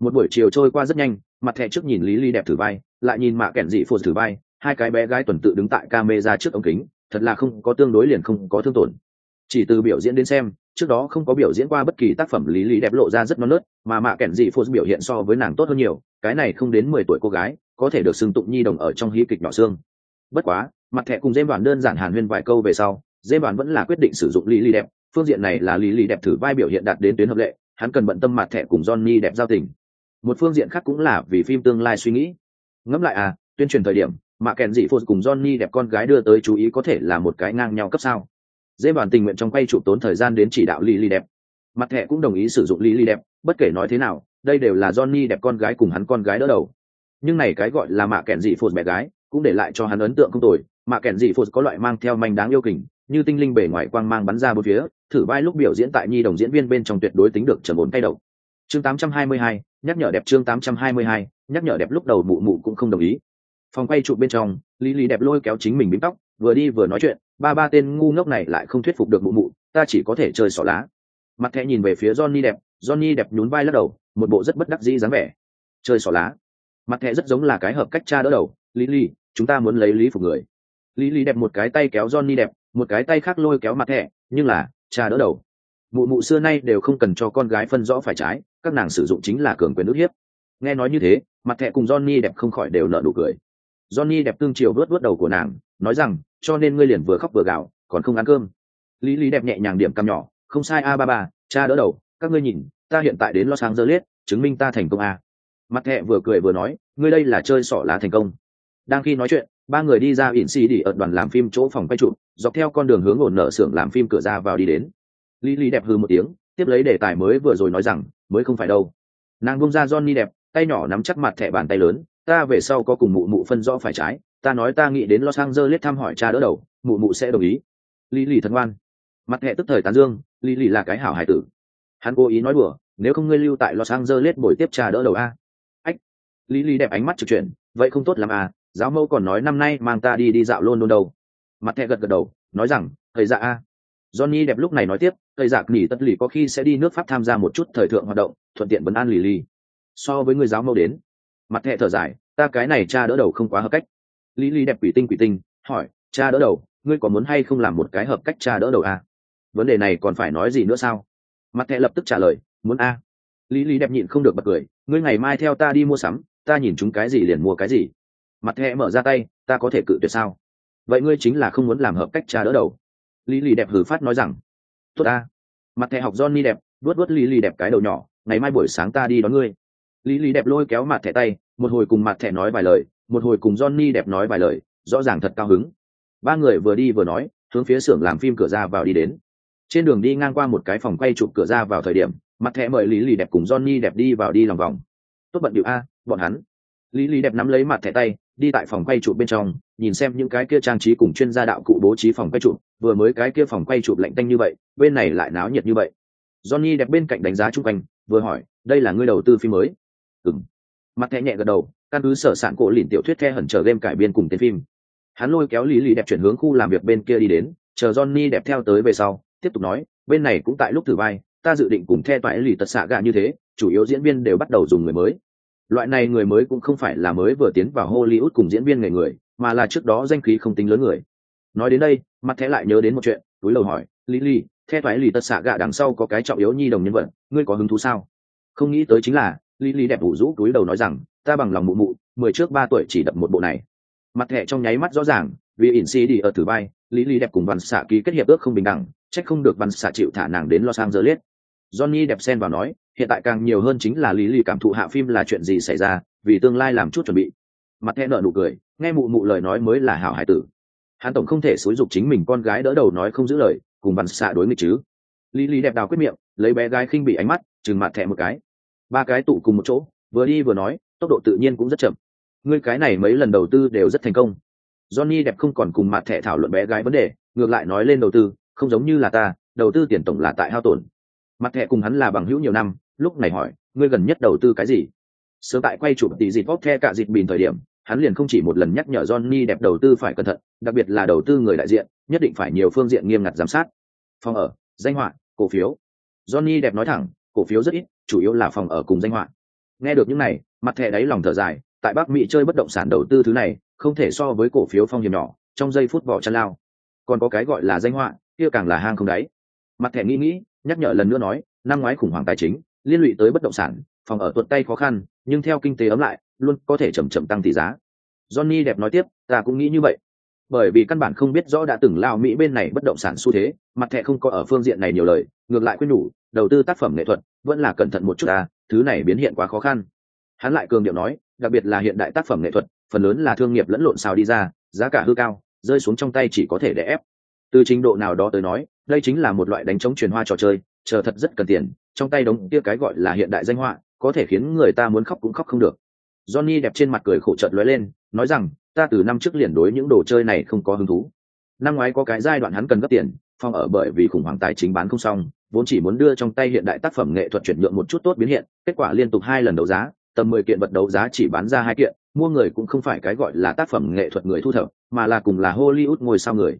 Một buổi chiều trôi qua rất nhanh, mặt thẻ trước nhìn lý ly đẹp thử vai, lại nhìn mạ kẻn dị phụt thử vai, hai cái bé gái tuần tự đứng tại ca mê ra trước ống kính, thật là không có tương đối liền không có thương tổn. Chỉ từ biểu diễn đến xem, trước đó không có biểu diễn qua bất kỳ tác phẩm lý lý đẹp lộ ra rất non nớt, mà mạ kẻn dị phụt biểu hiện so với nàng tốt hơn nhiều, cái này không đến mười tuổi cô gái có thể được xưng tụng nhi đồng ở trong hí kịch nhỏ xương. Bất quá, mặt thẻ cùng dêm đoàn đơn giản hàn huyên vài câu về sau dêm đoàn vẫn là quyết định sử dụng lý lý đẹp, phương diện này là lý lý đẹp thử vai biểu hiện đạt đến tuyến hợp lệ, hắn cần bận tâm mặt thẻ cùng johnny đẹp giao tình. Một phương diện khác cũng là vì phim tương lai suy nghĩ. Ngẫm lại à tuyên truyền thời điểm mà kèn dị phô cùng johnny đẹp con gái đưa tới chú ý có thể là một cái ngang nhau cấp sao. Dễ đoàn tình nguyện trong quay chụp tốn thời gian đến chỉ đạo Lily đẹp. Mặt thẻ cũng đồng ý sử dụng Lily đẹp, bất kể nói thế nào, đây đều là johnny đẹp con gái cùng hắn con gái đỡ đầu nhưng này cái gọi là mạ kẹn dị phụt mẹ gái cũng để lại cho hắn ấn tượng không tồi. Mạ kẹn dị phụt có loại mang theo manh đáng yêu kình như tinh linh bề ngoài quang mang bắn ra bốn phía thử vai lúc biểu diễn tại nhi đồng diễn viên bên trong tuyệt đối tính được trầm ổn tay đầu chương 822, nhắc nhở đẹp chương 822, nhắc nhở đẹp lúc đầu mụ mụ cũng không đồng ý. Phòng quay chụp bên trong lý lý đẹp lôi kéo chính mình bím tóc vừa đi vừa nói chuyện ba ba tên ngu ngốc này lại không thuyết phục được mụ mụ ta chỉ có thể chơi xỏ lá. Mặt thẹ nhìn về phía johnny đẹp johnny đẹp nhún vai lắc đầu một bộ rất bất đắc dĩ dáng vẻ. Chơi xỏ lá mặt thẻ rất giống là cái hợp cách cha đỡ đầu. Lý lý, chúng ta muốn lấy lý phục người. Lý lý đẹp một cái tay kéo johnny đẹp, một cái tay khác lôi kéo mặt thẻ, nhưng là cha đỡ đầu. Mụ mụ xưa nay đều không cần cho con gái phân rõ phải trái, các nàng sử dụng chính là cường quyền ức hiếp. Nghe nói như thế, mặt thẹ cùng johnny đẹp không khỏi đều nợ nụ cười. Johnny đẹp tương chiều vớt vớt đầu của nàng, nói rằng, cho nên ngươi liền vừa khóc vừa gạo còn không ăn cơm. Lý lý đẹp nhẹ nhàng điểm cằm nhỏ, không sai a ba ba cha đỡ đầu, các ngươi nhìn, ta hiện tại đến los angeles, chứng minh ta thành công a mặt thẹ vừa cười vừa nói, ngươi đây là chơi sỏ lá thành công. Đang khi nói chuyện, ba người đi ra ỉn xì đi ở đoàn làm phim chỗ phòng quay trụ dọc theo con đường hướng ổn nở xưởng làm phim cửa ra vào đi đến. Lý lý đẹp hư một tiếng, tiếp lấy đề tài mới vừa rồi nói rằng, mới không phải đâu. Nàng bông ra johnny đẹp, tay nhỏ nắm chắc mặt thẻ bàn tay lớn, ta về sau có cùng mụ mụ phân rõ phải trái, ta nói ta nghĩ đến los angeles thăm hỏi cha đỡ đầu, mụ mụ sẽ đồng ý. Lý lý thân ngoan. Mặt thẻ tức thời tán dương, lý lý là cái hảo hải tử. Hắn cố ý nói đùa, nếu không ngươi lưu tại los angeles buổi tiếp cha đỡ đầu a. Lý lý đẹp ánh mắt trực chuyển, vậy không tốt l à giáo mẫu còn nói năm nay mang ta đi đi dạo luôn luôn đâu. Mặt thẹ gật gật đầu, nói rằng, thầy dạ a. Johnny đẹp lúc này nói tiếp, thầy dạ nghỉ tất lì có khi sẽ đi nước pháp tham gia một chút thời thượng hoạt động, thuận tiện vấn an lì lì. So với người giáo mẫu đến, mặt thẹ thở dài, ta cái này cha đỡ đầu không quá hợp cách. Lý lý đẹp quỷ tinh quỷ tinh, hỏi, cha đỡ đầu, ngươi có muốn hay không làm một cái hợp cách cha đỡ đầu à? vấn đề này còn phải nói gì nữa sao? Mặt thẹ lập tức trả lời, muốn a. Lý lý đẹp nhịn không được bật cười, ngươi ngày mai theo ta đi mua sắm ta nhìn chúng cái gì liền mua cái gì. Mặt hẹ mở ra tay, ta có thể cự tuyệt sao? Vậy ngươi chính là không muốn làm hợp cách cha đỡ đầu. Lý lì đẹp hử phát nói rằng, tốt a mặt thẻ học johnny đẹp vuốt vuốt lý lì đẹp cái đầu nhỏ, ngày mai buổi sáng ta đi đón ngươi. Lý lì đẹp lôi kéo mặt thẻ tay, một hồi cùng mặt thẻ nói vài lời, một hồi cùng johnny đẹp nói vài lời, rõ ràng thật cao hứng. Ba người vừa đi vừa nói, hướng phía xưởng làm phim cửa ra vào đi đến. Trên đường đi ngang qua một cái phòng quay chụp cửa ra vào thời điểm, mặt thẻ mời lý lì đẹp cùng johnny đẹp đi vào đi lòng vòng. Tốt bận điệu a bọn hắn. Lý lý đẹp nắm lấy mặt thẻ tay, đi tại phòng quay chụp bên trong, nhìn xem những cái kia trang trí cùng chuyên gia đạo cụ bố trí phòng quay chụp, vừa mới cái kia phòng quay chụp lạnh tanh như vậy, bên này lại náo nhiệt như vậy. Johnny đẹp bên cạnh đánh giá chung quanh, vừa hỏi, đây là ngươi đầu tư phim mới? Ừng mặt thẻ nhẹ gật đầu, căn cứ sở sản cổ lìn tiểu thuyết the hẩn chờ game cải biên cùng tên phim. Hắn lôi kéo lý lý đẹp chuyển hướng khu làm việc bên kia đi đến, chờ johnny đẹp theo tới về sau, tiếp tục nói, bên này cũng tại lúc thử vai, ta dự định cùng the toại lì tật xạ gà như thế, chủ yếu diễn viên đều bắt đầu dùng người mới loại này người mới cũng không phải là mới vừa tiến vào hollywood cùng diễn viên nghề người, mà là trước đó danh khí không tính lớn người. Nói đến đây, mặt thẻ lại nhớ đến một chuyện, túi lầu hỏi lý lý the toại lì tật xạ gạ đằng sau có cái trọng yếu nhi đồng nhân vật, ngươi có hứng thú sao? Không nghĩ tới chính là lý lý đẹp ủ rũ túi đầu nói rằng, ta bằng lòng mụ mụ, mười trước ba tuổi chỉ đập một bộ này. Mặt thẻ trong nháy mắt rõ ràng, vì ỉn si đi ở thử vai lý lý đẹp cùng văn xạ ký kết hiệp ước không bình đẳng trách không được văn xạ chịu thả nàng đến los angeles johnny đẹp xen vào nói, hiện tại càng nhiều hơn chính là lý lý cảm thụ hạ phim là chuyện gì xảy ra, vì tương lai làm chút chuẩn bị. Mặt thẻ nở nụ cười, nghe mụ mụ lời nói mới là hảo hải tử. Hắn tổng không thể xúi dục chính mình con gái đỡ đầu nói không giữ lời, cùng văn xạ đối nghịch chứ. Lý lý đẹp đào quyết miệng, lấy bé gái khinh bị ánh mắt, trừng mặt thẻ một cái. Ba cái tụ cùng một chỗ, vừa đi vừa nói, tốc độ tự nhiên cũng rất chậm. Ngươi cái này mấy lần đầu tư đều rất thành công. Johnny đẹp không còn cùng mặt thẻ thảo luận bé gái vấn đề, ngược lại nói lên đầu tư, không giống như là ta, đầu tư tiền tổng là tại hao tổn mặt thẻ cùng hắn là bằng hữu nhiều năm, lúc này hỏi, ngươi gần nhất đầu tư cái gì? Sớm tại quay chụp tỷ dịp vóc the cả dịp bìn thời điểm, hắn liền không chỉ một lần nhắc nhở johnny đẹp đầu tư phải cẩn thận, đặc biệt là đầu tư người đại diện, nhất định phải nhiều phương diện nghiêm ngặt giám sát. Phòng ở, danh họa, cổ phiếu. Johnny đẹp nói thẳng, cổ phiếu rất ít, chủ yếu là phòng ở cùng danh họa. Nghe được những này, mặt thẻ đáy lòng thở dài, tại bắc mỹ chơi bất động sản đầu tư thứ này, không thể so với cổ phiếu phong hiểm nhỏ, trong giây phút bỏ chăn lao. Còn có cái gọi là danh họa, kia càng là hang không đáy. Mặt thẻ nghĩ nghĩ nhắc nhở lần nữa nói, năm ngoái khủng hoảng tài chính, liên lụy tới bất động sản, phòng ở tuột tay khó khăn, nhưng theo kinh tế ấm lại, luôn có thể chầm chậm tăng tỷ giá. Johnny đẹp nói tiếp, ta cũng nghĩ như vậy. Bởi vì căn bản không biết rõ đã từng lao mỹ bên này bất động sản xu thế, mặt thẻ không có ở phương diện này nhiều lời, ngược lại quyết nhủ đầu tư tác phẩm nghệ thuật, vẫn là cẩn thận một chút ta, thứ này biến hiện quá khó khăn. Hắn lại cường điệu nói, đặc biệt là hiện đại tác phẩm nghệ thuật, phần lớn là thương nghiệp lẫn lộn xào đi ra, giá cả hư cao, rơi xuống trong tay chỉ có thể để ép. Từ trình độ nào đó tới nói đây chính là một loại đánh chống truyền hoa trò chơi, chờ thật rất cần tiền, trong tay đống kia cái gọi là hiện đại danh họa, có thể khiến người ta muốn khóc cũng khóc không được. Johnny đẹp trên mặt cười khổ trợt lóe lên, nói rằng, ta từ năm trước liền đối những đồ chơi này không có hứng thú. Năm ngoái có cái giai đoạn hắn cần gấp tiền, phong ở bởi vì khủng hoảng tài chính bán không xong, vốn chỉ muốn đưa trong tay hiện đại tác phẩm nghệ thuật chuyển nhượng một chút tốt biến hiện, kết quả liên tục hai lần đấu giá, tầm mười kiện vật đấu giá chỉ bán ra hai kiện, mua người cũng không phải cái gọi là tác phẩm nghệ thuật người thu thập, mà là cùng là hollywood ngôi sao người.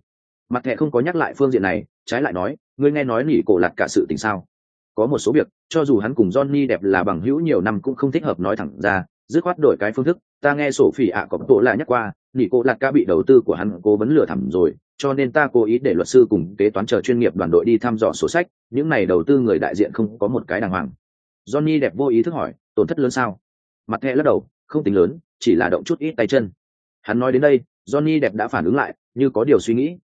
Mặt thẻ không có nhắc lại phương diện này trái lại nói, ngươi nghe nói nỉ cổ lặt cả sự tình sao? Có một số việc, cho dù hắn cùng johnny đẹp là bằng hữu nhiều năm cũng không thích hợp nói thẳng ra, dứt khoát đổi cái phương thức, ta nghe sổ phỉ ạ có tổ lại nhắc qua, nỉ cổ lặt ca bị đầu tư của hắn cố vấn lừa thẳm rồi, cho nên ta cố ý để luật sư cùng kế toán chờ chuyên nghiệp đoàn đội đi thăm dò sổ sách, những này đầu tư người đại diện không có một cái đàng hoàng. Johnny đẹp vô ý thức hỏi, tổn thất lớn sao? Mặt thẻ lắc đầu, không tính lớn, chỉ là động chút ít tay chân. Hắn nói đến đây, johnny đẹp đã phản ứng lại, như có điều suy nghĩ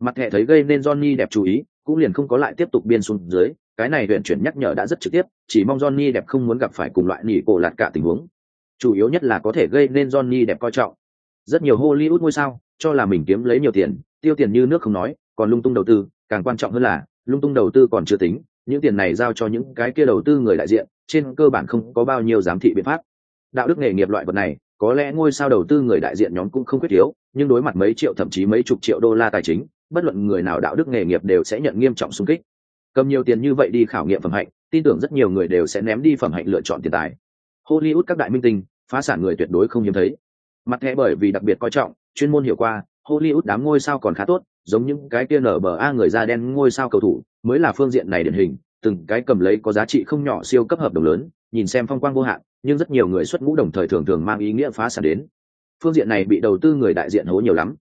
mặt thẻ thấy gây nên johnny đẹp chú ý, cũng liền không có lại tiếp tục biên xuống dưới, cái này huyện chuyển nhắc nhở đã rất trực tiếp, chỉ mong johnny đẹp không muốn gặp phải cùng loại nỉ cổ lạt cả tình huống. Chủ yếu nhất là có thể gây nên johnny đẹp coi trọng. Rất nhiều hollywood ngôi sao, cho là mình kiếm lấy nhiều tiền, tiêu tiền như nước không nói, còn lung tung đầu tư, càng quan trọng hơn là, lung tung đầu tư còn chưa tính, những tiền này giao cho những cái kia đầu tư người đại diện, trên cơ bản không có bao nhiêu giám thị biện pháp. Đạo đức nghề nghiệp loại vật này, có lẽ ngôi sao đầu tư người đại diện nhóm cũng không quyết yếu nhưng đối mặt mấy triệu, thậm chí mấy chục triệu đô la tài chính bất luận người nào đạo đức nghề nghiệp đều sẽ nhận nghiêm trọng xung kích. Cầm nhiều tiền như vậy đi khảo nghiệm phẩm hạnh, tin tưởng rất nhiều người đều sẽ ném đi phẩm hạnh lựa chọn tiền tài. Hollywood các đại minh tinh, phá sản người tuyệt đối không hiếm thấy. Mặt thẻ bởi vì đặc biệt coi trọng, chuyên môn hiểu qua, hollywood đám ngôi sao còn khá tốt, giống những cái kia nở bờ a người da đen ngôi sao cầu thủ, mới là phương diện này điển hình, từng cái cầm lấy có giá trị không nhỏ siêu cấp hợp đồng lớn, nhìn xem phong quang vô hạn, nhưng rất nhiều người xuất ngũ đồng thời thường thường mang ý nghĩa phá sản đến. Phương diện này bị đầu tư người đại diện hố nhiều lắm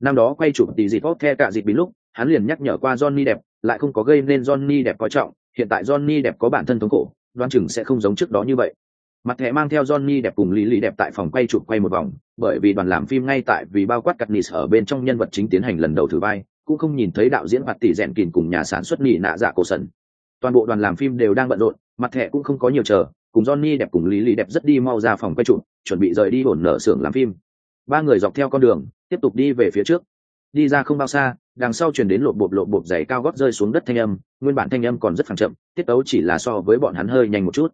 năm đó quay chụp tỷ dịp the cả dịp bí lúc hắn liền nhắc nhở qua johnny đẹp lại không có gây nên johnny đẹp coi trọng hiện tại johnny đẹp có bản thân thống khổ đoan chừng sẽ không giống trước đó như vậy mặt thẻ mang theo johnny đẹp cùng lý lý đẹp tại phòng quay chụp quay một vòng bởi vì đoàn làm phim ngay tại vì bao quát cắt nis ở bên trong nhân vật chính tiến hành lần đầu thử vai cũng không nhìn thấy đạo diễn mặt tỷ rèn kìn cùng nhà sản xuất nỉ nạ dạ cổ sần toàn bộ đoàn làm phim đều đang bận rộn mặt thẻ cũng không có nhiều chờ cùng Johnny đẹp cùng Lý Lý đẹp rất đi mau ra phòng quay chụp, chuẩn bị rời đi ổn nở xưởng làm phim. Ba người dọc theo con đường, tiếp tục đi về phía trước. Đi ra không bao xa, đằng sau truyền đến lộp bộp lộp bộp giày cao gót rơi xuống đất thanh âm, nguyên bản thanh âm còn rất phẳng chậm, tiết tấu chỉ là so với bọn hắn hơi nhanh một chút.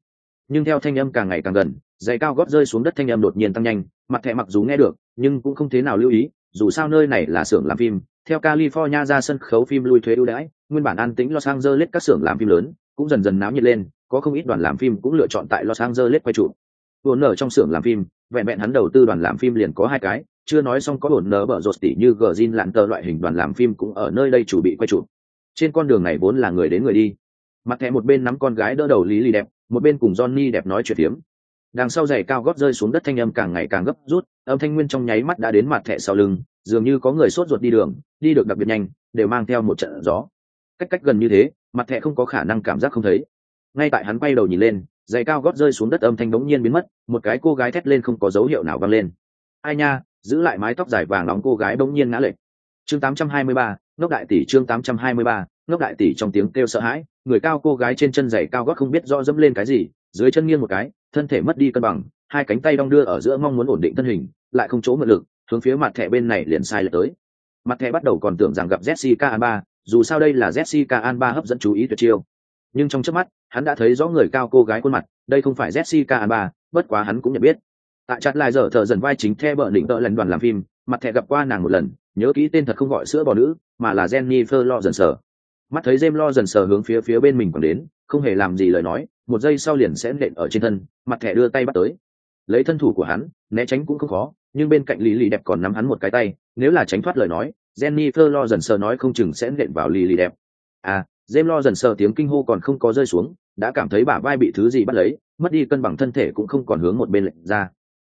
Nhưng theo thanh âm càng ngày càng gần, giày cao gót rơi xuống đất thanh âm đột nhiên tăng nhanh, mặt thẻ mặc dù nghe được, nhưng cũng không thế nào lưu ý, dù sao nơi này là xưởng làm phim, theo California ra sân khấu phim lui thuế ưu đãi, nguyên bản an tĩnh Los Angeles các xưởng làm phim lớn, cũng dần dần náo nhiệt lên có không ít đoàn làm phim cũng lựa chọn tại los angeles quay trụ vốn nở trong xưởng làm phim vẹn vẹn hắn đầu tư đoàn làm phim liền có hai cái, chưa nói xong có ổn nở bở rột tỉ như gờ zin lặn tờ loại hình đoàn làm phim cũng ở nơi đây chủ bị quay chụp. Trên con đường này vốn là người đến người đi. Mặt thẻ một bên nắm con gái đỡ đầu lý lì đẹp, một bên cùng johnny đẹp nói chuyện tiếm. đằng sau giày cao gót rơi xuống đất thanh âm càng ngày càng gấp rút, âm thanh nguyên trong nháy mắt đã đến mặt thẻ sau lưng, dường như có người sốt ruột đi đường, đi được đặc biệt nhanh, đều mang theo một trận gió. Cách cách gần như thế, mặt thẻ không có khả năng cảm giác không thấy. Ngay tại hắn quay đầu nhìn lên giày cao gót rơi xuống đất âm thanh đống nhiên biến mất một cái cô gái thét lên không có dấu hiệu nào vang lên. Ai nha giữ lại mái tóc dài vàng nóng cô gái bỗng nhiên ngã lệch. Chương 823, ngốc đại tỷ chương 823, ngốc đại tỷ trong tiếng kêu sợ hãi người cao cô gái trên chân giày cao gót không biết rõ dẫm lên cái gì dưới chân nghiêng một cái thân thể mất đi cân bằng hai cánh tay đong đưa ở giữa mong muốn ổn định thân hình lại không chỗ mượn lực hướng phía mặt thẻ bên này liền sai lệch tới. Mặt thẻ bắt đầu còn tưởng rằng gặp jessica alba dù sao đây là jessica alba hấp dẫn chú ý tuyệt chiêu. Nhưng trong chớp mắt hắn đã thấy rõ người cao cô gái khuôn mặt, đây không phải jessica alba, bất quá hắn cũng nhận biết. Tại chặt lại giờ thợ dần vai chính the bờ đỉnh tợ lần đoàn làm phim, mặt thẻ gặp qua nàng một lần, nhớ kỹ tên thật không gọi sữa bò nữ, mà là jennifer lo dần sờ mắt thấy jem lo dần sờ hướng phía phía bên mình còn đến, không hề làm gì lời nói, một giây sau liền sẽ nện ở trên thân, mặt thẻ đưa tay bắt tới. Lấy thân thủ của hắn, né tránh cũng không khó, nhưng bên cạnh lý lì đẹp còn nắm hắn một cái tay, nếu là tránh thoát lời nói, jennifer lo dần sờ nói không chừng sẽ nện vào lì lì đẹp. À jem lo dần sờ tiếng kinh hô còn không có rơi xuống đã cảm thấy bả vai bị thứ gì bắt lấy, mất đi cân bằng thân thể cũng không còn hướng một bên lệnh ra.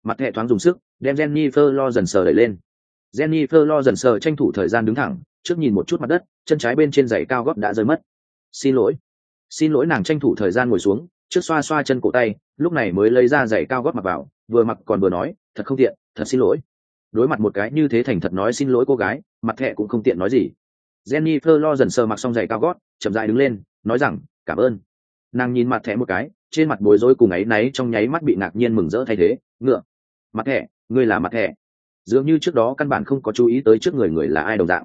Mặt hệ thoáng dùng sức, đem jennifer lo dần sờ đẩy lên. Jennifer lo dần sờ tranh thủ thời gian đứng thẳng, trước nhìn một chút mặt đất, chân trái bên trên giày cao gót đã rơi mất. Xin lỗi. Xin lỗi nàng tranh thủ thời gian ngồi xuống, trước xoa xoa chân cổ tay, lúc này mới lấy ra giày cao gót mặc vào, vừa mặc còn vừa nói, thật không tiện, thật xin lỗi. Đối mặt một cái như thế thành thật nói xin lỗi cô gái, mặt thẹ cũng không tiện nói gì. Jennifer lo dần sờ mặc xong giày cao gót, chậm dại đứng lên, nói rằng, cảm ơn nàng nhìn mặt thẻ một cái trên mặt bối rối cùng ấy náy trong nháy mắt bị ngạc nhiên mừng rỡ thay thế ngựa mặt thẻ, ngươi là mặt thẻ. dường như trước đó căn bản không có chú ý tới trước người người là ai đồng dạng.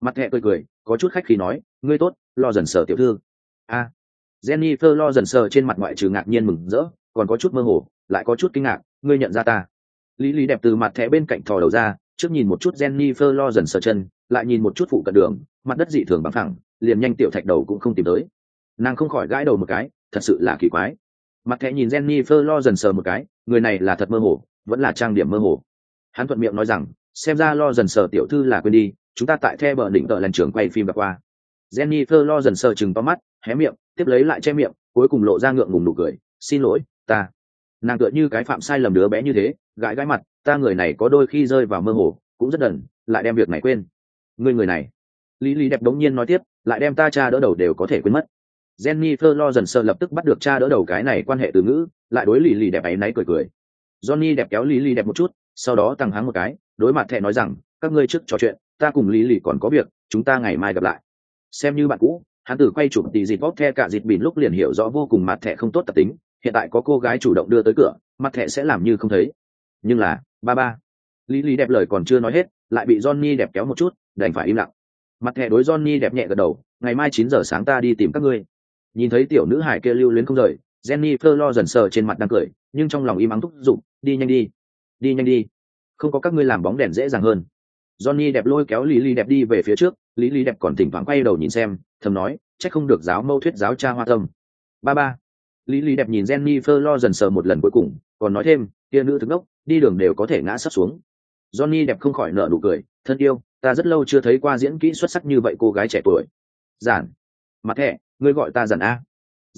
Mặt thẻ cười cười có chút khách khi nói ngươi tốt lo dần sờ tiểu thư. A. À, jennifer lo dần sờ trên mặt ngoại trừ ngạc nhiên mừng rỡ còn có chút mơ hồ lại có chút kinh ngạc ngươi nhận ra ta? Lý lý đẹp từ mặt thẻ bên cạnh thò đầu ra trước nhìn một chút jennifer lo dần sờ chân lại nhìn một chút phụ cận đường mặt đất dị thường bằng thẳng liền nhanh tiểu thạch đầu cũng không tìm tới nàng không khỏi gãi đầu một cái, thật sự là kỳ quái. Mặt thẻ nhìn jennifer lo dần sờ một cái, người này là thật mơ hồ, vẫn là trang điểm mơ hồ. Hắn thuận miệng nói rằng, xem ra lo dần sờ tiểu thư là quên đi, chúng ta tại the bờ đỉnh tợ lần trường quay phim gặp qua. Jennifer lo dần sờ chừng to mắt, hé miệng, tiếp lấy lại che miệng, cuối cùng lộ ra ngượng ngùng nụ cười, xin lỗi, ta. Nàng tựa như cái phạm sai lầm đứa bé như thế, gãi gãi mặt, ta người này có đôi khi rơi vào mơ hồ, cũng rất đần, lại đem việc này quên. Người người này. Lý lý đẹp đống nhiên nói tiếp, lại đem ta cha đỡ đầu đều có thể quên mất jennifer lo dần sờ lập tức bắt được cha đỡ đầu cái này quan hệ từ ngữ, lại đối lì lì đẹp ấy náy cười cười. Johnny đẹp kéo lý lì đẹp một chút, sau đó tăng háng một cái, đối mặt thẻ nói rằng, các ngươi trước trò chuyện, ta cùng lý lì còn có việc, chúng ta ngày mai gặp lại. Xem như bạn cũ, hắn tử quay chụp tỷ dịt bóp the cả dịt bỉn lúc liền hiểu rõ vô cùng mặt thẻ không tốt tập tính, hiện tại có cô gái chủ động đưa tới cửa, mặt thẻ sẽ làm như không thấy. Nhưng là, ba ba. Lý lý đẹp lời còn chưa nói hết, lại bị johnny đẹp kéo một chút, đành phải im lặng. Mặt thẻ đối johnny đẹp nhẹ gật đầu, ngày mai chín giờ sáng ta đi tìm các ngươi nhìn thấy tiểu nữ hải kia lưu luyến không rời jenny phơ lo dần sờ trên mặt đang cười, nhưng trong lòng im ắng thúc giục, đi nhanh đi đi nhanh đi. Không có các ngươi làm bóng đèn dễ dàng hơn. Johnny đẹp lôi kéo lý lý đẹp đi về phía trước lý lý đẹp còn thỉnh thoảng quay đầu nhìn xem, thầm nói, chắc không được giáo mâu thuyết giáo cha hoa tâm. Ba ba. Lý lý đẹp nhìn jennifer lo dần sờ một lần cuối cùng, còn nói thêm, kia nữ thức ốc đi đường đều có thể ngã sắp xuống. Johnny đẹp không khỏi nở nụ cười, thân yêu, ta rất lâu chưa thấy qua diễn kỹ xuất sắc như vậy cô gái trẻ tuổi. Giản mặt thẻ, ngươi gọi ta dần a.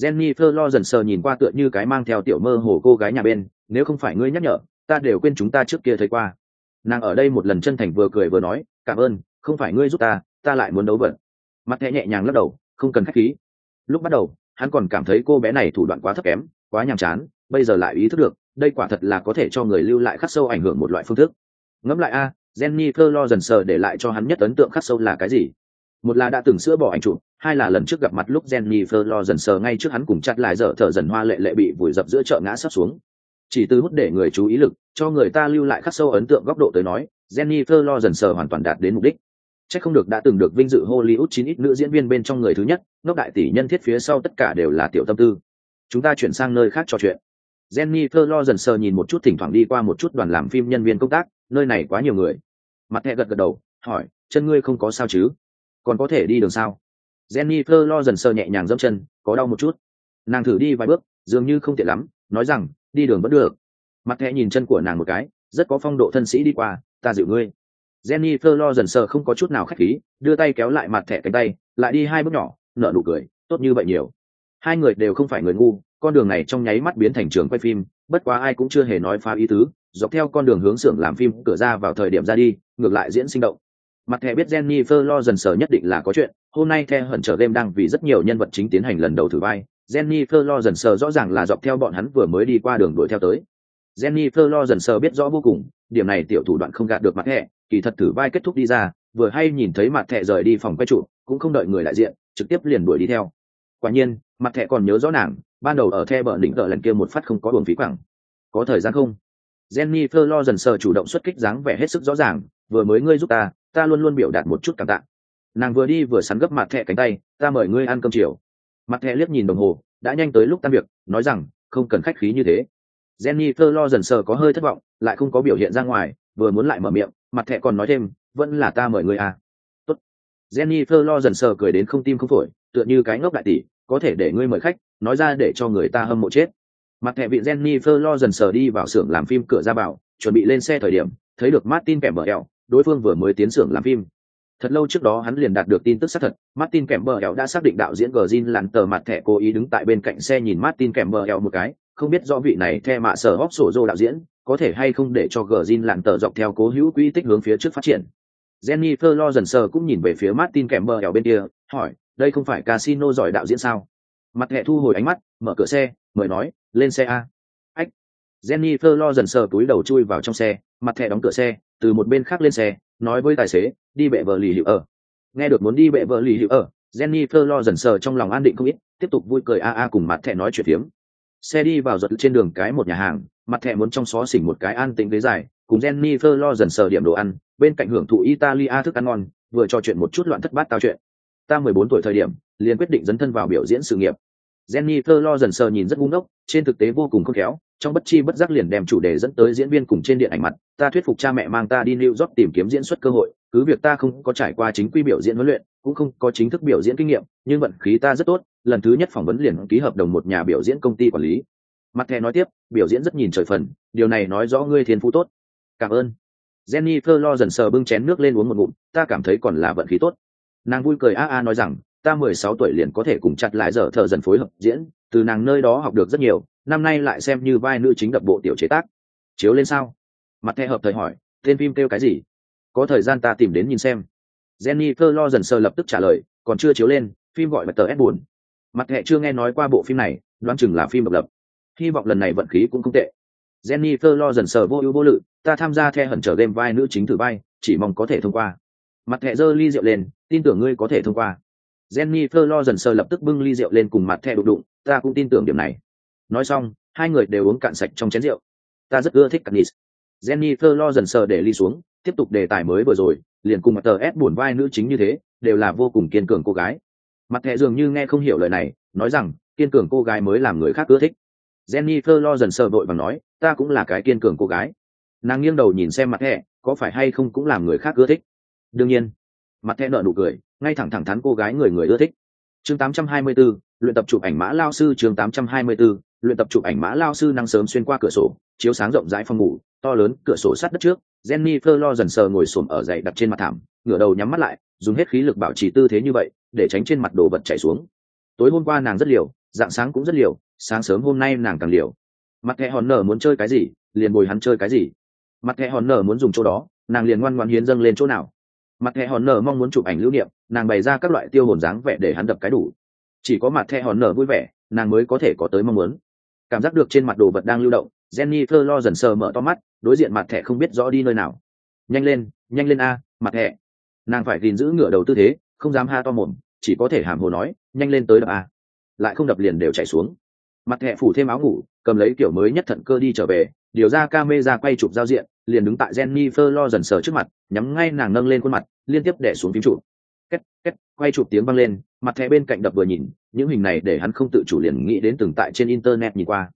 Jennifer lo dần sờ nhìn qua tựa như cái mang theo tiểu mơ hồ cô gái nhà bên, nếu không phải ngươi nhắc nhở, ta đều quên chúng ta trước kia thấy qua. Nàng ở đây một lần chân thành vừa cười vừa nói, cảm ơn, không phải ngươi giúp ta ta lại muốn đấu vận mặt thẻ nhẹ nhàng lắc đầu, không cần khách khí. Lúc bắt đầu, hắn còn cảm thấy cô bé này thủ đoạn quá thấp kém, quá nhàm chán, bây giờ lại ý thức được, đây quả thật là có thể cho người lưu lại khắc sâu ảnh hưởng một loại phương thức. Ngẫm lại a jenny thơ lo dần sờ để lại cho hắn nhất ấn tượng khắc sâu là cái gì? Một là đã từng sữa bỏ ảnh chụp hai là lần trước gặp mặt lúc jenny lo dần sờ ngay trước hắn cùng chặt lại dở thở dần hoa lệ lệ bị vùi dập giữa chợ ngã sắp xuống chỉ từ hút để người chú ý lực cho người ta lưu lại khắc sâu ấn tượng góc độ tới nói jenny lo dần sờ hoàn toàn đạt đến mục đích Chắc không được đã từng được vinh dự Hollywood chín ít nữ diễn viên bên trong người thứ nhất, ngốc đại tỷ nhân thiết phía sau tất cả đều là tiểu tâm tư. Chúng ta chuyển sang nơi khác trò chuyện. Jennifer lo dần sờ nhìn một chút thỉnh thoảng đi qua một chút đoàn làm phim nhân viên công tác, nơi này quá nhiều người. Mặt thẹ gật gật đầu, hỏi, chân ngươi không có sao chứ? Còn có thể đi đường sao? jennifer lo dần sờ nhẹ nhàng dẫm chân, có đau một chút. Nàng thử đi vài bước, dường như không tiện lắm, nói rằng, đi đường vẫn được. Mặt thẹ nhìn chân của nàng một cái, rất có phong độ thân sĩ đi qua, ta dịu ngươi. Jennifer lo dần sờ không có chút nào khách khí, đưa tay kéo lại mặt thẻ cánh tay, lại đi hai bước nhỏ, nở nụ cười, tốt như vậy nhiều. Hai người đều không phải người ngu, con đường này trong nháy mắt biến thành trường quay phim, bất quá ai cũng chưa hề nói phá ý tứ, dọc theo con đường hướng xưởng làm phim, cửa ra vào thời điểm ra đi, ngược lại diễn sinh động mặt thẻ biết jennifer lo dần sờ nhất định là có chuyện, hôm nay the hận trở game đang vì rất nhiều nhân vật chính tiến hành lần đầu thử vai. Jennifer lo dần sờ rõ ràng là dọc theo bọn hắn vừa mới đi qua đường đuổi theo tới. Jennifer lo dần sờ biết rõ vô cùng, điểm này tiểu thủ đoạn không gạt được mặt thẻ, kỳ thật thử vai kết thúc đi ra, vừa hay nhìn thấy mặt thẻ rời đi phòng quay trụ, cũng không đợi người đại diện, trực tiếp liền đuổi đi theo. Quả nhiên, mặt thẻ còn nhớ rõ nàng, ban đầu ở the bờ đỉnh tợ lần kia một phát không có buồn phí quảng. có thời gian không? Jennifer lo dần sờ chủ động xuất kích dáng vẻ hết sức rõ ràng, vừa mới ngươi giúp ta ta luôn luôn biểu đạt một chút cảm tạ. Nàng vừa đi vừa sắn gấp mặt thẻ cánh tay, ta mời ngươi ăn cơm chiều. Mặt thẻ liếc nhìn đồng hồ, đã nhanh tới lúc tan việc, nói rằng, không cần khách khí như thế. Jennifer lo dần sờ có hơi thất vọng, lại không có biểu hiện ra ngoài, vừa muốn lại mở miệng, mặt thẻ còn nói thêm, vẫn là ta mời ngươi à. Tốt. jennifer lo dần sờ cười đến không tim không phổi, tựa như cái ngốc đại tỷ, có thể để ngươi mời khách, nói ra để cho người ta hâm mộ chết. Mặt thẻ vị jennifer lo dần sờ đi vào xưởng làm phim cửa ra bảo chuẩn bị lên xe thời điểm, thấy được martin kẻ mở eo đối phương vừa mới tiến xưởng làm phim. Thật lâu trước đó hắn liền đạt được tin tức xác thật, martin kèm bờ eo đã xác định đạo diễn gờ zin lặn tờ mặt thẻ cố ý đứng tại bên cạnh xe nhìn martin kèm bờ eo một cái, không biết do vị này theo mạ sở hóc sổ dô đạo diễn có thể hay không để cho gờ zin lặn tờ dọc theo cố hữu quỹ tích hướng phía trước phát triển. Jennifer lo dần sờ cũng nhìn về phía martin kèm bờ eo bên kia, hỏi, đây không phải casino giỏi đạo diễn sao? Mặt thẻ thu hồi ánh mắt, mở cửa xe, mời nói, lên xe a. Ách. Jennifer lo dần sờ túi đầu chui vào trong xe, mặt thẻ đóng cửa xe từ một bên khác lên xe nói với tài xế đi bệ vợ lì hiệu ở. Nghe được muốn đi bệ vợ lì hiệu ở jennifer lo dần sờ trong lòng an định không ít tiếp tục vui cười a a cùng mặt thẻ nói chuyện phiếm. Xe đi vào giật trên đường cái một nhà hàng mặt thẻ muốn trong xó xỉnh một cái an tĩnh ghế dài cùng jennifer lo dần sờ điểm đồ ăn bên cạnh hưởng thụ italia thức ăn ngon vừa trò chuyện một chút loạn thất bát tao chuyện. Ta mười bốn tuổi thời điểm liền quyết định dấn thân vào biểu diễn sự nghiệp. Jennifer lo dần sờ nhìn rất ngu ngốc, trên thực tế vô cùng khôn khéo, trong bất chi bất giác liền đem chủ đề dẫn tới diễn viên cùng trên điện ảnh mặt, ta thuyết phục cha mẹ mang ta đi New York tìm kiếm diễn xuất cơ hội, cứ việc ta không có trải qua chính quy biểu diễn huấn luyện, cũng không có chính thức biểu diễn kinh nghiệm, nhưng vận khí ta rất tốt, lần thứ nhất phỏng vấn liền ký hợp đồng một nhà biểu diễn công ty quản lý. Mặt thẻ nói tiếp, biểu diễn rất nhìn trời phần, điều này nói rõ ngươi thiên phú tốt. Cảm ơn. Jennifer lo dần sờ bưng chén nước lên uống một ngụm, ta cảm thấy còn là vận khí tốt. Nàng vui cười a a nói rằng, ta mười sáu tuổi liền có thể cùng chặt lại giờ thợ dần phối hợp diễn từ nàng nơi đó học được rất nhiều năm nay lại xem như vai nữ chính đập bộ tiểu chế tác. Chiếu lên sao? Mặt thẻ hợp thời hỏi tên phim kêu cái gì? Có thời gian ta tìm đến nhìn xem. Jenny Thơ lo dần sơ lập tức trả lời còn chưa chiếu lên phim gọi là tờ ép buồn. Mặt thẻ chưa nghe nói qua bộ phim này đoán chừng là phim độc lập. Hy vọng lần này vận khí cũng không tệ. Jenny Thơ lo dần sờ vô ưu vô lự ta tham gia theo hẩn trở game vai nữ chính thử vai chỉ mong có thể thông qua. Mặt thẻ giơ ly rượu lên tin tưởng ngươi có thể thông qua. Jenny Thơ lo dần sơ lập tức bưng ly rượu lên cùng mặt thẻ đụng đụng, ta cũng tin tưởng điểm này. Nói xong, hai người đều uống cạn sạch trong chén rượu. Ta rất ưa thích Katniss. Jennifer lo dần sờ để ly xuống, tiếp tục đề tài mới vừa rồi, liền cùng mặt tờ S buồn vai nữ chính như thế, đều là vô cùng kiên cường cô gái. Mặt thẻ dường như nghe không hiểu lời này, nói rằng, kiên cường cô gái mới làm người khác ưa thích. Jennifer lo dần sờ vội vàng nói, ta cũng là cái kiên cường cô gái. Nàng nghiêng đầu nhìn xem mặt thẻ, có phải hay không cũng làm người khác ưa thích. Đương nhiên. Mặt thẻ nở nụ cười, ngay thẳng thẳng thắn cô gái người người ưa thích chương 824, luyện tập chụp ảnh mã lao sư chương 824, luyện tập chụp ảnh mã lao sư năng sớm xuyên qua cửa sổ, chiếu sáng rộng rãi phòng ngủ, to lớn cửa sổ sát đất trước jenny lo dần sờ ngồi xổm ở dậy đặt trên mặt thảm, ngửa đầu nhắm mắt lại, dùng hết khí lực bảo trì tư thế như vậy, để tránh trên mặt đồ vật chảy xuống. Tối hôm qua nàng rất liều, dạng sáng cũng rất liều, sáng sớm hôm nay nàng càng liều. Mặt thẻ hòn nở muốn chơi cái gì, liền bồi hắn chơi cái gì. Mặt thẻ hòn nở muốn dùng chỗ đó, nàng liền ngoan ngoan hiến dâng lên chỗ nào. Mặt thẻ hòn nở mong muốn chụp ảnh lưu niệm, nàng bày ra các loại tiêu hồn dáng vẻ để hắn đập cái đủ. Chỉ có mặt thẻ hòn nở vui vẻ, nàng mới có thể có tới mong muốn cảm giác được trên mặt đồ vật đang lưu động jenny lo dần sờ mở to mắt đối diện mặt thẻ không biết rõ đi nơi nào. Nhanh lên nhanh lên a mặt thẻ. Nàng phải gìn giữ ngựa đầu tư thế không dám ha to mồm chỉ có thể hàm hồ nói nhanh lên tới đập a. Lại không đập liền đều chạy xuống. Mặt thẻ phủ thêm áo ngủ cầm lấy kiểu mới nhất thận cơ đi trở về điều ra ca mê ra quay chụp giao diện liền đứng tại Jennifer lo dần sờ trước mặt, nhắm ngay nàng nâng lên khuôn mặt, liên tiếp đẻ xuống phím chụp. Két, két, quay chụp tiếng vang lên, mặt thẻ bên cạnh đập vừa nhìn, những hình này để hắn không tự chủ liền nghĩ đến từng tại trên internet nhìn qua.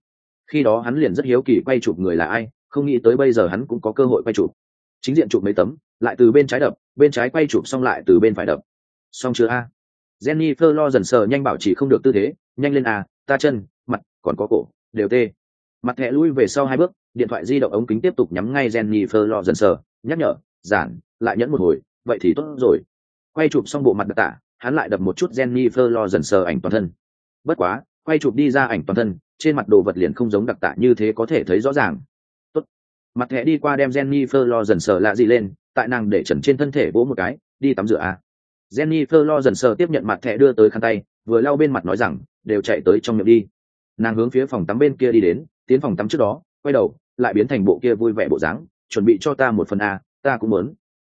Khi đó hắn liền rất hiếu kỳ quay chụp người là ai, không nghĩ tới bây giờ hắn cũng có cơ hội quay chụp. Chính diện chụp mấy tấm, lại từ bên trái đập, bên trái quay chụp xong lại từ bên phải đập. Xong chưa a? jennifer lo dần sờ nhanh bảo chỉ không được tư thế nhanh lên à ta chân mặt còn có cổ đều tê mặt thẻ lui về sau hai bước điện thoại di động ống kính tiếp tục nhắm ngay jennifer lo dần sờ nhắc nhở giản lại nhẫn một hồi vậy thì tốt rồi quay chụp xong bộ mặt đặc tả hắn lại đập một chút jennifer lo dần sờ ảnh toàn thân. Bất quá, quay chụp đi ra ảnh toàn thân, trên mặt đồ vật liền không giống đặc tả như thế có thể thấy rõ ràng. Tốt. mặt thẻ đi qua đem jennifer lo dần sờ lạ gì lên, tại nàng để trần trên thân thể vỗ một cái, đi tắm rửa à. jennifer lo dần sờ tiếp nhận mặt thẻ đưa tới khăn tay, vừa lau bên mặt nói rằng, đều chạy tới trong miệng đi. Nàng hướng phía phòng tắm bên kia đi đến, tiến phòng tắm trước đó, quay đầu, lại biến thành bộ kia vui vẻ bộ dáng, chuẩn bị cho ta một phần a ta cũng muốn.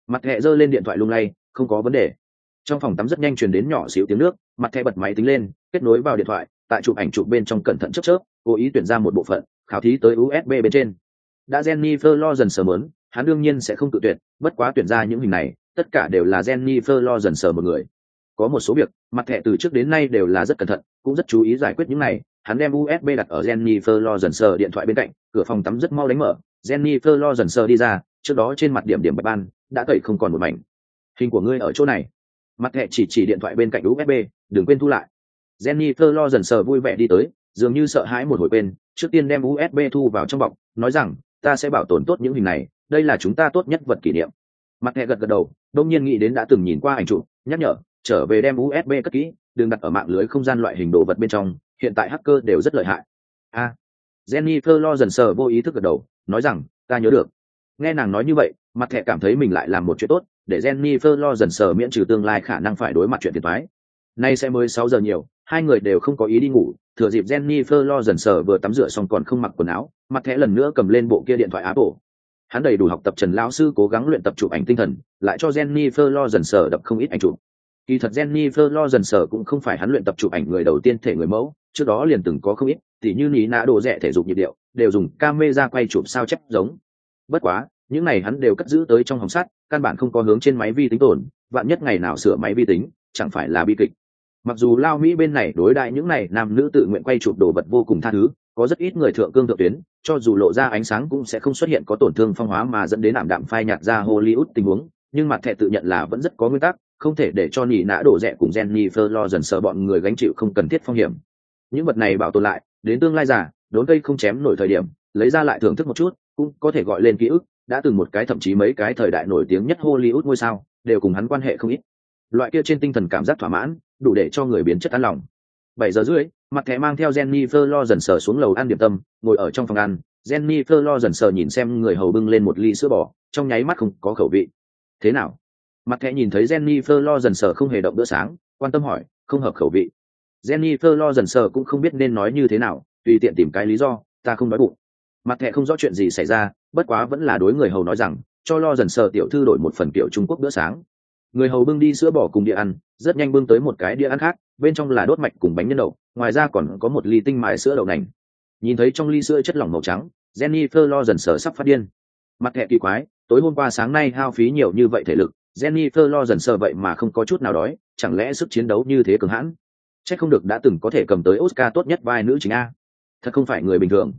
Mặt thẹ giơ lên điện thoại lung lay, không có vấn đề trong phòng tắm rất nhanh truyền đến nhỏ xíu tiếng nước, mặt thẻ bật máy tính lên, kết nối vào điện thoại, tại chụp ảnh chụp bên trong cẩn thận chớp chớp, cố ý tuyển ra một bộ phận, khảo thí tới usb bên trên. Đã jennifer lo dần sờ mớn, hắn đương nhiên sẽ không tự tuyệt bất quá tuyển ra những hình này, tất cả đều là jennifer lo dần sờ một người. Có một số việc, mặt thẻ từ trước đến nay đều là rất cẩn thận, cũng rất chú ý giải quyết những này, hắn đem usb đặt ở jennifer lo dần sờ điện thoại bên cạnh, cửa phòng tắm rất mau đánh mở, jennifer lo dần sờ đi ra, trước đó trên mặt điểm điểm bạch ban, đã tẩy không còn một mảnh. Hình của ngươi ở chỗ này mặt thẻ chỉ chỉ điện thoại bên cạnh usb đừng quên thu lại. Jennifer lo dần sờ vui vẻ đi tới dường như sợ hãi một hồi quên trước tiên đem usb thu vào trong bọc nói rằng ta sẽ bảo tồn tốt những hình này đây là chúng ta tốt nhất vật kỷ niệm. Mặt thẻ gật gật đầu đông nhiên nghĩ đến đã từng nhìn qua ảnh chụp nhắc nhở trở về đem usb cất kỹ đừng đặt ở mạng lưới không gian loại hình đồ vật bên trong hiện tại hacker đều rất lợi hại. A. À, jennifer lo dần sờ vô ý thức gật đầu nói rằng ta nhớ được. Nghe nàng nói như vậy mặt thẻ cảm thấy mình lại làm một chuyện tốt để jennifer lo dần sờ miễn trừ tương lai khả năng phải đối mặt chuyện tiền thoái nay sẽ mới sáu giờ nhiều, hai người đều không có ý đi ngủ, thừa dịp jennifer lo dần sờ vừa tắm rửa xong còn không mặc quần áo, mặt thẻ lần nữa cầm lên bộ kia điện thoại apple. Hắn đầy đủ học tập trần lão sư cố gắng luyện tập chụp ảnh tinh thần, lại cho jennifer lo dần sờ đập không ít ảnh chụp. Kỳ thật jennifer lo dần sờ cũng không phải hắn luyện tập chụp ảnh người đầu tiên thể người mẫu, trước đó liền từng có không ít, tỉ như ní nã đồ rẻ thể dục nhịp điệu, đều dùng camera quay chụp sao chép giống. Bất quá những này hắn đều cất giữ tới trong hồng sắt căn bản không có hướng trên máy vi tính tổn vạn nhất ngày nào sửa máy vi tính chẳng phải là bi kịch mặc dù lao mỹ bên này đối đại những này nam nữ tự nguyện quay chụp đồ vật vô cùng tha thứ có rất ít người thượng cương thượng tuyến cho dù lộ ra ánh sáng cũng sẽ không xuất hiện có tổn thương phong hóa mà dẫn đến ảm đạm phai nhạt ra hollywood tình huống nhưng mặt thẻ tự nhận là vẫn rất có nguyên tắc không thể để cho nỉ nã đổ rẻ cùng Jennifer lo dần sợ bọn người gánh chịu không cần thiết phong hiểm. Những vật này bảo tồn lại, đến tương lai giả, đốn cây không chém nổi thời điểm, lấy ra lại thưởng thức một chút, cũng có thể gọi lên ký ức, đã từng một cái thậm chí mấy cái thời đại nổi tiếng nhất Hollywood ngôi sao, đều cùng hắn quan hệ không ít. Loại kia trên tinh thần cảm giác thỏa mãn, đủ để cho người biến chất an lòng. Bảy giờ rưỡi, mặt thẻ mang theo Jennifer lo dần sờ xuống lầu ăn điểm tâm, ngồi ở trong phòng ăn, Jennifer lo dần sờ nhìn xem người hầu bưng lên một ly sữa bò, trong nháy mắt không có khẩu vị. Thế nào? mặt thẻ nhìn thấy jennifer lo dần sờ không hề động bữa sáng quan tâm hỏi không hợp khẩu vị jennifer lo dần sờ cũng không biết nên nói như thế nào tùy tiện tìm cái lý do ta không đói bụng mặt thẻ không rõ chuyện gì xảy ra bất quá vẫn là đối người hầu nói rằng cho lo dần sợ tiểu thư đổi một phần kiểu trung quốc bữa sáng người hầu bưng đi sữa bỏ cùng đĩa ăn rất nhanh bưng tới một cái đĩa ăn khác bên trong là đốt mạch cùng bánh nhân đậu ngoài ra còn có một ly tinh mài sữa đậu nành nhìn thấy trong ly sữa chất lỏng màu trắng jennifer lo dần sờ sắp phát điên mặt thẹ kỳ quái tối hôm qua sáng nay hao phí nhiều như vậy thể lực Jennifer lo dần sợ vậy mà không có chút nào đói, chẳng lẽ sức chiến đấu như thế cường hãn? Chắc không được đã từng có thể cầm tới Oscar tốt nhất vai nữ chính a. Thật không phải người bình thường.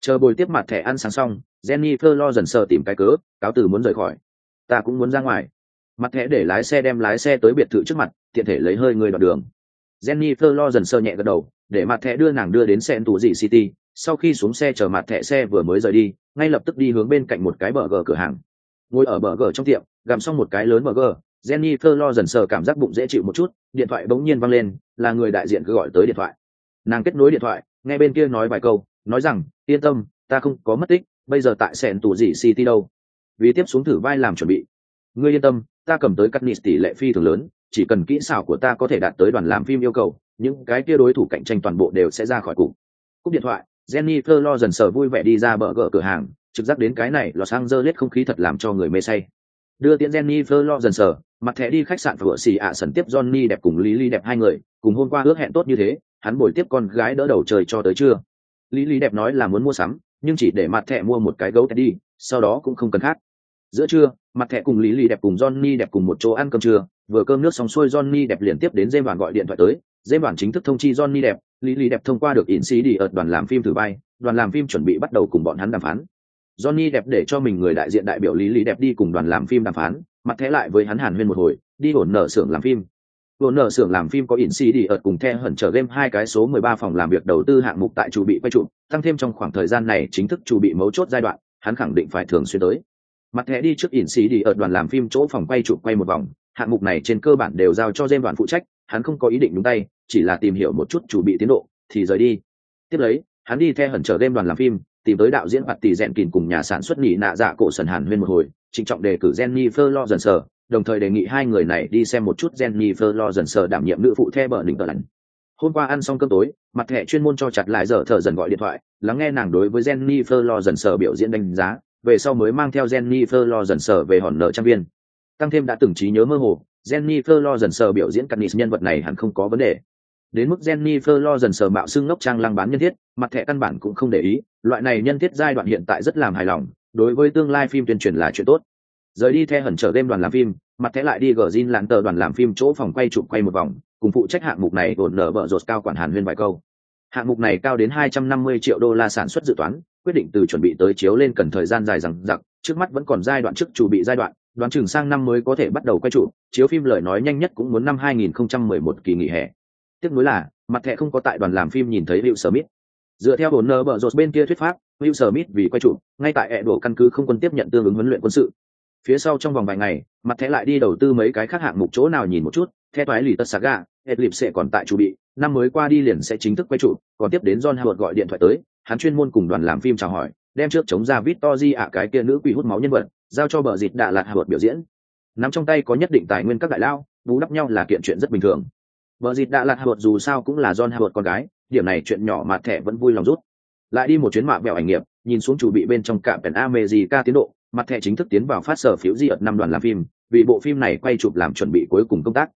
Chờ bồi tiếp mặt thẻ ăn sáng xong, Jennifer lo dần sờ tìm cái cớ, cáo từ muốn rời khỏi. Ta cũng muốn ra ngoài. Mặt thẻ để lái xe đem lái xe tới biệt thự trước mặt, tiện thể lấy hơi người đoạn đường. Jennifer lo dần sơ nhẹ gật đầu, để mặt thẻ đưa nàng đưa đến xe tù dị City. Sau khi xuống xe chờ mặt thẻ xe vừa mới rời đi, ngay lập tức đi hướng bên cạnh một cái bờ gờ cửa hàng. Ngồi ở bờ gờ trong tiệm, gặm xong một cái lớn burger jennifer lo dần sờ cảm giác bụng dễ chịu một chút điện thoại bỗng nhiên vang lên là người đại diện cứ gọi tới điện thoại nàng kết nối điện thoại nghe bên kia nói vài câu nói rằng yên tâm ta không có mất tích bây giờ tại sẹn tù gì city đâu? Vì tiếp xuống thử vai làm chuẩn bị. Ngươi yên tâm ta cầm tới cắt nịt tỷ lệ phi thường lớn chỉ cần kỹ xảo của ta có thể đạt tới đoàn làm phim yêu cầu những cái kia đối thủ cạnh tranh toàn bộ đều sẽ ra khỏi cục. Cúp điện thoại jennifer lo dần sờ vui vẻ đi ra bờ gỡ cửa hàng trực giác đến cái này lò sang dơ lết không khí thật làm cho người mê say. Đưa tiễn Jennifer lo dần sờ, mặt thẻ đi khách sạn vừa xì ạ sần tiếp Johnny đẹp cùng Lý Lý đẹp hai người, cùng hôm qua ước hẹn tốt như thế, hắn bồi tiếp con gái đỡ đầu trời cho tới trưa. Lý Lý đẹp nói là muốn mua sắm, nhưng chỉ để mặt thẻ mua một cái gấu đi, sau đó cũng không cần khác. Giữa trưa, mặt thẻ cùng Lý Lý đẹp cùng Johnny đẹp cùng một chỗ ăn cơm trưa, vừa cơm nước xong xuôi Johnny đẹp liền tiếp đến Dêm đoàn gọi điện thoại tới, Dêm đoàn chính thức thông chi Johnny đẹp, Lý Lý đẹp thông qua được in xí đi ở đoàn làm phim thử vai, đoàn làm phim chuẩn bị bắt đầu cùng bọn hắn đàm phán. Johnny đẹp để cho mình người đại diện đại biểu Lý Lý đẹp đi cùng đoàn làm phim đàm phán, mặt thẻ lại với hắn Hàn Huyên một hồi, đi ổn nở xưởng làm phim. Vốn nợ xưởng làm phim có in đi ở cùng The hẩn trở game hai cái số 13 phòng làm việc đầu tư hạng mục tại chủ bị quay trụ, tăng thêm trong khoảng thời gian này chính thức chủ bị mấu chốt giai đoạn, hắn khẳng định phải thường xuyên tới. Mặt thẻ đi trước in đi ở đoàn làm phim chỗ phòng quay trụ quay một vòng, hạng mục này trên cơ bản đều giao cho James đoàn phụ trách, hắn không có ý định đúng tay, chỉ là tìm hiểu một chút chủ bị tiến độ, thì rời đi. Tiếp lấy, hắn đi The hẩn trở game đoàn làm phim, tìm tới đạo diễn mặt tỷ dẹn kìn cùng nhà sản xuất nhị nạ dạ cổ sần hàn huyên một hồi, trịnh trọng đề cử Jennifer Lawrence, đồng thời đề nghị hai người này đi xem một chút Jennifer Lawrence đảm nhiệm nữ phụ the bờ đỉnh tờ lạnh. Hôm qua ăn xong cơm tối, mặt thẻ chuyên môn cho chặt lại giờ thở dần gọi điện thoại, lắng nghe nàng đối với Jennifer Lawrence biểu diễn đánh giá, về sau mới mang theo Jennifer Lawrence về hòn nợ trang viên. Tăng thêm đã từng trí nhớ mơ hồ, Jennifer Lawrence biểu diễn Katniss nhân vật này hẳn không có vấn đề. Đến mức Jennifer Lawrence mạo xưng ngốc trang lăng bán nhân thiết, mặt thẻ căn bản cũng không để ý, loại này nhân thiết giai đoạn hiện tại rất làm hài lòng, đối với tương lai phim tuyên truyền là chuyện tốt rời đi theo hẩn trở đêm đoàn làm phim, mặt thẻ lại đi gờ zin lặn tờ đoàn làm phim chỗ phòng quay chụp quay một vòng, cùng phụ trách hạng mục này ổn nở bợ rột cao quản hàn huyên vài câu. Hạng mục này cao đến 250 triệu đô la sản xuất dự toán, quyết định từ chuẩn bị tới chiếu lên cần thời gian dài rằng giặc trước mắt vẫn còn giai đoạn trước chủ bị giai đoạn, đoán chừng sang năm mới có thể bắt đầu quay chụp, chiếu phim lời nói nhanh nhất cũng muốn năm 2011 kỳ nghỉ hè. Tiếc nuối là, mặt thẻ không có tại đoàn làm phim nhìn thấy Will Smith. Dựa theo ổn nơ bờ rột bên kia thuyết pháp, Will Smith vì quay chụp, ngay tại ẹ đổ căn cứ không quân tiếp nhận tương ứng huấn luyện quân sự phía sau trong vòng vài ngày, mặt thẻ lại đi đầu tư mấy cái khác hạng mục chỗ nào nhìn một chút, theo thoái lì tất saga edlip sẽ còn tại chủ bị, năm mới qua đi liền sẽ chính thức quay trụ, còn tiếp đến john howard gọi điện thoại tới, hắn chuyên môn cùng đoàn làm phim chào hỏi, đem trước chống ra vít toji ạ, cái kia nữ quỷ hút máu nhân vật, giao cho bờ dịt đạ lạt howard biểu diễn. Nắm trong tay có nhất định tài nguyên các đại lao, bù đắp nhau là kiện chuyện rất bình thường. Bờ dịt đạ lạt howard dù sao cũng là john howard con gái, điểm này chuyện nhỏ mà thẻ vẫn vui lòng rút. Lại đi một chuyến mạ bèo ảnh nghiệp, nhìn xuống chủ bị bên trong cạm pèn America tiến độ mặt thẻ chính thức tiến vào phát sở phiếu di ợt năm đoàn làm phim, vì bộ phim này quay chụp làm chuẩn bị cuối cùng công tác.